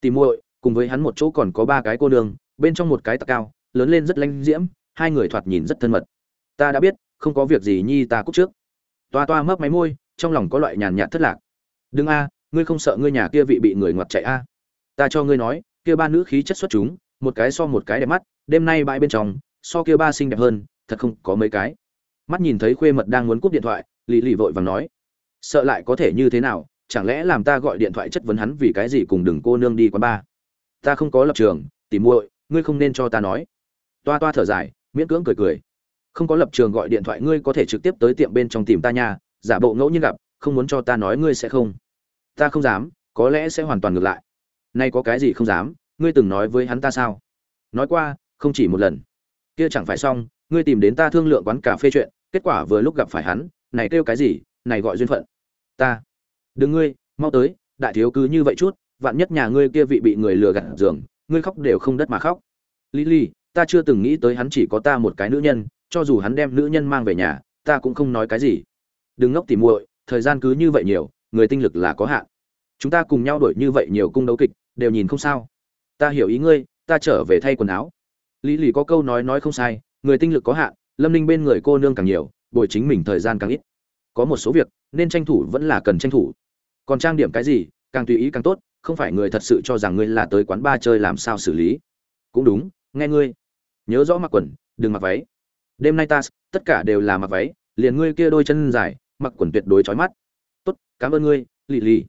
Tìm muội, cùng với hắn một chỗ còn có ba cái cô đường bên trong một cái tạc cao, lớn lên rất lanh diễm, hai người thoạt nhìn rất thân mật. Ta đã biết, không có việc gì nhi ta cúc trước. Toa toa mấp máy môi, trong lòng có loại nhàn nhạt thất lạc. Đừng a, ngươi không sợ ngươi nhà kia vị bị người ngoặt chạy a? Ta cho ngươi nói, kia ba nữ khí chất xuất chúng một cái so một cái đẹp mắt, đêm nay bãi bên trong, so kia ba xinh đẹp hơn, thật không có mấy cái. Mắt nhìn thấy khuê mật đang muốn cúp điện thoại, lì lì vội vàng nói, sợ lại có thể như thế nào? Chẳng lẽ làm ta gọi điện thoại chất vấn hắn vì cái gì cùng đừng cô nương đi quán ba ta không có lập trường tìm muội, ngươi không nên cho ta nói. Toa toa thở dài, miễn cưỡng cười cười. Không có lập trường gọi điện thoại ngươi có thể trực tiếp tới tiệm bên trong tìm ta nha, giả bộ ngẫu nhiên gặp, không muốn cho ta nói ngươi sẽ không. Ta không dám, có lẽ sẽ hoàn toàn ngược lại. Nay có cái gì không dám? Ngươi từng nói với hắn ta sao? Nói qua không chỉ một lần. Kia chẳng phải xong ngươi tìm đến ta thương lượng quán cà phê chuyện kết quả vừa lúc gặp phải hắn này kêu cái gì này gọi duyên phận. Ta. Đừng ngươi mau tới đại thiếu cứ như vậy chút vạn nhất nhà ngươi kia vị bị người lừa gạt giường ngươi khóc đều không đất mà khóc. Lily, ta chưa từng nghĩ tới hắn chỉ có ta một cái nữ nhân cho dù hắn đem nữ nhân mang về nhà ta cũng không nói cái gì. Đừng ngốc tìm muội thời gian cứ như vậy nhiều người tinh lực là có hạn. Chúng ta cùng nhau đổi như vậy nhiều cung đấu kịch đều nhìn không sao ta hiểu ý ngươi, ta trở về thay quần áo. Lý lì có câu nói nói không sai, người tinh lực có hạn, lâm ninh bên người cô nương càng nhiều, bồi chính mình thời gian càng ít. Có một số việc, nên tranh thủ vẫn là cần tranh thủ. Còn trang điểm cái gì, càng tùy ý càng tốt, không phải người thật sự cho rằng ngươi là tới quán bar chơi làm sao xử lý. Cũng đúng, nghe ngươi. Nhớ rõ mặc quần, đừng mặc váy. Đêm nay ta, tất cả đều là mặc váy, liền ngươi kia đôi chân dài, mặc quần tuyệt đối chói mắt. Tốt, cảm ơn ngươi, lì lì.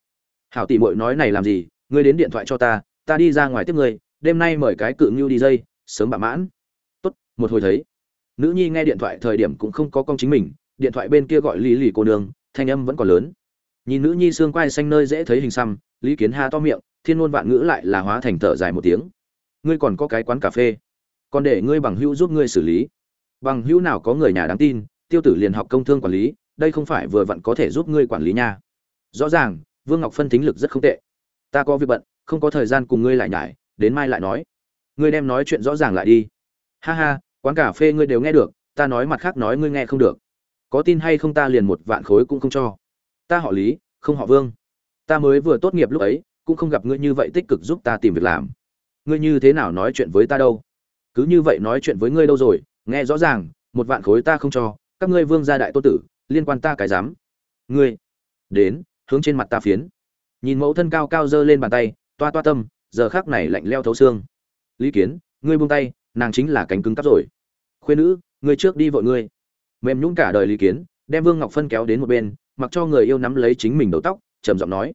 Hảo tỷ muội nói này làm gì, ngươi đến điện thoại cho ta ta đi ra ngoài tiếp ngươi, đêm nay mời cái cự ngưu đi dây, sớm bạ mãn. Tốt, một hồi thấy. Nữ nhi nghe điện thoại thời điểm cũng không có công chính mình, điện thoại bên kia gọi lý lì cô nương, thanh âm vẫn còn lớn. Nhìn nữ nhi xương quai xanh nơi dễ thấy hình xăm, lý kiến ha to miệng, thiên ngôn vạn ngữ lại là hóa thành thở dài một tiếng. Ngươi còn có cái quán cà phê. Còn để ngươi bằng hữu giúp ngươi xử lý. Bằng hữu nào có người nhà đáng tin, tiêu tử liền học công thương quản lý, đây không phải vừa vặn có thể giúp ngươi quản lý nha. Rõ ràng, vương ngọc phân tính lực rất không tệ. Ta có việc bận không có thời gian cùng ngươi lại nhải, đến mai lại nói. Ngươi đem nói chuyện rõ ràng lại đi. Ha ha, quán cà phê ngươi đều nghe được, ta nói mặt khác nói ngươi nghe không được. Có tin hay không ta liền một vạn khối cũng không cho. Ta họ lý, không họ vương. Ta mới vừa tốt nghiệp lúc ấy, cũng không gặp ngươi như vậy tích cực giúp ta tìm việc làm. Ngươi như thế nào nói chuyện với ta đâu? Cứ như vậy nói chuyện với ngươi đâu rồi, nghe rõ ràng, một vạn khối ta không cho, các ngươi vương gia đại tô tử, liên quan ta cái dám. Ngươi, đến, hướng trên mặt ta phiến. Nhìn mẫu thân cao cao giơ lên bàn tay toa toa tâm, giờ khác này lạnh leo thấu xương. Lý kiến, ngươi buông tay, nàng chính là cánh cứng cắp rồi. Khuyên nữ, ngươi trước đi vội ngươi. Mềm nhũng cả đời lý kiến, đem vương ngọc phân kéo đến một bên, mặc cho người yêu nắm lấy chính mình đầu tóc, trầm giọng nói,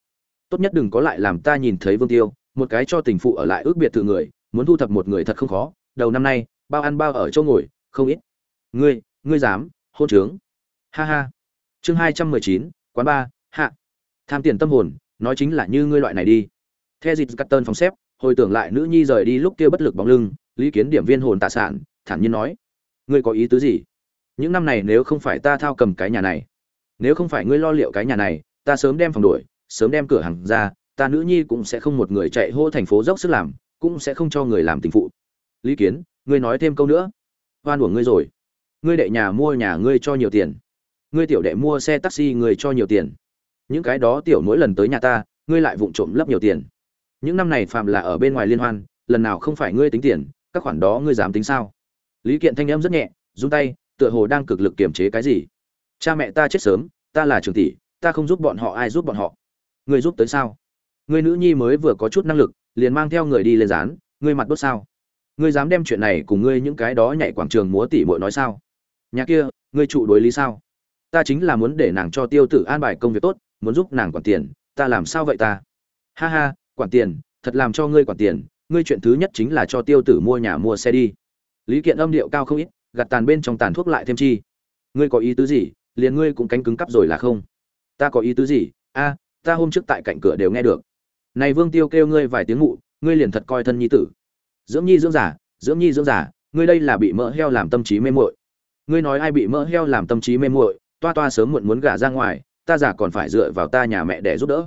tốt nhất đừng có lại làm ta nhìn thấy vương tiêu, một cái cho tình phụ ở lại ước biệt thự người, muốn thu thập một người thật không khó, đầu năm nay, bao ăn bao ở chỗ ngồi, không ít. Ngươi ngươi dám, hôn trướng. Ha ha. Chương hai trăm mười chín, quán ba, hạ. Tham tiền tâm hồn, nói chính là như ngươi loại này đi. Theo dịp cắt tơn phòng xếp, hồi tưởng lại nữ nhi rời đi lúc kia bất lực bóng lưng, lý kiến điểm viên hồn tạ sản, thản nhiên nói, ngươi có ý tứ gì? Những năm này nếu không phải ta thao cầm cái nhà này, nếu không phải ngươi lo liệu cái nhà này, ta sớm đem phòng đuổi, sớm đem cửa hàng ra, ta nữ nhi cũng sẽ không một người chạy hô thành phố dốc sức làm, cũng sẽ không cho người làm tình phụ. Lý kiến, ngươi nói thêm câu nữa. Oan uổng ngươi rồi. Ngươi đệ nhà mua nhà ngươi cho nhiều tiền. Ngươi tiểu đệ mua xe taxi người cho nhiều tiền. Những cái đó tiểu mỗi lần tới nhà ta, ngươi lại vụng trộm lấp nhiều tiền những năm này phạm là ở bên ngoài liên hoan, lần nào không phải ngươi tính tiền, các khoản đó ngươi dám tính sao? Lý kiện thanh em rất nhẹ, run tay, tựa hồ đang cực lực kiềm chế cái gì. Cha mẹ ta chết sớm, ta là trường tỷ, ta không giúp bọn họ, ai giúp bọn họ? Ngươi giúp tới sao? Ngươi nữ nhi mới vừa có chút năng lực, liền mang theo người đi lên dán, ngươi mặt đốt sao? Ngươi dám đem chuyện này cùng ngươi những cái đó nhảy quảng trường múa tỷ muội nói sao? Nhà kia, ngươi trụ đối lý sao? Ta chính là muốn để nàng cho tiêu tử an bài công việc tốt, muốn giúp nàng quản tiền, ta làm sao vậy ta? Ha ha quản tiền, thật làm cho ngươi quản tiền, ngươi chuyện thứ nhất chính là cho tiêu tử mua nhà mua xe đi. Lý kiện âm điệu cao không ít gặt tàn bên trong tàn thuốc lại thêm chi. Ngươi có ý tứ gì, liền ngươi cũng cánh cứng cắp rồi là không? Ta có ý tứ gì? A, ta hôm trước tại cạnh cửa đều nghe được. Này vương tiêu kêu ngươi vài tiếng ngụ ngươi liền thật coi thân nhi tử. Dưỡng nhi dưỡng giả dưỡng nhi dưỡng giả ngươi đây là bị mỡ heo làm tâm trí mê muội. Ngươi nói ai bị mỡ heo làm tâm trí mê muội, toa toa sớm muộn muốn gả ra ngoài, ta giả còn phải dựa vào ta nhà mẹ để giúp đỡ.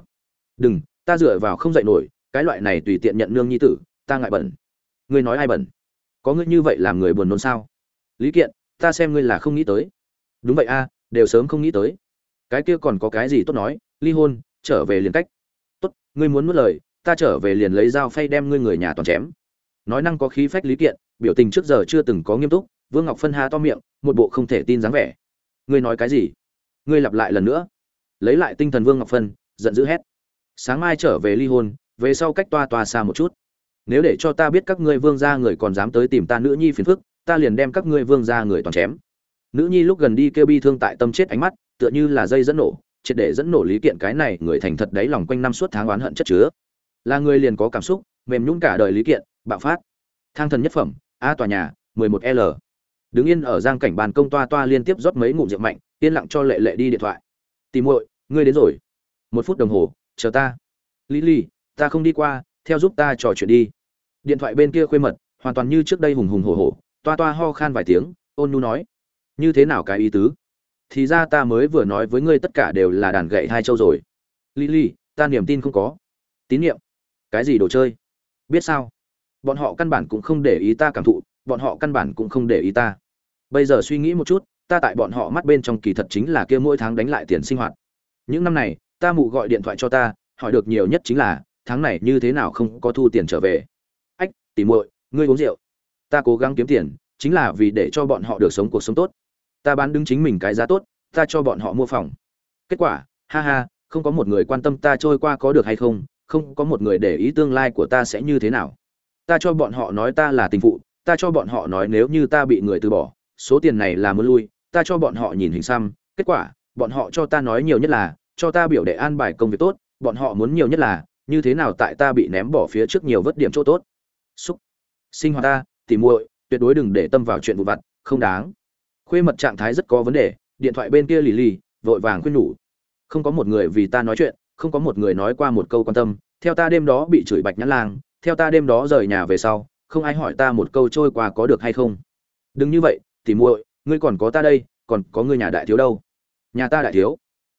Đừng ta dựa vào không dậy nổi, cái loại này tùy tiện nhận nương nhi tử, ta ngại bẩn. Ngươi nói ai bẩn? Có ngươi như vậy làm người buồn nôn sao? Lý kiện, ta xem ngươi là không nghĩ tới. Đúng vậy a, đều sớm không nghĩ tới. Cái kia còn có cái gì tốt nói, ly hôn, trở về liền cách. Tốt, ngươi muốn mất lời, ta trở về liền lấy dao phay đem ngươi người nhà toàn chém. Nói năng có khí phách lý kiện, biểu tình trước giờ chưa từng có nghiêm túc, vương ngọc phân há to miệng, một bộ không thể tin dáng vẻ. Ngươi nói cái gì? Ngươi lặp lại lần nữa. Lấy lại tinh thần vương ngọc phân, giận dữ hét sáng mai trở về ly hôn, về sau cách toa toa xa một chút. Nếu để cho ta biết các ngươi vương gia người còn dám tới tìm ta nữ nhi phiền phức, ta liền đem các ngươi vương gia người toàn chém. Nữ nhi lúc gần đi kêu bi thương tại tâm chết ánh mắt, tựa như là dây dẫn nổ, triệt để dẫn nổ lý kiện cái này người thành thật đáy lòng quanh năm suốt tháng oán hận chất chứa. Là người liền có cảm xúc, mềm nhún cả đời lý kiện, bạo phát. Thang thần nhất phẩm, a tòa nhà 11 l. Đứng yên ở giang cảnh bàn công toa toa liên tiếp rót mấy ngụm rượu mạnh, yên lặng cho lệ lệ đi điện thoại. Tìm muội, ngươi đến rồi. Một phút đồng hồ chờ ta. Lý lý ta không đi qua, theo giúp ta trò chuyện đi. Điện thoại bên kia khuê mật, hoàn toàn như trước đây hùng hùng hổ hổ, toa toa ho khan vài tiếng, ôn nhu nói. Như thế nào cái ý tứ? Thì ra ta mới vừa nói với ngươi tất cả đều là đàn gậy hai châu rồi. Lý lily ta niềm tin không có. Tín nhiệm. Cái gì đồ chơi? Biết sao? Bọn họ căn bản cũng không để ý ta cảm thụ, bọn họ căn bản cũng không để ý ta. Bây giờ suy nghĩ một chút, ta tại bọn họ mắt bên trong kỳ thật chính là kia mỗi tháng đánh lại tiền sinh hoạt. Những năm này ta mụ gọi điện thoại cho ta, hỏi được nhiều nhất chính là, tháng này như thế nào không có thu tiền trở về? Ách tỉ muội, ngươi uống rượu. Ta cố gắng kiếm tiền, chính là vì để cho bọn họ được sống cuộc sống tốt. Ta bán đứng chính mình cái giá tốt, ta cho bọn họ mua phòng. Kết quả, ha ha, không có một người quan tâm ta trôi qua có được hay không không có một người để ý tương lai của ta sẽ như thế nào. Ta cho bọn họ nói ta là tình phụ, ta cho bọn họ nói nếu như ta bị người từ bỏ, số tiền này là muốn lui, ta cho bọn họ nhìn hình xăm. Kết quả, bọn họ cho ta nói nhiều nhất là cho ta biểu đệ an bài công việc tốt, bọn họ muốn nhiều nhất là, như thế nào tại ta bị ném bỏ phía trước nhiều vất điểm chỗ tốt. Xúc. Sinh hoạt ta, tỉ muội, tuyệt đối đừng để tâm vào chuyện vụ vặt, không đáng. Khuê mật trạng thái rất có vấn đề, điện thoại bên kia lì lì, vội vàng khuyên nhủ. Không có một người vì ta nói chuyện, không có một người nói qua một câu quan tâm, theo ta đêm đó bị chửi bạch nhãn lang theo ta đêm đó rời nhà về sau, không ai hỏi ta một câu trôi qua có được hay không. Đừng như vậy, tỉ muội, ngươi còn có ta đây, còn có ngươi nhà đại thiếu đâu? Nhà ta đại thiếu?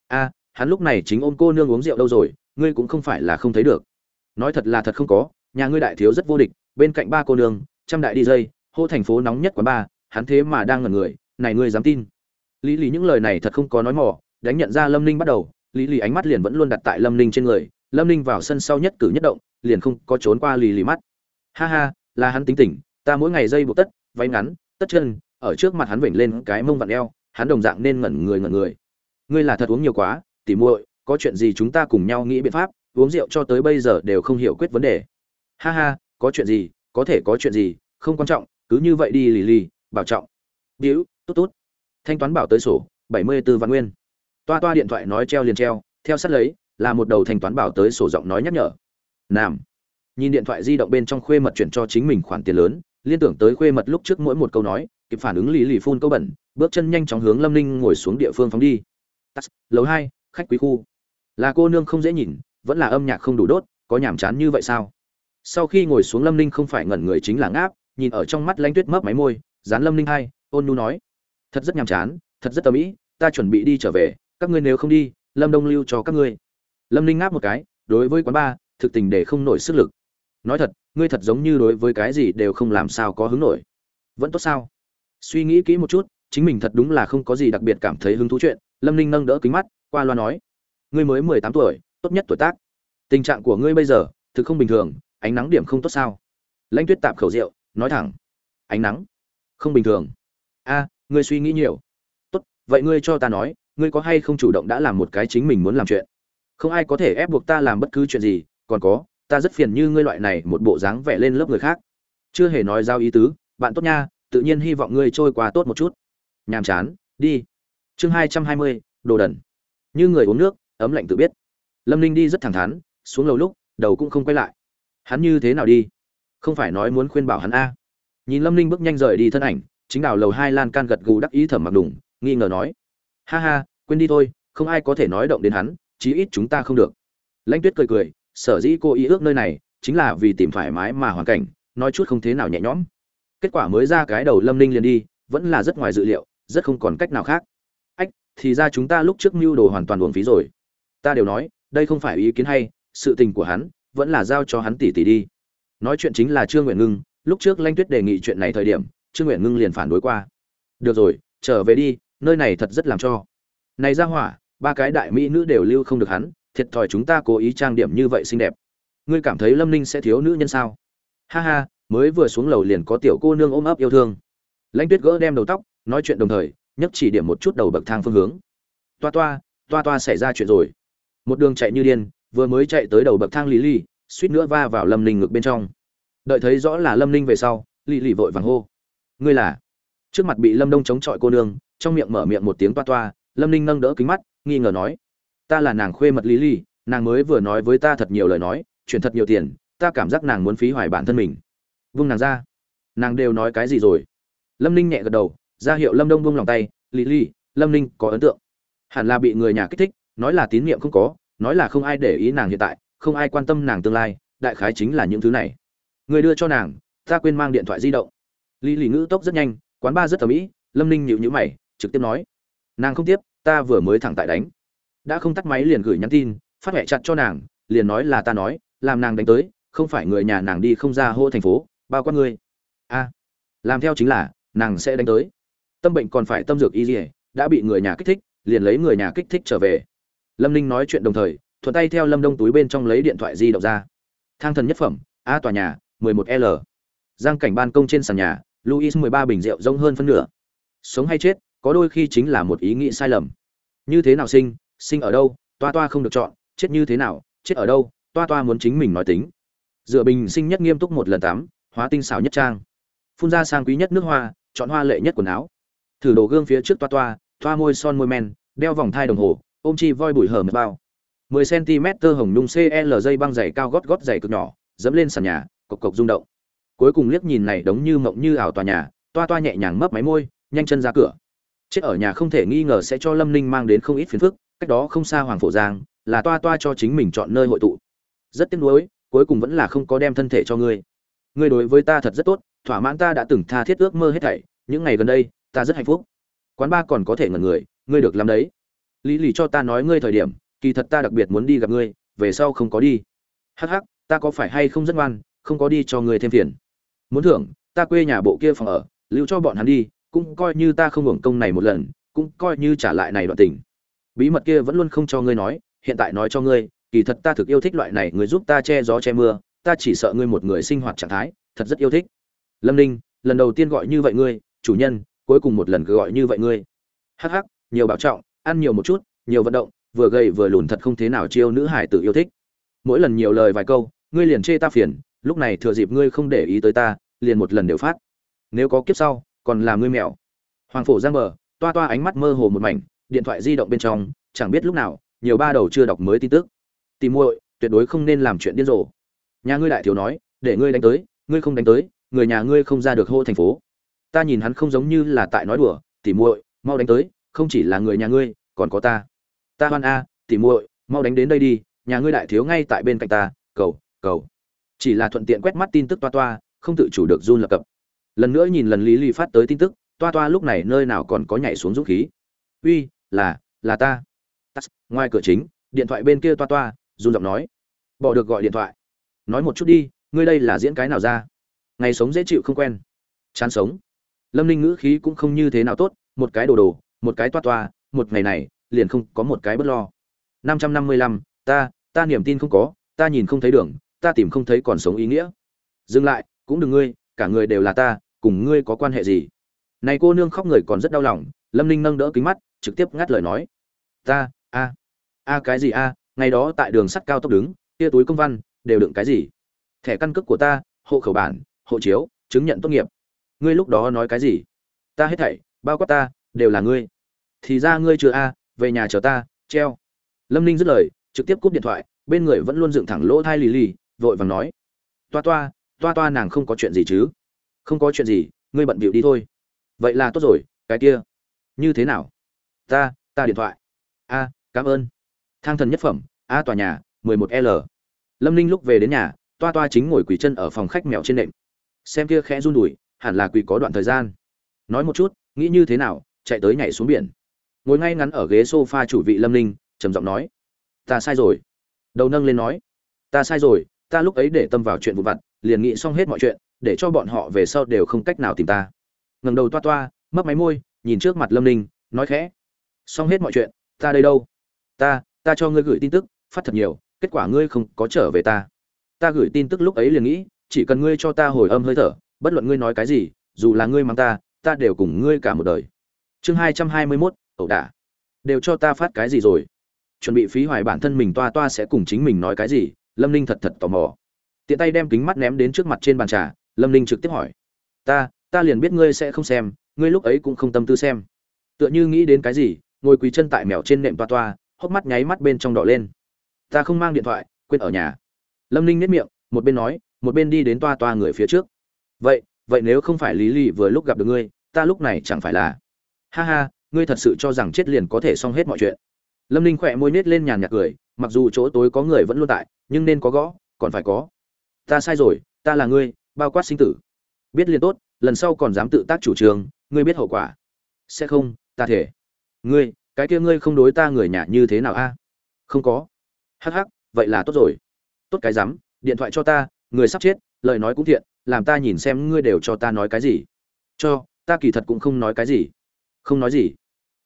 A hắn lúc này chính ôm cô nương uống rượu đâu rồi, ngươi cũng không phải là không thấy được. Nói thật là thật không có, nhà ngươi đại thiếu rất vô địch, bên cạnh ba cô nương, trăm đại đi dây, hô thành phố nóng nhất quán ba, hắn thế mà đang ngẩn người, này ngươi dám tin. Lý lý những lời này thật không có nói mỏ đánh nhận ra lâm ninh bắt đầu, lý lý ánh mắt liền vẫn luôn đặt tại lâm ninh trên người, lâm ninh vào sân sau nhất cử nhất động, liền không có trốn qua lì lì mắt. Ha ha, là hắn tính tỉnh ta mỗi ngày dây buộc tất, váy ngắn, tất chân, ở trước mặt hắn vểnh lên cái mông vặn eo, hắn đồng dạng nên ngẩn người ngẩn người. Ngươi là thật uống nhiều quá tỉ muội, có chuyện gì chúng ta cùng nhau nghĩ biện pháp, uống rượu cho tới bây giờ đều không hiểu quyết vấn đề. Ha ha, có chuyện gì, có thể có chuyện gì, không quan trọng, cứ như vậy đi, lì lì, bảo trọng. Biểu tốt tốt. Thanh toán bảo tới sổ, bảy mươi 74 vạn nguyên. Toa toa điện thoại nói treo liền treo, theo sát lấy, là một đầu thanh toán bảo tới sổ giọng nói nhắc nhở. Nam. Nhìn điện thoại di động bên trong khuê mật chuyển cho chính mình khoản tiền lớn, liên tưởng tới khuê mật lúc trước mỗi một câu nói, kịp phản ứng lì lì phun câu bẩn, bước chân nhanh chóng hướng lâm ninh ngồi xuống địa phương phóng đi. Lầu hai khách quý khu. Là cô nương không dễ nhìn, vẫn là âm nhạc không đủ đốt, có nhàm chán như vậy sao? Sau khi ngồi xuống lâm ninh không phải ngẩn người chính là ngáp, nhìn ở trong mắt lanh tuyết mấp máy môi, dán lâm ninh hai, ôn nu nói, thật rất nhàm chán, thật rất tầm ĩ ta chuẩn bị đi trở về, các ngươi nếu không đi, lâm đông lưu cho các ngươi. Lâm ninh ngáp một cái, đối với quán ba, thực tình để không nổi sức lực. Nói thật, ngươi thật giống như đối với cái gì đều không làm sao có hứng nổi. Vẫn tốt sao? Suy nghĩ kỹ một chút, chính mình thật đúng là không có gì đặc biệt cảm thấy hứng thú chuyện, lâm ninh nâng đỡ kính mắt qua loa nói, ngươi mới mười tám tuổi, tốt nhất tuổi tác. Tình trạng của ngươi bây giờ, thực không bình thường, ánh nắng điểm không tốt sao? Lãnh tuyết tạp khẩu rượu, nói thẳng, ánh nắng, không bình thường. A, ngươi suy nghĩ nhiều. Tốt, vậy ngươi cho ta nói, ngươi có hay không chủ động đã làm một cái chính mình muốn làm chuyện? Không ai có thể ép buộc ta làm bất cứ chuyện gì, còn có, ta rất phiền như ngươi loại này một bộ dáng vẻ lên lớp người khác. Chưa hề nói giao ý tứ, bạn tốt nha, tự nhiên hy vọng ngươi trôi qua tốt một chút. Nhàm chán, đi. Chương hai trăm hai mươi, đồ đần như người uống nước, ấm lạnh tự biết. Lâm ninh đi rất thẳng thắn, xuống lầu lúc, đầu cũng không quay lại. Hắn như thế nào đi? Không phải nói muốn khuyên bảo hắn a? Nhìn lâm ninh bước nhanh rời đi thân ảnh, chính đào lầu hai lan can gật gù đắc ý thẩm mặc đủng nghi ngờ nói. Ha ha, quên đi thôi, không ai có thể nói động đến hắn, chí ít chúng ta không được. Lãnh tuyết cười cười, sở dĩ cô ý ước nơi này, chính là vì tìm thoải mái mà hoàn cảnh, nói chút không thế nào nhẹ nhõm. Kết quả mới ra cái đầu lâm ninh liền đi, vẫn là rất ngoài dự liệu, rất không còn cách nào khác thì ra chúng ta lúc trước mưu đồ hoàn toàn uổng phí rồi. Ta đều nói, đây không phải ý kiến hay, sự tình của hắn vẫn là giao cho hắn tỷ tỷ đi. Nói chuyện chính là trương nguyện ngưng, lúc trước lanh tuyết đề nghị chuyện này thời điểm, trương nguyện ngưng liền phản đối qua. Được rồi, trở về đi, nơi này thật rất làm cho. Này ra hỏa, ba cái đại mỹ nữ đều lưu không được hắn, thiệt thòi chúng ta cố ý trang điểm như vậy xinh đẹp. Ngươi cảm thấy lâm ninh sẽ thiếu nữ nhân sao? Ha ha, mới vừa xuống lầu liền có tiểu cô nương ôm ấp yêu thương. Lãnh tuyết gỡ đem đầu tóc, nói chuyện đồng thời nhấc chỉ điểm một chút đầu bậc thang phương hướng. Toa toa toa toa xảy ra chuyện rồi. Một đường chạy như điên, vừa mới chạy tới đầu bậc thang lý ly suýt nữa va vào lâm ninh ngực bên trong. Đợi thấy rõ là lâm ninh về sau, lì lì vội vàng hô. Ngươi là? Trước mặt bị lâm đông chống chọi cô nương, trong miệng mở miệng một tiếng toa toa, lâm ninh nâng đỡ kính mắt, nghi ngờ nói, ta là nàng khuê mật lý lì, nàng mới vừa nói với ta thật nhiều lời nói, chuyển thật nhiều tiền, ta cảm giác nàng muốn phí hoài bản thân mình. Vung nàng ra. Nàng đều nói cái gì rồi? Lâm ninh nhẹ gật đầu ra hiệu lâm đông buông lòng tay, lì lì, lâm ninh, có ấn tượng? Hẳn là bị người nhà kích thích, nói là tín nhiệm không có, nói là không ai để ý nàng hiện tại, không ai quan tâm nàng tương lai, đại khái chính là những thứ này. Người đưa cho nàng, ta quên mang điện thoại di động. Lì lì ngữ tốc rất nhanh, quán ba rất thẩm mỹ, lâm ninh nhịu nhữ mày, trực tiếp nói, nàng không tiếp, ta vừa mới thẳng tại đánh. Đã không tắt máy liền gửi nhắn tin, phát huệ chặt cho nàng, liền nói là ta nói, làm nàng đánh tới, không phải người nhà nàng đi không ra hô thành phố, bao quát ngươi. A, làm theo chính là, nàng sẽ đánh tới tâm bệnh còn phải tâm dược y dỉa đã bị người nhà kích thích, liền lấy người nhà kích thích trở về. Lâm ninh nói chuyện đồng thời, thuận tay theo lâm đông túi bên trong lấy điện thoại di động ra. Thang thần nhất phẩm, a tòa nhà 11 l. Giang cảnh ban công trên sàn nhà luis 13 bình rượu rông hơn phân nửa. Sống hay chết, có đôi khi chính là một ý nghĩ sai lầm. Như thế nào sinh sinh ở đâu, toa toa không được chọn, chết như thế nào, chết ở đâu, toa toa muốn chính mình nói tính. Dựa bình sinh nhất nghiêm túc một lần tắm hóa tinh xảo nhất trang. Phun ra sang quý nhất nước hoa, chọn hoa lệ nhất quần áo thử đồ gương phía trước toa toa thoa môi son môi men, đeo vòng thai đồng hồ, ôm chi voi bụi hở mật bao. 10 cm hồng nung cl dây băng dày cao gót gót dày cực nhỏ, dẫm lên sàn nhà, cộc cộc rung động. Cuối cùng liếc nhìn này đống như mộng như ảo tòa nhà, toa toa nhẹ nhàng mấp máy môi, nhanh chân ra cửa. Chết ở nhà không thể nghi ngờ sẽ cho lâm ninh mang đến không ít phiền phức, cách đó không xa hoàng phổ giang, là toa toa cho chính mình chọn nơi hội tụ. Rất tiếc nuối, cuối cùng vẫn là không có đem thân thể cho ngươi. Ngươi đối với ta thật rất tốt, thỏa mãn ta đã từng tha thiết ước mơ hết thảy, những ngày gần đây ta rất hạnh phúc. Quán ba còn có thể ngẩn người, ngươi được làm đấy. Lý lì cho ta nói ngươi thời điểm, kỳ thật ta đặc biệt muốn đi gặp ngươi, về sau không có đi. Hắc hắc, ta có phải hay không rất ngoan, không có đi cho ngươi thêm phiền. Muốn thưởng, ta quê nhà bộ kia phòng ở, lưu cho bọn hắn đi, cũng coi như ta không hưởng công này một lần, cũng coi như trả lại này đoạn tình. Bí mật kia vẫn luôn không cho ngươi nói, hiện tại nói cho ngươi, kỳ thật ta thực yêu thích loại này người giúp ta che gió che mưa, ta chỉ sợ ngươi một người sinh hoạt trạng thái, thật rất yêu thích. Lâm ninh, lần đầu tiên gọi như vậy ngươi, chủ nhân cuối cùng một lần gọi như vậy ngươi. Hắc hắc, nhiều bảo trọng, ăn nhiều một chút, nhiều vận động, vừa gầy vừa lùn thật không thế nào chiêu nữ hải tự yêu thích. Mỗi lần nhiều lời vài câu, ngươi liền chê ta phiền, lúc này thừa dịp ngươi không để ý tới ta, liền một lần đều phát. Nếu có kiếp sau, còn là ngươi mèo. Hoàng phổ giang bờ, toa toa ánh mắt mơ hồ một mảnh, điện thoại di động bên trong, chẳng biết lúc nào, nhiều ba đầu chưa đọc mới tin tức. Tìm muội, tuyệt đối không nên làm chuyện điên rồ. Nhà ngươi đại thiếu nói, để ngươi đánh tới, ngươi không đánh tới, người nhà ngươi không ra được hô thành phố ta nhìn hắn không giống như là tại nói đùa, tỉ muội, mau đánh tới, không chỉ là người nhà ngươi, còn có ta. Ta hoan a, tỉ muội, mau đánh đến đây đi, nhà ngươi đại thiếu ngay tại bên cạnh ta, cầu cầu. Chỉ là thuận tiện quét mắt tin tức toa toa, không tự chủ được run lập cập. Lần nữa nhìn lần lý lý phát tới tin tức, toa toa lúc này nơi nào còn có nhảy xuống dũng khí. Uy, là là ta, ngoài cửa chính, điện thoại bên kia toa toa, run giọng nói. Bỏ được gọi điện thoại. Nói một chút đi, ngươi đây là diễn cái nào ra? Ngày sống dễ chịu không quen. Chán sống lâm ninh ngữ khí cũng không như thế nào tốt, một cái đồ đồ, một cái toa toa, một ngày này, liền không có một cái bất lo. Năm trăm năm mươi lăm, ta ta niềm tin không có, ta nhìn không thấy đường, ta tìm không thấy còn sống ý nghĩa. Dừng lại, cũng đừng ngươi, cả người đều là ta, cùng ngươi có quan hệ gì? Này cô nương khóc người còn rất đau lòng, lâm ninh nâng đỡ kính mắt, trực tiếp ngắt lời nói. Ta, a a cái gì a, ngày đó tại đường sắt cao tốc đứng, kia túi công văn, đều đựng cái gì? Thẻ căn cước của ta, hộ khẩu bản, hộ chiếu, chứng nhận tốt nghiệp ngươi lúc đó nói cái gì? Ta hết thảy, bao quát ta, đều là ngươi. Thì ra ngươi chưa a, về nhà chờ ta, treo. Lâm ninh dứt lời, trực tiếp cúp điện thoại, bên người vẫn luôn dựng thẳng lỗ thai lì lì vội vàng nói. Toa toa toa toa nàng không có chuyện gì chứ? Không có chuyện gì, ngươi bận bịu đi thôi. Vậy là tốt rồi, cái kia. Như thế nào? Ta ta điện thoại. A, cảm ơn. Thang thần nhất phẩm, a tòa nhà 11 l. Lâm ninh lúc về đến nhà, toa toa chính ngồi quỳ chân ở phòng khách mèo trên nệm. Xem kia khẽ run đùi hẳn là quỳ có đoạn thời gian. Nói một chút, nghĩ như thế nào, chạy tới nhảy xuống biển. Ngồi ngay ngắn ở ghế sofa chủ vị lâm ninh, trầm giọng nói, ta sai rồi. Đầu nâng lên nói, ta sai rồi, ta lúc ấy để tâm vào chuyện vụn vặt, liền nghĩ xong hết mọi chuyện, để cho bọn họ về sau đều không cách nào tìm ta. Ngẩng đầu toa toa, mấp máy môi, nhìn trước mặt lâm ninh, nói khẽ, xong hết mọi chuyện, ta đây đâu? Ta ta cho ngươi gửi tin tức, phát thật nhiều, kết quả ngươi không có trở về ta. Ta gửi tin tức lúc ấy liền nghĩ, chỉ cần ngươi cho ta hồi âm hơi thở bất luận ngươi nói cái gì, dù là ngươi mang ta ta đều cùng ngươi cả một đời. Chương hai trăm hai mươi mốt, ẩu đả. Đều cho ta phát cái gì rồi? Chuẩn bị phí hoài bản thân mình toa toa sẽ cùng chính mình nói cái gì? Lâm ninh thật thật tò mò. Tiện tay đem kính mắt ném đến trước mặt trên bàn trà, lâm ninh trực tiếp hỏi. Ta ta liền biết ngươi sẽ không xem, ngươi lúc ấy cũng không tâm tư xem. Tựa như nghĩ đến cái gì, ngồi quỳ chân tại mèo trên nệm toa toa, hốc mắt nháy mắt bên trong đỏ lên. Ta không mang điện thoại, quên ở nhà. Lâm ninh nếp miệng, một bên nói, một bên đi đến toa toa người phía trước vậy vậy nếu không phải lý lì vừa lúc gặp được ngươi, ta lúc này chẳng phải là ha ha, ngươi thật sự cho rằng chết liền có thể xong hết mọi chuyện. Lâm ninh khỏe môi nết lên nhàn nhạt cười, mặc dù chỗ tối có người vẫn luôn tại, nhưng nên có gõ, còn phải có. Ta sai rồi, ta là ngươi, bao quát sinh tử. Biết liền tốt, lần sau còn dám tự tác chủ trương, ngươi biết hậu quả. Sẽ không, ta thể. Ngươi, cái kia ngươi không đối ta người nhà như thế nào a? Không có. Hắc hắc, vậy là tốt rồi. Tốt cái rắm, điện thoại cho ta người sắp chết, lời nói cũng thiện, làm ta nhìn xem ngươi đều cho ta nói cái gì. Cho, ta kỳ thật cũng không nói cái gì. Không nói gì.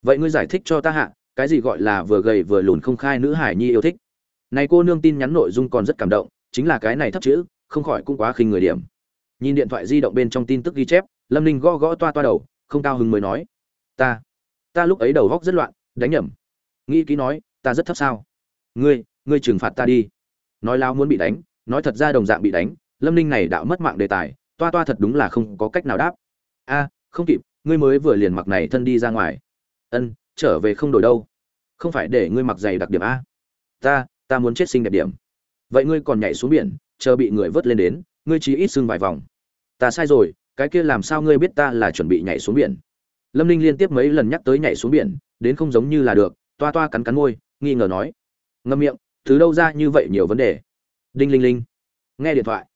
Vậy ngươi giải thích cho ta hạ, cái gì gọi là vừa gầy vừa lùn không khai nữ hải nhi yêu thích? Này cô nương tin nhắn nội dung còn rất cảm động, chính là cái này thấp chữ, không khỏi cũng quá khinh người điểm. Nhìn điện thoại di động bên trong tin tức ghi chép, lâm ninh gõ gõ toa toa đầu, không cao hứng mới nói. Ta ta lúc ấy đầu góc rất loạn, đánh nhầm. Nghĩ kỹ nói, ta rất thấp sao. Ngươi ngươi trừng phạt ta đi. Nói lao muốn bị đánh nói thật ra đồng dạng bị đánh, lâm ninh này đạo mất mạng đề tài, toa toa thật đúng là không có cách nào đáp. A, không kịp, ngươi mới vừa liền mặc này thân đi ra ngoài. Ân, trở về không đổi đâu. Không phải để ngươi mặc giày đặc điểm a. Ta ta muốn chết sinh đẹp điểm. Vậy ngươi còn nhảy xuống biển, chờ bị người vớt lên đến, ngươi chỉ ít xưng vài vòng. Ta sai rồi, cái kia làm sao ngươi biết ta là chuẩn bị nhảy xuống biển? Lâm ninh liên tiếp mấy lần nhắc tới nhảy xuống biển, đến không giống như là được, toa toa cắn cắn môi, nghi ngờ nói. Ngâm miệng thứ đâu ra như vậy nhiều vấn đề? Đinh linh linh. Nghe điện thoại.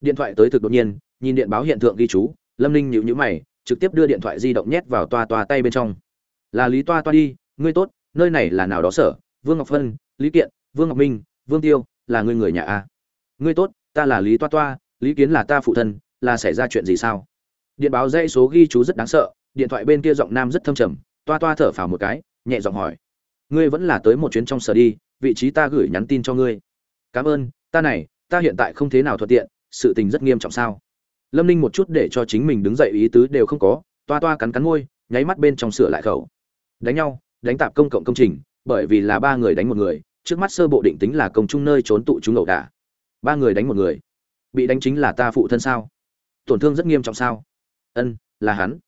Điện thoại tới thực đột nhiên, nhìn điện báo hiện tượng ghi chú, lâm ninh nhịu nhữ mày, trực tiếp đưa điện thoại di động nhét vào toa toa tay bên trong. Là lý toa toa đi, ngươi tốt, nơi này là nào đó sở? Vương ngọc phân, lý kiện, vương ngọc minh, vương tiêu, là ngươi người nhà a ngươi tốt, ta là lý toa toa, lý kiến là ta phụ thân, là xảy ra chuyện gì sao? Điện báo dãy số ghi chú rất đáng sợ, điện thoại bên kia giọng nam rất thâm trầm, toa toa thở phào một cái, nhẹ giọng hỏi, ngươi vẫn là tới một chuyến trong sở đi, vị trí ta gửi nhắn tin cho ngươi. Cảm ơn ta này, ta hiện tại không thế nào thuận tiện, sự tình rất nghiêm trọng sao? Lâm ninh một chút để cho chính mình đứng dậy ý tứ đều không có, toa toa cắn cắn môi, nháy mắt bên trong sửa lại khẩu. Đánh nhau, đánh tạp công cộng công trình, bởi vì là ba người đánh một người, trước mắt sơ bộ định tính là công chung nơi trốn tụ chúng ẩu đả. Ba người đánh một người, bị đánh chính là ta phụ thân sao? Tổn thương rất nghiêm trọng sao? Ân, là hắn.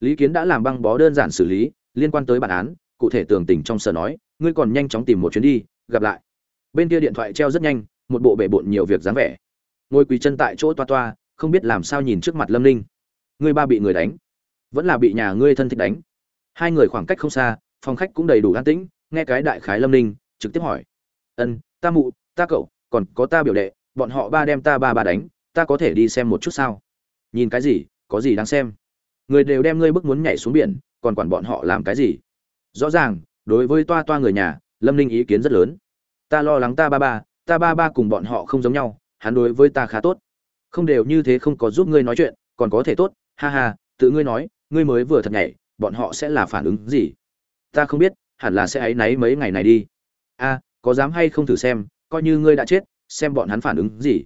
Lý kiến đã làm băng bó đơn giản xử lý, liên quan tới bản án, cụ thể tường tình trong sở nói, ngươi còn nhanh chóng tìm một chuyến đi, gặp lại. Bên kia điện thoại treo rất nhanh một bộ bể bộn nhiều việc dáng vẻ. Ngồi quỳ chân tại chỗ toa toa, không biết làm sao nhìn trước mặt lâm ninh. Ngươi ba bị người đánh, vẫn là bị nhà ngươi thân thích đánh. Hai người khoảng cách không xa, phòng khách cũng đầy đủ an tĩnh, nghe cái đại khái lâm ninh, trực tiếp hỏi. Ân, ta mụ, ta cậu, còn có ta biểu đệ, bọn họ ba đem ta ba ba đánh, ta có thể đi xem một chút sao? Nhìn cái gì, có gì đáng xem? Người đều đem ngươi bức muốn nhảy xuống biển, còn quản bọn họ làm cái gì? Rõ ràng, đối với toa toa người nhà, lâm ninh ý kiến rất lớn. Ta lo lắng ta ba ba ta ba ba cùng bọn họ không giống nhau, hắn đối với ta khá tốt. Không đều như thế không có giúp ngươi nói chuyện, còn có thể tốt, ha ha, tự ngươi nói, ngươi mới vừa thật nhảy, bọn họ sẽ là phản ứng gì? Ta không biết, hẳn là sẽ áy náy mấy ngày này đi. A, có dám hay không thử xem, coi như ngươi đã chết, xem bọn hắn phản ứng gì?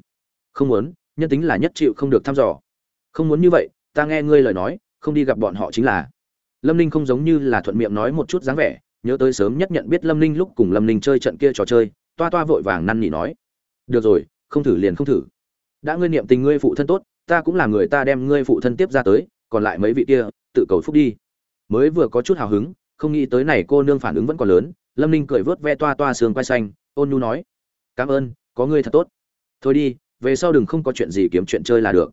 Không muốn, nhân tính là nhất chịu không được thăm dò. Không muốn như vậy, ta nghe ngươi lời nói, không đi gặp bọn họ chính là. Lâm ninh không giống như là thuận miệng nói một chút dáng vẻ, nhớ tới sớm nhất nhận biết lâm ninh lúc cùng lâm ninh chơi trận kia trò chơi toa toa vội vàng năn nỉ nói, được rồi, không thử liền không thử. Đã ngươi niệm tình ngươi phụ thân tốt, ta cũng là người ta đem ngươi phụ thân tiếp ra tới, còn lại mấy vị kia, tự cầu phúc đi. Mới vừa có chút hào hứng, không nghĩ tới này cô nương phản ứng vẫn còn lớn, lâm ninh cười vớt ve toa toa sườn quay xanh, ôn nhu nói, cảm ơn, có ngươi thật tốt. Thôi đi, về sau đừng không có chuyện gì kiếm chuyện chơi là được.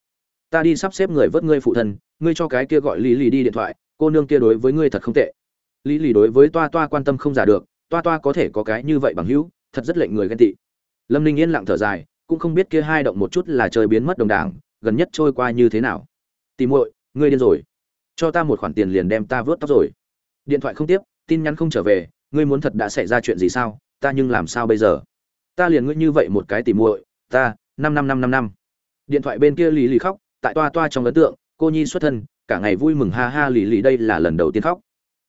Ta đi sắp xếp người vớt ngươi phụ thân, ngươi cho cái kia gọi lý lì đi điện thoại, cô nương kia đối với ngươi thật không tệ. Lý lì đối với toa toa quan tâm không giả được, toa toa có thể có cái như vậy bằng hữu thật rất lệnh người ghen tị. Lâm ninh yên lặng thở dài, cũng không biết kia hai động một chút là chơi biến mất đồng đảng, gần nhất trôi qua như thế nào. Tìm muội, ngươi điên rồi. Cho ta một khoản tiền liền đem ta vớt tóc rồi. Điện thoại không tiếp, tin nhắn không trở về, ngươi muốn thật đã xảy ra chuyện gì sao? Ta nhưng làm sao bây giờ? Ta liền ngươi như vậy một cái tìm muội, ta, năm năm năm năm năm. Điện thoại bên kia lì lì khóc, tại toa toa trong ấn tượng, cô nhi xuất thân, cả ngày vui mừng ha ha lì lì đây là lần đầu tiên khóc.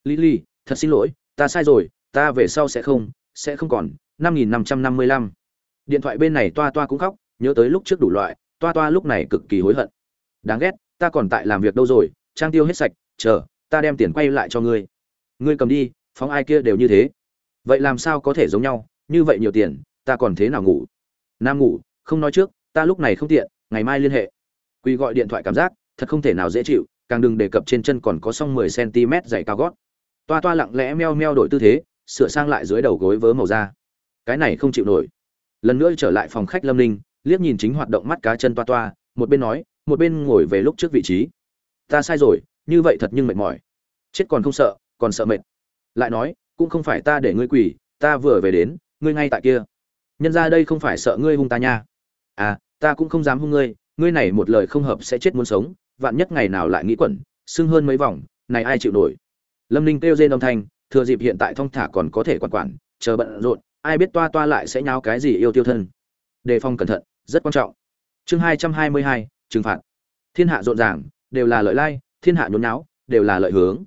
Lì lì, thật xin lỗi, ta sai rồi, ta về sau sẽ không sẽ không còn năm nghìn năm trăm năm mươi lăm. Điện thoại bên này toa toa cũng khóc, nhớ tới lúc trước đủ loại, toa toa lúc này cực kỳ hối hận. Đáng ghét, ta còn tại làm việc đâu rồi, trang tiêu hết sạch, chờ, ta đem tiền quay lại cho ngươi. Ngươi cầm đi, phóng ai kia đều như thế. Vậy làm sao có thể giống nhau, như vậy nhiều tiền, ta còn thế nào ngủ? Nam ngủ, không nói trước, ta lúc này không tiện, ngày mai liên hệ. Quy gọi điện thoại cảm giác, thật không thể nào dễ chịu, càng đừng đề cập trên chân còn có song 10 cm dày cao gót. Toa toa lặng lẽ meo meo đổi tư thế, sửa sang lại dưới đầu gối vớ màu da cái này không chịu nổi. Lần nữa trở lại phòng khách lâm ninh, liếc nhìn chính hoạt động mắt cá chân toa toa, một bên nói, một bên ngồi về lúc trước vị trí. Ta sai rồi, như vậy thật nhưng mệt mỏi. Chết còn không sợ, còn sợ mệt. Lại nói, cũng không phải ta để ngươi quỳ, ta vừa về đến, ngươi ngay tại kia. Nhân ra đây không phải sợ ngươi hung ta nha. À ta cũng không dám hung ngươi ngươi này một lời không hợp sẽ chết muốn sống, vạn nhất ngày nào lại nghĩ quẩn, sưng hơn mấy vòng, này ai chịu nổi? Lâm ninh kêu rên âm thanh, thừa dịp hiện tại thong thả còn có thể quản quản, chờ bận rộn ai biết toa toa lại sẽ nháo cái gì yêu tiêu thân. Đề phòng cẩn thận, rất quan trọng. Chương hai trăm hai mươi hai, trừng phạt. Thiên hạ rộn ràng, đều là lợi lai, thiên hạ nhốn nháo, đều là lợi hướng.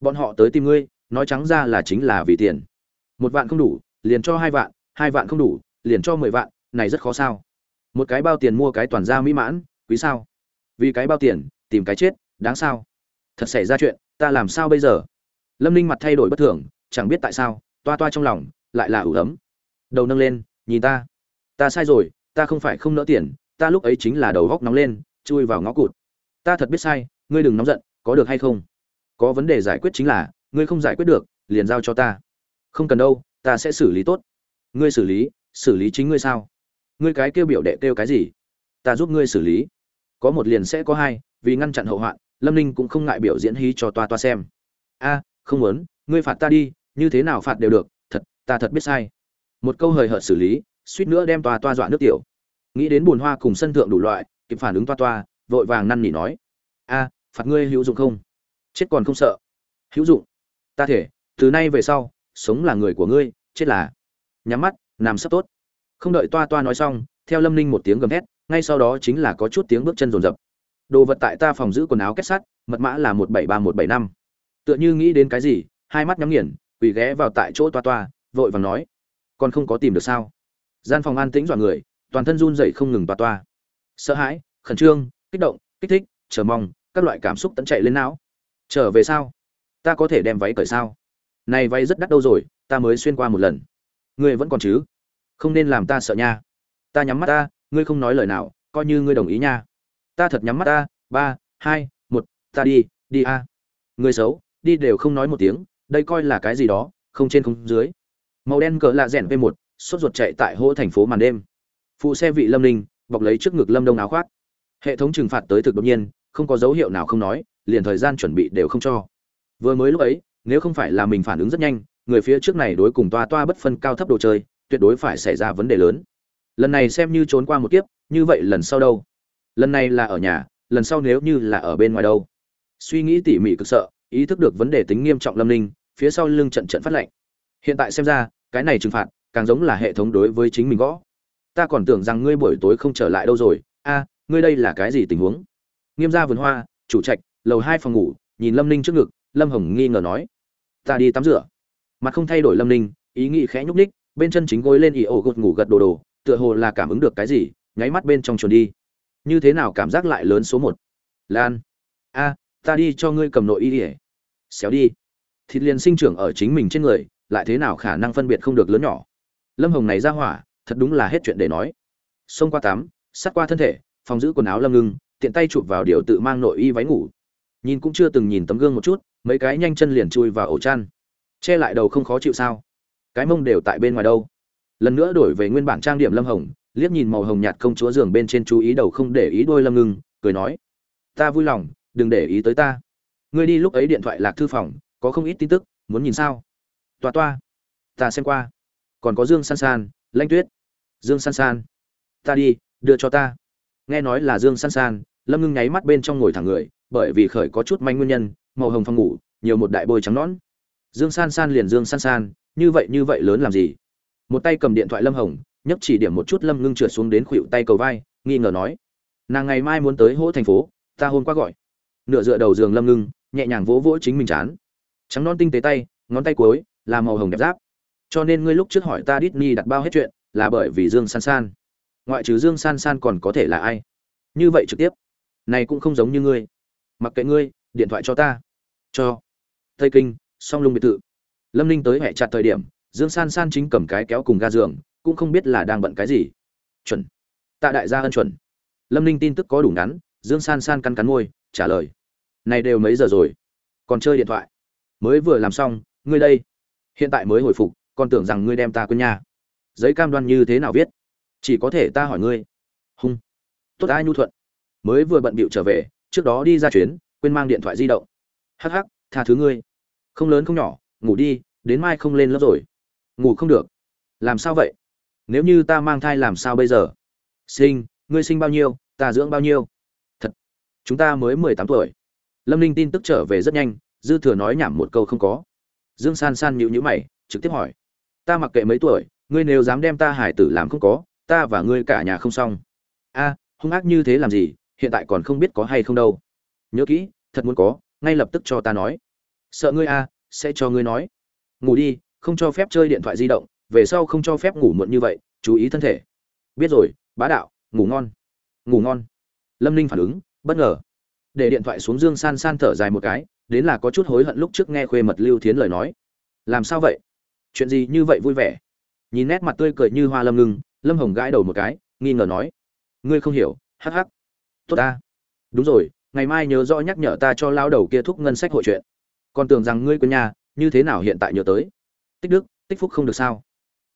Bọn họ tới tìm ngươi, nói trắng ra là chính là vì tiền. Một vạn không đủ, liền cho hai vạn hai vạn không đủ, liền cho mười vạn, này rất khó sao. Một cái bao tiền mua cái toàn gia mỹ mãn, quý sao. Vì cái bao tiền, tìm cái chết, đáng sao. Thật xảy ra chuyện, ta làm sao bây giờ? Lâm ninh mặt thay đổi bất thường, chẳng biết tại sao, toa toa trong lòng lại là ủ ấm. Đầu nâng lên, nhìn ta. Ta sai rồi, ta không phải không nỡ tiền, ta lúc ấy chính là đầu góc nóng lên, chui vào ngõ cụt. Ta thật biết sai, ngươi đừng nóng giận, có được hay không? Có vấn đề giải quyết chính là, ngươi không giải quyết được, liền giao cho ta. Không cần đâu, ta sẽ xử lý tốt. Ngươi xử lý xử lý chính ngươi sao? Ngươi cái kêu biểu đệ kêu cái gì? Ta giúp ngươi xử lý. Có một liền sẽ có hai, vì ngăn chặn hậu hoạn, lâm ninh cũng không ngại biểu diễn hí cho toa toa xem. A, không muốn, ngươi phạt ta đi, như thế nào phạt đều được ta thật biết sai. Một câu hời hợt xử lý, suýt nữa đem toa toa dọa nước tiểu. Nghĩ đến bùn hoa cùng sân thượng đủ loại, kịp phản ứng toa toa, vội vàng năn nỉ nói. A, phạt ngươi hữu dụng không? Chết còn không sợ. Hữu dụng. Ta thể, từ nay về sau, sống là người của ngươi, chết là. Nhắm mắt, nằm sắp tốt. Không đợi toa toa nói xong, theo lâm ninh một tiếng gầm hét ngay sau đó chính là có chút tiếng bước chân rồn rập. Đồ vật tại ta phòng giữ quần áo kết sắt, mật mã là một bảy ba một bảy năm. Tựa như nghĩ đến cái gì, hai mắt nhắm nghiền, quỳ ghé vào tại chỗ toa toa vội vàng nói, còn không có tìm được sao? Gian phòng an tĩnh dọa người, toàn thân run dậy không ngừng toa toa. Sợ hãi, khẩn trương, kích động, kích thích, chờ mong, các loại cảm xúc tận chạy lên não. Trở về sao? Ta có thể đem váy cởi sao? Này váy rất đắt đâu rồi, ta mới xuyên qua một lần. Ngươi vẫn còn chứ? Không nên làm ta sợ nha. Ta nhắm mắt ta, ngươi không nói lời nào, coi như ngươi đồng ý nha. Ta thật nhắm mắt ta, ba, hai, một, ta đi đi a. Người xấu, đi đều không nói một tiếng, đây coi là cái gì đó, không trên không dưới màu đen cỡ lạ rèn v một, sốt ruột chạy tại hỗ thành phố màn đêm. Phụ xe vị lâm ninh, bọc lấy trước ngực lâm đông áo khoác. Hệ thống trừng phạt tới thực đột nhiên, không có dấu hiệu nào không nói, liền thời gian chuẩn bị đều không cho. Vừa mới lúc ấy, nếu không phải là mình phản ứng rất nhanh, người phía trước này đối cùng toa toa bất phân cao thấp đồ chơi, tuyệt đối phải xảy ra vấn đề lớn. Lần này xem như trốn qua một kiếp, như vậy lần sau đâu? Lần này là ở nhà, lần sau nếu như là ở bên ngoài đâu? Suy nghĩ tỉ mỉ cực sợ, ý thức được vấn đề tính nghiêm trọng lâm ninh, phía sau lưng trận trận phát lệnh hiện tại xem ra, cái này trừng phạt càng giống là hệ thống đối với chính mình gõ. Ta còn tưởng rằng ngươi buổi tối không trở lại đâu rồi. A, ngươi đây là cái gì tình huống? Nghiêm gia vườn hoa, chủ trạch, lầu hai phòng ngủ, nhìn lâm ninh trước ngực, lâm hồng nghi ngờ nói. Ta đi tắm rửa. Mặt không thay đổi lâm ninh, ý nghĩ khẽ nhúc ních bên chân chính gối lên ỉ ổ gột ngủ gật đồ đồ, tựa hồ là cảm ứng được cái gì, nháy mắt bên trong chuồn đi. Như thế nào cảm giác lại lớn số một? Lan. A, ta đi cho ngươi cầm nội y ỉa xéo đi. Thịt liền sinh trưởng ở chính mình trên người lại thế nào khả năng phân biệt không được lớn nhỏ? Lâm hồng này ra hỏa, thật đúng là hết chuyện để nói. Xông qua tắm, sát qua thân thể, phòng giữ quần áo lâm ngưng, tiện tay chụp vào điều tự mang nội y váy ngủ. Nhìn cũng chưa từng nhìn tấm gương một chút, mấy cái nhanh chân liền chui vào ổ chăn. Che lại đầu không khó chịu sao? Cái mông đều tại bên ngoài đâu? Lần nữa đổi về nguyên bản trang điểm lâm hồng, liếc nhìn màu hồng nhạt công chúa giường bên trên chú ý đầu không để ý đôi lâm ngưng, cười nói, ta vui lòng, đừng để ý tới ta. Ngươi đi lúc ấy điện thoại lạc thư phòng, có không ít tin tức, muốn nhìn sao? Toa toa. Ta xem qua. Còn có dương san san lanh tuyết. Dương san san. Ta đi, đưa cho ta. Nghe nói là dương san san, lâm ngưng nháy mắt bên trong ngồi thẳng người, bởi vì khởi có chút manh nguyên nhân, màu hồng phòng ngủ, nhiều một đại bôi trắng nón dương san san liền dương san san, như vậy như vậy lớn làm gì? Một tay cầm điện thoại lâm hồng nhấp chỉ điểm một chút lâm ngưng trượt xuống đến khuỵu tay cầu vai, nghi ngờ nói. Nàng ngày mai muốn tới hỗ thành phố, ta hôm qua gọi. Nửa dựa đầu giường lâm ngưng, nhẹ nhàng vỗ vỗ chính mình chán. Trắng non tinh tế tay, ngón tay cuối là màu hồng đẹp giáp. Cho nên ngươi lúc trước hỏi ta đít ni đặt bao hết chuyện, là bởi vì dương san san. Ngoại trừ dương san san còn có thể là ai? Như vậy trực tiếp, này cũng không giống như ngươi. Mặc kệ ngươi, điện thoại cho ta. Cho. Tây kinh, song lung biệt thự. Lâm ninh tới hẹ chặt thời điểm, dương san san chính cầm cái kéo cùng ga giường, cũng không biết là đang bận cái gì. Chuẩn. Tạ đại gia ân chuẩn. Lâm ninh tin tức có đủ ngắn, dương san san cắn cắn môi, trả lời. Này đều mấy giờ rồi? Còn chơi điện thoại? Mới vừa làm xong, ngươi đây hiện tại mới hồi phục, còn tưởng rằng ngươi đem ta quên nhà giấy cam đoan như thế nào viết? Chỉ có thể ta hỏi ngươi. Hung. Tốt ai nhu thuận. Mới vừa bận bịu trở về, trước đó đi ra chuyến, quên mang điện thoại di động. Hắc hắc, tha thứ ngươi. Không lớn không nhỏ, ngủ đi, đến mai không lên lớp rồi. Ngủ không được. Làm sao vậy? Nếu như ta mang thai làm sao bây giờ? Sinh, ngươi sinh bao nhiêu, ta dưỡng bao nhiêu? Thật. Chúng ta mới mười tám tuổi. Lâm ninh tin tức trở về rất nhanh, dư thừa nói nhảm một câu không có dương san san nhịu nhữ mày, trực tiếp hỏi. Ta mặc kệ mấy tuổi, ngươi nếu dám đem ta hải tử làm không có, ta và ngươi cả nhà không xong. A, hung ác như thế làm gì, hiện tại còn không biết có hay không đâu. Nhớ kỹ, thật muốn có, ngay lập tức cho ta nói. Sợ ngươi a sẽ cho ngươi nói. Ngủ đi, không cho phép chơi điện thoại di động, về sau không cho phép ngủ muộn như vậy, chú ý thân thể. Biết rồi, bá đạo, ngủ ngon. Ngủ ngon. Lâm ninh phản ứng, bất ngờ. Để điện thoại xuống dương san san thở dài một cái đến là có chút hối hận lúc trước nghe khuê mật lưu thiến lời nói. Làm sao vậy? Chuyện gì như vậy vui vẻ? Nhìn nét mặt tươi cười như hoa lâm ngưng, lâm hồng gãi đầu một cái, nghi ngờ nói. Ngươi không hiểu, hắc hắc. Tốt ta. Đúng rồi, ngày mai nhớ rõ nhắc nhở ta cho lao đầu kia thúc ngân sách hội chuyện. Còn tưởng rằng ngươi quên nhà, như thế nào hiện tại nhớ tới? Tích đức, tích phúc không được sao?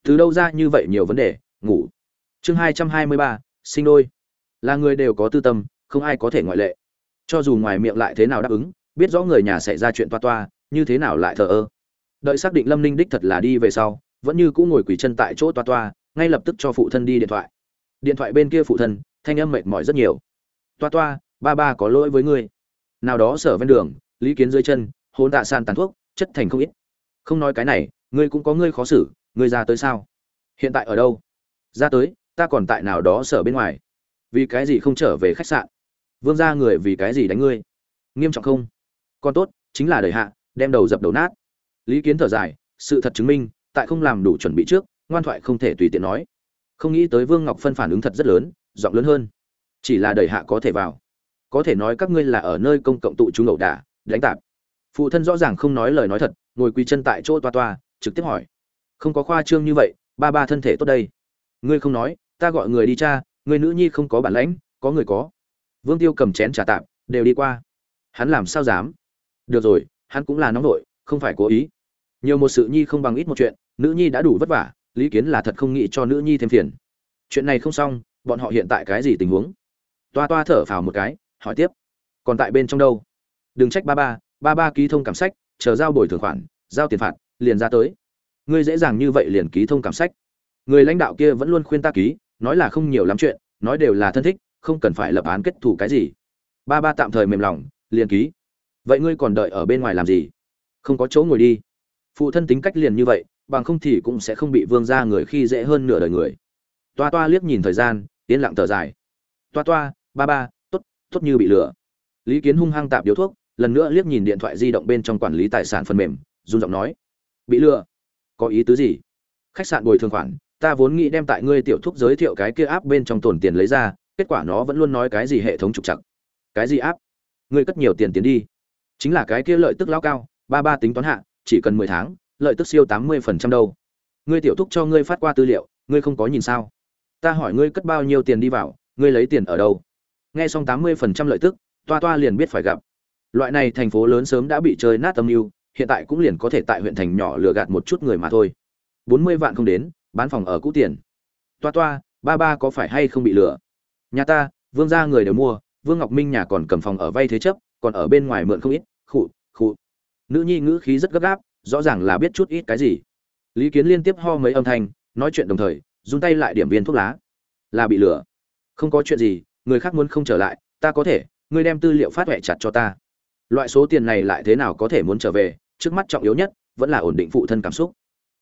Từ đâu ra như vậy nhiều vấn đề, ngủ. Chương hai trăm hai mươi ba, sinh đôi. Là người đều có tư tâm, không ai có thể ngoại lệ. Cho dù ngoài miệng lại thế nào đáp ứng biết rõ người nhà xảy ra chuyện toa toa, như thế nào lại thờ ơ. Đợi xác định lâm ninh đích thật là đi về sau, vẫn như cũ ngồi quỳ chân tại chỗ toa toa, ngay lập tức cho phụ thân đi điện thoại. Điện thoại bên kia phụ thân, thanh âm mệt mỏi rất nhiều. Toa toa, ba ba có lỗi với ngươi. Nào đó sở ven đường, lý kiến dưới chân hôn tạ san tàn thuốc, chất thành không ít. Không nói cái này, ngươi cũng có ngươi khó xử, ngươi ra tới sao? Hiện tại ở đâu? Ra tới, ta còn tại nào đó sở bên ngoài. Vì cái gì không trở về khách sạn? Vương ra người vì cái gì đánh ngươi? Nghiêm trọng không? Còn tốt, chính là đời hạ, đem đầu dập đầu nát. Lý kiến thở dài, sự thật chứng minh, tại không làm đủ chuẩn bị trước, ngoan thoại không thể tùy tiện nói. Không nghĩ tới vương ngọc phân phản ứng thật rất lớn, giọng lớn hơn. Chỉ là đời hạ có thể vào. Có thể nói các ngươi là ở nơi công cộng tụ chúng ẩu đả, đánh tạp. Phụ thân rõ ràng không nói lời nói thật, ngồi quỳ chân tại chỗ toa toa, trực tiếp hỏi. Không có khoa trương như vậy, ba ba thân thể tốt đây. Ngươi không nói, ta gọi người đi cha, người nữ nhi không có bản lãnh, có người có. Vương tiêu cầm chén trà tạm đều đi qua. Hắn làm sao dám? Được rồi, hắn cũng là nóng nội không phải cố ý. Nhiều một sự nhi không bằng ít một chuyện, nữ nhi đã đủ vất vả, lý kiến là thật không nghĩ cho nữ nhi thêm phiền. Chuyện này không xong, bọn họ hiện tại cái gì tình huống? Toa toa thở phào một cái, hỏi tiếp. Còn tại bên trong đâu? Đừng trách ba ba ba ba ký thông cảm sách, chờ giao bồi thường khoản, giao tiền phạt, liền ra tới. Ngươi dễ dàng như vậy liền ký thông cảm sách. Người lãnh đạo kia vẫn luôn khuyên ta ký, nói là không nhiều lắm chuyện, nói đều là thân thích, không cần phải lập án kết thù cái gì. Ba ba tạm thời mềm lòng, liền ký vậy ngươi còn đợi ở bên ngoài làm gì? Không có chỗ ngồi đi. Phụ thân tính cách liền như vậy, bằng không thì cũng sẽ không bị vương ra người khi dễ hơn nửa đời người. Toa toa liếc nhìn thời gian, yên lặng thở dài. Toa toa, ba ba t ố t t ố t như bị lửa. Lý kiến hung hăng tạp điếu thuốc, lần nữa liếc nhìn điện thoại di động bên trong quản lý tài sản phần mềm, run giọng nói. Bị lừa? Có ý tứ gì? Khách sạn bồi thường khoản, ta vốn nghĩ đem tại ngươi tiểu thúc giới thiệu cái kia áp bên trong tồn tiền lấy ra, kết quả nó vẫn luôn nói cái gì hệ thống trục chặt cái gì áp ngươi cất nhiều tiền tiến đi chính là cái kia lợi tức lao cao, ba ba tính toán hạ, chỉ cần mười tháng, lợi tức siêu tám mươi phần trăm đâu. Ngươi tiểu thúc cho ngươi phát qua tư liệu, ngươi không có nhìn sao? Ta hỏi ngươi cất bao nhiêu tiền đi vào, ngươi lấy tiền ở đâu? Nghe xong tám mươi phần trăm lợi tức, toa toa liền biết phải gặp. Loại này thành phố lớn sớm đã bị chơi nát âm mưu, hiện tại cũng liền có thể tại huyện thành nhỏ lừa gạt một chút người mà thôi. Bốn mươi vạn không đến, bán phòng ở cũ tiền. Toa toa, ba ba có phải hay không bị lừa? Nhà ta, vương gia người đều mua, vương ngọc minh nhà còn cầm phòng ở vay thế chấp còn ở bên ngoài mượn không ít, khụ khụ. Nữ nhi ngữ khí rất gấp gáp, rõ ràng là biết chút ít cái gì. Lý kiến liên tiếp ho mấy âm thanh, nói chuyện đồng thời dùng tay lại điểm viên thuốc lá. Là bị lừa. Không có chuyện gì, người khác muốn không trở lại, ta có thể, ngươi đem tư liệu phát huệ chặt cho ta. Loại số tiền này lại thế nào có thể muốn trở về, trước mắt trọng yếu nhất, vẫn là ổn định phụ thân cảm xúc.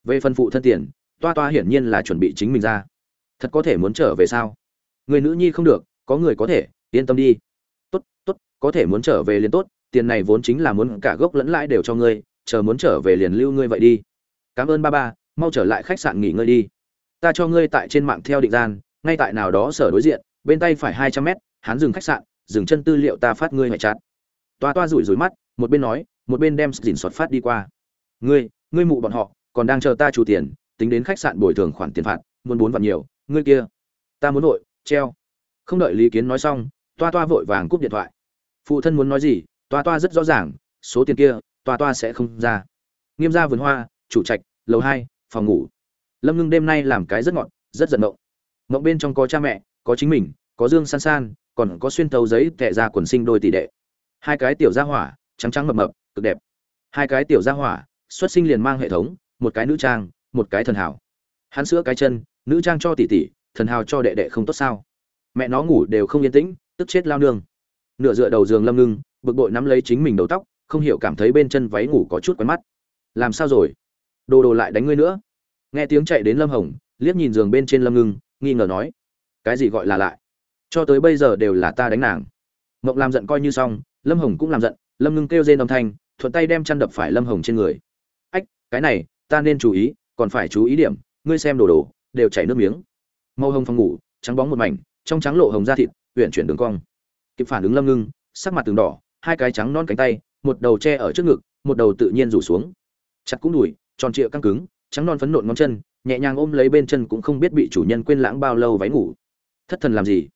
Về phần phụ thân tiền, toa toa hiển nhiên là chuẩn bị chính mình ra. Thật có thể muốn trở về sao? Người nữ nhi không được, có người có thể, yên tâm đi có thể muốn trở về liền tốt tiền này vốn chính là muốn cả gốc lẫn lãi đều cho ngươi chờ muốn trở về liền lưu ngươi vậy đi. Cảm ơn ba ba mau trở lại khách sạn nghỉ ngơi đi. Ta cho ngươi tại trên mạng theo định gian ngay tại nào đó sở đối diện bên tay phải hai trăm mét hắn dừng khách sạn dừng chân tư liệu ta phát ngươi hoại chặt toa toa rủi rủi mắt một bên nói một bên đem dìn soạt phát đi qua. Ngươi ngươi mụ bọn họ còn đang chờ ta chủ tiền tính đến khách sạn bồi thường khoản tiền phạt muốn bốn vạn nhiều ngươi kia. Ta muốn vội, treo. Không đợi lý kiến nói xong toa toa vội vàng cúp điện thoại phụ thân muốn nói gì, toa toa rất rõ ràng, số tiền kia, toa toa sẽ không ra. Nghiêm gia vườn hoa, chủ trạch, lầu hai, phòng ngủ. Lâm ngưng đêm nay làm cái rất ngọt, rất giận động mộng bên trong có cha mẹ, có chính mình, có dương san san, còn có xuyên thấu giấy tệ ra quần sinh đôi tỷ đệ. Hai cái tiểu gia hỏa, trắng trắng mập mập, cực đẹp. Hai cái tiểu gia hỏa, xuất sinh liền mang hệ thống, một cái nữ trang, một cái thần hảo hắn sữa cái chân, nữ trang cho tỷ tỷ, thần hào cho đệ đệ không tốt sao. Mẹ nó ngủ đều không yên tĩnh, tức chết lao nương nửa dựa đầu giường lâm ngưng, bực bội nắm lấy chính mình đầu tóc, không hiểu cảm thấy bên chân váy ngủ có chút quen mắt. Làm sao rồi? Đồ đồ lại đánh ngươi nữa. Nghe tiếng chạy đến lâm hồng, liếc nhìn giường bên trên lâm ngưng, nghi ngờ nói, cái gì gọi là lại? Cho tới bây giờ đều là ta đánh nàng. Mộng làm giận coi như xong, lâm hồng cũng làm giận, lâm ngưng kêu rên âm thanh, thuận tay đem chăn đập phải lâm hồng trên người. Ách, cái này, ta nên chú ý, còn phải chú ý điểm, ngươi xem đồ đồ, đều chảy nước miếng. Màu hồng phòng ngủ, trắng bóng một mảnh, trong trắng lộ hồng da thịt huyện chuyển đường cong kịp phản ứng lâm ngưng, sắc mặt từng đỏ, hai cái trắng non cánh tay, một đầu che ở trước ngực, một đầu tự nhiên rủ xuống. Chặt cũng đùi, tròn trịa căng cứng, trắng non phấn nộn ngón chân, nhẹ nhàng ôm lấy bên chân cũng không biết bị chủ nhân quên lãng bao lâu váy ngủ. Thất thần làm gì?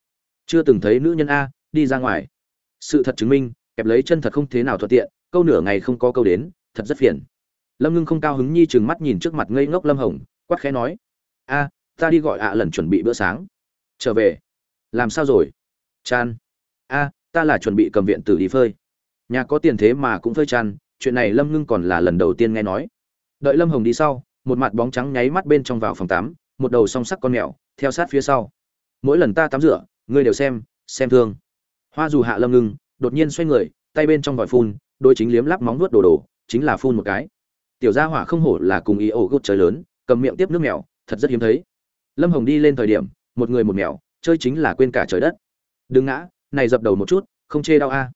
Chưa từng thấy nữ nhân a, đi ra ngoài. Sự thật chứng minh, kẹp lấy chân thật không thế nào thuận tiện, câu nửa ngày không có câu đến, thật rất phiền. Lâm ngưng không cao hứng nhi chừng mắt nhìn trước mặt ngây ngốc lâm hồng, quát khẽ nói, a, ta đi gọi ạ lần chuẩn bị bữa sáng. Trở về. Làm sao rồi? Chan a, ta là chuẩn bị cầm viện tử đi phơi. Nhà có tiền thế mà cũng phơi chăn, chuyện này lâm ngưng còn là lần đầu tiên nghe nói. Đợi lâm hồng đi sau, một mặt bóng trắng nháy mắt bên trong vào phòng tắm, một đầu song sắc con mèo, theo sát phía sau. Mỗi lần ta tắm rửa, ngươi đều xem xem thương. Hoa dù hạ lâm ngưng, đột nhiên xoay người, tay bên trong vòi phun, đôi chính liếm lắp móng nuốt đồ đồ, chính là phun một cái. Tiểu gia hỏa không hổ là cùng ý ổ gút trời lớn, cầm miệng tiếp nước mèo, thật rất hiếm thấy. Lâm hồng đi lên thời điểm, một người một mèo, chơi chính là quên cả trời đất. Đừng ngã này dập đầu một chút, không chê đau a.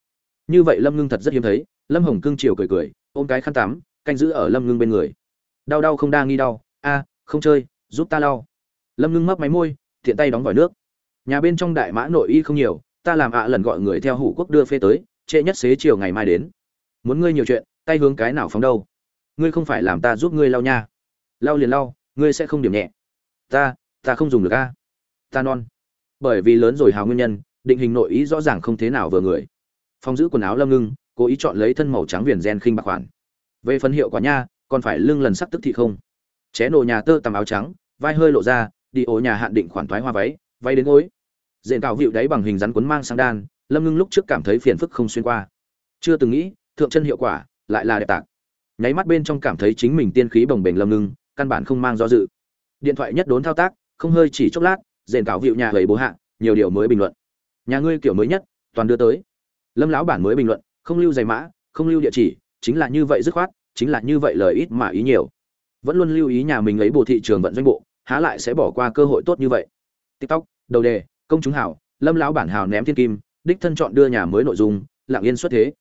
Như vậy lâm ngưng thật rất hiếm thấy, lâm hồng cương chiều cười cười, ôm cái khăn tắm, canh giữ ở lâm ngưng bên người. Đau đau không đa nghi đau, a, không chơi, giúp ta lau. Lâm ngưng mấp máy môi thiện tay đóng vòi nước. Nhà bên trong đại mã nội y không nhiều, ta làm ạ lần gọi người theo hủ quốc đưa phê tới, trễ nhất xế chiều ngày mai đến. Muốn ngươi nhiều chuyện, tay hướng cái nào phóng đâu. Ngươi không phải làm ta giúp ngươi lau nha. Lau liền lau, ngươi sẽ không điểm nhẹ. Ta ta không dùng được a. Ta non. Bởi vì lớn rồi hào nguyên nhân định hình nội ý rõ ràng không thế nào vừa người. Phong giữ quần áo lâm ngưng, cố ý chọn lấy thân màu trắng viền gen khinh bạc khoản. Về phần hiệu quả nha, còn phải lưng lần sắc tức thị không. Ché nổ nhà tơ tằm áo trắng, vai hơi lộ ra, đi ổ nhà hạn định khoản thoái hoa váy váy đến gối. Diện cào vịu đáy bằng hình rắn cuốn mang sang đan, lâm ngưng lúc trước cảm thấy phiền phức không xuyên qua. Chưa từng nghĩ, thượng chân hiệu quả, lại là đẹp tạc. Nháy mắt bên trong cảm thấy chính mình tiên khí bồng bềnh lâm ngưng, căn bản không mang do dự. Điện thoại nhất đốn thao tác, không hơi chỉ chốc lát, diện cào vịu nhà gầy bố hạ, nhiều điều mới bình luận nhà ngươi kiểu mới nhất, toàn đưa tới. Lâm lão bản mới bình luận, không lưu giày mã, không lưu địa chỉ, chính là như vậy dứt khoát, chính là như vậy lời ít mà ý nhiều. Vẫn luôn lưu ý nhà mình lấy bộ thị trường vận doanh bộ, há lại sẽ bỏ qua cơ hội tốt như vậy. Tiktok, đầu đề, công chúng hảo lâm lão bản hào ném thiên kim, đích thân chọn đưa nhà mới nội dung, lặng yên xuất thế.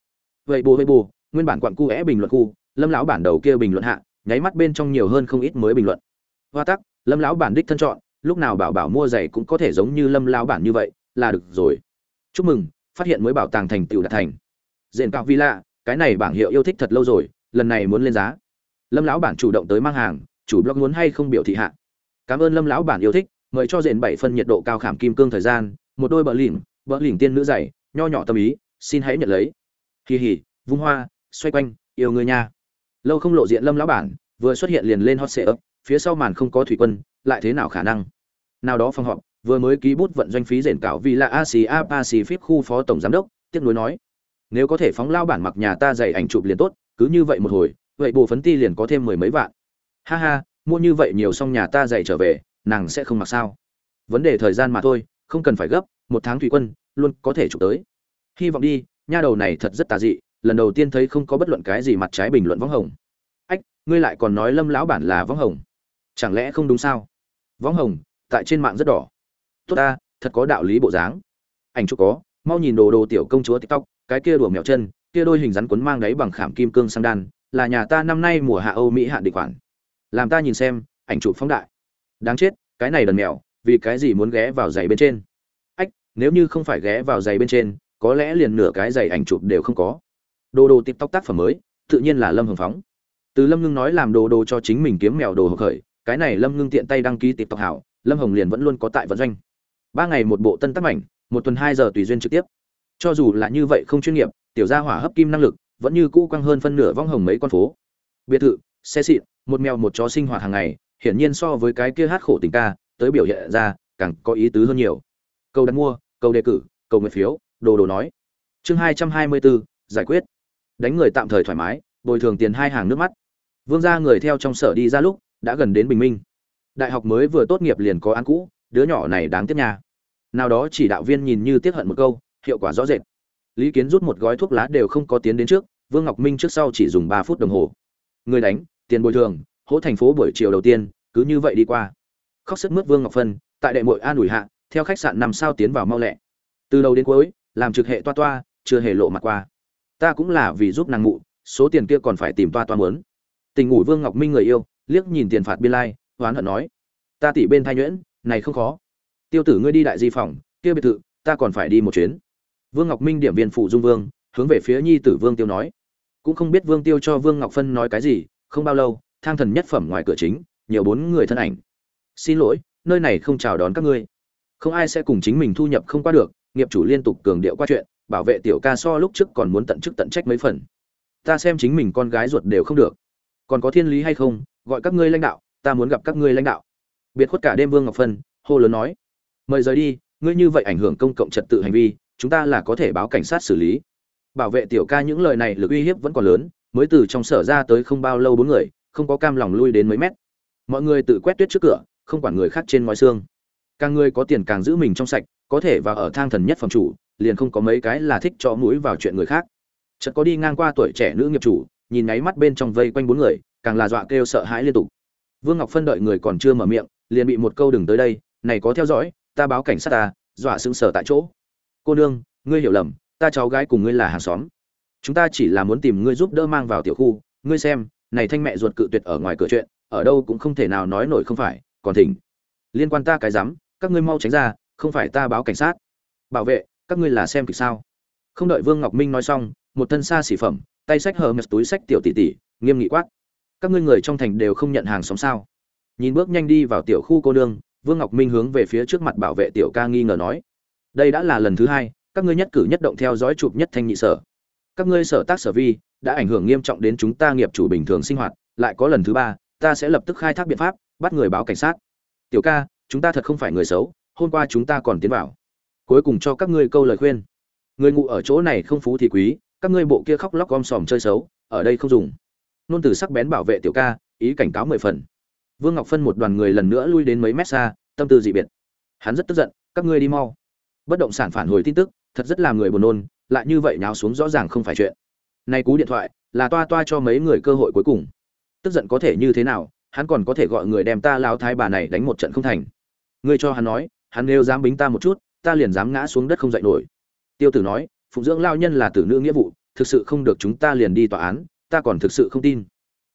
Vậy bù vậy bù, nguyên bản quặn cu é bình luận khu, lâm lão bản đầu kia bình luận hạ, nháy mắt bên trong nhiều hơn không ít mới bình luận. Hoa tắc, lâm lão bản đích thân chọn, lúc nào bảo bảo mua giày cũng có thể giống như lâm lão bản như vậy là được rồi. Chúc mừng, phát hiện mới bảo tàng thành tựu đạt thành. Diện cao villa, cái này bảng hiệu yêu thích thật lâu rồi, lần này muốn lên giá. Lâm lão bản chủ động tới mang hàng, chủ blog muốn hay không biểu thị hạ. Cảm ơn lâm lão bản yêu thích, mời cho diện bảy phân nhiệt độ cao khảm kim cương thời gian, một đôi bờ lỉnh bờ lỉnh tiên nữ dày, nho nhỏ tâm ý, xin hãy nhận lấy. Kỳ hỉ vung hoa, xoay quanh, yêu người nha lâu không lộ diện lâm lão bản, vừa xuất hiện liền lên hot sệ ấp phía sau màn không có thủy quân, lại thế nào khả năng? Nào đó phòng họp vừa mới ký bút vận doanh phí rèn cạo vì là asia pacific khu phó tổng giám đốc, tiếc nuối nói, nếu có thể phóng lao bản mặc nhà ta dày ảnh chụp liền tốt, cứ như vậy một hồi, vậy bộ phấn ti liền có thêm mười mấy vạn. Ha ha, mua như vậy nhiều xong nhà ta dày trở về, nàng sẽ không mặc sao? Vấn đề thời gian mà thôi, không cần phải gấp, một tháng thủy quân, luôn có thể chụp tới. Hy vọng đi, nha đầu này thật rất tà dị, lần đầu tiên thấy không có bất luận cái gì mặt trái bình luận võng hồng. Ách, ngươi lại còn nói lâm lão bản là võng hồng. Chẳng lẽ không đúng sao? Võng hồng, tại trên mạng rất đỏ tốt ta, thật có đạo lý bộ dáng. Ảnh chụp có, mau nhìn đồ đồ tiểu công chúa tiktok, cái kia đùa mèo chân, kia đôi hình rắn quấn mang đáy bằng khảm kim cương sang đan, là nhà ta năm nay mùa hạ âu mỹ hạn định khoản. Làm ta nhìn xem, ảnh chụp phóng đại. Đáng chết, cái này đần mèo, vì cái gì muốn ghé vào giày bên trên? Ách, nếu như không phải ghé vào giày bên trên, có lẽ liền nửa cái giày ảnh chụp đều không có. Đồ đồ tiktok tác phẩm mới, tự nhiên là lâm hồng phóng. Từ lâm ngưng nói làm đồ đồ cho chính mình kiếm mèo đồ hộp khởi, cái này lâm ngưng tiện tay đăng ký tiktok hảo, lâm hồng liền vẫn luôn có tại vận doanh ba ngày một bộ tân tác mảnh, một tuần hai giờ tùy duyên trực tiếp. Cho dù là như vậy không chuyên nghiệp, tiểu gia hỏa hấp kim năng lực, vẫn như cũ quăng hơn phân nửa vong hồng mấy con phố. Biệt thự, xe xịn, một mèo một chó sinh hoạt hàng ngày, hiển nhiên so với cái kia hát khổ tình ca, tới biểu hiện ra, càng có ý tứ hơn nhiều. Câu đặt mua, câu đề cử, câu nguyện phiếu, đồ đồ nói. Chương hai trăm hai mươi bốn, giải quyết. Đánh người tạm thời thoải mái, bồi thường tiền hai hàng nước mắt. Vương gia người theo trong sở đi ra lúc, đã gần đến bình minh. Đại học mới vừa tốt nghiệp liền có án cũ đứa nhỏ này đáng tiếc nha. nào đó chỉ đạo viên nhìn như tiếc hận một câu, hiệu quả rõ rệt. Lý kiến rút một gói thuốc lá đều không có tiến đến trước, vương ngọc minh trước sau chỉ dùng ba phút đồng hồ. Người đánh, tiền bồi thường, hỗ thành phố buổi chiều đầu tiên, cứ như vậy đi qua. Khóc sức mướt vương ngọc phân, tại đệ mội an ủi hạ, theo khách sạn năm sao tiến vào mau lẹ. Từ đầu đến cuối, làm trực hệ toa toa, chưa hề lộ mặt qua. Ta cũng là vì giúp nàng mụ, số tiền kia còn phải tìm toa toa muốn. Tình ngủ vương ngọc minh người yêu, liếc nhìn tiền phạt biên lai, hoán hận nói. Ta tỉ bên thai nhuyễn này không khó. Tiêu tử ngươi đi đại di phòng, kia biệt thự, ta còn phải đi một chuyến. Vương ngọc minh điểm viên phụ dung vương, hướng về phía nhi tử vương tiêu nói. Cũng không biết vương tiêu cho vương ngọc phân nói cái gì, không bao lâu, thang thần nhất phẩm ngoài cửa chính, nhiều bốn người thân ảnh. Xin lỗi, nơi này không chào đón các ngươi. Không ai sẽ cùng chính mình thu nhập không qua được, nghiệp chủ liên tục cường điệu qua chuyện, bảo vệ tiểu ca so lúc trước còn muốn tận chức tận trách mấy phần. Ta xem chính mình con gái ruột đều không được. Còn có thiên lý hay không, gọi các ngươi lãnh đạo, ta muốn gặp các ngươi lãnh đạo biệt khuất cả đêm vương ngọc phân, hô lớn nói, mời rời đi, ngươi như vậy ảnh hưởng công cộng trật tự hành vi, chúng ta là có thể báo cảnh sát xử lý. Bảo vệ tiểu ca những lời này lực uy hiếp vẫn còn lớn, mới từ trong sở ra tới không bao lâu bốn người, không có cam lòng lui đến mấy mét. Mọi người tự quét tuyết trước cửa, không quản người khác trên mọi xương. Càng người có tiền càng giữ mình trong sạch, có thể và ở thang thần nhất phòng chủ, liền không có mấy cái là thích cho mũi vào chuyện người khác. Chợt có đi ngang qua tuổi trẻ nữ nghiệp chủ, nhìn ngáy mắt bên trong vây quanh bốn người, càng là dọa kêu sợ hãi liên tục. Vương ngọc phân đợi người còn chưa mở miệng liền bị một câu đừng tới đây, này có theo dõi, ta báo cảnh sát ta, dọa sững sờ tại chỗ. Cô nương, ngươi hiểu lầm, ta cháu gái cùng ngươi là hàng xóm. Chúng ta chỉ là muốn tìm ngươi giúp đỡ mang vào tiểu khu, ngươi xem, này thanh mẹ ruột cự tuyệt ở ngoài cửa chuyện, ở đâu cũng không thể nào nói nổi không phải, còn thỉnh. Liên quan ta cái dám các ngươi mau tránh ra, không phải ta báo cảnh sát. Bảo vệ, các ngươi là xem kịch sao? Không đợi vương ngọc minh nói xong, một thân xa xỉ phẩm, tay sách hờ mật túi sách tiểu tỷ tỷ, nghiêm nghị quát. Các ngươi người trong thành đều không nhận hàng xóm sao? Nhìn bước nhanh đi vào tiểu khu cô nương, vương ngọc minh hướng về phía trước mặt bảo vệ tiểu ca nghi ngờ nói, đây đã là lần thứ hai, các ngươi nhất cử nhất động theo dõi chụp nhất thanh nhị sở. Các ngươi sở tác sở vi đã ảnh hưởng nghiêm trọng đến chúng ta nghiệp chủ bình thường sinh hoạt, lại có lần thứ ba, ta sẽ lập tức khai thác biện pháp, bắt người báo cảnh sát. Tiểu ca, chúng ta thật không phải người xấu, hôm qua chúng ta còn tiến vào. Cuối cùng cho các ngươi câu lời khuyên. Người ngụ ở chỗ này không phú thì quý, các ngươi bộ kia khóc lóc gom sòm chơi xấu, ở đây không dùng. Nôn từ sắc bén bảo vệ tiểu ca, ý cảnh cáo mười phần vương ngọc phân một đoàn người lần nữa lui đến mấy mét xa, tâm tư dị biệt. Hắn rất tức giận, các ngươi đi mau. Bất động sản phản hồi tin tức, thật rất làm người buồn nôn, lại như vậy nháo xuống rõ ràng không phải chuyện. Nay cú điện thoại, là toa toa cho mấy người cơ hội cuối cùng. Tức giận có thể như thế nào, hắn còn có thể gọi người đem ta lão thái bà này đánh một trận không thành. Ngươi cho hắn nói, hắn nếu dám bính ta một chút, ta liền dám ngã xuống đất không dậy nổi. Tiêu tử nói phụng dưỡng lao nhân là tử nữ nghĩa vụ, thực sự không được chúng ta liền đi tòa án, ta còn thực sự không tin.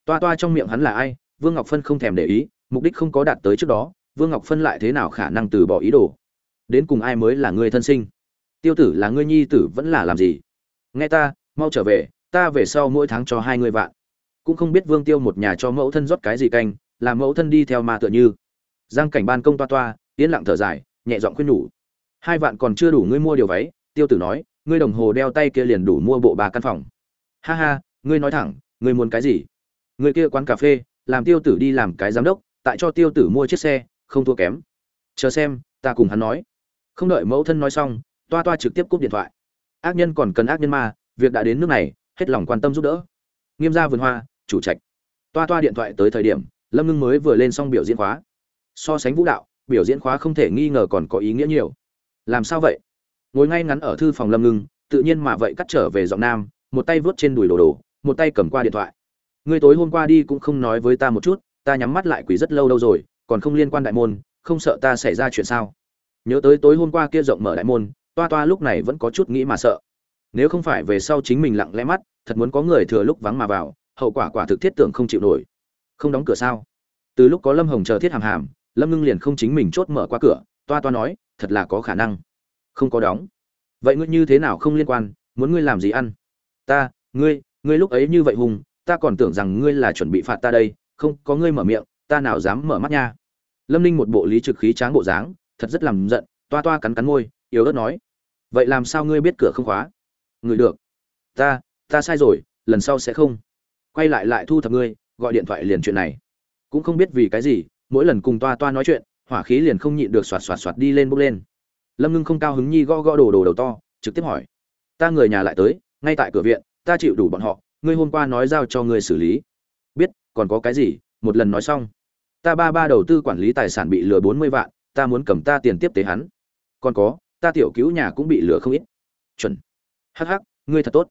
Toa toa trong miệng hắn là ai vương ngọc phân không thèm để ý, mục đích không có đạt tới trước đó, vương ngọc phân lại thế nào khả năng từ bỏ ý đồ? Đến cùng ai mới là người thân sinh? Tiêu tử là ngươi nhi tử vẫn là làm gì? Nghe ta, mau trở về, ta về sau mỗi tháng cho hai người vạn. Cũng không biết vương tiêu một nhà cho mẫu thân rót cái gì canh làm mẫu thân đi theo ma tựa như. Giang cảnh ban công toa toa, yên lặng thở dài, nhẹ giọng khuyên nhủ. Hai vạn còn chưa đủ ngươi mua điều váy, tiêu tử nói, ngươi đồng hồ đeo tay kia liền đủ mua bộ ba căn phòng. Ha ha, ngươi nói thẳng, ngươi muốn cái gì? Người kia quán cà phê làm tiêu tử đi làm cái giám đốc, tại cho tiêu tử mua chiếc xe, không thua kém. Chờ xem, ta cùng hắn nói. Không đợi mẫu thân nói xong, toa toa trực tiếp cúp điện thoại. Ác nhân còn cần ác nhân ma việc đã đến nước này, hết lòng quan tâm giúp đỡ. Nghiêm gia vườn hoa, chủ trạch. Toa toa điện thoại tới thời điểm, lâm ngưng mới vừa lên xong biểu diễn khóa. So sánh vũ đạo, biểu diễn khóa không thể nghi ngờ còn có ý nghĩa nhiều. Làm sao vậy? Ngồi ngay ngắn ở thư phòng lâm ngưng, tự nhiên mà vậy cắt trở về giọng nam, một tay vớt trên đùi đồ đồ, một tay cầm qua điện thoại ngươi tối hôm qua đi cũng không nói với ta một chút, ta nhắm mắt lại quỷ rất lâu đâu rồi, còn không liên quan đại môn, không sợ ta xảy ra chuyện sao? Nhớ tới tối hôm qua kia rộng mở đại môn, toa toa lúc này vẫn có chút nghĩ mà sợ. Nếu không phải về sau chính mình lặng lẽ mắt, thật muốn có người thừa lúc vắng mà vào, hậu quả quả thực thiết tưởng không chịu nổi. Không đóng cửa sao? Từ lúc có lâm hồng chờ thiết hàm hàm, lâm ngưng liền không chính mình chốt mở qua cửa, toa toa nói, thật là có khả năng. Không có đóng. Vậy ngươi như thế nào không liên quan, muốn ngươi làm gì ăn? Ta, ngươi ngươi lúc ấy như vậy hùng ta còn tưởng rằng ngươi là chuẩn bị phạt ta đây, không, có ngươi mở miệng, ta nào dám mở mắt nha. Lâm ninh một bộ lý trực khí tráng bộ dáng, thật rất làm giận, toa toa cắn cắn môi, yếu ớt nói. Vậy làm sao ngươi biết cửa không khóa? Người được. Ta ta sai rồi, lần sau sẽ không. Quay lại lại thu thập ngươi, gọi điện thoại liền chuyện này. Cũng không biết vì cái gì, mỗi lần cùng toa toa nói chuyện, hỏa khí liền không nhịn được xoạt xoạt xoạt đi lên bốc lên. Lâm ngưng không cao hứng nhi gõ gõ đồ đồ đầu to, trực tiếp hỏi. Ta người nhà lại tới, ngay tại cửa viện, ta chịu đủ bọn họ ngươi hôm qua nói giao cho ngươi xử lý. Biết, còn có cái gì? Một lần nói xong. Ta ba ba đầu tư quản lý tài sản bị lừa bốn mươi vạn, ta muốn cầm ta tiền tiếp tế hắn. Còn có, ta tiểu cứu nhà cũng bị lừa không ít. Chuẩn. Hh ngươi thật tốt.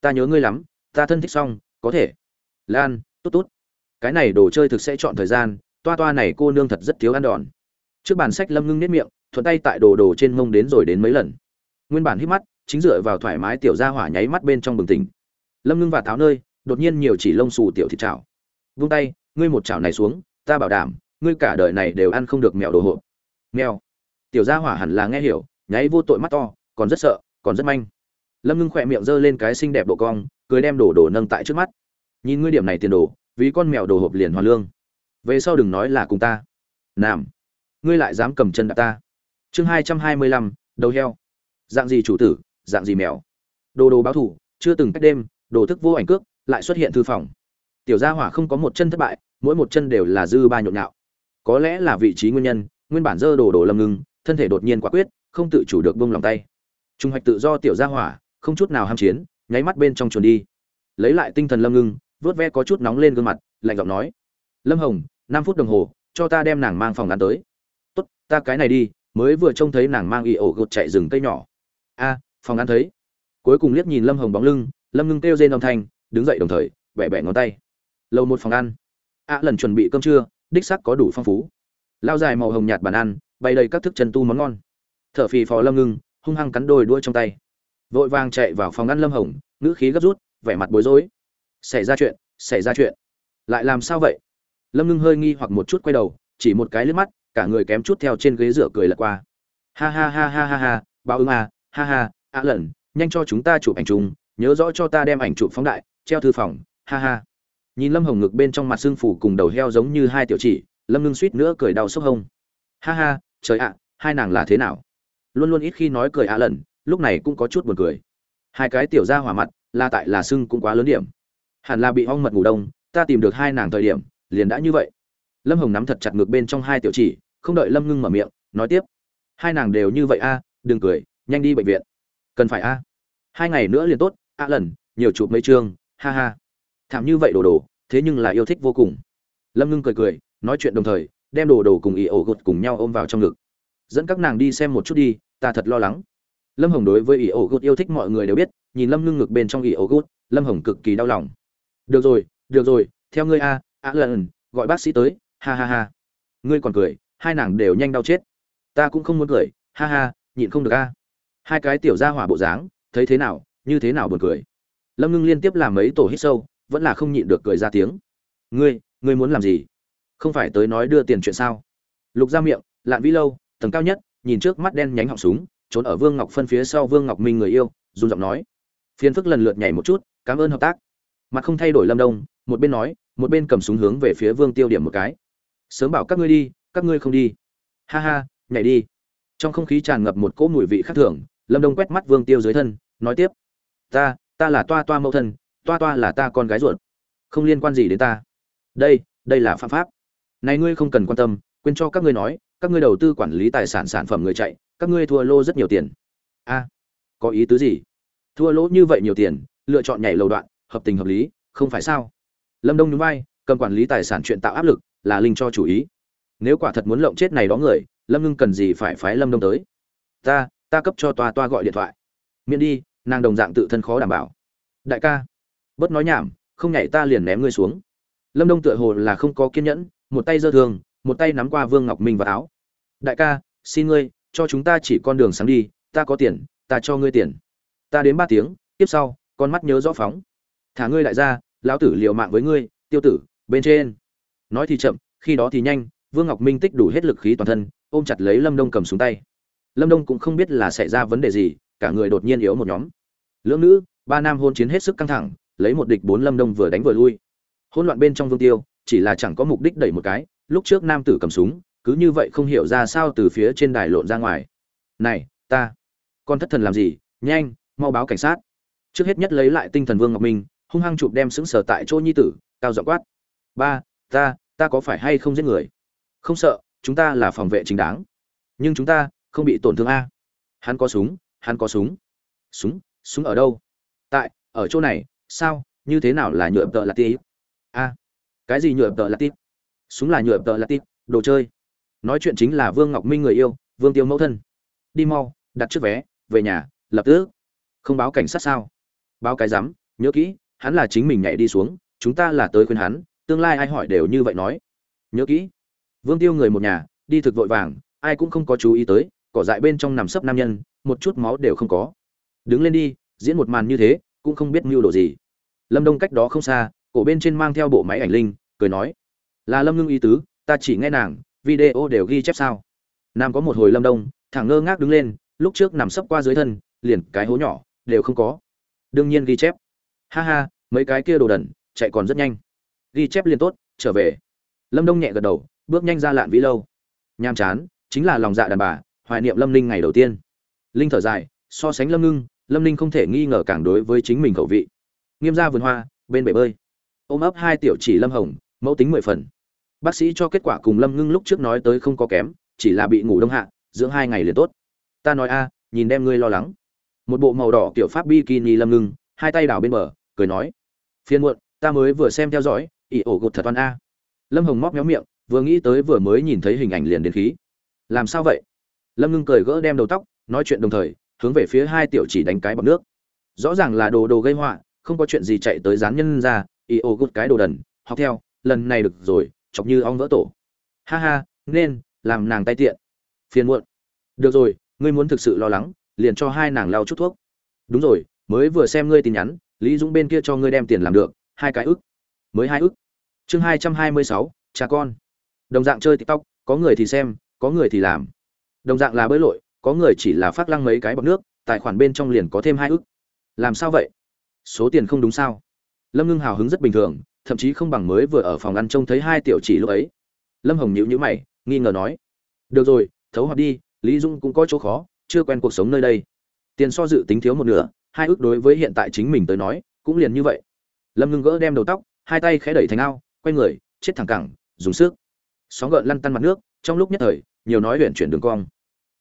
Ta nhớ ngươi lắm, ta thân thích xong, có thể. Lan, tốt tốt. Cái này đồ chơi thực sẽ chọn thời gian, toa toa này cô nương thật rất thiếu ăn đòn. Trước bàn sách lâm ngưng nếp miệng, thuận tay tại đồ đồ trên mông đến rồi đến mấy lần. Nguyên bản hít mắt, chính dựa vào thoải mái tiểu ra hỏa nháy mắt bên trong bừng tỉnh lâm ngưng và tháo nơi, đột nhiên nhiều chỉ lông xù tiểu thịt chảo. Vung tay, ngươi một chảo này xuống, ta bảo đảm, ngươi cả đời này đều ăn không được mèo đồ hộp. Mèo. Tiểu gia hỏa hẳn là nghe hiểu, nháy vô tội mắt to, còn rất sợ, còn rất manh. Lâm ngưng khỏe miệng giơ lên cái xinh đẹp độ cong, cười đem đồ đồ nâng tại trước mắt. Nhìn ngươi điểm này tiền đồ, vì con mèo đồ hộp liền hoàn lương. Về sau đừng nói là cùng ta. Nam ngươi lại dám cầm chân đạp ta. Chương hai trăm hai mươi lăm, đầu heo. Dạng gì chủ tử, dạng gì mèo. Đồ đồ báo thủ, chưa từng cách đêm đồ thức vô ảnh cước, lại xuất hiện thư phòng. Tiểu gia hỏa không có một chân thất bại, mỗi một chân đều là dư ba nhộn nhạo. Có lẽ là vị trí nguyên nhân, nguyên bản dơ đồ đồ lâm ngưng, thân thể đột nhiên quả quyết, không tự chủ được buông lòng tay. Trung hoạch tự do tiểu gia hỏa, không chút nào ham chiến, nháy mắt bên trong chuồn đi. Lấy lại tinh thần lâm ngưng, vớt ve có chút nóng lên gương mặt, lạnh giọng nói, lâm hồng, năm phút đồng hồ, cho ta đem nàng mang phòng ăn tới. Tốt, ta cái này đi, mới vừa trông thấy nàng mang y ổ gột chạy rừng cây nhỏ. A, phòng ăn thấy. Cuối cùng liếc nhìn lâm hồng bóng lưng lâm ngưng kêu rên âm thanh, đứng dậy đồng thời, bẻ bẻ ngón tay. Lâu một phòng ăn. A lần chuẩn bị cơm trưa, đích sắc có đủ phong phú. Lao dài màu hồng nhạt bàn ăn, bày đầy các thức chân tu món ngon. T h ở phì phò lâm ngưng, hung hăng cắn đôi đuôi trong tay. Vội vàng chạy vào phòng ăn lâm hồng, ngữ khí gấp rút, vẻ mặt bối rối. Xảy ra chuyện, xảy ra chuyện. Lại làm sao vậy? Lâm ngưng hơi nghi hoặc một chút quay đầu, chỉ một cái lướt mắt, cả người kém chút theo trên ghế rửa cười lật qua. Ha ha ha ha ha ha báo ứng à ha ha ạ lần, nhanh cho chúng ta chụp ảnh chung nhớ rõ cho ta đem ảnh chụp phóng đại, treo thư phòng, ha ha. Nhìn lâm hồng ngực bên trong mặt xương phủ cùng đầu heo giống như hai tiểu chỉ, lâm ngưng suýt nữa cười đau sốc hông. Ha ha, trời ạ, hai nàng là thế nào? Luôn luôn ít khi nói cười ạ lần, lúc này cũng có chút buồn cười. Hai cái tiểu ra hỏa mặt, là tại là sưng cũng quá lớn điểm. Hẳn là bị ong mật ngủ đông, ta tìm được hai nàng thời điểm, liền đã như vậy. Lâm hồng nắm thật chặt ngược bên trong hai tiểu chỉ, không đợi lâm ngưng mở miệng, nói tiếp. Hai nàng đều như vậy a, đừng cười, nhanh đi bệnh viện. Cần phải a. Hai ngày nữa liền tốt a lần, nhiều chụp mấy chương, ha ha. Thảm như vậy đồ đồ, thế nhưng là yêu thích vô cùng. Lâm ngưng cười cười, nói chuyện đồng thời, đem đồ đồ cùng ý ổ gột cùng nhau ôm vào trong ngực. Dẫn các nàng đi xem một chút đi, ta thật lo lắng. Lâm hồng đối với ý ổ gột yêu thích mọi người đều biết, nhìn lâm ngưng ngực bên trong ý ổ gột, lâm hồng cực kỳ đau lòng. Được rồi được rồi, theo ngươi a a lần, gọi bác sĩ tới, ha ha ha. Ngươi còn cười, hai nàng đều nhanh đau chết. Ta cũng không muốn cười, ha ha, nhịn không được a. Hai cái tiểu ra hỏa bộ dáng, thấy thế nào như thế nào buồn cười. Lâm ngưng liên tiếp làm mấy tổ hít sâu, vẫn là không nhịn được cười ra tiếng. Ngươi ngươi muốn làm gì? Không phải tới nói đưa tiền chuyện sao? Lục ra miệng, lạn vĩ lâu, tầng cao nhất, nhìn trước mắt đen nhánh họng súng, trốn ở vương ngọc phân phía sau vương ngọc minh người yêu, run giọng nói. Phiền phức lần lượt nhảy một chút, cảm ơn hợp tác. Mặt không thay đổi lâm đông, một bên nói, một bên cầm súng hướng về phía vương tiêu điểm một cái. Sớm bảo các ngươi đi, các ngươi không đi. Ha ha, nhảy đi. Trong không khí tràn ngập một cỗ mùi vị khác thường, lâm đông quét mắt vương tiêu dưới thân, nói tiếp ta ta là toa toa mẫu thân, toa toa là ta con gái ruột. Không liên quan gì đến ta. Đây đây là phạm pháp. Này ngươi không cần quan tâm, quên cho các ngươi nói, các ngươi đầu tư quản lý tài sản sản phẩm người chạy, các ngươi thua lô rất nhiều tiền. A, có ý tứ gì? Thua lỗ như vậy nhiều tiền, lựa chọn nhảy lầu đoạn, hợp tình hợp lý, không phải sao? Lâm đông nhún vai, cầm quản lý tài sản chuyện tạo áp lực, là linh cho chủ ý. Nếu quả thật muốn lộng chết này đó người, lâm ngưng cần gì phải phái lâm đông tới? Ta ta cấp cho toa toa gọi điện thoại. Miễn đi nàng đồng dạng tự thân khó đảm bảo. Đại ca bớt nói nhảm không nhảy ta liền ném ngươi xuống. Lâm đông tựa hồ là không có kiên nhẫn một tay giơ thường, một tay nắm qua vương ngọc minh vào áo. Đại ca xin ngươi cho chúng ta chỉ con đường sáng đi ta có tiền ta cho ngươi tiền. Ta đến ba tiếng tiếp sau con mắt nhớ rõ phóng. Thả ngươi lại ra lão tử liều mạng với ngươi tiêu tử bên trên. Nói thì chậm khi đó thì nhanh vương ngọc minh tích đủ hết lực khí toàn thân ôm chặt lấy lâm đông cầm xuống tay. Lâm đông cũng không biết là xảy ra vấn đề gì cả người đột nhiên yếu một nhóm. Lưỡng nữ, ba nam hôn chiến hết sức căng thẳng, lấy một địch bốn lâm đông vừa đánh vừa lui. Hỗn loạn bên trong vương tiêu, chỉ là chẳng có mục đích đẩy một cái, lúc trước nam tử cầm súng, cứ như vậy không hiểu ra sao từ phía trên đài lộn ra ngoài. Này, ta, con thất thần làm gì? Nhanh, mau báo cảnh sát. Trước hết nhất lấy lại tinh thần vương ngọc minh, hung hăng chụp đem xứng sở tại chỗ nhi tử, cao giọng quát. Ba, ta ta có phải hay không giết người? Không sợ, chúng ta là phòng vệ chính đáng. Nhưng chúng ta không bị tổn thương a. Hắn có súng hắn có súng. Súng? Súng ở đâu? Tại, ở chỗ này. Sao? Như thế nào là nhựa tợ là tí a. Cái gì nhựa tợ là tí súng là nhựa tợ là tí đồ chơi. Nói chuyện chính là vương ngọc minh người yêu, vương tiêu mẫu thân. Đi mau, đặt trước vé, về nhà, lập tức. Không báo cảnh sát sao? Báo cái rắm nhớ kỹ, hắn là chính mình nhảy đi xuống, chúng ta là tới khuyên hắn, tương lai ai hỏi đều như vậy nói. Nhớ kỹ. Vương tiêu người một nhà, đi thực vội vàng, ai cũng không có chú ý tới, cỏ dại bên trong nằm sấp nam nhân một chút máu đều không có. Đứng lên đi, diễn một màn như thế, cũng không biết mưu đồ gì. Lâm đông cách đó không xa, cổ bên trên mang theo bộ máy ảnh linh, cười nói, là lâm ngưng ý tứ, ta chỉ nghe nàng, video đều ghi chép sao? Nam có một hồi lâm đông, thẳng ngơ ngác đứng lên, lúc trước nằm sấp qua dưới thân, liền cái hố nhỏ, đều không có. Đương nhiên ghi chép. Ha ha, mấy cái kia đồ đần, chạy còn rất nhanh. Ghi chép liền tốt, trở về. Lâm đông nhẹ gật đầu, bước nhanh ra lạn vĩ lâu. Nham chán, chính là lòng dạ đàn bà, hoài niệm lâm ninh ngày đầu tiên linh thở dài, so sánh lâm ngưng, lâm ninh không thể nghi ngờ càng đối với chính mình khẩu vị. Nghiêm gia vườn hoa, bên bể bơi. Ôm ấp hai tiểu chỉ lâm hồng, mẫu tính mười phần. Bác sĩ cho kết quả cùng lâm ngưng lúc trước nói tới không có kém, chỉ là bị ngủ đông hạ, dưỡng hai ngày liền tốt. Ta nói a à, nhìn đem ngươi lo lắng. Một bộ màu đỏ kiểu pháp bikini lâm ngưng, hai tay đảo bên bờ, cười nói. Phiên muộn, ta mới vừa xem theo dõi, ỷ ổ gột thật toàn a. Lâm hồng móc méo miệng, vừa nghĩ tới vừa mới nhìn thấy hình ảnh liền đến khí. Làm sao vậy? Lâm ngưng cười gỡ đem đầu tóc nói chuyện đồng thời, hướng về phía hai tiểu chỉ đánh cái bọc nước. Rõ ràng là đồ đồ gây họa, không có chuyện gì chạy tới dán nhân ra ỷ ô gột cái đồ đần, học theo, lần này được rồi, chọc như ong vỡ tổ. Ha ha, nên, làm nàng tay tiện. Phiền muộn. Được rồi, ngươi muốn thực sự lo lắng, liền cho hai nàng lau chút thuốc. Đúng rồi, mới vừa xem ngươi tin nhắn, lý dũng bên kia cho ngươi đem tiền làm được, hai cái ức. Mới hai ức. Chương hai trăm hai mươi sáu, cha con. Đồng dạng chơi tiktok, có người thì xem, có người thì làm. Đồng dạng là bơi lội có người chỉ là phát lăng mấy cái bọc nước, tài khoản bên trong liền có thêm hai ức. Làm sao vậy? Số tiền không đúng sao? Lâm ngưng hào hứng rất bình thường, thậm chí không bằng mới vừa ở phòng ăn trông thấy hai tiểu chỉ lúc ấy. Lâm hồng nhíu nhíu mày, nghi ngờ nói, được rồi, thấu hoặc đi, lý dung cũng có chỗ khó, chưa quen cuộc sống nơi đây. Tiền so dự tính thiếu một nửa, hai ước đối với hiện tại chính mình tới nói, cũng liền như vậy. Lâm ngưng gỡ đem đầu tóc, hai tay khẽ đẩy thành ao, quay người, chết thẳng cẳng, dùng sức. Sóng gợn lăn tăn mặt nước, trong lúc nhất thời, nhiều nói huyện chuyển đường cong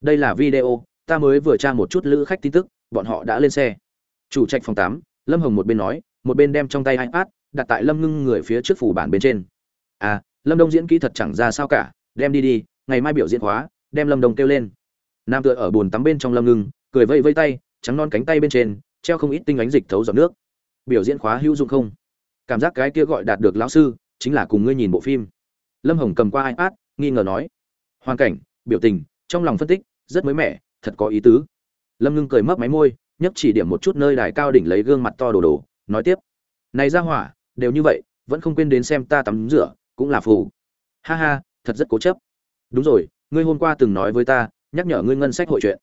đây là video ta mới vừa tra một chút lữ khách tin tức bọn họ đã lên xe. Chủ trạch phòng tám lâm hồng một bên nói một bên đem trong tay ipad đặt tại lâm ngưng người phía trước phủ bản bên trên. À lâm đông diễn kỹ thật chẳng ra sao cả đem đi đi ngày mai biểu diễn hóa, đem lâm đông kêu lên. Nam tựa ở bồn tắm bên trong lâm ngưng cười vây vây tay trắng non cánh tay bên trên treo không ít tinh ánh dịch thấu giọt nước. Biểu diễn khóa hữu dụng không? Cảm giác cái kia gọi đạt được lão sư chính là cùng ngươi nhìn bộ phim. Lâm hồng cầm qua ipad nghi ngờ nói. Hoàn cảnh biểu tình trong lòng phân tích rất mới mẻ, thật có ý tứ. Lâm ngưng cười mấp máy môi nhấp chỉ điểm một chút nơi đài cao đỉnh lấy gương mặt to đồ đồ, nói tiếp. Này ra hỏa, đều như vậy, vẫn không quên đến xem ta tắm rửa, cũng là phù. Ha ha, thật rất cố chấp. Đúng rồi, ngươi hôm qua từng nói với ta, nhắc nhở ngươi ngân sách hội chuyện.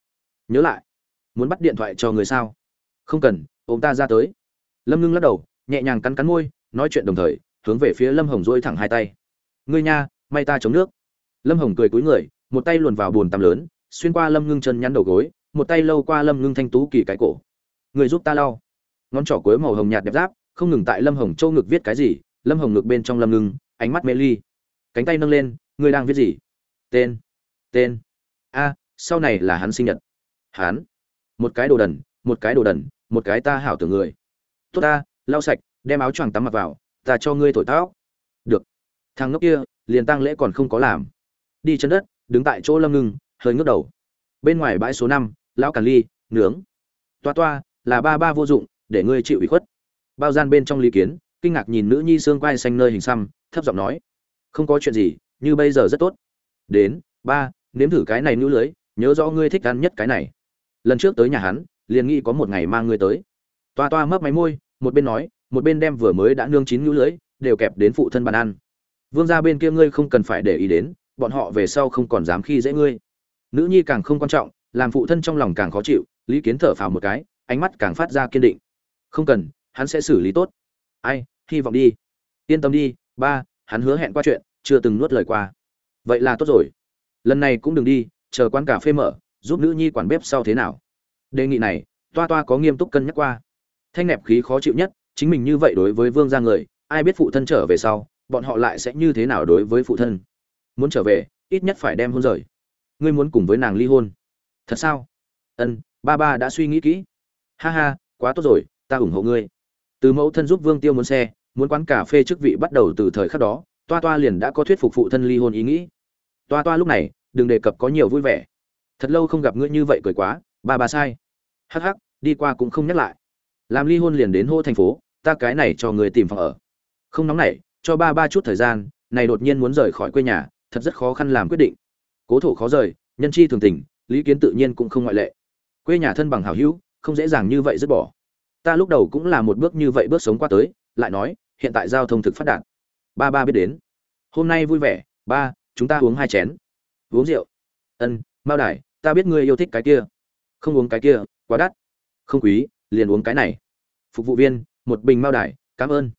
Nhớ lại, muốn bắt điện thoại cho người sao? Không cần, ôm ta ra tới. Lâm ngưng lắc đầu, nhẹ nhàng cắn cắn môi, nói chuyện đồng thời, hướng về phía lâm hồng dôi thẳng hai tay. Ngươi nha, may ta chống nước. Lâm hồng cười cúi người, một tay luồn vào bồn tắm lớn xuyên qua lâm ngưng chân nhắn đầu gối, một tay lâu qua lâm ngưng thanh tú kỳ cái cổ. Người giúp ta lau. Ngón trỏ cuối màu hồng nhạt đẹp giáp, không ngừng tại lâm hồng châu ngực viết cái gì, lâm hồng ngực bên trong lâm ngưng, ánh mắt mê ly. Cánh tay nâng lên, người đang viết gì? Tên. Tên. A, sau này là hắn sinh nhật. Hắn. Một cái đồ đần, một cái đồ đần, một cái ta hảo tưởng người. Tốt ta, lau sạch, đem áo choàng tắm mặc vào, ta cho ngươi thổi tóc. Được. Thằng ngốc kia, liền tăng lễ còn không có làm. Đi chân đất, đứng tại chỗ lâm ngưng hơi ngước đầu. Bên ngoài bãi số năm, lão càn ly, nướng. Toa toa, là ba ba vô dụng, để ngươi chịu ủy khuất. Bao gian bên trong lý kiến, kinh ngạc nhìn nữ nhi xương quai xanh nơi hình xăm, thấp giọng nói, không có chuyện gì, như bây giờ rất tốt. Đến, ba, nếm thử cái này nữ lưới, nhớ rõ ngươi thích ăn nhất cái này. Lần trước tới nhà hắn, liền nghĩ có một ngày mang ngươi tới. Toa toa mấp máy môi, một bên nói, một bên đem vừa mới đã nương chín nữ lưới, đều kẹp đến phụ thân bàn ăn. Vương gia bên kia ngươi không cần phải để ý đến, bọn họ về sau không còn dám khi dễ ngươi nữ nhi càng không quan trọng, làm phụ thân trong lòng càng khó chịu, lý kiến thở phào một cái, ánh mắt càng phát ra kiên định. Không cần, hắn sẽ xử lý tốt. Ai, hy vọng đi. Yên tâm đi, ba, hắn hứa hẹn qua chuyện, chưa từng nuốt lời qua. Vậy là tốt rồi. Lần này cũng đừng đi, chờ quán cà phê mở, giúp nữ nhi quản bếp sau thế nào. Đề nghị này, toa toa có nghiêm túc cân nhắc qua. Thanh nẹp khí khó chịu nhất, chính mình như vậy đối với vương ra người, ai biết phụ thân trở về sau, bọn họ lại sẽ như thế nào đối với phụ thân. Muốn trở về, ít nhất phải đem hôn rời ngươi muốn cùng với nàng ly hôn. Thật sao? Ân, ba ba đã suy nghĩ kỹ. Ha ha, quá tốt rồi, ta ủng hộ ngươi. Từ mẫu thân giúp vương tiêu muốn xe, muốn quán cà phê chức vị bắt đầu từ thời khắc đó, toa toa liền đã có thuyết phục phụ thân ly hôn ý nghĩ. Toa toa lúc này, đừng đề cập có nhiều vui vẻ. Thật lâu không gặp ngươi như vậy cười quá, ba ba sai. Hắc hắc, đi qua cũng không nhắc lại. Làm ly hôn liền đến hô thành phố, ta cái này cho người tìm phòng ở. Không nóng nảy, cho ba ba chút thời gian, này đột nhiên muốn rời khỏi quê nhà, thật rất khó khăn làm quyết định cố thổ khó rời, nhân chi thường tình, lý kiến tự nhiên cũng không ngoại lệ. Quê nhà thân bằng hào hữu, không dễ dàng như vậy dứt bỏ. Ta lúc đầu cũng là một bước như vậy bước sống qua tới, lại nói, hiện tại giao thông thực phát đạt. Ba ba biết đến. Hôm nay vui vẻ, ba, chúng ta uống hai chén. Uống rượu. Ân, mao đài, ta biết ngươi yêu thích cái kia. Không uống cái kia, quá đắt. Không quý, liền uống cái này. Phục vụ viên, một bình mao đài, cảm ơn.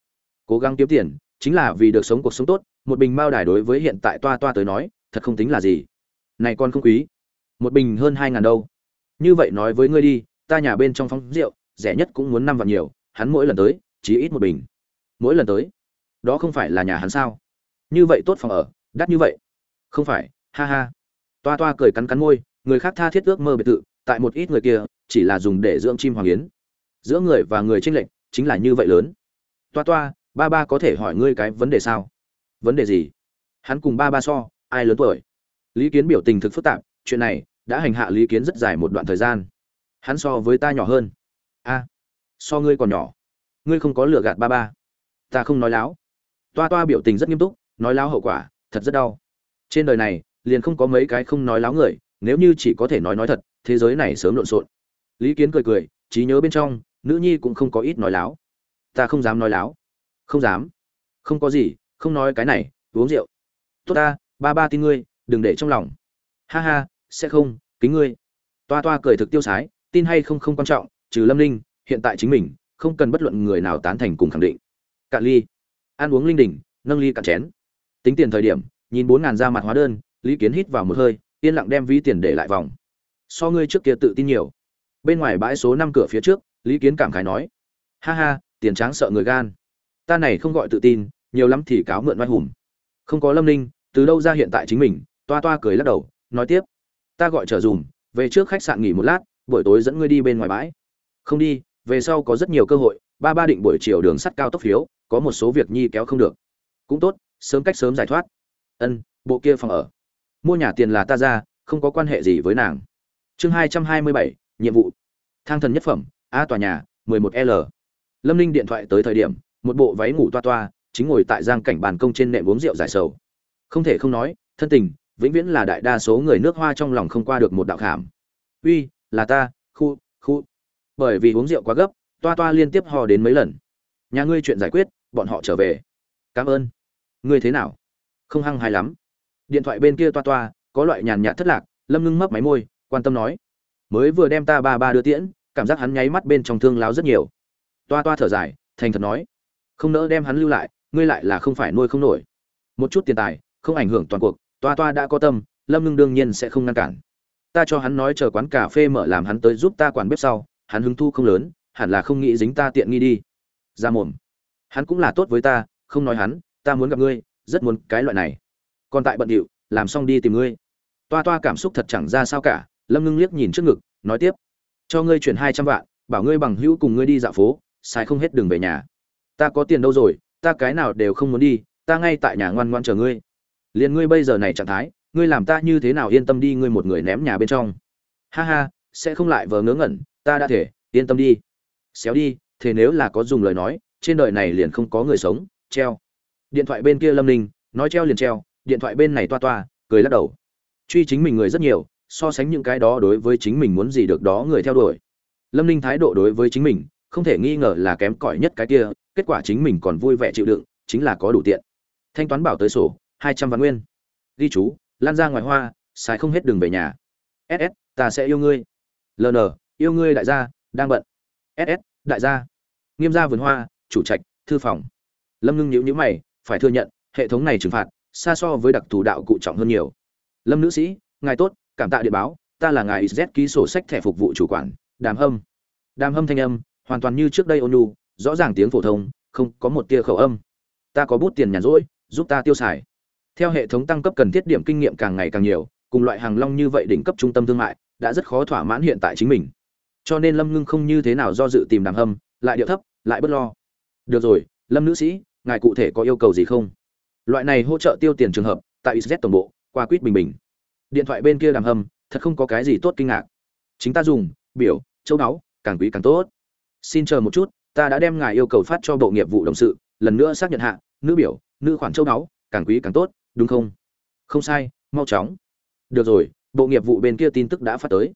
Cố gắng kiếm tiền, chính là vì được sống cuộc sống tốt, một bình mao đài đối với hiện tại toa toa tới nói, thật không tính là gì này con không quý. Một bình hơn hai ngàn đâu. Như vậy nói với ngươi đi, ta nhà bên trong phóng rượu, rẻ nhất cũng muốn năm vạn nhiều, hắn mỗi lần tới, chỉ ít một bình. Mỗi lần tới? Đó không phải là nhà hắn sao? Như vậy tốt phòng ở, đắt như vậy. Không phải, ha ha. Toa toa cười cắn cắn môi, người khác tha thiết ước mơ biệt thự, tại một ít người kia, chỉ là dùng để dưỡng chim hoàng yến. Giữa người và người tranh lệch, chính là như vậy lớn. Toa toa, ba ba có thể hỏi ngươi cái vấn đề sao? Vấn đề gì? Hắn cùng ba ba so, ai lớn tuổi? Lý kiến biểu tình thực phức tạp, chuyện này đã hành hạ lý kiến rất dài một đoạn thời gian. Hắn so với ta nhỏ hơn. A, so ngươi còn nhỏ. Ngươi không có lựa gạt ba ba. Ta không nói láo. Toa toa biểu tình rất nghiêm túc, nói láo hậu quả, thật rất đau. Trên đời này, liền không có mấy cái không nói láo người, nếu như chỉ có thể nói nói thật, thế giới này sớm lộn xộn. Lý kiến cười cười, trí nhớ bên trong, nữ nhi cũng không có ít nói láo. Ta không dám nói láo. Không dám. Không có gì, không nói cái này, uống rượu. Tốt ta, ba ba tin ngươi đừng để trong lòng. Ha ha, sẽ không, kính ngươi. Toa toa cười thực tiêu sái, tin hay không không quan trọng, trừ lâm linh hiện tại chính mình, không cần bất luận người nào tán thành cùng khẳng định. Cạn ly. Ăn uống linh đỉnh, nâng ly cạn chén. Tính tiền thời điểm, nhìn bốn ngàn ra mặt hóa đơn, lý kiến hít vào một hơi, yên lặng đem ví tiền để lại vòng. So ngươi trước kia tự tin nhiều. Bên ngoài bãi số năm cửa phía trước, lý kiến cảm khái nói. Ha ha, tiền tráng sợ người gan. Ta này không gọi tự tin, nhiều lắm thì cáo mượn vai hùng. Không có lâm ninh, từ đâu ra hiện tại chính mình toa toa cười lắc đầu, nói tiếp. Ta gọi trở dùm về trước khách sạn nghỉ một lát, buổi tối dẫn ngươi đi bên ngoài bãi. Không đi, về sau có rất nhiều cơ hội, ba ba định buổi chiều đường sắt cao tốc phiếu, có một số việc nhi kéo không được. Cũng tốt, sớm cách sớm giải thoát. Ân, bộ kia phòng ở. Mua nhà tiền là ta ra, không có quan hệ gì với nàng. Chương hai trăm hai mươi bảy, nhiệm vụ. Thang thần nhất phẩm, a tòa nhà, mười một l. Lâm ninh điện thoại tới thời điểm, một bộ váy ngủ toa toa, chính ngồi tại giang cảnh bàn công trên nệm uống rượu giải sầu. Không thể không nói, thân tình vĩnh viễn là đại đa số người nước hoa trong lòng không qua được một đạo khảm. Uy, là ta, khu khu. Bởi vì uống rượu quá gấp, toa toa liên tiếp ho đến mấy lần. Nhà ngươi chuyện giải quyết, bọn họ trở về. Cảm ơn. Ngươi thế nào? Không hăng hay lắm. Điện thoại bên kia toa toa, có loại nhàn nhạt thất lạc, lâm ngưng mấp máy môi, quan tâm nói. Mới vừa đem ta ba ba đưa tiễn, cảm giác hắn nháy mắt bên trong thương láo rất nhiều. Toa toa thở dài, thành thật nói. Không nỡ đem hắn lưu lại, ngươi lại là không phải nuôi không nổi. Một chút tiền tài, không ảnh hưởng toàn cuộc toa toa đã có tâm, lâm ngưng đương nhiên sẽ không ngăn cản. Ta cho hắn nói chờ quán cà phê mở làm hắn tới giúp ta quản bếp sau, hắn hứng thu không lớn, hẳn là không nghĩ dính ta tiện nghi đi. Ra mồm. Hắn cũng là tốt với ta, không nói hắn, ta muốn gặp ngươi, rất muốn cái loại này. Còn tại bận điệu, làm xong đi tìm ngươi. Toa toa cảm xúc thật chẳng ra sao cả, lâm ngưng liếc nhìn trước ngực, nói tiếp. Cho ngươi chuyển hai trăm vạn, bảo ngươi bằng hữu cùng ngươi đi dạo phố sai không hết đường về nhà. Ta có tiền đâu rồi, ta cái nào đều không muốn đi, ta ngay tại nhà ngoan ngoan chờ ngươi liền ngươi bây giờ này trạng thái, ngươi làm ta như thế nào yên tâm đi ngươi một người ném nhà bên trong? Ha ha, sẽ không lại vờ ngớ ngẩn, ta đã thể, yên tâm đi. Xéo đi, thế nếu là có dùng lời nói, trên đời này liền không có người sống, treo. Điện thoại bên kia lâm ninh, nói treo liền treo, điện thoại bên này toa toa, cười lắc đầu. Truy chính mình người rất nhiều, so sánh những cái đó đối với chính mình muốn gì được đó người theo đuổi. Lâm ninh thái độ đối với chính mình, không thể nghi ngờ là kém cỏi nhất cái kia, kết quả chính mình còn vui vẻ chịu đựng, chính là có đủ tiện. Thanh toán bảo tới sổ hai trăm vạn nguyên. Ghi chú, lan ra ngoài hoa, xài không hết đường về nhà. Ss ta sẽ yêu ngươi. Ln yêu ngươi đại gia, đang bận. Ss đại gia. Nghiêm gia vườn hoa, chủ trạch, thư phòng. Lâm ngưng nhữ nhữ mày, phải thừa nhận, hệ thống này trừng phạt, xa so với đặc thù đạo cụ trọng hơn nhiều. Lâm nữ sĩ, ngài tốt, cảm tạ địa báo, ta là ngài z ký sổ sách thẻ phục vụ chủ quản, đàm hâm. Đàm hâm thanh âm, hoàn toàn như trước đây ônu rõ ràng tiếng phổ thông, không có một tia khẩu âm. Ta có bút tiền nhàn rỗi, giúp ta tiêu xài theo hệ thống tăng cấp cần thiết điểm kinh nghiệm càng ngày càng nhiều, cùng loại hàng long như vậy đỉnh cấp trung tâm thương mại, đã rất khó thỏa mãn hiện tại chính mình. Cho nên lâm ngưng không như thế nào do dự tìm đàm hâm, lại điệu thấp, lại bất lo. Được rồi, lâm nữ sĩ, ngài cụ thể có yêu cầu gì không? Loại này hỗ trợ tiêu tiền trường hợp, tại IZ tổng bộ, qua quýt bình bình. Điện thoại bên kia đàm hâm, thật không có cái gì tốt kinh ngạc. Chính ta dùng, biểu, châu báu, càng quý càng tốt. Xin chờ một chút, ta đã đem ngài yêu cầu phát cho bộ nghiệp vụ đồng sự, lần nữa xác nhận hạ, nữ biểu, nữ khoản châu báu, càng quý càng tốt đúng không? Không sai, mau chóng. Được rồi, bộ nghiệp vụ bên kia tin tức đã phát tới.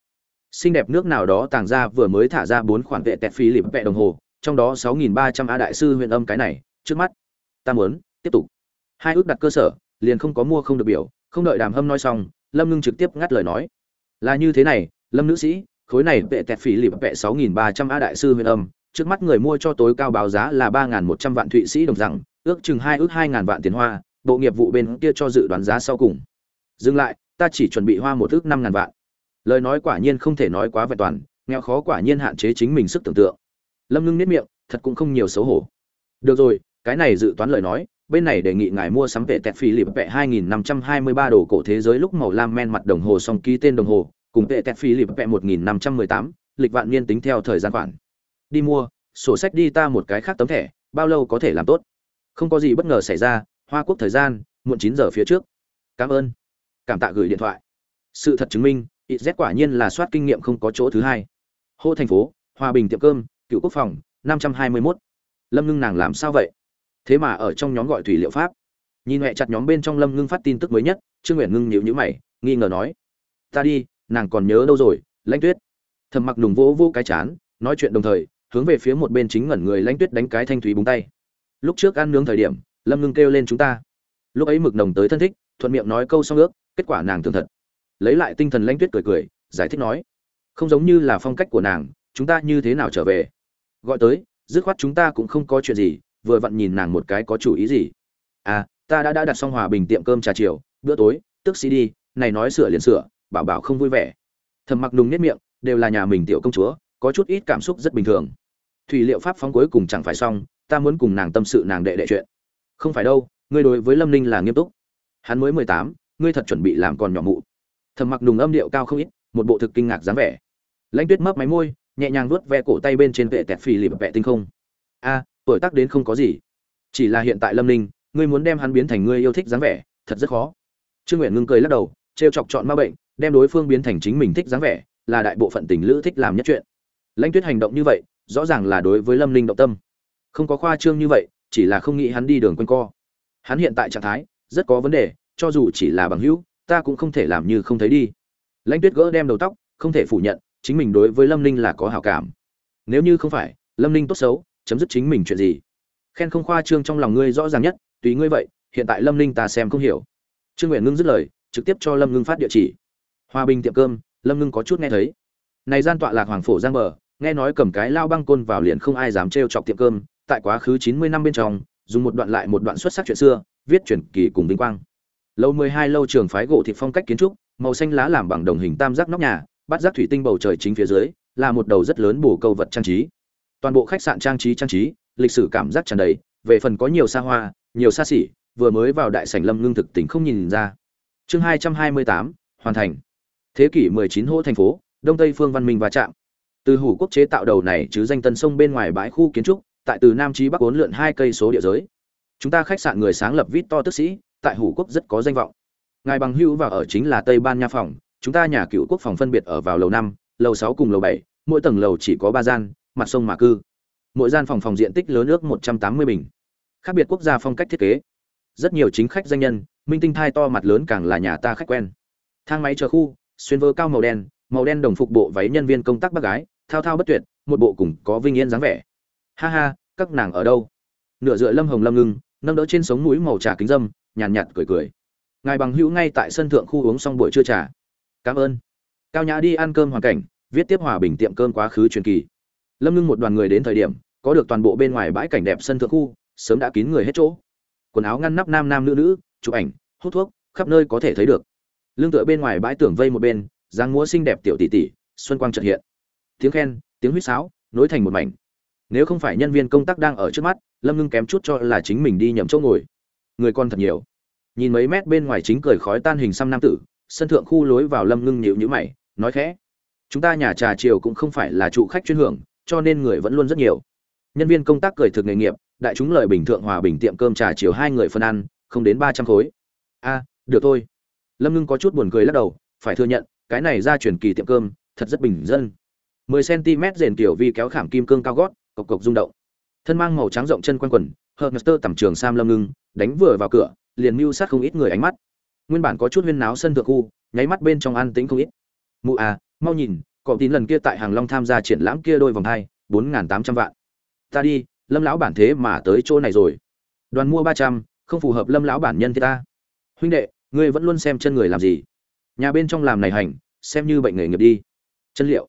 Xinh đẹp nước nào đó tàng ra vừa mới thả ra bốn khoản vệ tẹt phí lịp vẹ đồng hồ, trong đó sáu nghìn ba trăm a đại sư huyện âm cái này, trước mắt. Ta muốn, tiếp tục. Hai ước đặt cơ sở, liền không có mua không được biểu, không đợi đàm hâm nói xong, lâm ngưng trực tiếp ngắt lời nói. Là như thế này, lâm nữ sĩ, khối này vệ tẹt phí lịp vẹ sáu nghìn ba trăm a đại sư huyện âm, trước mắt người mua cho tối cao báo giá là ba nghìn một trăm vạn thụy sĩ đồng rằng, ước chừng hai ước hai ngàn vạn tiền hoa bộ nghiệp vụ bên kia cho dự đoán giá sau cùng. Dừng lại, ta chỉ chuẩn bị hoa một ước năm ngàn vạn. Lời nói quả nhiên không thể nói quá vẹn toàn, nghèo khó quả nhiên hạn chế chính mình sức tưởng tượng. Lâm ngưng nếp miệng, thật cũng không nhiều xấu hổ. Được rồi, cái này dự toán lời nói, bên này đề nghị ngài mua sắm vệ tẹt phi lịp vẹ 2523 đồ cổ thế giới lúc màu lam men mặt đồng hồ song ký tên đồng hồ, cùng vệ tẹt phi lịp vẹ 1518 lịch vạn niên tính theo thời gian khoản. Đi mua, sổ sách đi ta một cái khác tấm thẻ, bao lâu có thể làm tốt? Không có gì bất ngờ xảy ra hoa quốc thời gian, muộn chín giờ phía trước. Cảm ơn. Cảm tạ gửi điện thoại. Sự thật chứng minh z quả nhiên là soát kinh nghiệm không có chỗ thứ hai. Hô thành phố, hòa bình tiệm cơm, cựu quốc phòng, năm trăm hai mươi mốt. Lâm ngưng nàng làm sao vậy? Thế mà ở trong nhóm gọi thủy liệu pháp. Nhìn mẹ chặt nhóm bên trong lâm ngưng phát tin tức mới nhất, trương nguyện ngưng nhịu nhữ mày, nghi ngờ nói. Ta đi, nàng còn nhớ đâu rồi, lãnh tuyết. Thầm mặc nùng vỗ vô cái chán, nói chuyện đồng thời, hướng về phía một bên chính ngẩn người lãnh tuyết đánh cái thanh thúy búng tay. Lúc trước ăn nướng thời điểm lâm ngưng kêu lên chúng ta. Lúc ấy mực nồng tới thân thích, thuận miệng nói câu xong ước, kết quả nàng thường thật. Lấy lại tinh thần lãnh tuyết cười cười, giải thích nói, không giống như là phong cách của nàng, chúng ta như thế nào trở về? Gọi tới, dứt khoát chúng ta cũng không có chuyện gì, vừa vặn nhìn nàng một cái có chủ ý gì. À ta đã đã đặt xong hòa bình tiệm cơm trà chiều, bữa tối, tức sĩ đi, này nói sửa liền sửa, bảo bảo không vui vẻ. Thầm mặc nùng nết miệng, đều là nhà mình tiểu công chúa, có chút ít cảm xúc rất bình thường. Thủy liệu pháp phóng cuối cùng chẳng phải xong, ta muốn cùng nàng tâm sự nàng đệ đệ chuyện không phải đâu, ngươi đối với lâm ninh là nghiêm túc. Hắn mới mười tám, ngươi thật chuẩn bị làm còn nhỏ mụ. Thầm mặc nùng âm điệu cao không ít, một bộ thực kinh ngạc dáng vẻ. Lãnh tuyết mấp máy môi, nhẹ nhàng vuốt ve cổ tay bên trên vệ tẹt phì lịp vệ tinh không. A, tuổi tác đến không có gì. Chỉ là hiện tại lâm ninh, ngươi muốn đem hắn biến thành ngươi yêu thích dáng vẻ, thật rất khó. Trương nguyện ngưng cười lắc đầu, trêu chọc chọn ma bệnh, đem đối phương biến thành chính mình thích dáng vẻ, là đại bộ phận tình lữ thích làm nhất chuyện. Lãnh tuyết hành động như vậy, rõ ràng là đối với lâm ninh động tâm. Không có khoa trương như vậy chỉ là không nghĩ hắn đi đường quanh co. Hắn hiện tại trạng thái, rất có vấn đề, cho dù chỉ là bằng hữu, ta cũng không thể làm như không thấy đi. Lãnh tuyết gỡ đem đầu tóc, không thể phủ nhận, chính mình đối với lâm ninh là có hảo cảm. Nếu như không phải, lâm ninh tốt xấu, chấm dứt chính mình chuyện gì? Khen không khoa trương trong lòng ngươi rõ ràng nhất, tùy ngươi vậy, hiện tại lâm ninh ta xem không hiểu. Trương nguyện ngưng dứt lời, trực tiếp cho lâm ngưng phát địa chỉ. Hòa bình tiệm cơm, lâm ngưng có chút nghe thấy. Này gian tọa lạc hoàng phổ giang bờ, nghe nói cầm cái lao băng côn vào liền không ai dám trêu chọc tiệm cơm tại quá khứ chín mươi năm bên trong, dùng một đoạn lại một đoạn xuất sắc chuyện xưa, viết truyền kỳ cùng vinh quang. Lâu mười hai lâu trường phái gỗ thịt phong cách kiến trúc, màu xanh lá làm bằng đồng hình tam giác nóc nhà bắt giác thủy tinh bầu trời chính phía dưới, là một đầu rất lớn bổ câu vật trang trí. Toàn bộ khách sạn trang trí trang trí, lịch sử cảm giác tràn đầy, về phần có nhiều xa hoa, nhiều xa xỉ, vừa mới vào đại sảnh lâm ngưng thực tình không nhìn ra. Chương hai trăm hai mươi tám, hoàn thành. Thế kỷ mười chín hô thành phố, đông tây phương văn minh và chạm. Từ hủ quốc chế tạo đầu này chứ danh tân sông bên ngoài bãi khu kiến trúc tại từ nam chí bắc bốn lượn hai cây số địa giới. Chúng ta khách sạn người sáng lập vít to tức sĩ, tại hủ quốc rất có danh vọng. Ngài bằng hữu và ở chính là tây ban nha phòng, chúng ta nhà cựu quốc phòng phân biệt ở vào lầu năm, lầu sáu cùng lầu bảy, mỗi tầng lầu chỉ có ba gian, mặt sông mà cư. Mỗi gian phòng phòng diện tích lớn ước một trăm tám mươi bình. Khác biệt quốc gia phong cách thiết kế. Rất nhiều chính khách danh nhân, minh tinh thai to mặt lớn càng là nhà ta khách quen. Thang máy chờ khu, xuyên vơ cao màu đen màu đen đồng phục bộ váy nhân viên công tác bác gái, thao thao bất tuyệt, một bộ cùng có vinh yên dáng vẻ ha ha các nàng ở đâu? Nửa dựa lâm hồng lâm ngưng nâng đỡ trên sống mũi màu trà kính dâm nhàn nhạt, nhạt cười cười. Ngài bằng hữu ngay tại sân thượng khu uống xong buổi trưa trà. Cảm ơn. Cao nhã đi ăn cơm hoàn cảnh viết tiếp hòa bình tiệm cơm quá khứ truyền kỳ. Lâm ngưng một đoàn người đến thời điểm có được toàn bộ bên ngoài bãi cảnh đẹp sân thượng khu sớm đã kín người hết chỗ. Quần áo ngăn nắp nam nam nữ nữ chụp ảnh hút thuốc khắp nơi có thể thấy được. Lương tựa bên ngoài bãi tưởng vây một bên dáng múa xinh đẹp tiểu tỷ tỷ xuân quang chợt hiện. Tiếng khen tiếng huýt sáo nối thành một mảnh nếu không phải nhân viên công tác đang ở trước mắt, lâm ngưng kém chút cho là chính mình đi nhầm chỗ ngồi. Người con thật nhiều. Nhìn mấy mét bên ngoài chính cười khói tan hình xăm nam tử, sân thượng khu lối vào lâm ngưng nhịu nhữ mày, nói khẽ. Chúng ta nhà trà chiều cũng không phải là trụ khách chuyên hưởng, cho nên người vẫn luôn rất nhiều. Nhân viên công tác cười thực nghề nghiệp, đại chúng lợi bình thượng hòa bình tiệm cơm trà chiều hai người phân ăn, không đến ba trăm khối. A, được thôi. Lâm ngưng có chút buồn cười lắc đầu, phải thừa nhận, cái này ra chuyển kỳ tiệm cơm, thật rất bình dân. mười cm rền kiểu vi kéo khảm kim cương cao gót cộc cộc rung động thân mang màu trắng rộng chân quanh quần Hermester tầm trường Sam Lâm Ngưng, đánh vừa vào cửa, liền mưu sát không ít người ánh mắt. Nguyên bản có chút huyên náo sân thượng khu, nháy mắt bên trong an tĩnh không ít. Mụ à, mau nhìn, cọ tín lần kia tại Hàng Long tham gia triển lãm kia đôi vòng hai, bốn tám trăm vạn. Ta đi, Lâm lão bản thế mà tới chỗ này rồi. Đoàn mua ba trăm, không phù hợp Lâm lão bản nhân thế ta. Huynh đệ, ngươi vẫn luôn xem chân người làm gì? Nhà bên trong làm này hành, xem như bệnh nghề nghiệp đi. Chân liệu.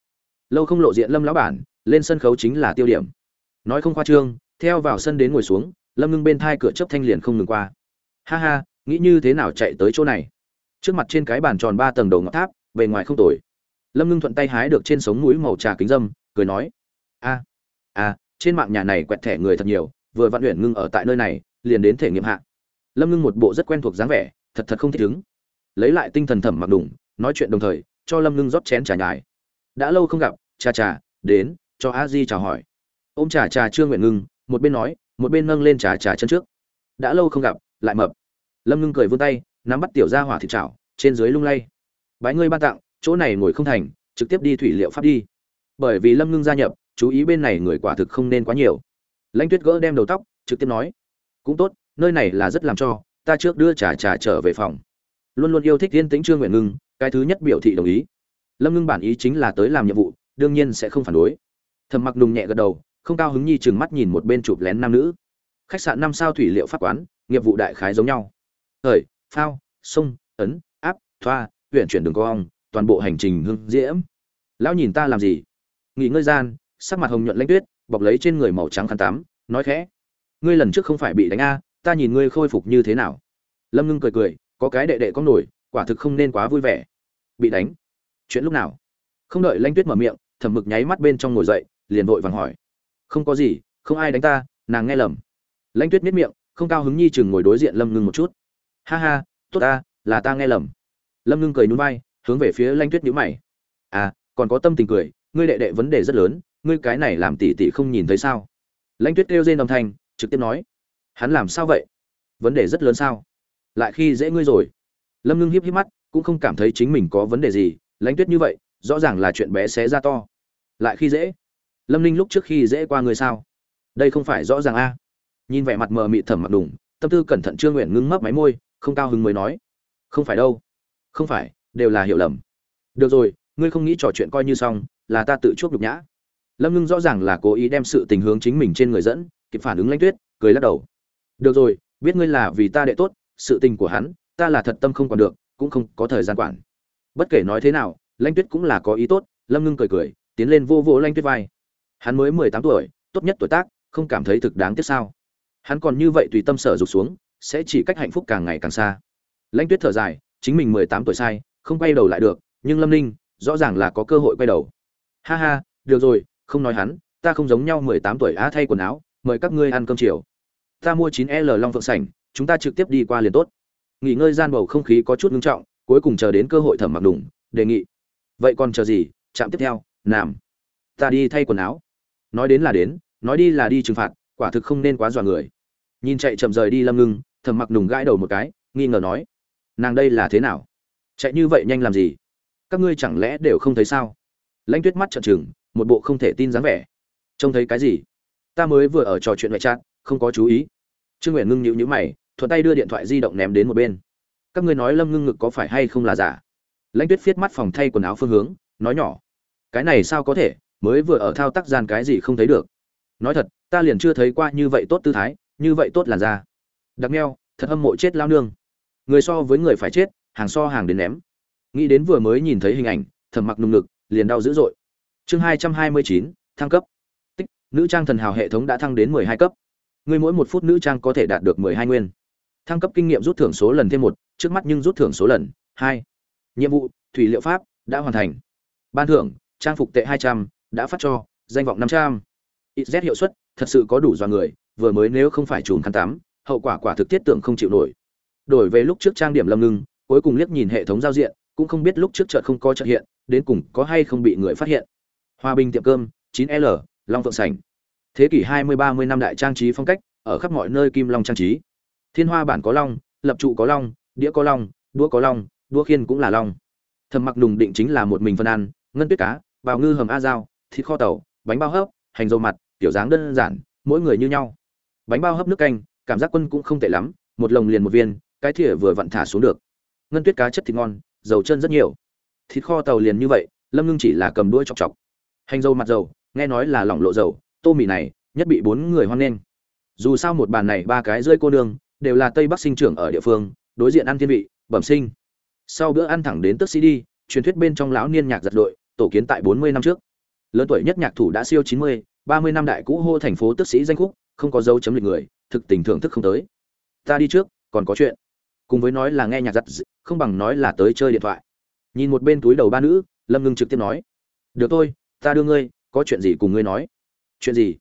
Lâu không lộ diện Lâm lão bản, lên sân khấu chính là tiêu điểm. Nói không khoa trương, theo vào sân đến ngồi xuống, lâm ngưng bên thai cửa chấp thanh liền không ngừng qua. Ha ha nghĩ như thế nào chạy tới chỗ này? Trước mặt trên cái bàn tròn ba tầng đầu ngọc tháp bề ngoài không tồi. Lâm ngưng thuận tay hái được trên sống mũi màu trà kính dâm cười nói a a trên mạng nhà này quẹt thẻ người thật nhiều vừa vạn luyện ngưng ở tại nơi này liền đến thể nghiệm hạ. Lâm ngưng một bộ rất quen thuộc dáng vẻ thật thật không thích ứng lấy lại tinh thần thẩm mặc đủng nói chuyện đồng thời cho lâm ngưng rót chén trà nhài. Đã lâu không gặp cha trà đến cho a di chào hỏi ôm trà trà trương nguyện ngưng, một bên nói, một bên nâng lên trà trà chân trước. Đã lâu không gặp, lại mập. Lâm ngưng cười vươn tay, nắm bắt tiểu ra hỏa thịt chảo, trên dưới lung lay. Bái ngươi ban tặng, chỗ này ngồi không thành, trực tiếp đi thủy liệu pháp đi. Bởi vì lâm ngưng gia nhập, chú ý bên này người quả thực không nên quá nhiều. Lãnh tuyết gỡ đem đầu tóc, trực tiếp nói, cũng tốt, nơi này là rất làm cho, ta trước đưa trà trà trở về phòng. Luôn luôn yêu thích yên tĩnh trương nguyện ngưng, cái thứ nhất biểu thị đồng ý. Lâm ngưng bản ý chính là tới làm nhiệm vụ, đương nhiên sẽ không phản đối. Thầm mặc đùng nhẹ gật đầu không cao hứng nhi chừng mắt nhìn một bên chụp lén nam nữ. Khách sạn năm sao thủy liệu pháp quán, nghiệp vụ đại khái giống nhau. Thời, phao, sông, ấn, áp, thoa huyện chuyển đường cong, toàn bộ hành trình hưng diễm. Lão nhìn ta làm gì? Nghỉ ngơi gian, sắc mặt hồng nhuận lãnh tuyết, bọc lấy trên người màu trắng khăn tắm, nói khẽ. Ngươi lần trước không phải bị đánh a, ta nhìn ngươi khôi phục như thế nào? Lâm ngưng cười cười, có cái đệ đệ con nổi, quả thực không nên quá vui vẻ. Bị đánh? Chuyện lúc nào? Không đợi lãnh tuyết mở miệng, thẩm mực nháy mắt bên trong ngồi dậy, liền vội vàng hỏi không có gì, không ai đánh ta, nàng nghe lầm. Lãnh tuyết miết miệng, không cao hứng nhi chừng ngồi đối diện lâm ngưng một chút. Ha ha, tốt ta, là ta nghe lầm. Lâm ngưng cười núi bay hướng về phía lãnh tuyết nhữ mày. À còn có tâm tình cười, ngươi đệ đệ vấn đề rất lớn, ngươi cái này làm tỉ tỉ không nhìn thấy sao? Lãnh tuyết kêu trên âm thanh, trực tiếp nói. Hắn làm sao vậy? Vấn đề rất lớn sao? Lại khi dễ ngươi rồi. Lâm ngưng hiếp hiếp mắt, cũng không cảm thấy chính mình có vấn đề gì. Lãnh tuyết như vậy, rõ ràng là chuyện bé xé ra to. Lại khi dễ lâm ninh lúc trước khi dễ qua người sao? Đây không phải rõ ràng a. Nhìn vẻ mặt mờ mị thẩm mặc đủng tâm tư cẩn thận trương nguyện ngưng mấp máy môi, không cao hứng mới nói. Không phải đâu. Không phải, đều là hiểu lầm. Được rồi, ngươi không nghĩ trò chuyện coi như xong, là ta tự chuốc nhục nhã. Lâm ngưng rõ ràng là cố ý đem sự tình hướng chính mình trên người dẫn, kịp phản ứng lãnh tuyết, cười lắc đầu. Được rồi, biết ngươi là vì ta đệ tốt, sự tình của hắn, ta là thật tâm không còn được, cũng không có thời gian quản. Bất kể nói thế nào, lãnh tuyết cũng là có ý tốt, lâm ngưng cười cười, tiến lên vô vô lãnh tuyết vai hắn mới mười tám tuổi, tốt nhất tuổi tác, không cảm thấy thực đáng tiếc sao? Hắn còn như vậy tùy tâm sở rụt xuống, sẽ chỉ cách hạnh phúc càng ngày càng xa. Lãnh tuyết thở dài, chính mình mười tám tuổi sai, không quay đầu lại được, nhưng lâm ninh, rõ ràng là có cơ hội quay đầu. Ha ha, được rồi, không nói hắn, ta không giống nhau mười tám tuổi á thay quần áo, mời các ngươi ăn cơm chiều. Ta mua chín l long phượng sảnh, chúng ta trực tiếp đi qua liền tốt. Nghỉ ngơi gian bầu không khí có chút ngưng trọng, cuối cùng chờ đến cơ hội thẩm mặc đủng đề nghị. Vậy còn chờ gì? Chạm tiếp theo làm ta đi thay quần áo nói đến là đến, nói đi là đi trừng phạt, quả thực không nên quá dọa người. Nhìn chạy chậm rời đi lâm ngưng, thầm mặc nùng gãi đầu một cái, nghi ngờ nói, nàng đây là thế nào? Chạy như vậy nhanh làm gì? Các ngươi chẳng lẽ đều không thấy sao? Lãnh tuyết mắt trợn trừng, một bộ không thể tin dáng vẻ. Trông thấy cái gì? Ta mới vừa ở trò chuyện ngoại trạng không có chú ý. Trương nguyện ngưng nhịu nhữ mày, thuận tay đưa điện thoại di động ném đến một bên. Các ngươi nói lâm ngưng ngực có phải hay không là giả? Lãnh tuyết viết mắt phòng thay quần áo phương hướng, nói nhỏ, cái này sao có thể? Mới vừa ở thao tác gian cái gì không thấy được. Nói thật, ta liền chưa thấy qua như vậy tốt tư thái, như vậy tốt làn da. Đặc neo thật hâm mộ chết lao nương. Người so với người phải chết, hàng so hàng đến ném. Nghĩ đến vừa mới nhìn thấy hình ảnh, thầm mặc nung ngực liền đau dữ dội. Chương hai trăm hai mươi chín, thăng cấp. Tích, nữ trang thần hào hệ thống đã thăng đến mười hai cấp. Người mỗi một phút nữ trang có thể đạt được mười hai nguyên. Thăng cấp kinh nghiệm rút thưởng số lần thêm một, trước mắt nhưng rút thưởng số lần, hai. Nhiệm vụ, thủy liệu pháp, đã hoàn thành. Ban thưởng, trang phục tệ hai trăm đã phát cho danh vọng năm trăm. Z hiệu suất thật sự có đủ do người vừa mới nếu không phải chùm khăn tắm hậu quả quả thực tiết tưởng không chịu nổi. Đổi về lúc trước trang điểm lâm ngưng cuối cùng liếc nhìn hệ thống giao diện cũng không biết lúc trước chợt không có chợt hiện đến cùng có hay không bị người phát hiện. Hòa bình tiệm cơm 9L, long phượng sảnh. Thế kỷ 20-30 năm đại trang trí phong cách ở khắp mọi nơi kim long trang trí. Thiên hoa bản có long lập trụ có long đĩa có long đũa có long đũa khiên cũng là long. Thầm mặc đùng định chính là một mình phân ăn ngân tuyết cá bào ngư hầm a dao thịt kho tàu, bánh bao hấp, hành dầu mặt tiểu dáng đơn giản, mỗi người như nhau. Bánh bao hấp nước canh, cảm giác quân cũng không tệ lắm, một lồng liền một viên, cái thìa vừa vặn thả xuống được. Ngân tuyết cá chất thịt ngon, dầu chân rất nhiều. Thịt kho tàu liền như vậy, lâm ngưng chỉ là cầm đuôi chọc chọc. Hành dầu mặt dầu, nghe nói là lỏng lộ dầu, tô mì này, nhất bị bốn người hoan nghênh. Dù sao một bàn này ba cái rơi cô nương, đều là tây bắc sinh trưởng ở địa phương, đối diện ăn thiên vị, bẩm sinh. Sau bữa ăn thẳng đến tức sĩ đi, truyền thuyết bên trong lão niên nhạc giật đội, tổ kiến tại bốn mươi năm trước lớn tuổi nhất nhạc thủ đã siêu chín mươi, ba mươi năm đại cũ hô thành phố tức sĩ danh khúc, không có dấu chấm lịch người, thực tình thưởng thức không tới. Ta đi trước, còn có chuyện. Cùng với nói là nghe nhạc giật không bằng nói là tới chơi điện thoại. Nhìn một bên túi đầu ba nữ, lâm ngưng trực tiếp nói, được thôi, ta đưa ngươi, có chuyện gì cùng ngươi nói. Chuyện gì?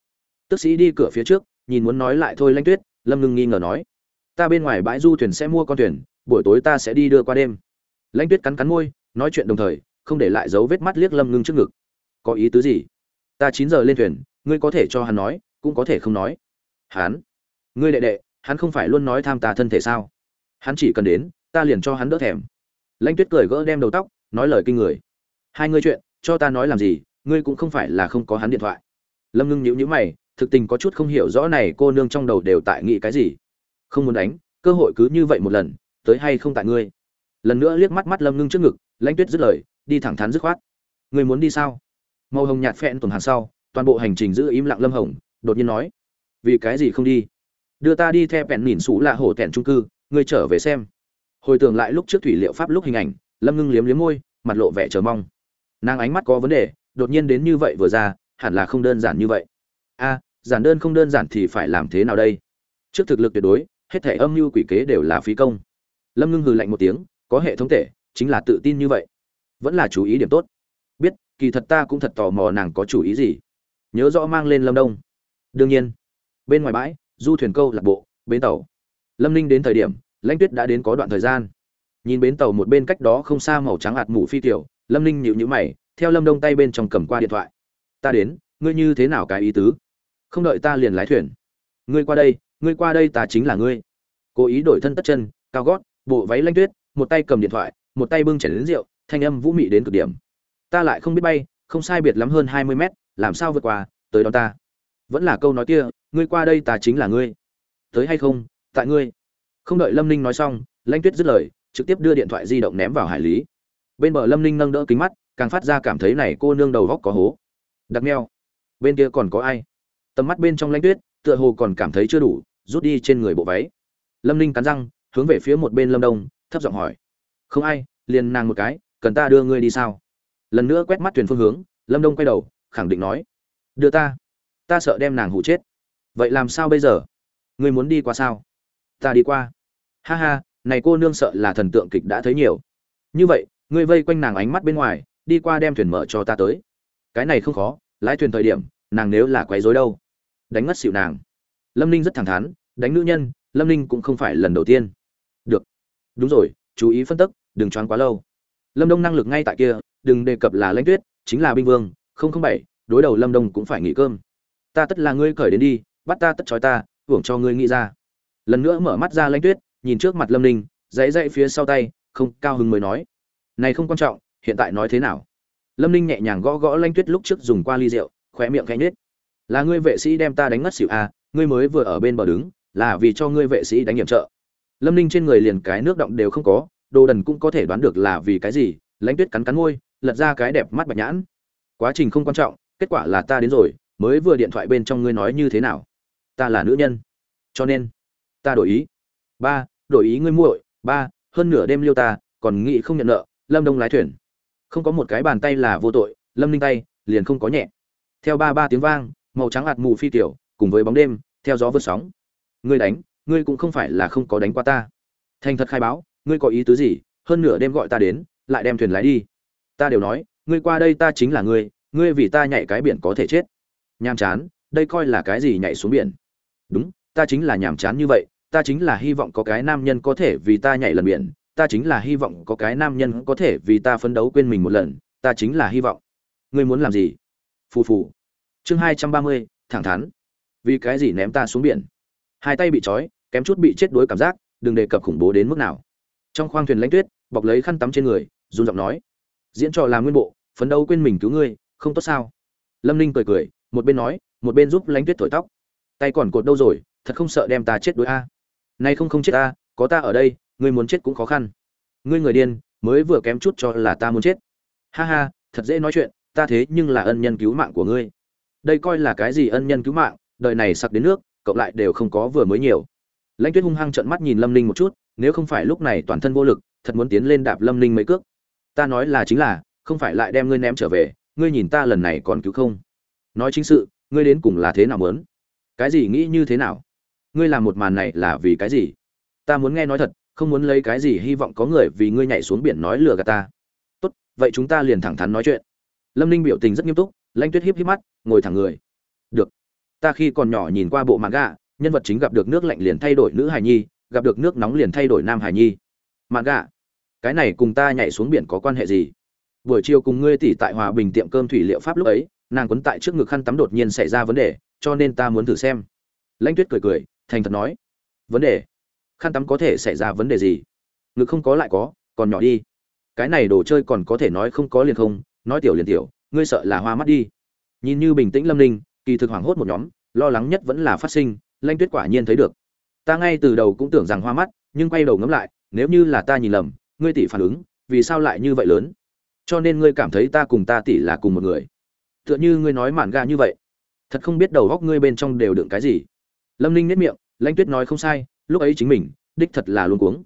Tức sĩ đi cửa phía trước, nhìn muốn nói lại thôi lanh tuyết, lâm ngưng nghi ngờ nói, ta bên ngoài bãi du thuyền sẽ mua con thuyền, buổi tối ta sẽ đi đưa qua đêm. Lãnh tuyết cắn cắn môi, nói chuyện đồng thời, không để lại dấu vết mắt liếc lâm ngưng trước ngực có ý tứ gì? Ta chín giờ lên thuyền, ngươi có thể cho hắn nói, cũng có thể không nói. Hắn? Ngươi đệ đệ, hắn không phải luôn nói tham ta thân thể sao? Hắn chỉ cần đến, ta liền cho hắn đỡ thèm. Lãnh tuyết cười gỡ đem đầu tóc, nói lời kinh người. Hai ngươi chuyện, cho ta nói làm gì, ngươi cũng không phải là không có hắn điện thoại. Lâm ngưng nhíu nhíu mày, thực tình có chút không hiểu rõ này cô nương trong đầu đều tại nghĩ cái gì. Không muốn đánh, cơ hội cứ như vậy một lần, tới hay không tại ngươi? Lần nữa liếc mắt mắt lâm ngưng trước ngực lãnh tuyết dứt lời, đi thẳng thắn dứt khoát. Ngươi muốn đi sao? Màu hồng nhạt phẹn tuần hàng sau, toàn bộ hành trình giữ im lặng lâm hồng, đột nhiên nói, vì cái gì không đi? Đưa ta đi theo vẹn nhìn xú là hổ tẹn trung cư, ngươi trở về xem. Hồi tưởng lại lúc trước thủy liệu pháp lúc hình ảnh, lâm ngưng liếm liếm môi, mặt lộ vẻ chờ mong. Nàng ánh mắt có vấn đề, đột nhiên đến như vậy vừa ra, hẳn là không đơn giản như vậy. A, giản đơn không đơn giản thì phải làm thế nào đây? Trước thực lực tuyệt đối, hết thể âm mưu quỷ kế đều là phí công. Lâm ngưng hừ lạnh một tiếng, có hệ thống tệ, chính là tự tin như vậy. Vẫn là chú ý điểm tốt kỳ thật ta cũng thật tò mò nàng có chủ ý gì. Nhớ rõ mang lên lâm đông. Đương nhiên, bên ngoài bãi, du thuyền câu lạc bộ, bến tàu. Lâm ninh đến thời điểm, lãnh tuyết đã đến có đoạn thời gian. Nhìn bến tàu một bên cách đó không xa màu trắng hạt mù phi tiểu, lâm ninh nhịu nhữ mày, theo lâm đông tay bên trong cầm qua điện thoại. Ta đến, ngươi như thế nào cái ý tứ? Không đợi ta liền lái thuyền. Ngươi qua đây, ngươi qua đây ta chính là ngươi. Cố ý đổi thân tất chân, cao gót, bộ váy lanh tuyết, một tay cầm điện thoại, một tay bưng chảy đến rượu, thanh âm vũ mị đến cực điểm ta lại không biết bay, không sai biệt lắm hơn hai mươi mét, làm sao vượt qua, tới đó ta. Vẫn là câu nói kia, ngươi qua đây ta chính là ngươi. Tới hay không, tại ngươi. Không đợi lâm ninh nói xong lanh tuyết dứt lời, trực tiếp đưa điện thoại di động ném vào hải lý. Bên bờ lâm ninh nâng đỡ kính mắt, càng phát ra cảm thấy này cô nương đầu góc có hố. Đặc neo bên kia còn có ai? Tầm mắt bên trong lanh tuyết, tựa hồ còn cảm thấy chưa đủ, rút đi trên người bộ váy. Lâm ninh cắn răng, hướng về phía một bên lâm đông, thấp giọng hỏi. Không ai, liền nàng một cái, cần ta đưa ngươi đi sao? Lần nữa quét mắt thuyền phương hướng, lâm đông quay đầu, khẳng định nói, đưa ta ta sợ đem nàng hụ chết. Vậy làm sao bây giờ? Ngươi muốn đi qua sao? Ta đi qua. Ha ha, này cô nương sợ là thần tượng kịch đã thấy nhiều. Như vậy, ngươi vây quanh nàng ánh mắt bên ngoài, đi qua đem thuyền mở cho ta tới. Cái này không khó, lái thuyền thời điểm, nàng nếu là quấy rối đâu, đánh ngất xỉu nàng. Lâm ninh rất thẳng thắn, đánh nữ nhân, lâm ninh cũng không phải lần đầu tiên. Được, đúng rồi, chú ý phân tức, đừng choáng quá lâu lâm đông năng lực ngay tại kia, đừng đề cập là lãnh tuyết, chính là binh vương, không không bảy, đối đầu lâm đông cũng phải nghỉ cơm. Ta tất là ngươi cởi đến đi, bắt ta tất trói ta, hưởng cho ngươi nghĩ ra. Lần nữa mở mắt ra lãnh tuyết, nhìn trước mặt lâm ninh, dãy dãy phía sau tay, không cao hứng mới nói. Này không quan trọng, hiện tại nói thế nào? Lâm ninh nhẹ nhàng gõ gõ lãnh tuyết lúc trước dùng qua ly rượu khỏe miệng khẽ nhếch. Là ngươi vệ sĩ đem ta đánh ngất xỉu à ngươi mới vừa ở bên bờ đứng, là vì cho ngươi vệ sĩ đánh nhiệm trợ. Lâm ninh trên người liền cái nước động đều không có đồ đần cũng có thể đoán được là vì cái gì, lãnh tuyết cắn cắn môi, lật ra cái đẹp mắt bạch nhãn. Quá trình không quan trọng, kết quả là ta đến rồi, mới vừa điện thoại bên trong ngươi nói như thế nào? Ta là nữ nhân. Cho nên, ta đổi ý. Ba, đổi ý ngươi muội. Ba, hơn nửa đêm liêu ta, còn nghĩ không nhận nợ, lâm đông lái thuyền. Không có một cái bàn tay là vô tội, lâm ninh tay, liền không có nhẹ. Theo ba ba tiếng vang, màu trắng ạt mù phi tiểu, cùng với bóng đêm, theo gió vượt sóng. Ngươi đánh, ngươi cũng không phải là không có đánh qua ta. Thành thật khai báo ngươi có ý tứ gì, hơn nửa đêm gọi ta đến, lại đem thuyền lái đi. Ta đều nói, ngươi qua đây ta chính là ngươi ngươi vì ta nhảy cái biển có thể chết. Nhàm chán, đây coi là cái gì nhảy xuống biển? Đúng, ta chính là nhàm chán như vậy, ta chính là hy vọng có cái nam nhân có thể vì ta nhảy lần biển, ta chính là hy vọng có cái nam nhân có thể vì ta phấn đấu quên mình một lần, ta chính là hy vọng. Ngươi muốn làm gì? Phù phù. Chương hai trăm ba mươi, thẳng thắn. Vì cái gì ném ta xuống biển? Hai tay bị trói, kém chút bị chết đuối cảm giác, đừng đề cập khủng bố đến mức nào trong khoang thuyền lãnh tuyết, bọc lấy khăn tắm trên người, run giọng nói, diễn trò làm nguyên bộ, phấn đấu quên mình cứu ngươi, không tốt sao? Lâm ninh cười cười, một bên nói, một bên giúp lãnh tuyết thổi tóc. Tay còn cột đâu rồi, thật không sợ đem ta chết đuối a? Nay không không chết ta, có ta ở đây, ngươi muốn chết cũng khó khăn. Ngươi người điên, mới vừa kém chút cho là ta muốn chết. Ha ha, thật dễ nói chuyện, ta thế nhưng là ân nhân cứu mạng của ngươi. Đây coi là cái gì ân nhân cứu mạng, đời này sặc đến nước, cộng lại đều không có vừa mới nhiều lãnh tuyết hung hăng trợn mắt nhìn lâm ninh một chút, nếu không phải lúc này toàn thân vô lực, thật muốn tiến lên đạp lâm ninh mấy cước. Ta nói là chính là, không phải lại đem ngươi ném trở về, ngươi nhìn ta lần này còn cứu không? Nói chính sự, ngươi đến cùng là thế nào mớn cái gì nghĩ như thế nào? Ngươi làm một màn này là vì cái gì? Ta muốn nghe nói thật, không muốn lấy cái gì hy vọng có người vì ngươi nhảy xuống biển nói lừa gạt ta. Tốt, vậy chúng ta liền thẳng thắn nói chuyện. Lâm ninh biểu tình rất nghiêm túc, Lãnh tuyết hiếp híp mắt, ngồi thẳng người. Được, ta khi còn nhỏ nhìn qua bộ mạng gà nhân vật chính gặp được nước lạnh liền thay đổi nữ hài nhi, gặp được nước nóng liền thay đổi nam hài nhi. Mạn gà cái này cùng ta nhảy xuống biển có quan hệ gì? Buổi chiều cùng ngươi tỉ tại hòa bình tiệm cơm thủy liệu pháp lúc ấy, nàng quấn tại trước ngực khăn tắm đột nhiên xảy ra vấn đề, cho nên ta muốn thử xem. Lãnh tuyết cười cười, thành thật nói. Vấn đề? Khăn tắm có thể xảy ra vấn đề gì? Ngực không có lại có, còn nhỏ đi. Cái này đồ chơi còn có thể nói không có liền không, nói tiểu liền tiểu, ngươi sợ là hoa mắt đi. Nhìn như bình tĩnh lâm ninh, kỳ thực hoảng hốt một nhóm, lo lắng nhất vẫn là phát sinh lanh tuyết quả nhiên thấy được. Ta ngay từ đầu cũng tưởng rằng hoa mắt, nhưng quay đầu ngẫm lại, nếu như là ta nhìn lầm, ngươi tỷ phản ứng, vì sao lại như vậy lớn? Cho nên ngươi cảm thấy ta cùng ta tỷ là cùng một người. Tựa như ngươi nói mạn ga như vậy. Thật không biết đầu góc ngươi bên trong đều đựng cái gì. Lâm ninh nếp miệng lãnh tuyết nói không sai, lúc ấy chính mình, đích thật là luôn cuống.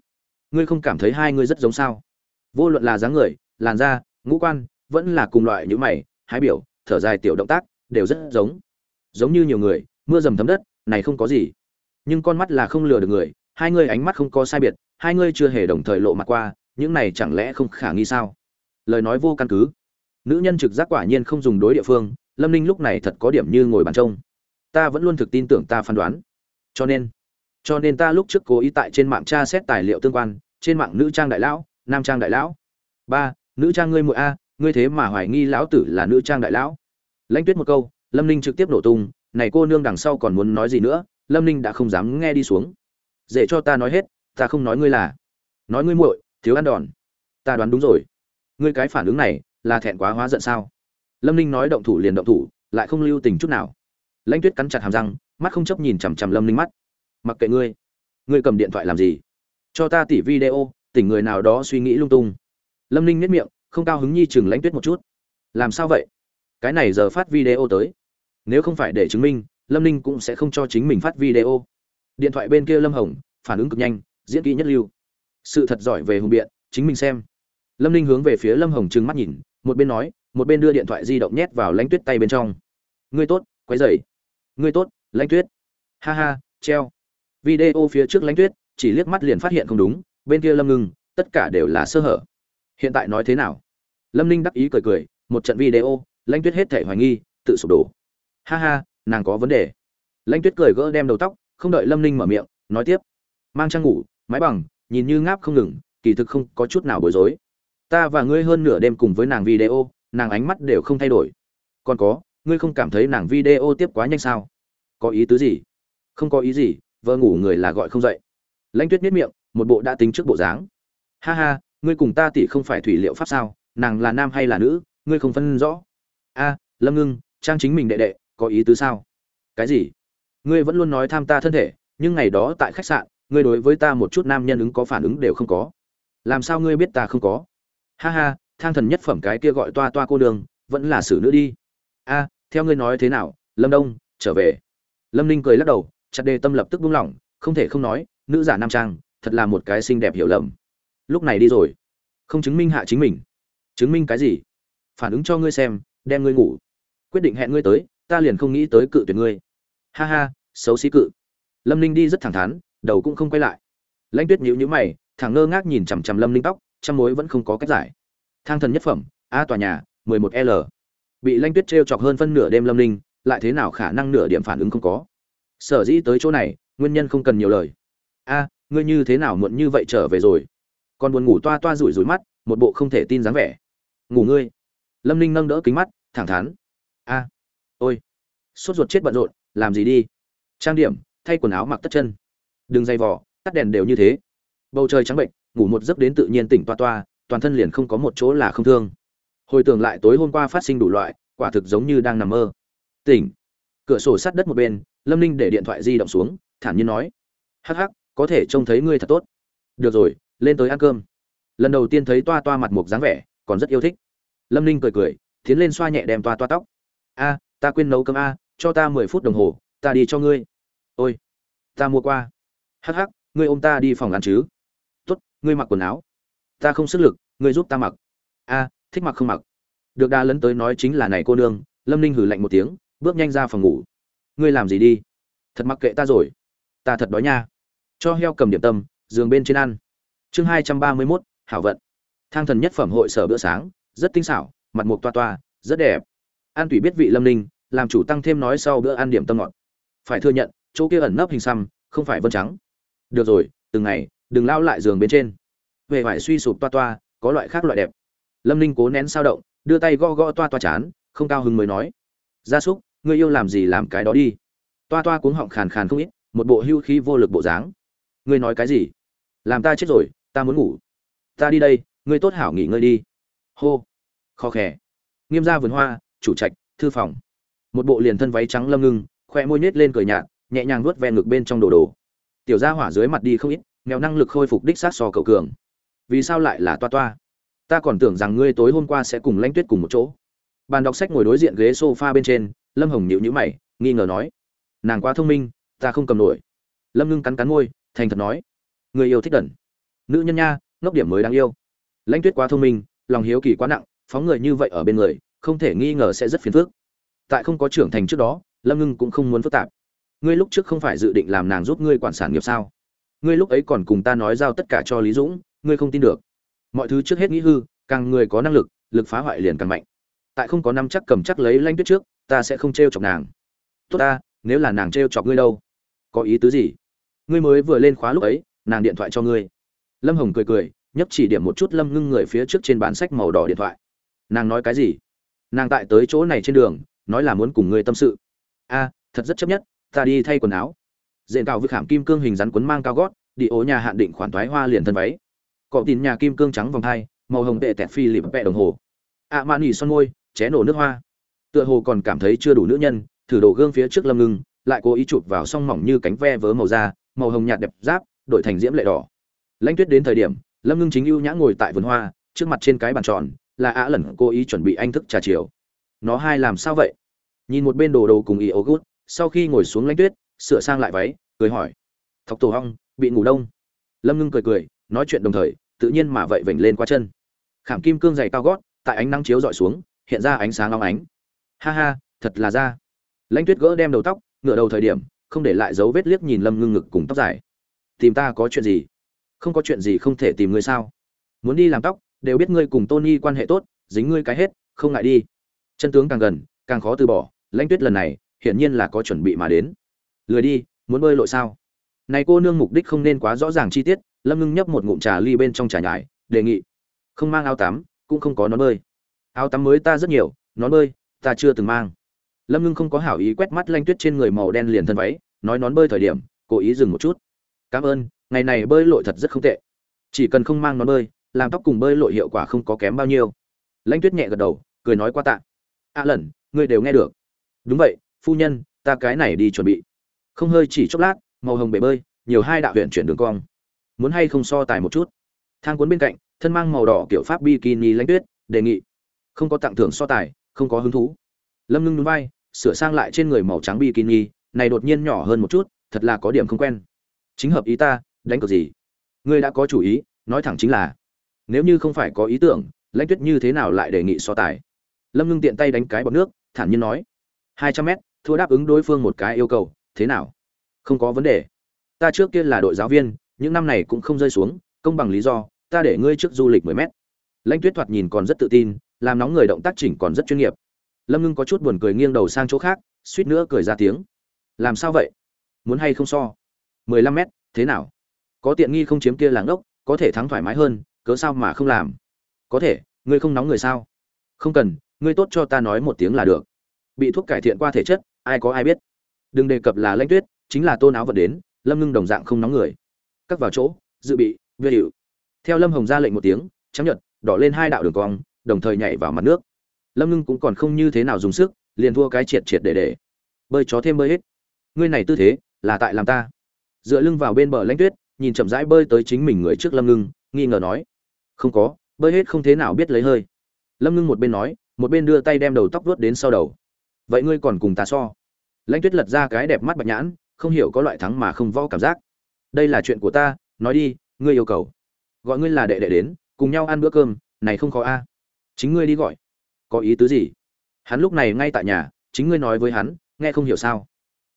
Ngươi không cảm thấy hai ngươi rất giống sao? Vô luận là dáng người, làn da, ngũ quan, vẫn là cùng loại như mày, hái biểu, thở dài tiểu động tác, đều rất giống. Giống như nhiều người, mưa dầm thấm đất này không có gì. Nhưng con mắt là không lừa được người, hai ngươi ánh mắt không có sai biệt, hai ngươi chưa hề đồng thời lộ mặt qua, những này chẳng lẽ không khả nghi sao? Lời nói vô căn cứ. Nữ nhân trực giác quả nhiên không dùng đối địa phương, lâm ninh lúc này thật có điểm như ngồi bàn trông. Ta vẫn luôn thực tin tưởng ta phán đoán. Cho nên cho nên ta lúc trước cố ý tại trên mạng tra xét tài liệu tương quan, trên mạng nữ trang đại lão, nam trang đại lão. Ba, nữ trang ngươi muội a, ngươi thế mà hoài nghi lão tử là nữ trang đại lão. Lãnh tuyết một câu, lâm ninh trực tiếp nổ tung này cô nương đằng sau còn muốn nói gì nữa, lâm ninh đã không dám nghe đi xuống. Dễ cho ta nói hết, ta không nói ngươi là. Nói ngươi muội, thiếu ăn đòn. Ta đoán đúng rồi. Ngươi cái phản ứng này, là thẹn quá hóa giận sao? Lâm ninh nói động thủ liền động thủ, lại không lưu tình chút nào. Lãnh tuyết cắn chặt hàm răng, mắt không chấp nhìn chằm chằm lâm ninh mắt. Mặc kệ ngươi ngươi cầm điện thoại làm gì? Cho ta tỉ video, tỉnh người nào đó suy nghĩ lung tung. Lâm ninh nếp miệng, không cao hứng nhi chừng lãnh tuyết một chút. Làm sao vậy? Cái này giờ phát video tới nếu không phải để chứng minh, lâm ninh cũng sẽ không cho chính mình phát video. Điện thoại bên kia lâm hồng, phản ứng cực nhanh, diễn kỹ nhất lưu. Sự thật giỏi về hùng biện, chính mình xem. Lâm ninh hướng về phía lâm hồng trừng mắt nhìn, một bên nói, một bên đưa điện thoại di động nhét vào lãnh tuyết tay bên trong. Ngươi tốt, quấy dày ngươi tốt, lãnh tuyết. Ha ha, treo. Video phía trước lãnh tuyết, chỉ liếc mắt liền phát hiện không đúng, bên kia lâm ngưng, tất cả đều là sơ hở. Hiện tại nói thế nào? Lâm ninh đắc ý cười cười, một trận video, lãnh tuyết hết thể hoài nghi, tự sụp đổ ha ha, nàng có vấn đề. Lãnh tuyết cười gỡ đem đầu tóc, không đợi lâm ninh mở miệng, nói tiếp. Mang trang ngủ, mái bằng, nhìn như ngáp không ngừng, kỳ thực không có chút nào bối rối. Ta và ngươi hơn nửa đêm cùng với nàng video, nàng ánh mắt đều không thay đổi. Còn có, ngươi không cảm thấy nàng video tiếp quá nhanh sao? Có ý tứ gì? Không có ý gì, vợ ngủ người là gọi không dậy. Lãnh tuyết miết miệng, một bộ đã tính trước bộ dáng. Ha ha, ngươi cùng ta tỷ không phải thủy liệu pháp sao? Nàng là nam hay là nữ? Ngươi không phân rõ. A, lâm ngưng, trang chính mình đệ đệ có ý tứ sao? Cái gì? Ngươi vẫn luôn nói tham ta thân thể, nhưng ngày đó tại khách sạn, ngươi đối với ta một chút nam nhân ứng có phản ứng đều không có. Làm sao ngươi biết ta không có? Ha ha, thang thần nhất phẩm cái kia gọi toa toa cô đường, vẫn là xử nữ đi. A, theo ngươi nói thế nào, lâm đông, trở về. Lâm ninh cười lắc đầu, chặt đề tâm lập tức buông lỏng, không thể không nói, nữ giả nam trang, thật là một cái xinh đẹp hiểu lầm. Lúc này đi rồi. Không chứng minh hạ chính mình. Chứng minh cái gì? Phản ứng cho ngươi xem, đem ngươi ngủ. Quyết định hẹn ngươi tới ta liền không nghĩ tới cự tuyệt ngươi. Ha ha, xấu xí cự. Lâm ninh đi rất thẳng thắn, đầu cũng không quay lại. Lãnh tuyết nhíu nhíu mày, thẳng ngơ ngác nhìn chằm chằm lâm ninh tóc trăm mối vẫn không có cách giải. Thang thần nhất phẩm, a tòa nhà 11 l. Bị lãnh tuyết t chọc hơn phân nửa đêm lâm ninh, lại thế nào khả năng nửa điểm phản ứng không có? Sở dĩ tới chỗ này, nguyên nhân không cần nhiều lời. A, ngươi như thế nào muộn như vậy trở về rồi? Còn buồn ngủ toa toa rủi rủi mắt, một bộ không thể tin dáng vẻ. Ngủ ngươi. Lâm ninh nâng đỡ kính mắt, thẳng thắn. A ôi, sốt ruột chết bận rộn, làm gì đi? Trang điểm, thay quần áo mặc tất chân. Đừng dây vỏ tắt đèn đều như thế. Bầu trời trắng bệnh, ngủ một giấc đến tự nhiên tỉnh toa toa, toàn thân liền không có một chỗ là không thương. Hồi tưởng lại tối hôm qua phát sinh đủ loại, quả thực giống như đang nằm mơ. Tỉnh. Cửa sổ sát đất một bên, lâm ninh để điện thoại di động xuống, thản nhiên nói. Hắc hắc, có thể trông thấy ngươi thật tốt. Được rồi, lên tới ăn cơm. Lần đầu tiên thấy toa toa mặt mục dáng vẻ, còn rất yêu thích. Lâm ninh cười cười, tiến lên xoa nhẹ đem toa toa tóc. A ta quên nấu cơm a, cho ta mười phút đồng hồ, ta đi cho ngươi. Ôi, ta mua qua. Hắc hắc, ngươi ôm ta đi phòng ăn chứ. Tốt, ngươi mặc quần áo. Ta không sức lực, ngươi giúp ta mặc. A, thích mặc không mặc. Được đa lấn tới nói chính là này cô nương, lâm ninh hử lạnh một tiếng, bước nhanh ra phòng ngủ. Ngươi làm gì đi? Thật mặc kệ ta rồi. Ta thật đói nha. Cho heo cầm điểm tâm, giường bên trên ăn. Chương hai trăm ba mươi mốt, hảo vận. Thang thần nhất phẩm hội sở bữa sáng, rất tinh xảo, mặt mục toa toa, rất đẹp an tủy biết vị lâm ninh, làm chủ tăng thêm nói sau bữa ăn điểm tâm ngọt. Phải thừa nhận, chỗ kia ẩn nấp hình xăm, không phải vân trắng. Được rồi, từng ngày, đừng lao lại giường bên trên. Về phải suy sụp toa toa, có loại khác loại đẹp. Lâm ninh cố nén sao động, đưa tay gõ gõ toa toa chán, không cao hứng mới nói. Gia súc, ngươi yêu làm gì làm cái đó đi. Toa toa cuống họng khàn khàn không ít, một bộ hưu khí vô lực bộ dáng. Ngươi nói cái gì? Làm ta chết rồi, ta muốn ngủ. Ta đi đây, ngươi tốt hảo nghỉ ngơi đi. Hô. Khó khè. Nghiêm ra vườn hoa chủ trạch, thư phòng. Một bộ liền thân váy trắng lâm ngưng, khoe môi nhếch lên cười nhạt, nhẹ nhàng nuốt ve ngực bên trong đồ đồ. Tiểu gia hỏa dưới mặt đi không ít nghèo năng lực khôi phục đích sát so cậu cường. Vì sao lại là toa toa? Ta còn tưởng rằng ngươi tối hôm qua sẽ cùng lãnh tuyết cùng một chỗ. Bàn đọc sách ngồi đối diện ghế sofa bên trên, lâm hồng nhịu nhữ mày, nghi ngờ nói, nàng quá thông minh, ta không cầm nổi. Lâm ngưng cắn cắn môi, thành thật nói người yêu thích đẩn nữ nhân nha, ngốc điểm mới đáng yêu. Lãnh tuyết quá thông minh, lòng hiếu kỳ quá nặng, phóng người như vậy ở bên người không thể nghi ngờ sẽ rất phiền phức. Tại không có trưởng thành trước đó, lâm ngưng cũng không muốn phức tạp. Ngươi lúc trước không phải dự định làm nàng giúp ngươi quản sản nghiệp sao? Ngươi lúc ấy còn cùng ta nói giao tất cả cho lý dũng, ngươi không tin được. Mọi thứ trước hết nghĩ hư, càng người có năng lực lực phá hoại liền càng mạnh. Tại không có năm chắc cầm chắc lấy lãnh tuyết trước, ta sẽ không trêu chọc nàng. Tốt ta, nếu là nàng trêu chọc ngươi đâu? Có ý tứ gì? Ngươi mới vừa lên khóa lúc ấy, nàng điện thoại cho ngươi. Lâm hồng cười cười, nhấp chỉ điểm một chút lâm ngưng người phía trước trên bản sách màu đỏ điện thoại. Nàng nói cái gì? Nàng tại tới chỗ này trên đường nói là muốn cùng ngươi tâm sự. A thật rất chấp nhất ta đi thay quần áo. Dện cao với khảm kim cương hình rắn quấn mang cao gót đi ố nhà hạn định khoản thoái hoa liền thân váy. Cọ tin nhà kim cương trắng vòng hai màu hồng tệ tẹt phi lịp vẹ đồng hồ. Ạ à, mạn nỉ son môi ché nổ nước hoa. Tựa hồ còn cảm thấy chưa đủ nữ nhân thử đổ gương phía trước lâm ngưng lại cố ý chụp vào song mỏng như cánh ve vớ màu da màu hồng nhạt đẹp giáp đổi thành diễm lệ đỏ. Lãnh tuyết đến thời điểm lâm ngưng chính ưu nhã ngồi tại vườn hoa trước mặt trên cái bàn tròn là ạ lẩn cố ý chuẩn bị anh thức trà chiều. Nó hai làm sao vậy? Nhìn một bên đồ đồ cùng ý ấu gút sau khi ngồi xuống lãnh tuyết, sửa sang lại váy, cười hỏi. Thọc tổ hong, bị ngủ đông. Lâm ngưng cười cười, nói chuyện đồng thời, tự nhiên mà vậy vểnh lên qua chân. Khảm kim cương dày cao gót, tại ánh nắng chiếu dọi xuống, hiện ra ánh sáng long ánh. Ha ha, thật là ra lãnh tuyết gỡ đem đầu tóc ngựa đầu thời điểm, không để lại dấu vết liếc nhìn lâm ngưng ngực cùng tóc dài. Tìm ta có chuyện gì? Không có chuyện gì không thể tìm ngươi sao? Muốn đi làm tóc đều biết ngươi cùng tony quan hệ tốt dính ngươi cái hết không ngại đi. Chân tướng càng gần càng khó từ bỏ lãnh tuyết lần này hiển nhiên là có chuẩn bị mà đến. Lười đi muốn bơi lội sao? Này cô nương mục đích không nên quá rõ ràng chi tiết lâm ngưng nhấp một ngụm trà ly bên trong trà nhài, đề nghị. Không mang áo tắm cũng không có nón bơi. Áo tắm mới ta rất nhiều nón bơi ta chưa từng mang. Lâm ngưng không có hảo ý quét mắt lanh tuyết trên người màu đen liền thân váy nói nón bơi thời điểm cố ý dừng một chút. Cảm ơn ngày này bơi lội thật rất không tệ. Chỉ cần không mang nón bơi làm tóc cùng bơi lội hiệu quả không có kém bao nhiêu. Lãnh tuyết nhẹ gật đầu, cười nói qua tạ. A lần ngươi đều nghe được. Đúng vậy, phu nhân, ta cái này đi chuẩn bị. Không hơi chỉ chốc lát, màu hồng bể bơi, nhiều hai đạo huyện chuyển đường cong. Muốn hay không so tài một chút? Thang cuốn bên cạnh, thân mang màu đỏ kiểu pháp bikini lãnh tuyết, đề nghị. Không có tặng thưởng so tài, không có hứng thú. Lâm ngưng núi vai, sửa sang lại trên người màu trắng bikini, này đột nhiên nhỏ hơn một chút, thật là có điểm không quen. Chính hợp ý ta, đánh cược gì? Ngươi đã có chủ ý, nói thẳng chính là nếu như không phải có ý tưởng, lãnh tuyết như thế nào lại đề nghị so tài? Lâm ngưng tiện tay đánh cái bọc nước, thản nhiên nói, hai trăm mét, thua đáp ứng đối phương một cái yêu cầu, thế nào? Không có vấn đề. Ta trước kia là đội giáo viên, những năm này cũng không rơi xuống, công bằng lý do, ta để ngươi trước du lịch mười mét. Lãnh tuyết thoạt nhìn còn rất tự tin, làm nóng người động tác chỉnh còn rất chuyên nghiệp. Lâm ngưng có chút buồn cười nghiêng đầu sang chỗ khác, suýt nữa cười ra tiếng, làm sao vậy? Muốn hay không so? Mười lăm mét, thế nào? Có tiện nghi không chiếm kia làng ốc, có thể thắng thoải mái hơn cớ sao mà không làm? Có thể, ngươi không nóng người sao? Không cần, ngươi tốt cho ta nói một tiếng là được. Bị thuốc cải thiện qua thể chất, ai có ai biết? Đừng đề cập là lãnh tuyết, chính là tôn áo vật đến, lâm ngưng đồng dạng không nóng người. Cắt vào chỗ, dự bị, vê hiệu theo lâm hồng ra lệnh một tiếng, trắng nhật đỏ lên hai đạo đường cong, đồng thời nhảy vào mặt nước. Lâm ngưng cũng còn không như thế nào dùng sức, liền thua cái triệt triệt để để. Bơi chó thêm bơi hết. Ngươi này tư thế, là tại làm ta. Dựa lưng vào bên bờ lãnh tuyết, nhìn chậm rãi bơi tới chính mình người trước lâm ngưng, nghi ngờ nói không có, bơi hết không thế nào biết lấy hơi. Lâm ngưng một bên nói, một bên đưa tay đem đầu tóc vuốt đến sau đầu. Vậy ngươi còn cùng ta so? Lãnh tuyết lật ra cái đẹp mắt bạch nhãn, không hiểu có loại thắng mà không võ cảm giác. Đây là chuyện của ta, nói đi, ngươi yêu cầu. Gọi ngươi là đệ đệ đến, cùng nhau ăn bữa cơm, này không khó a. Chính ngươi đi gọi. Có ý tứ gì? Hắn lúc này ngay tại nhà, chính ngươi nói với hắn, nghe không hiểu sao?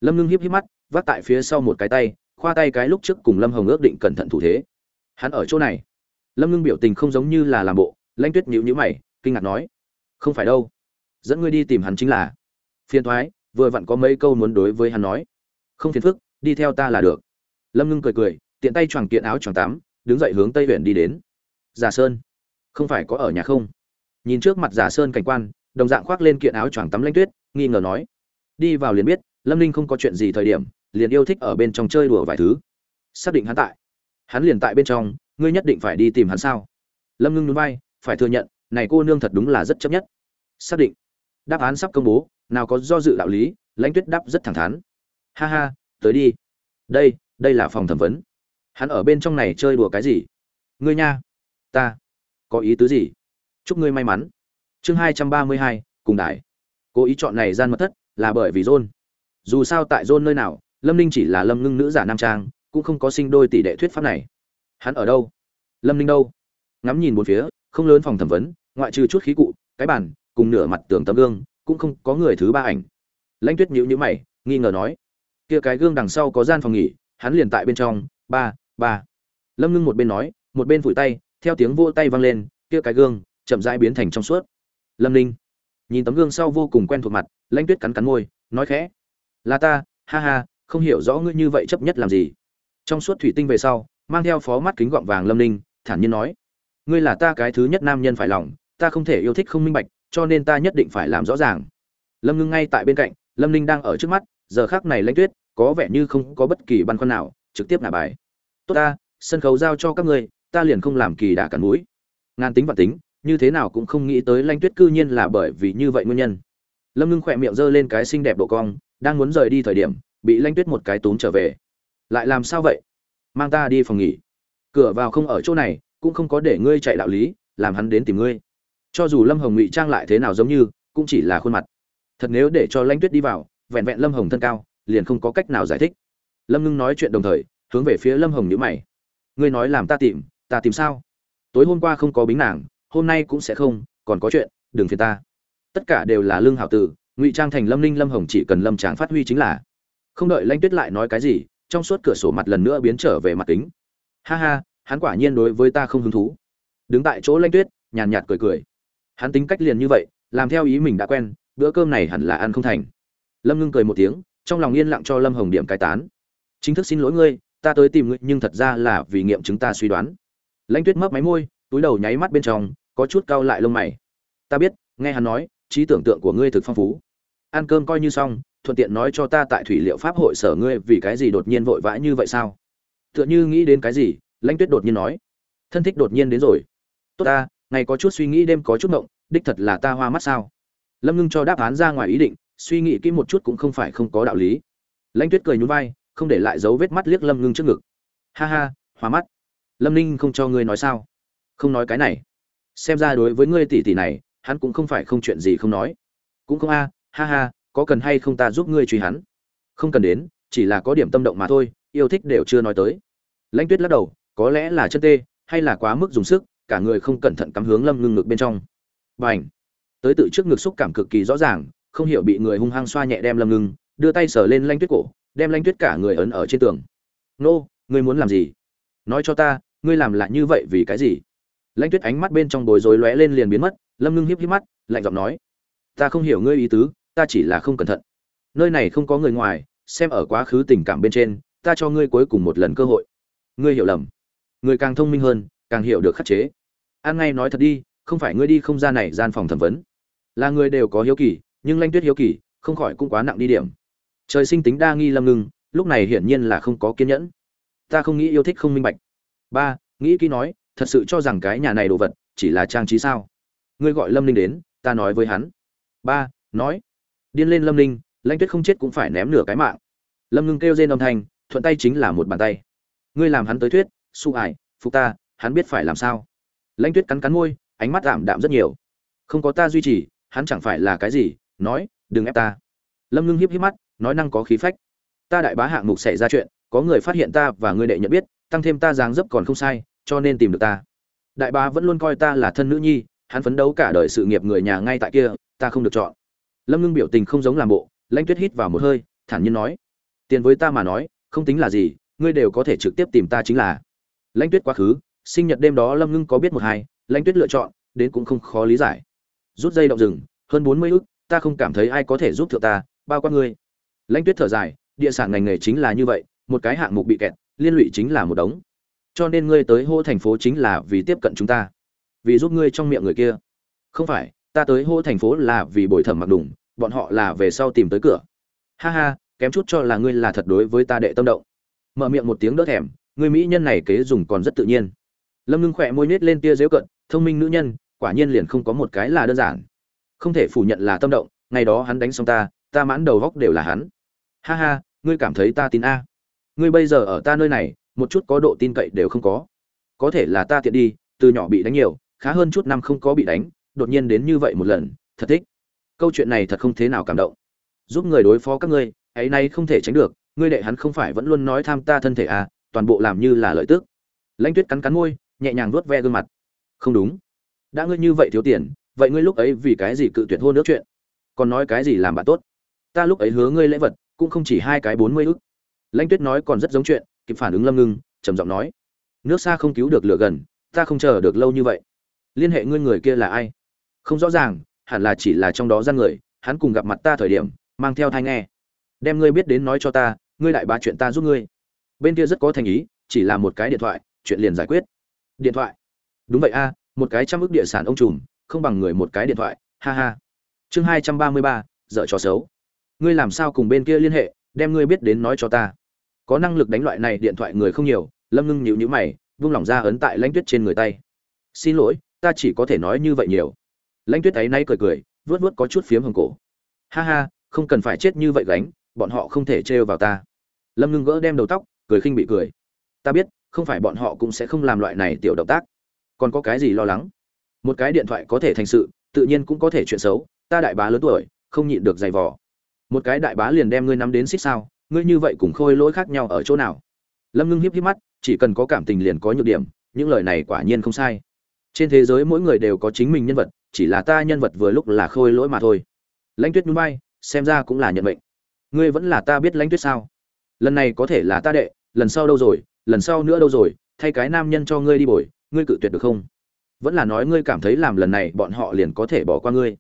Lâm ngưng hiếp hiếp mắt, vác tại phía sau một cái tay, khoa tay cái lúc trước cùng lâm hồng ước định cẩn thận thủ thế. Hắn ở chỗ này lâm ngưng biểu tình không giống như là làm bộ lanh tuyết nhịu nhữ mày, kinh ngạc nói, không phải đâu, dẫn ngươi đi tìm hắn chính là. Phiền thoái vừa vặn có mấy câu muốn đối với hắn nói. Không phiền phức, đi theo ta là được. Lâm ngưng cười cười, tiện tay choàng kiện áo choàng tắm đứng dậy hướng tây huyện đi đến. Giả sơn, không phải có ở nhà không? Nhìn trước mặt giả sơn cảnh quan, đồng dạng khoác lên kiện áo choàng tắm lanh tuyết, nghi ngờ nói, đi vào liền biết, lâm ninh không có chuyện gì thời điểm, liền yêu thích ở bên trong chơi đùa vài thứ. Xác định hắn tại. Hắn liền tại bên trong ngươi nhất định phải đi tìm hắn sao? Lâm ngưng núi bay phải thừa nhận, này cô nương thật đúng là rất chấp nhất. Xác định. Đáp án sắp công bố, nào có do dự đạo lý, lãnh tuyết đáp rất thẳng thắn. Ha ha, tới đi. Đây đây là phòng thẩm vấn. Hắn ở bên trong này chơi đùa cái gì? Ngươi nha. Ta. Có ý tứ gì? Chúc ngươi may mắn. Chương hai trăm ba mươi hai, cùng đại cố ý chọn này gian mật thất là bởi vì john. Dù sao tại john nơi nào, lâm ninh chỉ là lâm ngưng nữ giả nam trang, cũng không có sinh đôi tỷ đệ thuyết pháp này hắn ở đâu? Lâm ninh đâu? Ngắm nhìn một phía, không lớn phòng thẩm vấn, ngoại trừ chút khí cụ, cái bàn, cùng nửa mặt tường tấm gương, cũng không có người thứ ba ảnh. Lãnh tuyết nhữ nhữ mày, nghi ngờ nói, kia cái gương đằng sau có gian phòng nghỉ, hắn liền tại bên trong, ba ba. Lâm ngưng một bên nói, một bên phủi tay, theo tiếng vô tay vang lên, kia cái gương, chậm rãi biến thành trong suốt. Lâm ninh nhìn tấm gương sau vô cùng quen thuộc mặt, lãnh tuyết cắn cắn môi, nói khẽ, là ta, ha ha, không hiểu rõ ngươi như vậy chấp nhất làm gì. Trong suốt thủy tinh về sau mang theo phó mắt kính gọng vàng lâm ninh, thản nhiên nói, ngươi là ta cái thứ nhất nam nhân phải lòng, ta không thể yêu thích không minh bạch, cho nên ta nhất định phải làm rõ ràng. Lâm ngưng ngay tại bên cạnh, lâm ninh đang ở trước mắt, giờ khác này lãnh tuyết, có vẻ như không có bất kỳ băn khoăn nào, trực tiếp ngả bài. Tốt ta, sân khấu giao cho các ngươi, ta liền không làm kỳ đả cản mũi. Ngàn tính và tính, như thế nào cũng không nghĩ tới lãnh tuyết cư nhiên là bởi vì như vậy nguyên nhân. Lâm ngưng khỏe miệng giơ lên cái xinh đẹp độ cong, đang muốn rời đi thời điểm, bị lãnh tuyết một cái túm trở về. Lại làm sao vậy? Mang ta đi phòng nghỉ. Cửa vào không ở chỗ này, cũng không có để ngươi chạy đạo lý, làm hắn đến tìm ngươi. Cho dù lâm hồng ngụy trang lại thế nào giống như, cũng chỉ là khuôn mặt. Thật nếu để cho lãnh tuyết đi vào, vẹn vẹn lâm hồng thân cao, liền không có cách nào giải thích. Lâm ngưng nói chuyện đồng thời, hướng về phía lâm hồng nhữ mày. Ngươi nói làm ta tìm ta tìm sao? Tối hôm qua không có bính nàng, hôm nay cũng sẽ không, còn có chuyện, đừng phiền ta. Tất cả đều là lương hảo tử, ngụy trang thành lâm ninh lâm hồng chỉ cần lâm tráng phát huy chính là. Không đợi lanh tuyết lại nói cái gì trong suốt cửa sổ mặt lần nữa biến trở về mặt kính. Ha ha, hắn quả nhiên đối với ta không hứng thú. Đứng tại chỗ lanh tuyết, nhàn nhạt cười cười. Hắn tính cách liền như vậy, làm theo ý mình đã quen, bữa cơm này hẳn là ăn không thành. Lâm ngưng cười một tiếng, trong lòng yên lặng cho lâm hồng điểm cai tán. Chính thức xin lỗi ngươi, ta tới tìm ngươi, nhưng thật ra là vì nghiệm chứng ta suy đoán. Lãnh tuyết mấp máy môi, túi đầu nháy mắt bên trong, có chút cau lại lông mày. Ta biết, nghe hắn nói, trí tưởng tượng của ngươi thực phong phú. Ăn cơm coi như xong thuận tiện nói cho ta tại thủy liệu pháp hội sở ngươi vì cái gì đột nhiên vội vã như vậy sao? Tựa như nghĩ đến cái gì lãnh tuyết đột nhiên nói. Thân thích đột nhiên đến rồi. Tốt ta ngày có chút suy nghĩ đêm có chút mộng, đích thật là ta hoa mắt sao? Lâm ngưng cho đáp án ra ngoài ý định suy nghĩ kỹ một chút cũng không phải không có đạo lý. Lãnh tuyết cười nhún vai không để lại dấu vết mắt liếc lâm ngưng trước ngực. Ha ha hoa mắt. Lâm ninh không cho ngươi nói sao? Không nói cái này. Xem ra đối với ngươi tỷ tỷ này hắn cũng không phải không chuyện gì không nói. Cũng không a ha ha có cần hay không ta giúp ngươi truy hắn? Không cần đến, chỉ là có điểm tâm động mà thôi, yêu thích đều chưa nói tới. Lãnh tuyết lắc đầu, có lẽ là chân tê, hay là quá mức dùng sức, cả người không cẩn thận cắm hướng lâm ngưng ngực bên trong. B à ảnh tới tự trước ngực xúc cảm cực kỳ rõ ràng, không hiểu bị người hung hăng xoa nhẹ đem lâm ngưng, đưa tay sờ lên lanh tuyết cổ, đem lanh tuyết cả người ấn ở trên tường. Nô, ngươi muốn làm gì? Nói cho ta, ngươi làm lại như vậy vì cái gì? Lãnh tuyết ánh mắt bên trong bối rối lóe lên liền biến mất, lâm ngưng hiếp hiếp mắt, lạnh giọng nói. Ta không hiểu ngươi ý tứ ta chỉ là không cẩn thận. Nơi này không có người ngoài, xem ở quá khứ tình cảm bên trên, ta cho ngươi cuối cùng một lần cơ hội. Ngươi hiểu lầm. Người càng thông minh hơn, càng hiểu được khắc chế. An ngay nói thật đi, không phải ngươi đi không ra này gian phòng thẩm vấn. Là người đều có hiếu kỳ, nhưng lanh tuyết hiếu kỳ, không khỏi cũng quá nặng đi điểm. Trời sinh tính đa nghi lâm ngưng, lúc này hiển nhiên là không có kiên nhẫn. Ta không nghĩ yêu thích không minh bạch. Ba, nghĩ kỹ nói, thật sự cho rằng cái nhà này đồ vật, chỉ là trang trí sao? Ngươi gọi lâm ninh đến, ta nói với hắn. Ba, nói điên lên lâm ninh, lãnh tuyết không chết cũng phải ném nửa cái mạng. Lâm ngưng kêu rên âm thanh, thuận tay chính là một bàn tay. Ngươi làm hắn tới thuyết, su ải phục ta, hắn biết phải làm sao. Lãnh tuyết cắn cắn môi, ánh mắt ảm đạm rất nhiều. Không có ta duy trì, hắn chẳng phải là cái gì, nói, đừng ép ta. Lâm ngưng hiếp hiếp mắt, nói năng có khí phách. Ta đại bá hạng mục xảy ra chuyện, có người phát hiện ta và ngươi đệ nhận biết, tăng thêm ta dáng dấp còn không sai, cho nên tìm được ta. Đại bá vẫn luôn coi ta là thân nữ nhi, hắn phấn đấu cả đời sự nghiệp người nhà ngay tại kia, ta không được chọn lâm ngưng biểu tình không giống làm bộ, lãnh tuyết hít vào một hơi, thản nhiên nói, tiền với ta mà nói, không tính là gì, ngươi đều có thể trực tiếp tìm ta chính là. Lãnh tuyết quá khứ, sinh nhật đêm đó lâm ngưng có biết một hai, lãnh tuyết lựa chọn, đến cũng không khó lý giải. Rút dây động rừng, hơn bốn mươi ức, ta không cảm thấy ai có thể giúp thượng ta, bao quát ngươi. Lãnh tuyết thở dài, địa sản ngành nghề chính là như vậy, một cái hạng mục bị kẹt, liên lụy chính là một đống. Cho nên ngươi tới hô thành phố chính là vì tiếp cận chúng ta, vì giúp ngươi trong miệng người kia. Không phải ta tới hô thành phố là vì bồi thẩm mặc đủng bọn họ là về sau tìm tới cửa. Ha ha, kém chút cho là ngươi là thật đối với ta đệ tâm động. Mở miệng một tiếng đỡ thèm người mỹ nhân này kế dùng còn rất tự nhiên. Lâm ngưng khỏe môi nết lên tia dễu cận, thông minh nữ nhân, quả nhiên liền không có một cái là đơn giản. Không thể phủ nhận là tâm động, ngày đó hắn đánh xong ta ta mãn đầu góc đều là hắn. Ha ha, ngươi cảm thấy ta tin a. Ngươi bây giờ ở ta nơi này, một chút có độ tin cậy đều không có. Có thể là ta tiện đi, từ nhỏ bị đánh nhiều, khá hơn chút năm không có bị đánh đột nhiên đến như vậy một lần, thật thích. Câu chuyện này thật không thế nào cảm động. Giúp người đối phó các ngươi, ấy nay không thể tránh được, ngươi đệ hắn không phải vẫn luôn nói tham ta thân thể à toàn bộ làm như là lợi tức. Lãnh tuyết cắn cắn môi, nhẹ nhàng vuốt ve gương mặt. Không đúng. Đã ngươi như vậy thiếu tiền, vậy ngươi lúc ấy vì cái gì cự tuyệt hôn nước chuyện? Còn nói cái gì làm bạn tốt? Ta lúc ấy hứa ngươi lễ vật, cũng không chỉ hai cái bốn mươi ức. Lãnh tuyết nói còn rất giống chuyện, kịp phản ứng lâm ngưng trầm giọng nói. Nước xa không cứu được lửa gần, ta không chờ được lâu như vậy. Liên hệ ngươi người kia là ai? Không rõ ràng, hẳn là chỉ là trong đó gian người, hắn cùng gặp mặt ta thời điểm, mang theo thai nghe. Đem ngươi biết đến nói cho ta, ngươi đại bá chuyện ta giúp ngươi. Bên kia rất có thành ý, chỉ là một cái điện thoại, chuyện liền giải quyết. Điện thoại. Đúng vậy a, một cái trăm ước địa sản ông trùm, không bằng người một cái điện thoại, ha ha. Chương hai trăm ba mươi ba dợ trò xấu. Ngươi làm sao cùng bên kia liên hệ, đem ngươi biết đến nói cho ta. Có năng lực đánh loại này điện thoại người không nhiều, lâm ngưng nhịu nhữ mày, vung lỏng ra ấn tại lãnh tuyết trên người tay. Xin lỗi, ta chỉ có thể nói như vậy nhiều lãnh tuyết ấy nay cười cười vớt vớt có chút phiếm hồng cổ. Ha ha, không cần phải chết như vậy gánh, bọn họ không thể trêu vào ta. Lâm ngưng gỡ đem đầu tóc, cười khinh bị cười. Ta biết, không phải bọn họ cũng sẽ không làm loại này tiểu động tác. Còn có cái gì lo lắng? Một cái điện thoại có thể thành sự, tự nhiên cũng có thể chuyện xấu, ta đại bá lớn tuổi, không nhịn được giày vò. Một cái đại bá liền đem ngươi nắm đến xích sao, ngươi như vậy cùng khôi lỗi khác nhau ở chỗ nào? Lâm ngưng hiếp hiếp mắt, chỉ cần có cảm tình liền có nhược điểm, những lời này quả nhiên không sai. Trên thế giới mỗi người đều có chính mình nhân vật chỉ là ta nhân vật vừa lúc là khôi lỗi mà thôi. Lãnh tuyết núi bay xem ra cũng là nhận mệnh. Ngươi vẫn là ta biết lãnh tuyết sao? Lần này có thể là ta đệ, lần sau đâu rồi, lần sau nữa đâu rồi, thay cái nam nhân cho ngươi đi bồi, ngươi cự tuyệt được không? Vẫn là nói ngươi cảm thấy làm lần này bọn họ liền có thể bỏ qua ngươi.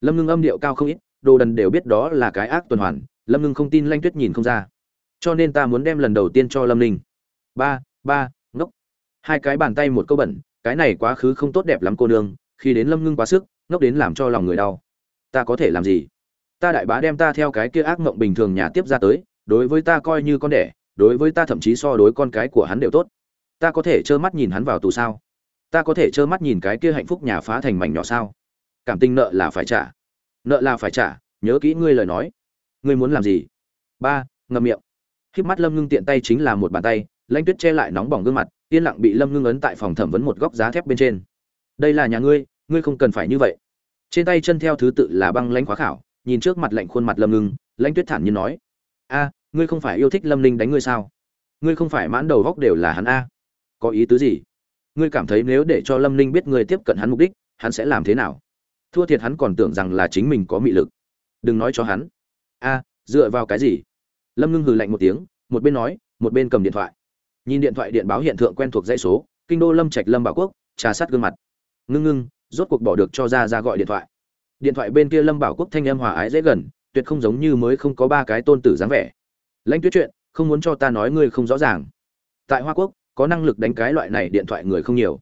Lâm ngưng âm điệu cao không ít, đồ đần đều biết đó là cái ác tuần hoàn, lâm ngưng không tin lanh tuyết nhìn không ra. Cho nên ta muốn đem lần đầu tiên cho lâm ninh. Ba ba, ngốc. Hai cái bàn tay một câu bẩn, cái này quá khứ không tốt đẹp lắm cô nương khi đến lâm ngưng quá sức, ngốc đến làm cho lòng người đau. Ta có thể làm gì? Ta đại bá đem ta theo cái kia ác mộng bình thường nhà tiếp ra tới, đối với ta coi như con đẻ, đối với ta thậm chí so đối con cái của hắn đều tốt. Ta có thể trơ mắt nhìn hắn vào tù sao? Ta có thể trơ mắt nhìn cái kia hạnh phúc nhà phá thành mảnh nhỏ sao? Cảm tình nợ là phải trả. Nợ là phải trả, nhớ kỹ ngươi lời nói. Ngươi muốn làm gì? Ba, ngậm miệng. Khiếp mắt lâm ngưng tiện tay chính là một bàn tay lãnh tuyết che lại nóng bỏng gương mặt, yên lặng bị lâm ngưng ấn tại phòng thẩm vấn một góc giá thép bên trên đây là nhà ngươi ngươi không cần phải như vậy. Trên tay chân theo thứ tự là băng lãnh khóa khảo, nhìn trước mặt lạnh khuôn mặt lâm ngưng, lãnh tuyết thản nhiên nói, a, ngươi không phải yêu thích lâm ninh đánh ngươi sao? Ngươi không phải mãn đầu góc đều là hắn a. Có ý tứ gì? Ngươi cảm thấy nếu để cho lâm ninh biết ngươi tiếp cận hắn mục đích, hắn sẽ làm thế nào? Thua thiệt hắn còn tưởng rằng là chính mình có mị lực. Đừng nói cho hắn. A, dựa vào cái gì? Lâm ngưng hừ lạnh một tiếng, một bên nói, một bên cầm điện thoại. Nhìn điện thoại điện báo hiện tượng quen thuộc dãy số, kinh đô lâm trạch lâm bảo quốc, trà sát gương mặt ngưng ngưng, rốt cuộc bỏ được cho ra ra gọi điện thoại. Điện thoại bên kia lâm bảo quốc thanh em hòa ái dễ gần, tuyệt không giống như mới không có ba cái tôn tử dáng vẻ. Lãnh tuyết chuyện, không muốn cho ta nói ngươi không rõ ràng. Tại hoa quốc, có năng lực đánh cái loại này điện thoại người không nhiều.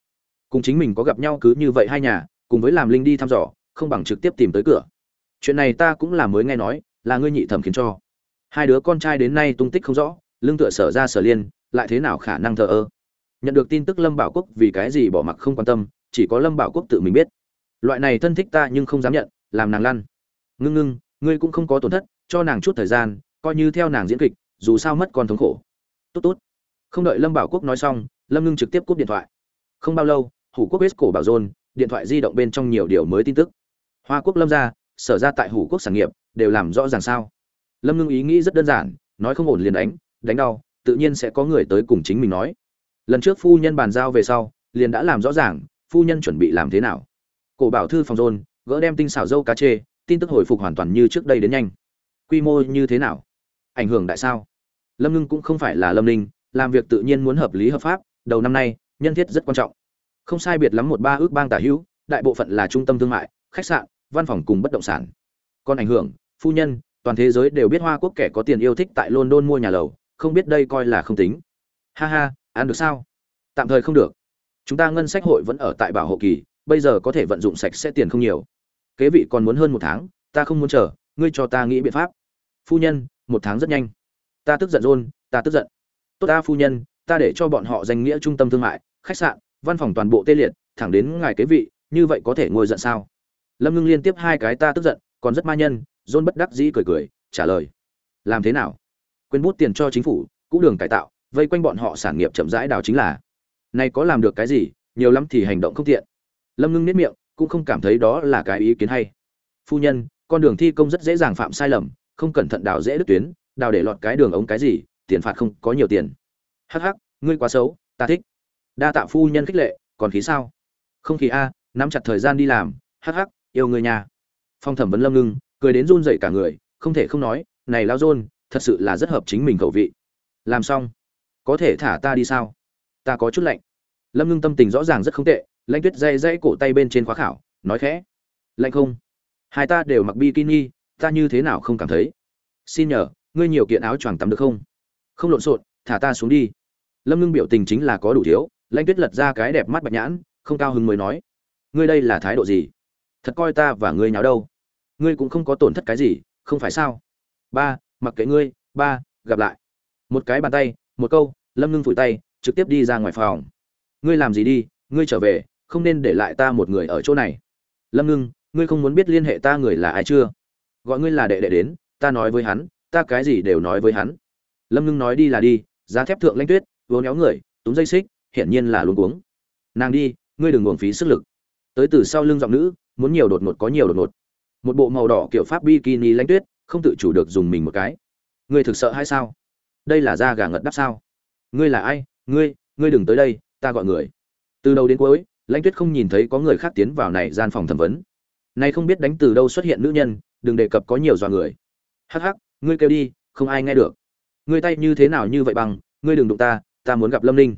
Cùng chính mình có gặp nhau cứ như vậy hai nhà, cùng với làm linh đi thăm dò, không bằng trực tiếp tìm tới cửa. Chuyện này ta cũng là mới nghe nói, là ngươi nhị thẩm khiến cho. Hai đứa con trai đến nay tung tích không rõ lương tựa sở ra sở liên, lại thế nào khả năng thờ ơ? Nhận được tin tức lâm bảo quốc vì cái gì bỏ mặc không quan tâm chỉ có lâm bảo quốc tự mình biết. Loại này thân thích ta nhưng không dám nhận, làm nàng lăn. Ngưng ngưng, ngươi cũng không có tổn thất, cho nàng chút thời gian, coi như theo nàng diễn kịch, dù sao mất còn thống khổ. Tốt tốt. Không đợi lâm bảo quốc nói xong, lâm ngưng trực tiếp cúp điện thoại. Không bao lâu, hủ quốc biết cổ bảo dôn, điện thoại di động bên trong nhiều điều mới tin tức. Hoa quốc lâm ra sở ra tại hủ quốc sản nghiệp, đều làm rõ ràng sao. Lâm ngưng ý nghĩ rất đơn giản, nói không ổn liền đánh đánh đau, tự nhiên sẽ có người tới cùng chính mình nói. Lần trước phu nhân bàn giao về sau, liền đã làm rõ ràng phu nhân chuẩn bị làm thế nào? Cổ bảo thư phòng rôn gỡ đem tinh xảo dâu cá chê, tin tức hồi phục hoàn toàn như trước đây đến nhanh. Quy mô như thế nào? Ảnh hưởng đại sao? Lâm ngưng cũng không phải là lâm ninh, làm việc tự nhiên muốn hợp lý hợp pháp, đầu năm nay, nhân thiết rất quan trọng. Không sai biệt lắm một ba ước bang tả hữu, đại bộ phận là trung tâm thương mại, khách sạn, văn phòng cùng bất động sản. Còn ảnh hưởng, phu nhân, toàn thế giới đều biết hoa quốc kẻ có tiền yêu thích tại london mua nhà lầu, không biết đây coi là không tính. Ha ha, ăn được sao? Tạm thời không được chúng ta ngân sách hội vẫn ở tại bảo hộ kỳ, bây giờ có thể vận dụng sạch sẽ tiền không nhiều. Kế vị còn muốn hơn một tháng, ta không muốn chờ, ngươi cho ta nghĩ biện pháp. Phu nhân, một tháng rất nhanh. Ta tức giận rôn ta tức giận. Tốt ta phu nhân, ta để cho bọn họ danh nghĩa trung tâm thương mại, khách sạn, văn phòng toàn bộ tê liệt, thẳng đến ngài kế vị, như vậy có thể ngồi giận sao? Lâm ngưng liên tiếp hai cái ta tức giận, còn rất ma nhân rôn bất đắc dĩ cười cười, trả lời. Làm thế nào? Quên bút tiền cho chính phủ cũng đường cải tạo, vây quanh bọn họ sản nghiệp chậm rãi đào chính là nay có làm được cái gì, nhiều lắm thì hành động không tiện. Lâm ngưng nếp miệng, cũng không cảm thấy đó là cái ý kiến hay. Phu nhân, con đường thi công rất dễ dàng phạm sai lầm, không cẩn thận đào dễ đứt tuyến, đào để lọt cái đường ống cái gì, tiền phạt không có nhiều tiền. Hắc hắc, ngươi quá xấu, ta thích. Đa tạ phu nhân khích lệ, còn khí sao? Không khí a, nắm chặt thời gian đi làm, hắc hắc, yêu người nhà. Phong thẩm vấn lâm ngưng, cười đến run dậy cả người, không thể không nói, này lao rôn thật sự là rất hợp chính mình khẩu vị. Làm xong, có thể thả ta đi sao? Ta có chút lạnh lâm ngưng tâm tình rõ ràng rất không tệ, lãnh tuyết dây dãy cổ tay bên trên khóa khảo, nói khẽ. Lạnh không? Hai ta đều mặc bikini, ta như thế nào không cảm thấy? Xin nhờ, ngươi nhiều kiện áo choàng tắm được không? Không lộn xộn, thả ta xuống đi. Lâm ngưng biểu tình chính là có đủ thiếu, lãnh tuyết lật ra cái đẹp mắt bạch nhãn, không cao hứng mới nói. Ngươi đây là thái độ gì? Thật coi ta và ngươi nháo đâu. Ngươi cũng không có tổn thất cái gì, không phải sao? Ba, mặc kệ ngươi, ba, gặp lại. Một cái bàn tay, một câu, lâm ngưng phủi tay, trực tiếp đi ra ngoài phòng ngươi làm gì đi, ngươi trở về, không nên để lại ta một người ở chỗ này. Lâm ngưng, ngươi không muốn biết liên hệ ta người là ai chưa? Gọi ngươi là đệ đệ đến, ta nói với hắn, ta cái gì đều nói với hắn. Lâm ngưng nói đi là đi, giá thép thượng lanh tuyết vốn éo người, túm dây xích, hiển nhiên là luôn cuống. Nàng đi, ngươi đừng uổng phí sức lực. Tới từ sau lưng giọng nữ, muốn nhiều đột ngột có nhiều đột ngột. Một bộ màu đỏ kiểu pháp bikini lanh tuyết, không tự chủ được dùng mình một cái. Ngươi thực sợ hay sao? Đây là da gà ngật đắp sao? Ngươi là ai? Ngươi ngươi đừng tới đây ta gọi người. Từ đầu đến cuối, lãnh tuyết không nhìn thấy có người khác tiến vào này gian phòng thẩm vấn. Này không biết đánh từ đâu xuất hiện nữ nhân, đừng đề cập có nhiều dọa người. Hắc hắc, ngươi kêu đi, không ai nghe được. Ngươi tay như thế nào như vậy bằng, ngươi đừng đụng ta ta muốn gặp lâm ninh.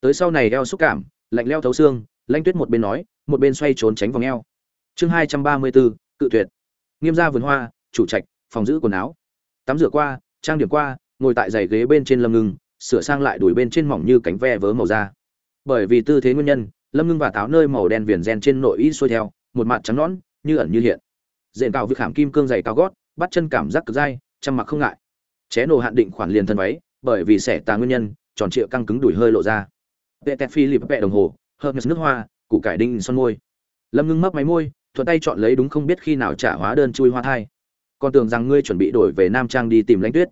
Tới sau này eo xúc cảm, lạnh leo thấu xương, lãnh tuyết một bên nói, một bên xoay trốn tránh vòng eo. Chương hai trăm ba mươi bốn cự tuyệt. Nghiêm ra vườn hoa, chủ trạch, phòng giữ quần áo. Tắm rửa qua, trang điểm qua, ngồi tại giày ghế bên trên lâm ngưng, sửa sang lại đuổi bên trên mỏng như cánh ve vớ màu da bởi vì tư thế nguyên nhân, lâm ngưng và táo nơi màu đen viền gen trên nội y xuôi theo, một mặt trắng nõn, như ẩn như hiện. Diện cao việc hàm kim cương dày cao gót, bắt chân cảm giác cực dai, chăm mặc không ngại. Ché nổ hạn định khoản liền thân váy, bởi vì xẻ tà nguyên nhân, tròn trịa căng cứng đuổi hơi lộ ra. Vệ tẹt phi lịp vẹ đồng hồ hơn nước hoa, củ cải đinh son môi. Lâm ngưng mấp máy môi, thuận tay chọn lấy đúng không biết khi nào trả hóa đơn chui hoa thai. Còn tưởng rằng ngươi chuẩn bị đổi về nam trang đi tìm lãnh tuyết.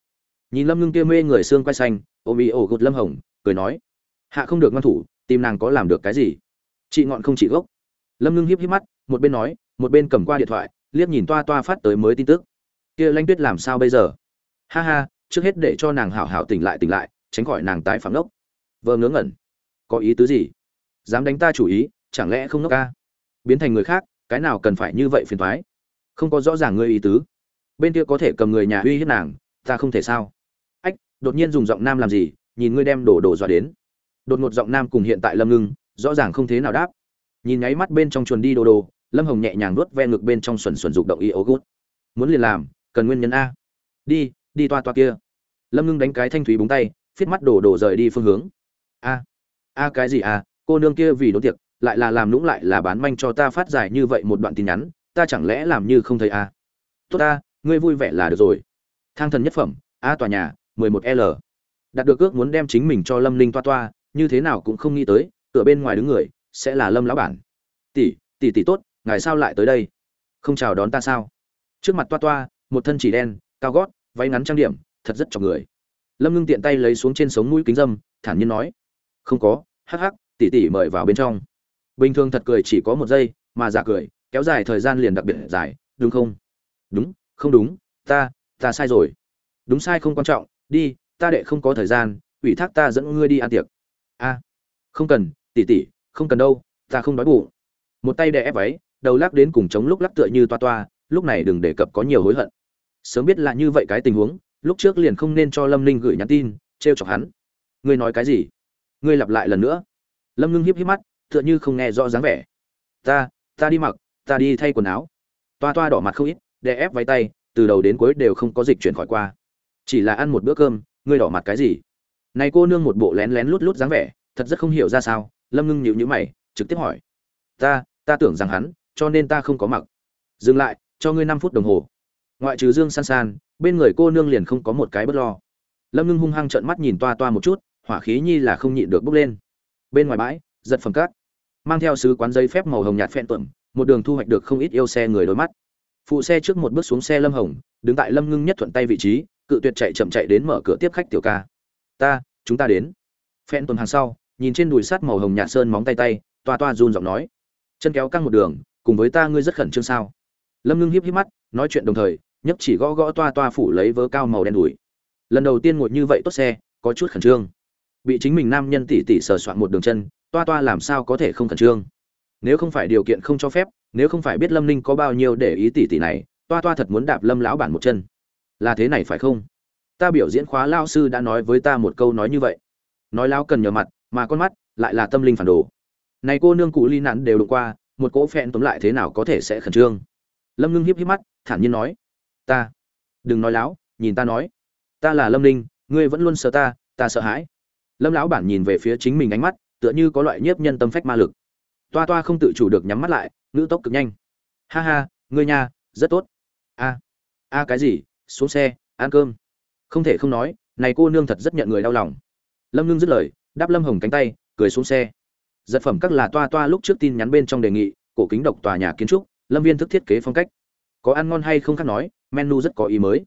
Nhìn lâm ngưng kia mê người xương quay xanh, ôm ý ổ gột lâm hồng, cười nói, hạ không được ngăn thủ tìm nàng có làm được cái gì? Chị ngọn không chị gốc. Lâm ngưng híp híp mắt, một bên nói, một bên cầm qua điện thoại, liếc nhìn toa toa phát tới mới tin tức. Kia Lanh tuyết làm sao bây giờ? Ha ha, trước hết để cho nàng hảo hảo tỉnh lại tỉnh lại, tránh khỏi nàng tái phạm ngốc. Vờ ngớ ngẩn. Có ý tứ gì? Dám đánh ta chủ ý, chẳng lẽ không ngốc ca? Biến thành người khác, cái nào cần phải như vậy phiền thoái không có rõ ràng ngươi ý tứ. Bên kia có thể cầm người nhà uy hiếp nàng, ta không thể sao? Ách, đột nhiên dùng giọng nam làm gì, nhìn ngươi đem đổ đồ dọa đến đột ngột giọng nam cùng hiện tại lâm ngưng, rõ ràng không thế nào đáp. Nhìn nháy mắt bên trong chuồn đi đồ đồ, lâm hồng nhẹ nhàng nuốt ve ngực bên trong xuẩn xuẩn dục động y ấu gút. Muốn liền làm, cần nguyên nhân a. Đi đi toa toa kia. Lâm ngưng đánh cái thanh thúy búng tay, phiết mắt đổ đổ rời đi phương hướng. A a cái gì à cô nương kia vì đốn tiệc, lại là làm lũng lại là bán manh cho ta phát giải như vậy một đoạn tin nhắn, ta chẳng lẽ làm như không thấy a? Tốt ta, ngươi vui vẻ là được rồi. Thang thần nhất phẩm, a tòa nhà, mười một l. Đạt được ước muốn đem chính mình cho lâm linh toa toa như thế nào cũng không nghĩ tới, cửa bên ngoài đứng người, sẽ là lâm lão bản. Tỷ tỷ tỷ tốt, ngài sao lại tới đây? Không chào đón ta sao? Trước mặt toa toa, một thân chỉ đen, cao gót, váy ngắn trang điểm, thật rất chọc người. Lâm ngưng tiện tay lấy xuống trên sống mũi kính dâm, thản nhiên nói, không có, hắc hắc, tỷ tỷ mời vào bên trong. Bình thường thật cười chỉ có một giây, mà giả cười, kéo dài thời gian liền đặc biệt dài, đúng không? Đúng không đúng, ta ta sai rồi. Đúng sai không quan trọng, đi, ta đệ không có thời gian, ủy thác ta dẫn ngươi đi ăn tiệc a không cần tỷ tỷ không cần đâu, ta không đói bụng. Một tay đè ép váy, đầu lắc đến cùng chống lúc lắc tựa như toa toa, lúc này đừng đề cập có nhiều hối hận. Sớm biết là như vậy cái tình huống, lúc trước liền không nên cho lâm ninh gửi nhắn tin t r e o chọc hắn. Ngươi nói cái gì? Ngươi lặp lại lần nữa. Lâm ngưng hiếp hiếp mắt, tựa như không nghe rõ dáng vẻ. Ta ta đi mặc, ta đi thay quần áo. Toa toa đỏ mặt không ít, đè ép váy tay, từ đầu đến cuối đều không có dịch chuyển khỏi qua. Chỉ là ăn một bữa cơm, ngươi đỏ mặt cái gì? Này cô nương một bộ lén lén lút lút dáng vẻ, thật rất không hiểu ra sao. Lâm ngưng nhịu nhữ mày, trực tiếp hỏi. Ta ta tưởng rằng hắn, cho nên ta không có mặc. Dừng lại, cho ngươi năm phút đồng hồ. Ngoại trừ dương san san, bên người cô nương liền không có một cái bất lo. Lâm ngưng hung hăng trợn mắt nhìn toa toa một chút, hỏa khí nhi là không nhịn được bốc lên. Bên ngoài bãi, giật phẩm cát. Mang theo sứ quán giấy phép màu hồng nhạt phẹn tuẩm một đường thu hoạch được không ít yêu xe người đôi mắt. Phụ xe trước một bước xuống xe lâm hồng, đứng tại lâm ngưng nhất thuận tay vị trí, cự tuyệt chạy chậm chạy đến mở cửa tiếp khách tiểu ca ta, chúng ta đến. Phen tuần hàng sau, nhìn trên đùi sắt màu hồng nhạt sơn móng tay tay, toa toa run giọng nói, chân kéo căng một đường, cùng với ta ngươi rất khẩn trương sao? Lâm ngưng hiếp hiếp mắt, nói chuyện đồng thời nhấp chỉ gõ gõ toa toa phủ lấy vớ cao màu đen đùi. Lần đầu tiên ngồi như vậy tốt xe, có chút khẩn trương. Bị chính mình nam nhân tỉ tỉ sờ soạn một đường chân, toa toa làm sao có thể không khẩn trương? Nếu không phải điều kiện không cho phép, nếu không phải biết lâm ninh có bao nhiêu để ý tỉ tỉ này, toa toa thật muốn đạp lâm lão bản một chân. Là thế này phải không? Ta biểu diễn khóa lao sư đã nói với ta một câu nói như vậy. Nói lao cần nhờ mặt, mà con mắt lại là tâm linh phản đồ. Này cô nương cụ ly nạn đều đụng qua, một cỗ phẹn tóm lại thế nào có thể sẽ khẩn trương? Lâm ngưng hiếp hiếp mắt, thản nhiên nói, ta, đừng nói láo, nhìn ta nói. Ta là lâm ninh, ngươi vẫn luôn sợ ta ta sợ hãi. Lâm lão bản nhìn về phía chính mình ánh mắt, tựa như có loại nhiếp nhân tâm phách ma lực. Toa toa không tự chủ được nhắm mắt lại, ngữ tốc cực nhanh. Ha ha, ngươi nha, rất tốt. A a cái gì? Xuống xe, ăn cơm không thể không nói, này cô nương thật rất nhận người đau lòng. Lâm ngưng dứt lời, đáp lâm hồng cánh tay, cười xuống xe. Giật phẩm các là toa toa lúc trước tin nhắn bên trong đề nghị, cổ kính độc tòa nhà kiến trúc, lâm viên thức thiết kế phong cách. Có ăn ngon hay không khác nói, menu rất có ý mới.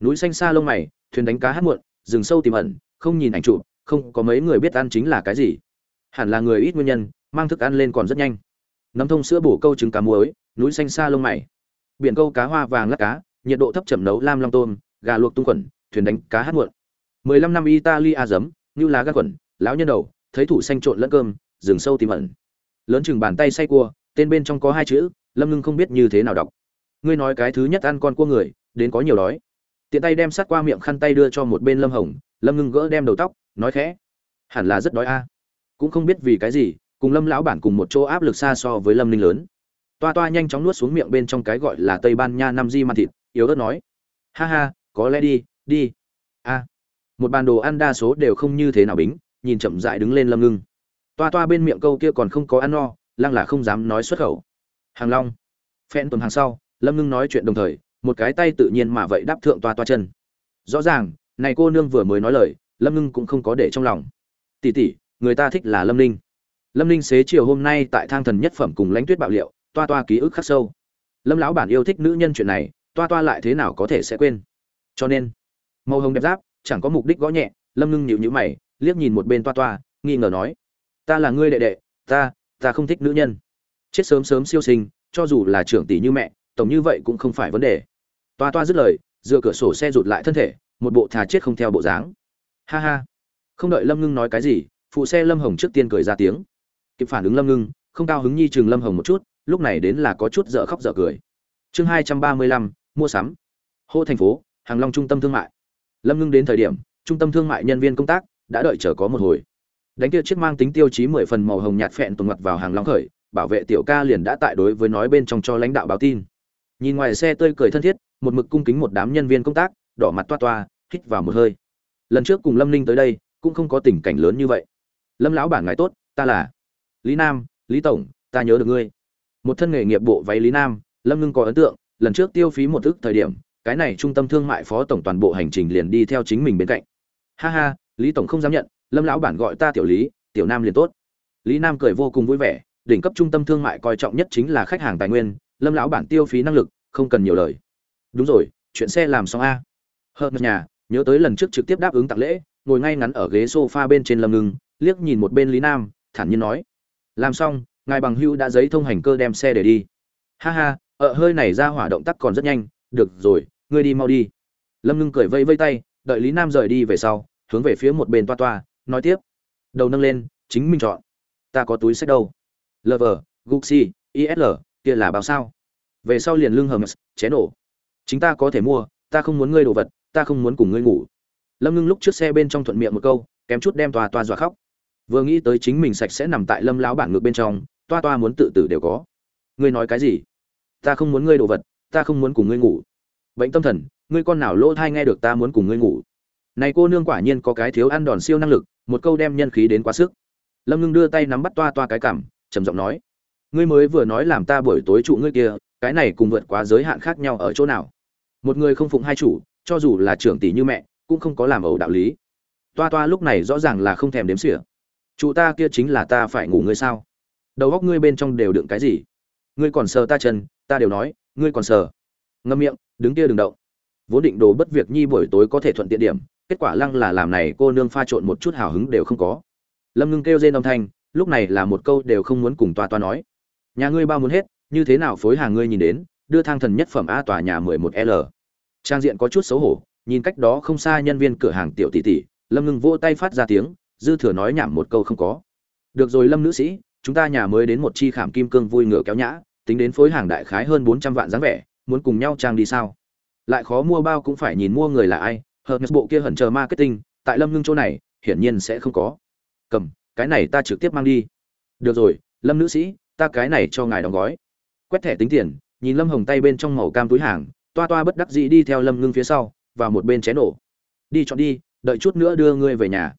Núi xanh xa lông mày, thuyền đánh cá hát muộn, rừng sâu tìm ẩn, không nhìn ảnh chụp, không có mấy người biết ăn chính là cái gì. Hẳn là người ít nguyên nhân, mang thức ăn lên còn rất nhanh. Nấm thông sữa bổ câu trứng cá muối, núi xanh xa lông mày. Biển câu cá hoa vàng lát cá, nhiệt độ thấp chậm nấu lam long tôm, gà luộc tung quẩn thuyền đánh cá hát muộn. Mười lăm năm italia giấm, như lá gan quẩn, lão nhân đầu, thấy thủ xanh trộn lẫn cơm, rừng sâu tìm ẩn. Lớn chừng bàn tay say cua, tên bên trong có hai chữ, lâm ngưng không biết như thế nào đọc. Ngươi nói cái thứ nhất ăn con cua người, đến có nhiều đói. Tiện tay đem sát qua miệng khăn tay đưa cho một bên lâm hồng, lâm ngưng gỡ đem đầu tóc, nói khẽ. Hẳn là rất đói a. Cũng không biết vì cái gì, cùng lâm lão bản cùng một chỗ áp lực xa so với lâm ninh lớn. Toa toa nhanh chóng nuốt xuống miệng bên trong cái gọi là tây ban nha năm di man thịt, yếu ớt nói. Ha ha, có lẽ đi đi. A. Một bàn đồ ăn đa số đều không như thế nào bính, nhìn chậm dại đứng lên lâm ngưng. Toa toa bên miệng câu kia còn không có ăn no, lăng là không dám nói xuất khẩu. Hàng long. Phen tuần hàng sau, lâm ngưng nói chuyện đồng thời, một cái tay tự nhiên mà vậy đáp thượng toa toa chân. Rõ ràng, này cô nương vừa mới nói lời, lâm ngưng cũng không có để trong lòng. Tỉ tỉ người ta thích là lâm ninh. Lâm ninh xế chiều hôm nay tại thang thần nhất phẩm cùng lãnh tuyết bạo liệu, toa toa ký ức khắc sâu. Lâm lão bản yêu thích nữ nhân chuyện này, toa toa lại thế nào có thể sẽ quên. Cho nên màu hồng đẹp giáp, chẳng có mục đích gõ nhẹ, lâm ngưng nhịu nhữ mày, liếc nhìn một bên toa toa, nghi ngờ nói, ta là ngươi đệ đệ, ta ta không thích nữ nhân. Chết sớm sớm siêu sinh, cho dù là trưởng tỷ như mẹ, tổng như vậy cũng không phải vấn đề. Toa toa dứt lời, dựa cửa sổ xe rụt lại thân thể, một bộ thà chết không theo bộ dáng. Ha ha. Không đợi lâm ngưng nói cái gì, phụ xe lâm hồng trước tiên cười ra tiếng. Kịp phản ứng lâm ngưng, không cao hứng nhi chừng lâm hồng một chút, lúc này đến là có chút dở khóc dở cười. Chương hai trăm ba mươi lăm, mua sắm. Hô thành phố, hàng long trung tâm thương mại lâm ngưng đến thời điểm, trung tâm thương mại nhân viên công tác đã đợi chờ có một hồi. Đánh kia chiếc mang tính tiêu chí mười phần màu hồng nhạt phẹn tuần ngặt vào hàng long khởi, bảo vệ tiểu ca liền đã tại đối với nói bên trong cho lãnh đạo báo tin. Nhìn ngoài xe tươi cười thân thiết, một mực cung kính một đám nhân viên công tác, đỏ mặt toa toa, hít vào một hơi. Lần trước cùng lâm ninh tới đây, cũng không có tình cảnh lớn như vậy. Lâm lão bản ngài tốt, ta là lý nam, lý tổng, ta nhớ được ngươi. Một thân nghề nghiệp bộ váy lý nam, lâm ngưng có ấn tượng, lần trước tiêu phí một ức thời điểm cái này trung tâm thương mại phó tổng toàn bộ hành trình liền đi theo chính mình bên cạnh. Ha ha, lý tổng không dám nhận, lâm lão bản gọi ta tiểu lý, tiểu nam liền tốt. Lý nam cười vô cùng vui vẻ, đỉnh cấp trung tâm thương mại coi trọng nhất chính là khách hàng tài nguyên, lâm lão bản tiêu phí năng lực, không cần nhiều lời. Đúng rồi, chuyện xe làm xong a. Hợt nhà, nhớ tới lần trước trực tiếp đáp ứng tặng lễ, ngồi ngay ngắn ở ghế sofa bên trên lâm ngưng, liếc nhìn một bên lý nam, thản nhiên nói. Làm xong, ngài bằng hưu đã giấy thông hành cơ đem xe để đi. Ha ha ở hơi này ra hỏa động tác còn rất nhanh, được rồi ngươi đi mau đi. Lâm ngưng cười vây vây tay đợi lý nam rời đi về sau hướng về phía một bên toa toa nói tiếp. Đầu nâng lên chính mình chọn. Ta có túi sách đâu? Lover Guxi, isl kia là bao sao? Về sau liền lưng hầm chén nổ chính ta có thể mua ta không muốn ngươi đồ vật ta không muốn cùng ngươi ngủ. Lâm ngưng lúc trước xe bên trong thuận miệng một câu kém chút đem toa toa dọa khóc. Vừa nghĩ tới chính mình sạch sẽ nằm tại lâm lão bản ngược bên trong toa toa muốn tự tử đều có. Ngươi nói cái gì? Ta không muốn ngươi đồ vật ta không muốn cùng ngươi ngủ bệnh tâm thần, ngươi con nào lỗ thai nghe được ta muốn cùng ngươi ngủ. Này cô nương quả nhiên có cái thiếu ăn đòn siêu năng lực, một câu đem nhân khí đến quá sức. Lâm ngưng đưa tay nắm bắt toa toa cái cảm trầm giọng nói, ngươi mới vừa nói làm ta buổi tối trụ ngươi kia, cái này cùng vượt quá giới hạn khác nhau ở chỗ nào? Một người không phụng hai chủ, cho dù là trưởng tỷ như mẹ, cũng không có làm ẩu đạo lý. Toa toa lúc này rõ ràng là không thèm đếm xỉa. Chủ ta kia chính là ta phải ngủ ngươi sao? Đầu góc ngươi bên trong đều đựng cái gì? Ngươi còn sờ ta chân, ta đều nói, ngươi còn sờ ngâm miệng, đứng kia đừng động. Vốn định đồ bất việc nhi buổi tối có thể thuận tiện điểm, kết quả lăng là làm này cô nương pha trộn một chút hào hứng đều không có. Lâm ngưng kêu rên âm thanh, lúc này là một câu đều không muốn cùng toa toa nói. Nhà ngươi bao muốn hết, như thế nào phối hàng ngươi nhìn đến, đưa thang thần nhất phẩm a tòa nhà mười một l. Trang diện có chút xấu hổ, nhìn cách đó không xa nhân viên cửa hàng tiểu tỷ tỷ, lâm ngưng vỗ tay phát ra tiếng, dư thừa nói nhảm một câu không có. Được rồi lâm nữ sĩ, chúng ta nhà mới đến một chi khảm kim cương vui ngựa kéo nhã, tính đến phối hàng đại khái hơn bốn trăm vạn dáng vẻ muốn cùng nhau trang đi sao? Lại khó mua bao cũng phải nhìn mua người là ai hợp bộ kia hẩn chờ marketing, tại lâm ngưng chỗ này, hiển nhiên sẽ không có. Cầm, cái này ta trực tiếp mang đi. Được rồi, lâm nữ sĩ, ta cái này cho ngài đóng gói. Quét thẻ tính tiền, nhìn lâm hồng tay bên trong màu cam túi hàng, toa toa bất đắc dĩ đi theo lâm ngưng phía sau, vào một bên chén nổ. Đi chọn đi, đợi chút nữa đưa ngươi về nhà.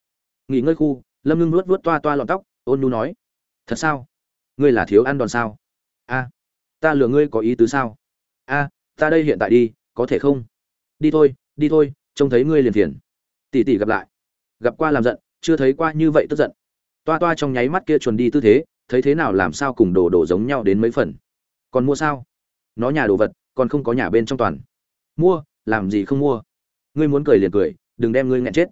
Nghỉ ngơi khu, lâm ngưng vuốt vuốt toa toa lọn tóc, ôn nu nói. Thật sao? Ngươi là thiếu ăn đòn sao? A ta lừa ngươi có ý tứ sao? A, ta đây hiện tại đi, có thể không? Đi thôi đi thôi, trông thấy ngươi liền thiền. tỷ tỷ gặp lại. Gặp qua làm giận, chưa thấy qua như vậy tức giận. Toa toa trong nháy mắt kia chuồn đi tư thế, thấy thế nào làm sao cùng đồ đồ giống nhau đến mấy phần. Còn mua sao? Nó nhà đồ vật, còn không có nhà bên trong toàn. Mua, làm gì không mua? Ngươi muốn cười liền cười, đừng đem ngươi nghẹn chết.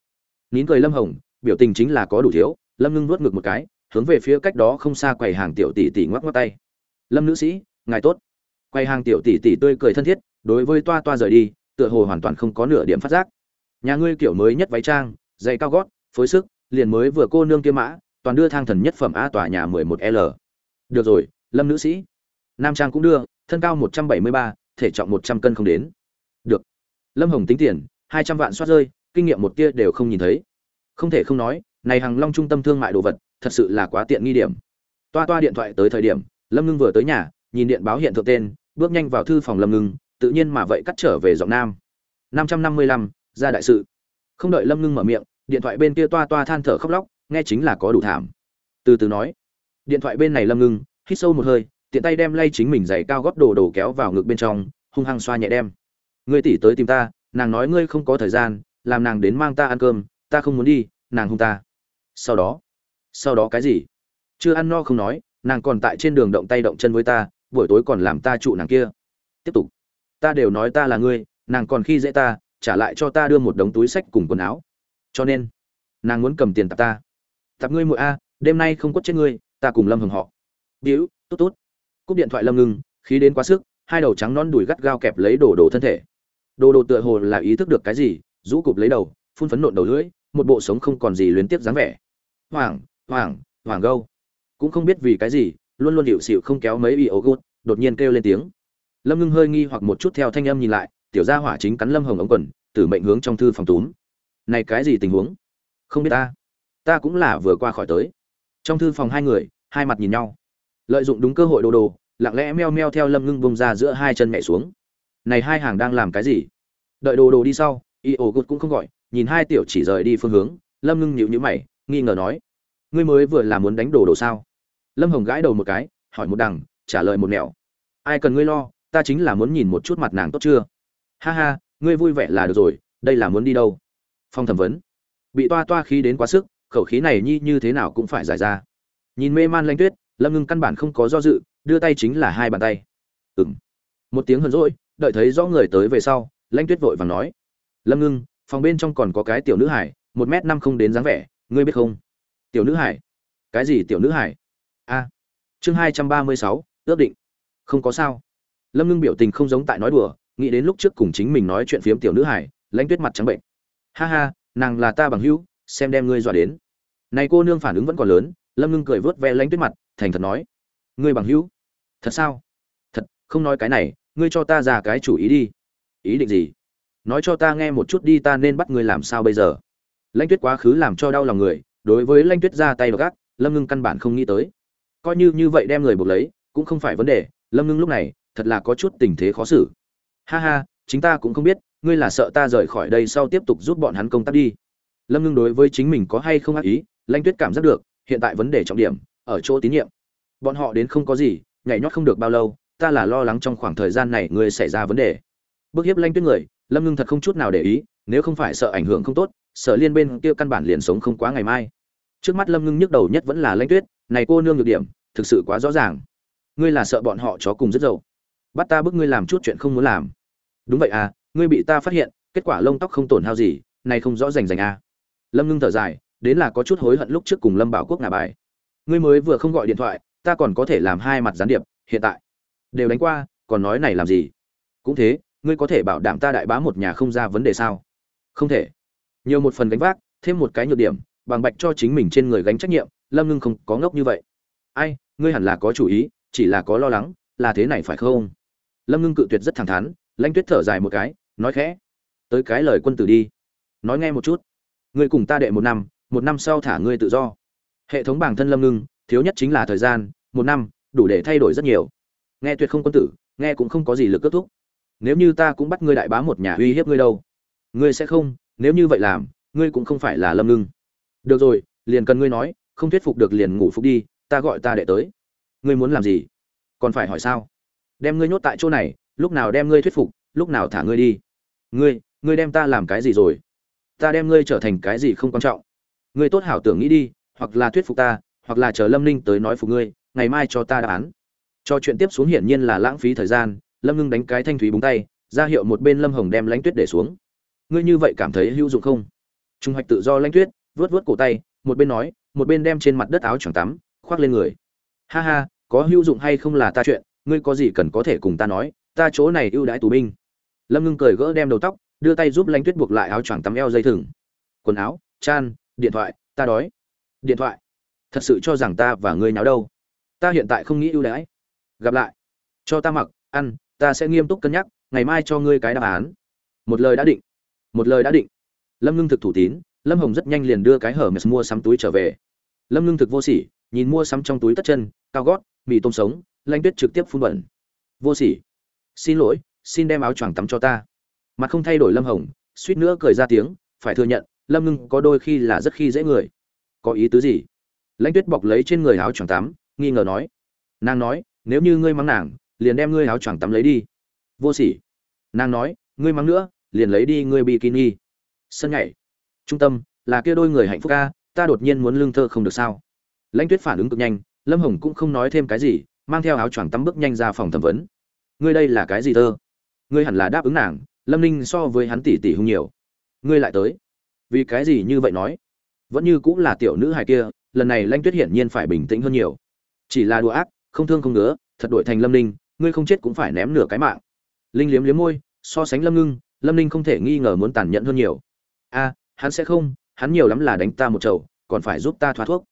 Nín cười lâm hồng, biểu tình chính là có đủ thiếu, lâm ngưng nuốt ngực một cái, hướng về phía cách đó không xa quầy hàng tiểu tỷ tỷ ngoắc ngoắc tay. Lâm nữ sĩ, ngài tốt quay hàng tiểu tỷ tỷ tươi cười thân thiết, đối với toa toa rời đi, tựa hồ hoàn toàn không có nửa điểm phát giác. Nhà ngươi kiểu mới nhất váy trang, giày cao gót, phối sức, liền mới vừa cô nương kia mã, toàn đưa thang thần nhất phẩm a tòa nhà mười một l. Được rồi, lâm nữ sĩ. Nam trang cũng đưa, thân cao một trăm bảy mươi ba, thể trọng một trăm cân không đến. Được. Lâm hồng tính tiền, hai trăm vạn soát rơi, kinh nghiệm một tia đều không nhìn thấy. Không thể không nói, này hàng long trung tâm thương mại đồ vật, thật sự là quá tiện nghi điểm. Toa toa điện thoại tới thời điểm, lâm ngưng vừa tới nhà, nhìn điện báo hiện thượng tên bước nhanh vào thư phòng lâm ngưng, tự nhiên mà vậy cắt trở về giọng nam. Năm trăm năm mươi lăm, ra đại sự. Không đợi lâm ngưng mở miệng, điện thoại bên kia toa toa than thở khóc lóc, nghe chính là có đủ thảm. Từ từ nói. Điện thoại bên này lâm ngưng, hít sâu một hơi, tiện tay đem lay chính mình giày cao gót đồ đồ kéo vào ngực bên trong, hung hăng xoa nhẹ đem. Ngươi tỷ tới tìm ta, nàng nói ngươi không có thời gian, làm nàng đến mang ta ăn cơm, ta không muốn đi, nàng hung ta. Sau đó. Sau đó cái gì? Chưa ăn no không nói, nàng còn tại trên đường động tay động chân với ta buổi tối còn làm ta trụ nàng kia. Tiếp tục. Ta đều nói ta là ngươi, nàng còn khi dễ ta, trả lại cho ta đưa một đống túi sách cùng quần áo. Cho nên, nàng muốn cầm tiền tạp ta. Tạp ngươi muội a, đêm nay không quất chết ngươi, ta cùng lâm hồng họ. Biểu, tốt tốt. Cúp điện thoại lâm ngưng, khí đến quá sức, hai đầu trắng non đùi gắt gao kẹp lấy đồ đồ thân thể. Đồ đồ tựa hồ là ý thức được cái gì, rũ cụp lấy đầu, phun phấn nộn đầu lưỡi, một bộ sống không còn gì luyến tiếp dáng vẻ. Hoảng hoảng hoảng gâu. Cũng không biết vì cái gì luôn luôn hiệu xịu không kéo mấy bị ấu gút, đột nhiên kêu lên tiếng. Lâm ngưng hơi nghi hoặc một chút theo thanh âm nhìn lại, tiểu gia hỏa chính cắn lâm hồng ống quần tử mệnh hướng trong thư phòng túm. Này cái gì tình huống? Không biết ta. Ta cũng là vừa qua khỏi tới. Trong thư phòng hai người, hai mặt nhìn nhau. Lợi dụng đúng cơ hội đồ đồ, lặng lẽ meo meo theo lâm ngưng bông ra giữa hai chân mẹ xuống. Này hai hàng đang làm cái gì? Đợi đồ đồ đi sau, y ổ gột cũng không gọi, nhìn hai tiểu chỉ rời đi phương hướng, lâm ngưng nhịu nhữ mày, nghi ngờ nói. Ngươi mới vừa là muốn đánh đồ đồ sao? Lâm hồng gãi đầu một cái, hỏi một đằng, trả lời một nẻo. Ai cần ngươi lo, ta chính là muốn nhìn một chút mặt nàng tốt chưa? Ha ha, ngươi vui vẻ là được rồi, đây là muốn đi đâu? Phong thẩm vấn. Bị toa toa khí đến quá sức, khẩu khí này nhi như thế nào cũng phải giải ra. Nhìn mê man lanh tuyết, lâm ngưng căn bản không có do dự, đưa tay chính là hai bàn tay. Ừng một tiếng hờn rỗi đợi thấy rõ người tới về sau, lanh tuyết vội vàng nói. Lâm ngưng, phòng bên trong còn có cái tiểu nữ hải, một m năm không đến dáng vẻ, ngươi biết không? Tiểu nữ hải. Cái gì tiểu nữ hải? A. Chương hai trăm ba mươi sáu, ước định. Không có sao. Lâm ngưng biểu tình không giống tại nói đùa, nghĩ đến lúc trước cùng chính mình nói chuyện phiếm tiểu nữ hải lãnh tuyết mặt trắng bệnh. Ha ha, nàng là ta bằng hữu, xem đem ngươi dọa đến. Này cô nương phản ứng vẫn còn lớn, lâm ngưng cười vớt ve lãnh tuyết mặt, thành thật nói. Ngươi bằng hữu? Thật sao? Thật, không nói cái này, ngươi cho ta ra cái chủ ý đi. Ý định gì? Nói cho ta nghe một chút đi, ta nên bắt ngươi làm sao bây giờ? Lãnh tuyết quá khứ làm cho đau lòng người, đối với lãnh tuyết ra tay gác lâm ngưng căn bản không nghĩ tới coi như như vậy đem người buộc lấy, cũng không phải vấn đề, lâm ngưng lúc này, thật là có chút tình thế khó xử. Ha ha, chính ta cũng không biết, ngươi là sợ ta rời khỏi đây sau tiếp tục giúp bọn hắn công tác đi. Lâm ngưng đối với chính mình có hay không ác ý lanh tuyết cảm giác được, hiện tại vấn đề trọng điểm, ở chỗ tín nhiệm. Bọn họ đến không có gì, nhảy nhót không được bao lâu, ta là lo lắng trong khoảng thời gian này ngươi xảy ra vấn đề. Bức hiếp lanh tuyết người, lâm ngưng thật không chút nào để ý, nếu không phải sợ ảnh hưởng không tốt, sợ liên bên kia căn bản liền sống không quá ngày mai. Trước mắt lâm ngưng nhức đầu nhất vẫn là lanh tuyết này cô nương nhược điểm, thực sự quá rõ ràng. Ngươi là sợ bọn họ chó cùng rất dậu. Bắt ta bức ngươi làm chút chuyện không muốn làm. Đúng vậy à ngươi bị ta phát hiện, kết quả lông tóc không tổn hao gì, này không rõ rành rành à. Lâm ngưng thở dài, đến là có chút hối hận lúc trước cùng lâm bảo quốc ngả bài. Ngươi mới vừa không gọi điện thoại, ta còn có thể làm hai mặt gián điệp, hiện tại. Đều đánh qua, còn nói này làm gì? Cũng thế, ngươi có thể bảo đảm ta đại bá một nhà không ra vấn đề sao? Không thể. Nhiều một phần gánh vác, thêm một cái nhược điểm, bằng bạch cho chính mình trên người gánh trách nhiệm lâm ngưng không có ngốc như vậy. Ai, ngươi hẳn là có chủ ý, chỉ là có lo lắng, là thế này phải không? Lâm ngưng cự tuyệt rất thẳng thắn, lãnh tuyết thở dài một cái, nói khẽ. Tới cái lời quân tử đi. Nói nghe một chút. Ngươi cùng ta đệ một năm một năm sau thả ngươi tự do. Hệ thống bản thân lâm ngưng, thiếu nhất chính là thời gian, một năm, đủ để thay đổi rất nhiều. Nghe tuyệt không quân tử, nghe cũng không có gì lực kết thúc. Nếu như ta cũng bắt ngươi đại bá một nhà uy hiếp ngươi đâu. Ngươi sẽ không, nếu như vậy làm, ngươi cũng không phải là lâm ngưng. Được rồi, liền cần ngươi nói không thuyết phục được liền ngủ phục đi, ta gọi ta đệ tới. Ngươi muốn làm gì? Còn phải hỏi sao? Đem ngươi nhốt tại chỗ này, lúc nào đem ngươi thuyết phục, lúc nào thả ngươi đi. Ngươi ngươi đem ta làm cái gì rồi? Ta đem ngươi trở thành cái gì không quan trọng. Ngươi tốt hảo tưởng nghĩ đi, hoặc là thuyết phục ta, hoặc là chờ lâm ninh tới nói phục ngươi, ngày mai cho ta đáp án. Cho chuyện tiếp xuống hiển nhiên là lãng phí thời gian, lâm ngưng đánh cái thanh thúy búng tay, ra hiệu một bên lâm hồng đem lãnh tuyết để xuống. Ngươi như vậy cảm thấy hữu dụng không? Trung hoạch tự do lãnh tuyết vớt vớt cổ tay, một bên nói một bên đem trên mặt đất áo choàng tắm, khoác lên người. Ha ha, có hữu dụng hay không là ta chuyện, ngươi có gì cần có thể cùng ta nói, ta chỗ này ưu đãi tù binh. Lâm ngưng cười gỡ đem đầu tóc, đưa tay giúp lãnh tuyết buộc lại áo choàng tắm eo dây thừng. Quần áo chan điện thoại, ta đói. Điện thoại. Thật sự cho rằng ta và ngươi nháo đâu. Ta hiện tại không nghĩ ưu đãi. Gặp lại. Cho ta mặc, ăn, ta sẽ nghiêm túc cân nhắc, ngày mai cho ngươi cái đáp án. Một lời đã định. Một lời đã định. Lâm ngưng thực thủ tín, lâm hồng rất nhanh liền đưa cái hở mệt mua sắm túi trở về lâm ngưng thực vô sỉ, nhìn mua sắm trong túi tất chân, cao gót, mì tôm sống, lanh tuyết trực tiếp phun bẩn. Vô sỉ. Xin lỗi, xin đem áo choàng tắm cho ta. Mặt không thay đổi lâm hồng, suýt nữa cười ra tiếng, phải thừa nhận, lâm ngưng có đôi khi là rất khi dễ người. Có ý tứ gì? Lãnh tuyết bọc lấy trên người áo choàng tắm, nghi ngờ nói. Nàng nói, nếu như ngươi mắng nàng, liền đem ngươi áo choàng tắm lấy đi. Vô sỉ. Nàng nói, ngươi mắng nữa, liền lấy đi ngươi bikini. Sân nhảy. Trung tâm, là kia đôi người hạnh phúc ca ta đột nhiên muốn lương thơ không được sao? Lãnh tuyết phản ứng cực nhanh, lâm hồng cũng không nói thêm cái gì, mang theo áo choàng tắm bước nhanh ra phòng thẩm vấn. Ngươi đây là cái gì thơ ngươi hẳn là đáp ứng nàng, lâm ninh so với hắn tỷ tỷ hung nhiều. Ngươi lại tới. Vì cái gì như vậy nói? Vẫn như cũng là tiểu nữ hài kia, lần này lanh tuyết hiển nhiên phải bình tĩnh hơn nhiều. Chỉ là đùa ác, không thương không ngứa, thật đổi thành lâm ninh, ngươi không chết cũng phải ném nửa cái mạng. Linh liếm liếm môi, so sánh lâm ngưng, lâm ninh không thể nghi ngờ muốn tàn nhẫn hơn nhiều. A hắn sẽ không hắn nhiều lắm là đánh ta một chầu, còn phải giúp ta thoát thuốc.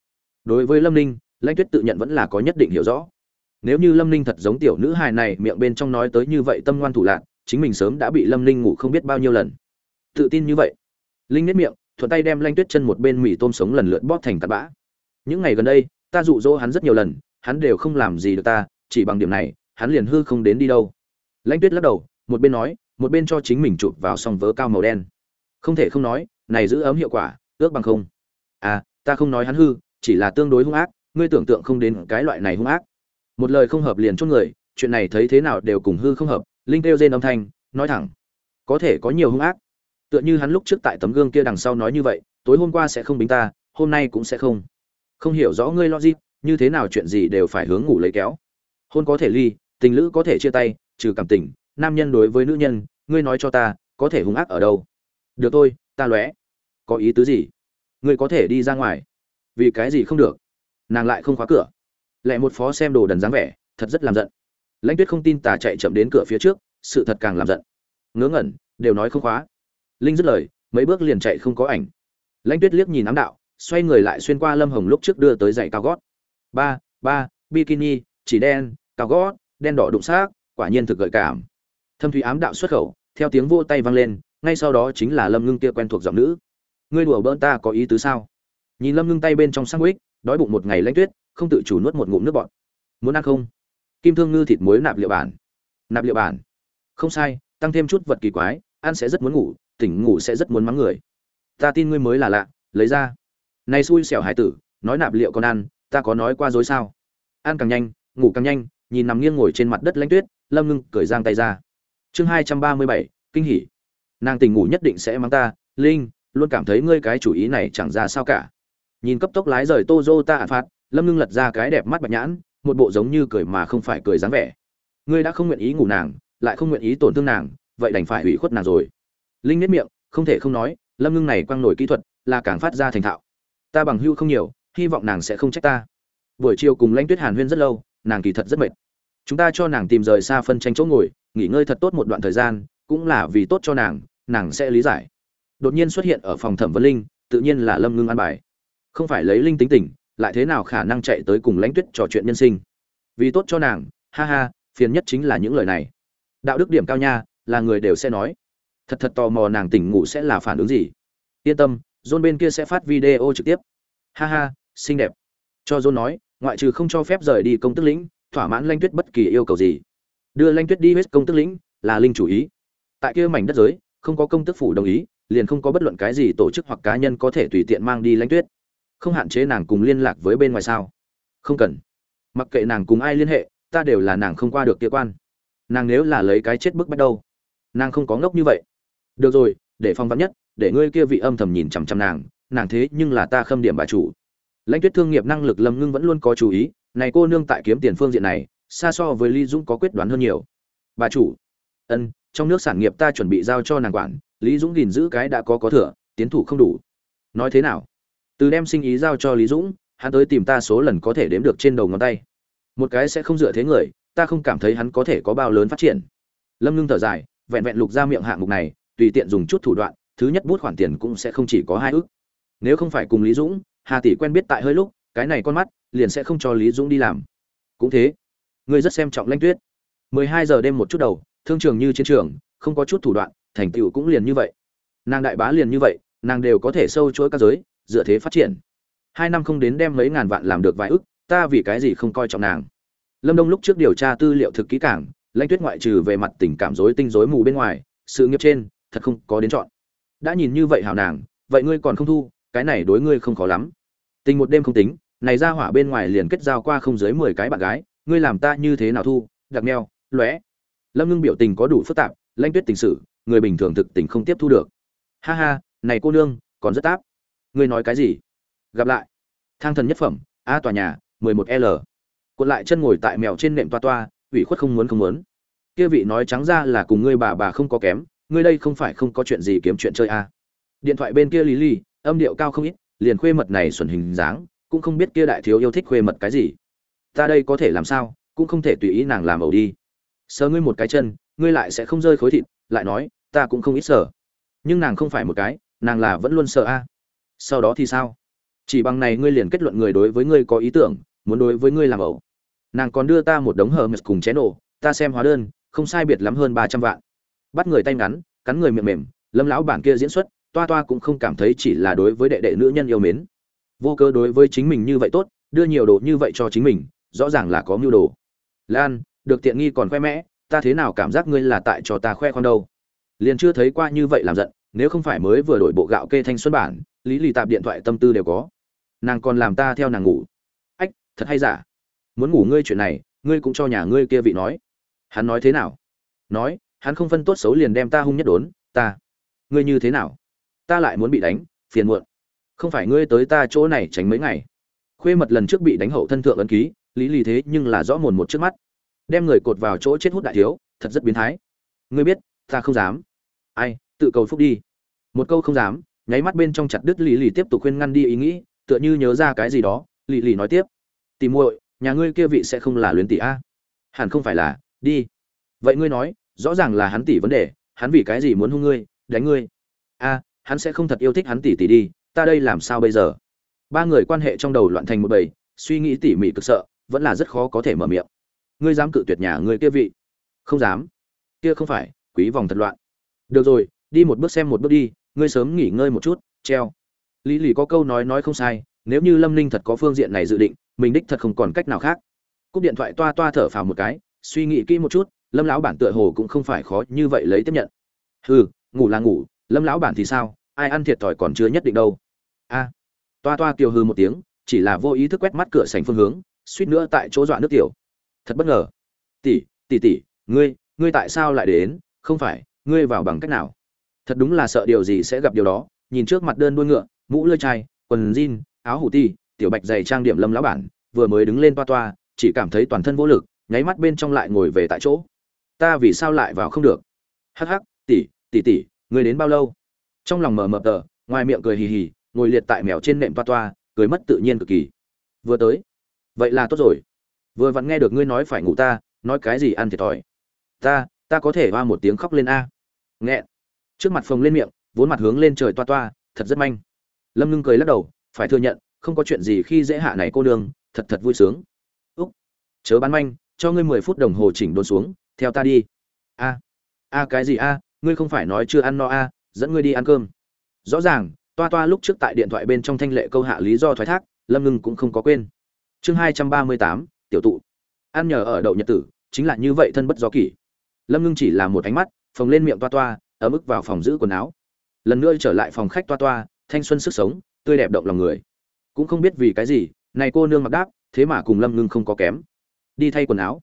Đối với lâm ninh, lãnh tuyết tự nhận vẫn là có nhất định hiểu rõ. Nếu như lâm ninh thật giống tiểu nữ hài này miệng bên trong nói tới như vậy tâm ngoan thủ lạc chính mình sớm đã bị lâm ninh ngủ không biết bao nhiêu lần. Tự tin như vậy, linh nếp miệng, thuận tay đem lanh tuyết chân một bên mì tôm sống lần lượt bóp thành tạt bã. Những ngày gần đây, ta dụ dỗ hắn rất nhiều lần, hắn đều không làm gì được ta, chỉ bằng điểm này, hắn liền hư không đến đi đâu. Lãnh tuyết lắc đầu, một bên nói, một bên cho chính mình chụp vào song vớ cao màu đen. Không thể không nói này giữ ấm hiệu quả, ước bằng không. À ta không nói hắn hư, chỉ là tương đối hung ác, ngươi tưởng tượng không đến cái loại này hung ác. Một lời không hợp liền chốt người, chuyện này thấy thế nào đều cùng hư không hợp, linh kêu rên âm thanh, nói thẳng, có thể có nhiều hung ác. Tựa như hắn lúc trước tại tấm gương kia đằng sau nói như vậy, tối hôm qua sẽ không bính ta, hôm nay cũng sẽ không. Không hiểu rõ ngươi logic, như thế nào chuyện gì đều phải hướng ngủ lấy kéo. Hôn có thể ly, tình lữ có thể chia tay, trừ cảm tình, nam nhân đối với nữ nhân, ngươi nói cho ta, có thể hung ác ở đâu? Được thôi ta lóe. Có ý tứ gì? Ngươi có thể đi ra ngoài. Vì cái gì không được? Nàng lại không khóa cửa. Lại một phó xem đồ đần dáng vẻ, thật rất làm giận. Lãnh tuyết không tin tà chạy chậm đến cửa phía trước, sự thật càng làm giận. Ngớ ngẩn, đều nói không khóa. Linh dứt lời, mấy bước liền chạy không có ảnh. Lãnh tuyết liếc nhìn ám đạo, xoay người lại xuyên qua lâm hồng lúc trước đưa tới giày cao gót. Ba ba, bikini, chỉ đen, cao gót, đen đỏ đụng xác, quả nhiên thực gợi cảm. Thâm thủy ám đạo xuất khẩu, theo tiếng vô tay vang lên ngay sau đó chính là lâm ngưng kia quen thuộc giọng nữ. Ngươi đùa bỡn ta có ý tứ sao? Nhìn lâm ngưng tay bên trong sang đói bụng một ngày lãnh tuyết, không tự chủ nuốt một ngụm nước bọt. Muốn ăn không? Kim thương ngư thịt muối nạp liệu bản. Nạp liệu bản. Không sai, tăng thêm chút vật kỳ quái, ăn sẽ rất muốn ngủ, tỉnh ngủ sẽ rất muốn mắng người. Ta tin ngươi mới là lạ, lấy ra. Này xui xẻo hải tử, nói nạp liệu còn ăn, ta có nói qua dối sao? Ăn càng nhanh, ngủ càng nhanh, nhìn nằm nghiêng ngồi trên mặt đất lãnh tuyết, lâm ngưng cởi giang tay ra. Chương hai trăm ba mươi bảy, kinh hỉ nàng tình ngủ nhất định sẽ mắng ta, linh, luôn cảm thấy ngươi cái chủ ý này chẳng ra sao cả. Nhìn cấp tốc lái rời ta ạn phạt, lâm ngưng lật ra cái đẹp mắt bạch nhãn, một bộ giống như cười mà không phải cười dáng vẻ. Ngươi đã không nguyện ý ngủ nàng, lại không nguyện ý tổn thương nàng, vậy đành phải hủy khuất nàng rồi. Linh nếp miệng, không thể không nói, lâm ngưng này quăng nổi kỹ thuật, là càng phát ra thành thạo. Ta bằng hưu không nhiều, hy vọng nàng sẽ không trách ta. Buổi chiều cùng lãnh tuyết hàn huyên rất lâu, nàng kỳ thật rất mệt. Chúng ta cho nàng tìm rời xa phân tranh chỗ ngồi, nghỉ ngơi thật tốt một đoạn thời gian, cũng là vì tốt cho nàng nàng sẽ lý giải. Đột nhiên xuất hiện ở phòng thẩm vấn linh, tự nhiên là lâm ngưng an bài. Không phải lấy linh tính tình, lại thế nào khả năng chạy tới cùng lãnh tuyết trò chuyện nhân sinh? Vì tốt cho nàng, ha ha, phiền nhất chính là những lời này. Đạo đức điểm cao nha, là người đều sẽ nói. Thật thật tò mò nàng tỉnh ngủ sẽ là phản ứng gì. Yên tâm, john bên kia sẽ phát video trực tiếp. Ha ha, xinh đẹp. Cho john nói, ngoại trừ không cho phép rời đi công tức lĩnh, thỏa mãn lanh tuyết bất kỳ yêu cầu gì. Đưa lanh tuyết đi hết công tức lĩnh, là linh chủ ý. Tại kia mảnh đất giới không có công tức phủ đồng ý, liền không có bất luận cái gì tổ chức hoặc cá nhân có thể tùy tiện mang đi lãnh tuyết. Không hạn chế nàng cùng liên lạc với bên ngoài sao? Không cần. Mặc kệ nàng cùng ai liên hệ, ta đều là nàng không qua được kia quan. Nàng nếu là lấy cái chết bức bắt đầu nàng không có ngốc như vậy. Được rồi, để phong vắn nhất, để ngươi kia vị âm thầm nhìn chằm chằm nàng nàng thế nhưng là ta khâm điểm bà chủ. Lãnh tuyết thương nghiệp năng lực lâm ngưng vẫn luôn có chú ý, này cô nương tại kiếm tiền phương diện này, xa so với ly dũng có quyết đoán hơn nhiều. Bà chủ. Ân trong nước sản nghiệp ta chuẩn bị giao cho nàng quản, lý dũng gìn giữ cái đã có có thừa, tiến thủ không đủ. Nói thế nào? Từ đem sinh ý giao cho lý dũng, hắn tới tìm ta số lần có thể đếm được trên đầu ngón tay. Một cái sẽ không dựa thế người, ta không cảm thấy hắn có thể có bao lớn phát triển. Lâm ngưng thở dài, vẹn vẹn lục ra miệng hạng mục này, tùy tiện dùng chút thủ đoạn, thứ nhất bút khoản tiền cũng sẽ không chỉ có hai ước nếu không phải cùng lý dũng, hà tỷ quen biết tại hơi lúc, cái này con mắt, liền sẽ không cho lý dũng đi làm. Cũng thế. Ngươi rất xem trọng lanh tuyết. Mười hai giờ đêm một chút đầu thương trường như chiến trường không có chút thủ đoạn thành tựu cũng liền như vậy. Nàng đại bá liền như vậy nàng đều có thể sâu chuỗi các giới dựa thế phát triển. Hai năm không đến đem mấy ngàn vạn làm được vài ức ta vì cái gì không coi trọng nàng? Lâm đông lúc trước điều tra tư liệu thực kỹ cảng lãnh tuyết ngoại trừ về mặt tình cảm rối tinh rối mù bên ngoài sự nghiệp trên thật không có đến chọn. Đã nhìn như vậy hảo nàng vậy ngươi còn không thu cái này đối ngươi không khó lắm. Tình một đêm không tính này ra hỏa bên ngoài liền kết giao qua không dưới mười cái bạn gái ngươi làm ta như thế nào thu đặc neo, lóe lâm ngưng biểu tình có đủ phức tạp, lãnh tuyết tình sự người bình thường thực tình không tiếp thu được. Ha ha, này cô nương, còn rất táp ngươi nói cái gì? Gặp lại. Thang thần nhất phẩm, a tòa nhà, mười một l. Cuộn lại chân ngồi tại mèo trên nệm toa toa, ủy khuất không muốn không muốn. Kia vị nói trắng ra là cùng ngươi bà bà không có kém, ngươi đây không phải không có chuyện gì kiếm chuyện chơi a điện thoại bên kia lý lý âm điệu cao không ít, liền khuê mật này xuẩn hình dáng, cũng không biết kia đại thiếu yêu thích khuê mật cái gì. Ta đây có thể làm sao, cũng không thể tùy ý nàng làm ẩu đi sờ ngươi một cái chân, ngươi lại sẽ không rơi khối thịt, lại nói, ta cũng không ít sợ nhưng nàng không phải một cái, nàng là vẫn luôn sợ a. Sau đó thì sao? Chỉ bằng này ngươi liền kết luận người đối với ngươi có ý tưởng, muốn đối với ngươi làm ẩu. Nàng còn đưa ta một đống hờ mệt cùng chén ổ ta xem hóa đơn, không sai biệt lắm hơn ba trăm vạn. Bắt người tay ngắn, cắn người miệng mềm, lâm lão bản kia diễn xuất, toa toa cũng không cảm thấy chỉ là đối với đệ đệ nữ nhân yêu mến. Vô cơ đối với chính mình như vậy tốt, đưa nhiều đồ như vậy cho chính mình, rõ ràng là có mưu đồ. Lan được tiện nghi còn khoe mẽ, ta thế nào cảm giác ngươi là tại cho ta khoe con đâu? Liền chưa thấy qua như vậy làm giận, nếu không phải mới vừa đổi bộ gạo kê thanh xuân bản, lý lì tạp điện thoại tâm tư đều có. Nàng còn làm ta theo nàng ngủ. Ách, thật hay giả? Muốn ngủ ngươi chuyện này, ngươi cũng cho nhà ngươi kia vị nói. Hắn nói thế nào? Nói, hắn không phân tốt xấu liền đem ta hung nhất đốn, ta. Ngươi như thế nào? Ta lại muốn bị đánh, phiền muộn. Không phải ngươi tới ta chỗ này tránh mấy ngày. Khuê mật lần trước bị đánh hậu thân thượng ấn ký, lý lì thế nhưng là rõ mồn một trước mắt đem người cột vào chỗ chết hút đại thiếu, thật rất biến thái. Ngươi biết, ta không dám. Ai, tự cầu phúc đi. Một câu không dám, nháy mắt bên trong chặt đứt lì lì tiếp tục khuyên ngăn đi ý nghĩ, tựa như nhớ ra cái gì đó, lì lì nói tiếp. Tìm muội, nhà ngươi kia vị sẽ không là luyến tỷ a? Hẳn không phải là, đi. Vậy ngươi nói, rõ ràng là hắn tỷ vấn đề, hắn vì cái gì muốn hung ngươi, đánh ngươi? A, hắn sẽ không thật yêu thích hắn tỷ tỷ đi, ta đây làm sao bây giờ? Ba người quan hệ trong đầu loạn thành một bầy, suy nghĩ tỉ mỉ cực sợ, vẫn là rất khó có thể mở miệng ngươi dám cự tuyệt nhà ngươi kia vị. Không dám. Kia không phải, quý vòng thật loạn. Được rồi, đi một bước xem một bước đi, ngươi sớm nghỉ ngơi một chút, treo. Lý lì có câu nói nói không sai, nếu như lâm ninh thật có phương diện này dự định, mình đích thật không còn cách nào khác. Cúp điện thoại toa toa thở phào một cái, suy nghĩ kỹ một chút, lâm lão bản tựa hồ cũng không phải khó như vậy lấy tiếp nhận. Hừ, ngủ là ngủ, lâm lão bản thì sao, ai ăn thiệt thòi còn chưa nhất định đâu. A. Toa toa kiều hư một tiếng, chỉ là vô ý thức quét mắt cửa sành phương hướng, suýt nữa tại chỗ dọa nước tiểu thật bất ngờ. Tỷ tỷ tỷ, ngươi ngươi tại sao lại đến? Không phải, ngươi vào bằng cách nào? Thật đúng là sợ điều gì sẽ gặp điều đó. Nhìn trước mặt đơn đuôi ngựa, mũ lơi chai, quần jean, áo hủ ti, tiểu bạch dày trang điểm lâm lão bản, vừa mới đứng lên toa toa, chỉ cảm thấy toàn thân vô lực, nháy mắt bên trong lại ngồi về tại chỗ. Ta vì sao lại vào không được? Hắc hắc, tỷ tỷ tỷ, ngươi đến bao lâu? Trong lòng mờ mờ tờ, ngoài miệng cười hì hì, ngồi liệt tại mèo trên nệm toa toa, cười mất tự nhiên cực kỳ. Vừa tới. Vậy là tốt rồi vừa vặn nghe được ngươi nói phải ngủ ta, nói cái gì ăn thiệt thòi. Ta ta có thể hoa một tiếng khóc lên a. Nghẹn. Trước mặt phồng lên miệng, vốn mặt hướng lên trời toa toa, thật rất manh. Lâm ngưng cười lắc đầu, phải thừa nhận, không có chuyện gì khi dễ hạ này cô nương, thật thật vui sướng. Úc. Chớ bán manh, cho ngươi mười phút đồng hồ chỉnh đốn xuống, theo ta đi. A. A cái gì a, ngươi không phải nói chưa ăn no a, dẫn ngươi đi ăn cơm. Rõ ràng, toa toa lúc trước tại điện thoại bên trong thanh lệ câu hạ lý do thoái thác, lâm ngưng cũng không có quên. Chương hai trăm ba mươi tám tiểu tụ. Ăn nhờ ở đậu nhật tử, chính là như vậy thân bất do kỷ. Lâm ngưng chỉ là một ánh mắt, phồng lên miệng toa toa ở mức vào phòng giữ quần áo. Lần nữa trở lại phòng khách toa toa, thanh xuân sức sống, tươi đẹp động lòng người. Cũng không biết vì cái gì, này cô nương mặc đáp, thế mà cùng lâm ngưng không có kém. Đi thay quần áo.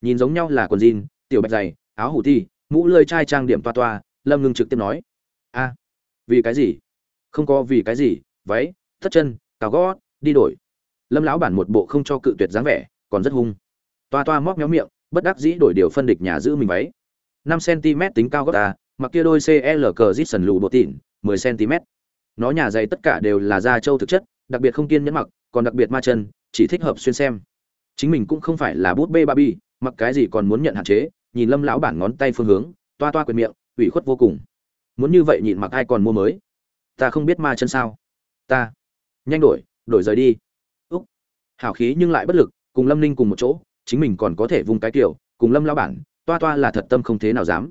Nhìn giống nhau là quần jean, tiểu bạch dày, áo hủ thi mũ lơi chai trang điểm toa toa, lâm ngưng trực tiếp nói. A, vì cái gì? Không có vì cái gì, váy, thất chân, cào gót, đi đổi. Lâm lão bản một bộ không cho cự tuyệt dáng vẻ còn rất hung. Toa toa móc méo miệng, bất đắc dĩ đổi điều phân địch nhà giữ mình váy. Năm cm tính cao gót ta, mặc kia đôi cl cờ dít sần lù bộ tỉn, mười cm nó nhà dày tất cả đều là da trâu thực chất, đặc biệt không kiên nhẫn mặc, còn đặc biệt ma chân, chỉ thích hợp xuyên xem. Chính mình cũng không phải là bút bê ba bi mặc cái gì còn muốn nhận hạn chế, nhìn lâm lão bản ngón tay phương hướng, toa toa quyền miệng, ủy khuất vô cùng. Muốn như vậy nhịn mặc ai còn mua mới? Ta không biết ma chân sao. Ta. Nhanh đổi đổi rời đi. Úc. Hảo khí nhưng lại bất lực cùng lâm ninh cùng một chỗ, chính mình còn có thể vùng cái kiểu, cùng lâm lão bản, toa toa là thật tâm không thế nào dám.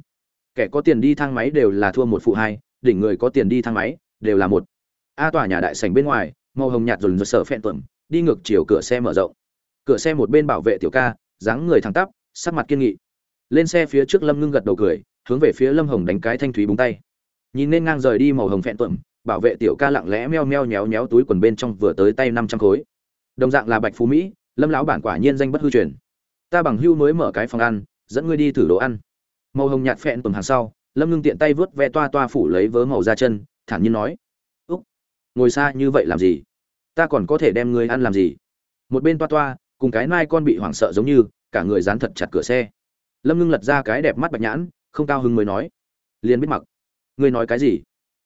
Kẻ có tiền đi thang máy đều là thua một phụ hai, đỉnh người có tiền đi thang máy đều là một. A tòa nhà đại sảnh bên ngoài, màu hồng nhạt dồn dồn sở phẹn tuẩm đi ngược chiều cửa xe mở rộng. Cửa xe một bên bảo vệ tiểu ca, dáng người thẳng tắp, sắc mặt kiên nghị. Lên xe phía trước lâm ngưng gật đầu cười, hướng về phía lâm hồng đánh cái thanh thúy búng tay. Nhìn nên ngang rời đi màu hồng phẹn tuẩm bảo vệ tiểu ca lặng lẽ meo meo nhéo nhéo túi quần bên trong vừa tới tay năm trăm khối. Đồng dạng là bạch phú mỹ lâm lão bản quả nhiên danh bất hư truyền. Ta bằng hưu mới mở cái phòng ăn, dẫn ngươi đi thử đồ ăn. Màu hồng nhạt phẹn tuần hàng sau, lâm ngưng tiện tay vớt ve toa toa phủ lấy vớ màu ra chân, thản nhiên nói, úc, ngồi xa như vậy làm gì? Ta còn có thể đem ngươi ăn làm gì? Một bên toa toa, cùng cái nai con bị hoảng sợ giống như, cả người dán thật chặt cửa xe. Lâm ngưng lật ra cái đẹp mắt bạch nhãn, không cao hứng mới nói, liền biết mặc. Ngươi nói cái gì?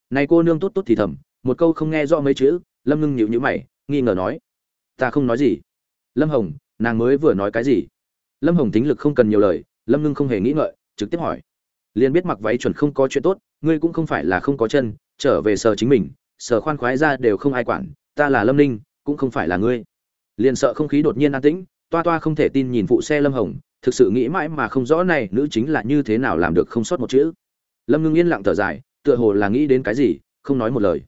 Này cô nương tốt tốt thì thầm, một câu không nghe rõ mấy chữ, lâm ngưng nhịu nhữ mày, nghi ngờ nói, ta không nói gì lâm hồng, nàng mới vừa nói cái gì? Lâm hồng tính lực không cần nhiều lời, lâm ngưng không hề nghĩ ngợi, trực tiếp hỏi. Liền biết mặc váy chuẩn không có chuyện tốt, ngươi cũng không phải là không có chân, trở về sờ chính mình, sờ khoan khoái ra đều không ai quản, ta là lâm ninh, cũng không phải là ngươi. Liền sợ không khí đột nhiên an tĩnh, toa toa không thể tin nhìn phụ xe lâm hồng, thực sự nghĩ mãi mà không rõ này nữ chính là như thế nào làm được không sót một chữ. Lâm ngưng yên lặng thở dài, tựa hồ là nghĩ đến cái gì, không nói một lời.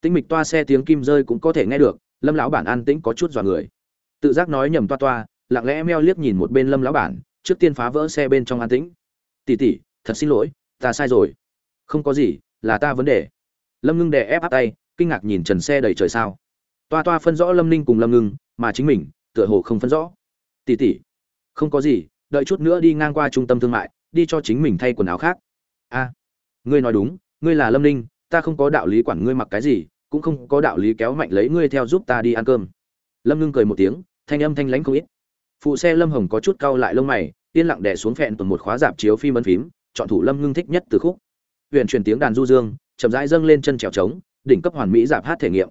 Tĩnh mịch toa xe tiếng kim rơi cũng có thể nghe được, lâm lão bản an tĩnh có chút dọa người tự giác nói nhầm toa toa, lặng lẽ meo liếc nhìn một bên lâm lão bản, trước tiên phá vỡ xe bên trong an tĩnh. Tỉ tỉ thật xin lỗi, ta sai rồi. Không có gì, là ta vấn đề. Lâm ngưng đè ép áp tay, kinh ngạc nhìn trần xe đầy trời sao. Toa toa phân rõ lâm ninh cùng lâm ngưng, mà chính mình, tựa hồ không phân rõ. Tỉ tỉ không có gì, đợi chút nữa đi ngang qua trung tâm thương mại, đi cho chính mình thay quần áo khác. A, ngươi nói đúng, ngươi là lâm ninh, ta không có đạo lý quản ngươi mặc cái gì, cũng không có đạo lý kéo mạnh lấy ngươi theo giúp ta đi ăn cơm lâm ngưng cười một tiếng, thanh âm thanh lãnh không ít. Phụ xe lâm hồng có chút cau lại lông mày, yên lặng đè xuống phẹn tuần một khóa dạp chiếu phim ấn phím, chọn thủ lâm ngưng thích nhất từ khúc. Huyện chuyển tiếng đàn du dương, chậm rãi dâng lên chân trèo trống, đỉnh cấp hoàn mỹ dạp hát thể nghiệm.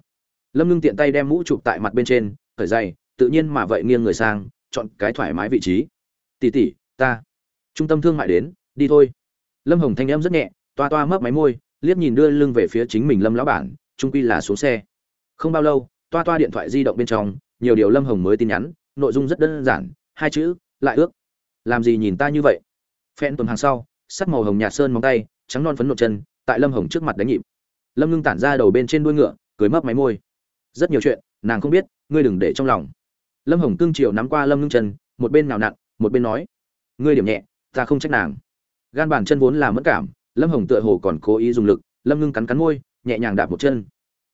Lâm ngưng tiện tay đem mũ chụp tại mặt bên trên khởi dày tự nhiên mà vậy nghiêng người sang, chọn cái thoải mái vị trí. Tỉ tỉ ta, trung tâm thương mại đến, đi thôi. Lâm hồng thanh em rất nhẹ, toa toa mấp máy môi, liếc nhìn đưa lưng về phía chính mình lâm lão bản, trung quy là xuống xe. Không bao lâu toa toa điện thoại di động bên trong, nhiều điều lâm hồng mới tin nhắn, nội dung rất đơn giản, hai chữ, lại ước. Làm gì nhìn ta như vậy? Phen tuần hàng sau, sắc màu hồng nhạt sơn móng tay, trắng non phấn nộn chân, tại lâm hồng trước mặt đánh nhịp. Lâm ngưng tản ra đầu bên trên đuôi ngựa, cười mấp máy môi. Rất nhiều chuyện, nàng không biết, ngươi đừng để trong lòng. Lâm hồng cương triều nắm qua lâm ngưng chân, một bên nào nặn, một bên nói, ngươi điểm nhẹ, ta không trách nàng. Gan bàn chân vốn là mất cảm, lâm hồng tựa hồ còn cố ý dùng lực, lâm ngưng cắn cắn môi, nhẹ nhàng đạp một chân.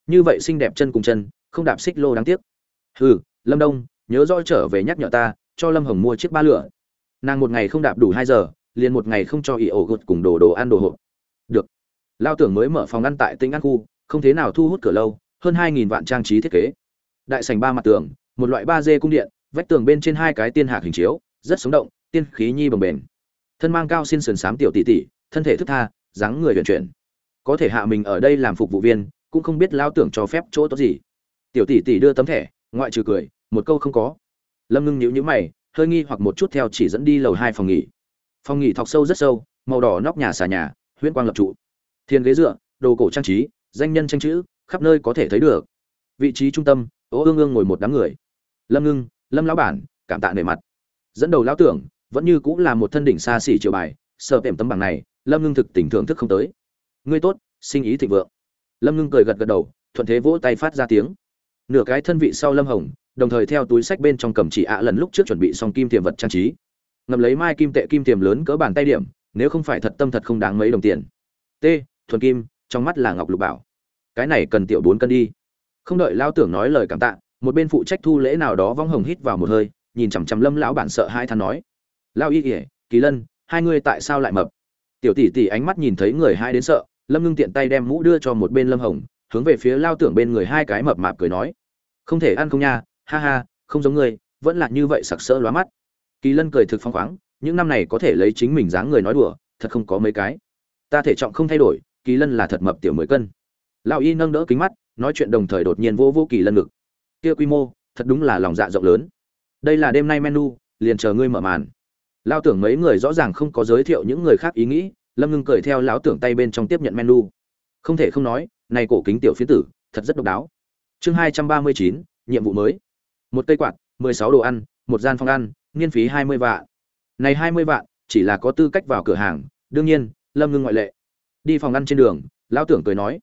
Như vậy xinh đẹp chân cùng chân không đạp xích lô đáng tiếc. Hừ, lâm đông, nhớ rõ trở về nhắc nhở ta, cho lâm hồng mua chiếc ba lửa. Nàng một ngày không đạp đủ hai giờ, liền một ngày không cho ỉ ổ gột cùng đồ đồ ăn đồ hộp. Được. Lao tưởng mới mở phòng ăn tại tỉnh ăn khu, không thế nào thu hút cửa lâu, hơn hai nghìn vạn trang trí thiết kế. Đại sành ba mặt tường, một loại ba d cung điện, vách tường bên trên hai cái tiên hạc hình chiếu, rất sống động, tiên khí nhi bồng bềnh. Thân mang cao xin sườn xám tiểu tỷ tỷ, thân thể thức tha, dáng người vận chuyển. Có thể hạ mình ở đây làm phục vụ viên, cũng không biết lao tưởng cho phép chỗ tốt gì tiểu tỷ tỷ đưa tấm thẻ, ngoại trừ cười, một câu không có. Lâm ngưng nhíu nhíu mày, hơi nghi hoặc một chút theo chỉ dẫn đi lầu hai phòng nghỉ. Phòng nghỉ thọc sâu rất sâu, màu đỏ nóc nhà xà nhà, huyễn quang lập trụ. Thiên ghế dựa, đồ cổ trang trí, danh nhân tranh chữ, khắp nơi có thể thấy được. Vị trí trung tâm ố ương ương ngồi một đám người. Lâm ngưng, lâm lão bản, cảm tạ nề mặt. Dẫn đầu lão tưởng, vẫn như cũng là một thân đỉnh xa xỉ triều bài, sợ tệm tấm bằng này, lâm ngưng thực tình thưởng thức không tới. Ngươi tốt sinh ý thịnh vượng. Lâm ngưng cười gật gật đầu, thuận thế vỗ tay phát ra tiếng nửa cái thân vị sau lâm hồng, đồng thời theo túi sách bên trong cầm chỉ ạ lần lúc trước chuẩn bị xong kim tiềm vật trang trí. Ngầm lấy mai kim tệ kim tiềm lớn cỡ bàn tay điểm, nếu không phải thật tâm thật không đáng mấy đồng tiền. T, thuần kim, trong mắt là ngọc lục bảo. Cái này cần tiểu bốn cân đi. Không đợi lao tưởng nói lời cảm tạ, một bên phụ trách thu lễ nào đó vong hồng hít vào một hơi, nhìn chằm chằm lâm lão bản sợ hai than nói. Lao y ỉa kỳ lân, hai ngươi tại sao lại mập? Tiểu tỷ tỷ ánh mắt nhìn thấy người hai đến sợ, lâm ngưng tiện tay đem mũ đưa cho một bên lâm hồng hướng về phía lao tưởng bên người hai cái mập mạp cười nói. Không thể ăn không nha, ha ha, không giống ngươi, vẫn là như vậy sặc sỡ lóa mắt. Kỳ lân cười thực phong khoáng, những năm này có thể lấy chính mình dáng người nói đùa, thật không có mấy cái. Ta thể trọng không thay đổi, kỳ lân là thật mập tiểu mười cân. Lão y nâng đỡ kính mắt, nói chuyện đồng thời đột nhiên vô vô kỳ lân ngực. Kia quy mô, thật đúng là lòng dạ rộng lớn. Đây là đêm nay menu, liền chờ ngươi mở màn. Lao tưởng mấy người rõ ràng không có giới thiệu những người khác ý nghĩ, lâm ngưng cười theo lão tưởng tay bên trong tiếp nhận menu. Không thể không nói này cổ kính tiểu phiến tử, thật rất độc đáo. Chương hai trăm ba mươi chín, nhiệm vụ mới. Một cây quạt, mười sáu đồ ăn, một gian phòng ăn, niên phí hai mươi vạn. Này hai mươi vạn, chỉ là có tư cách vào cửa hàng, đương nhiên, lâm ngưng ngoại lệ. Đi phòng ăn trên đường, lão tưởng cười nói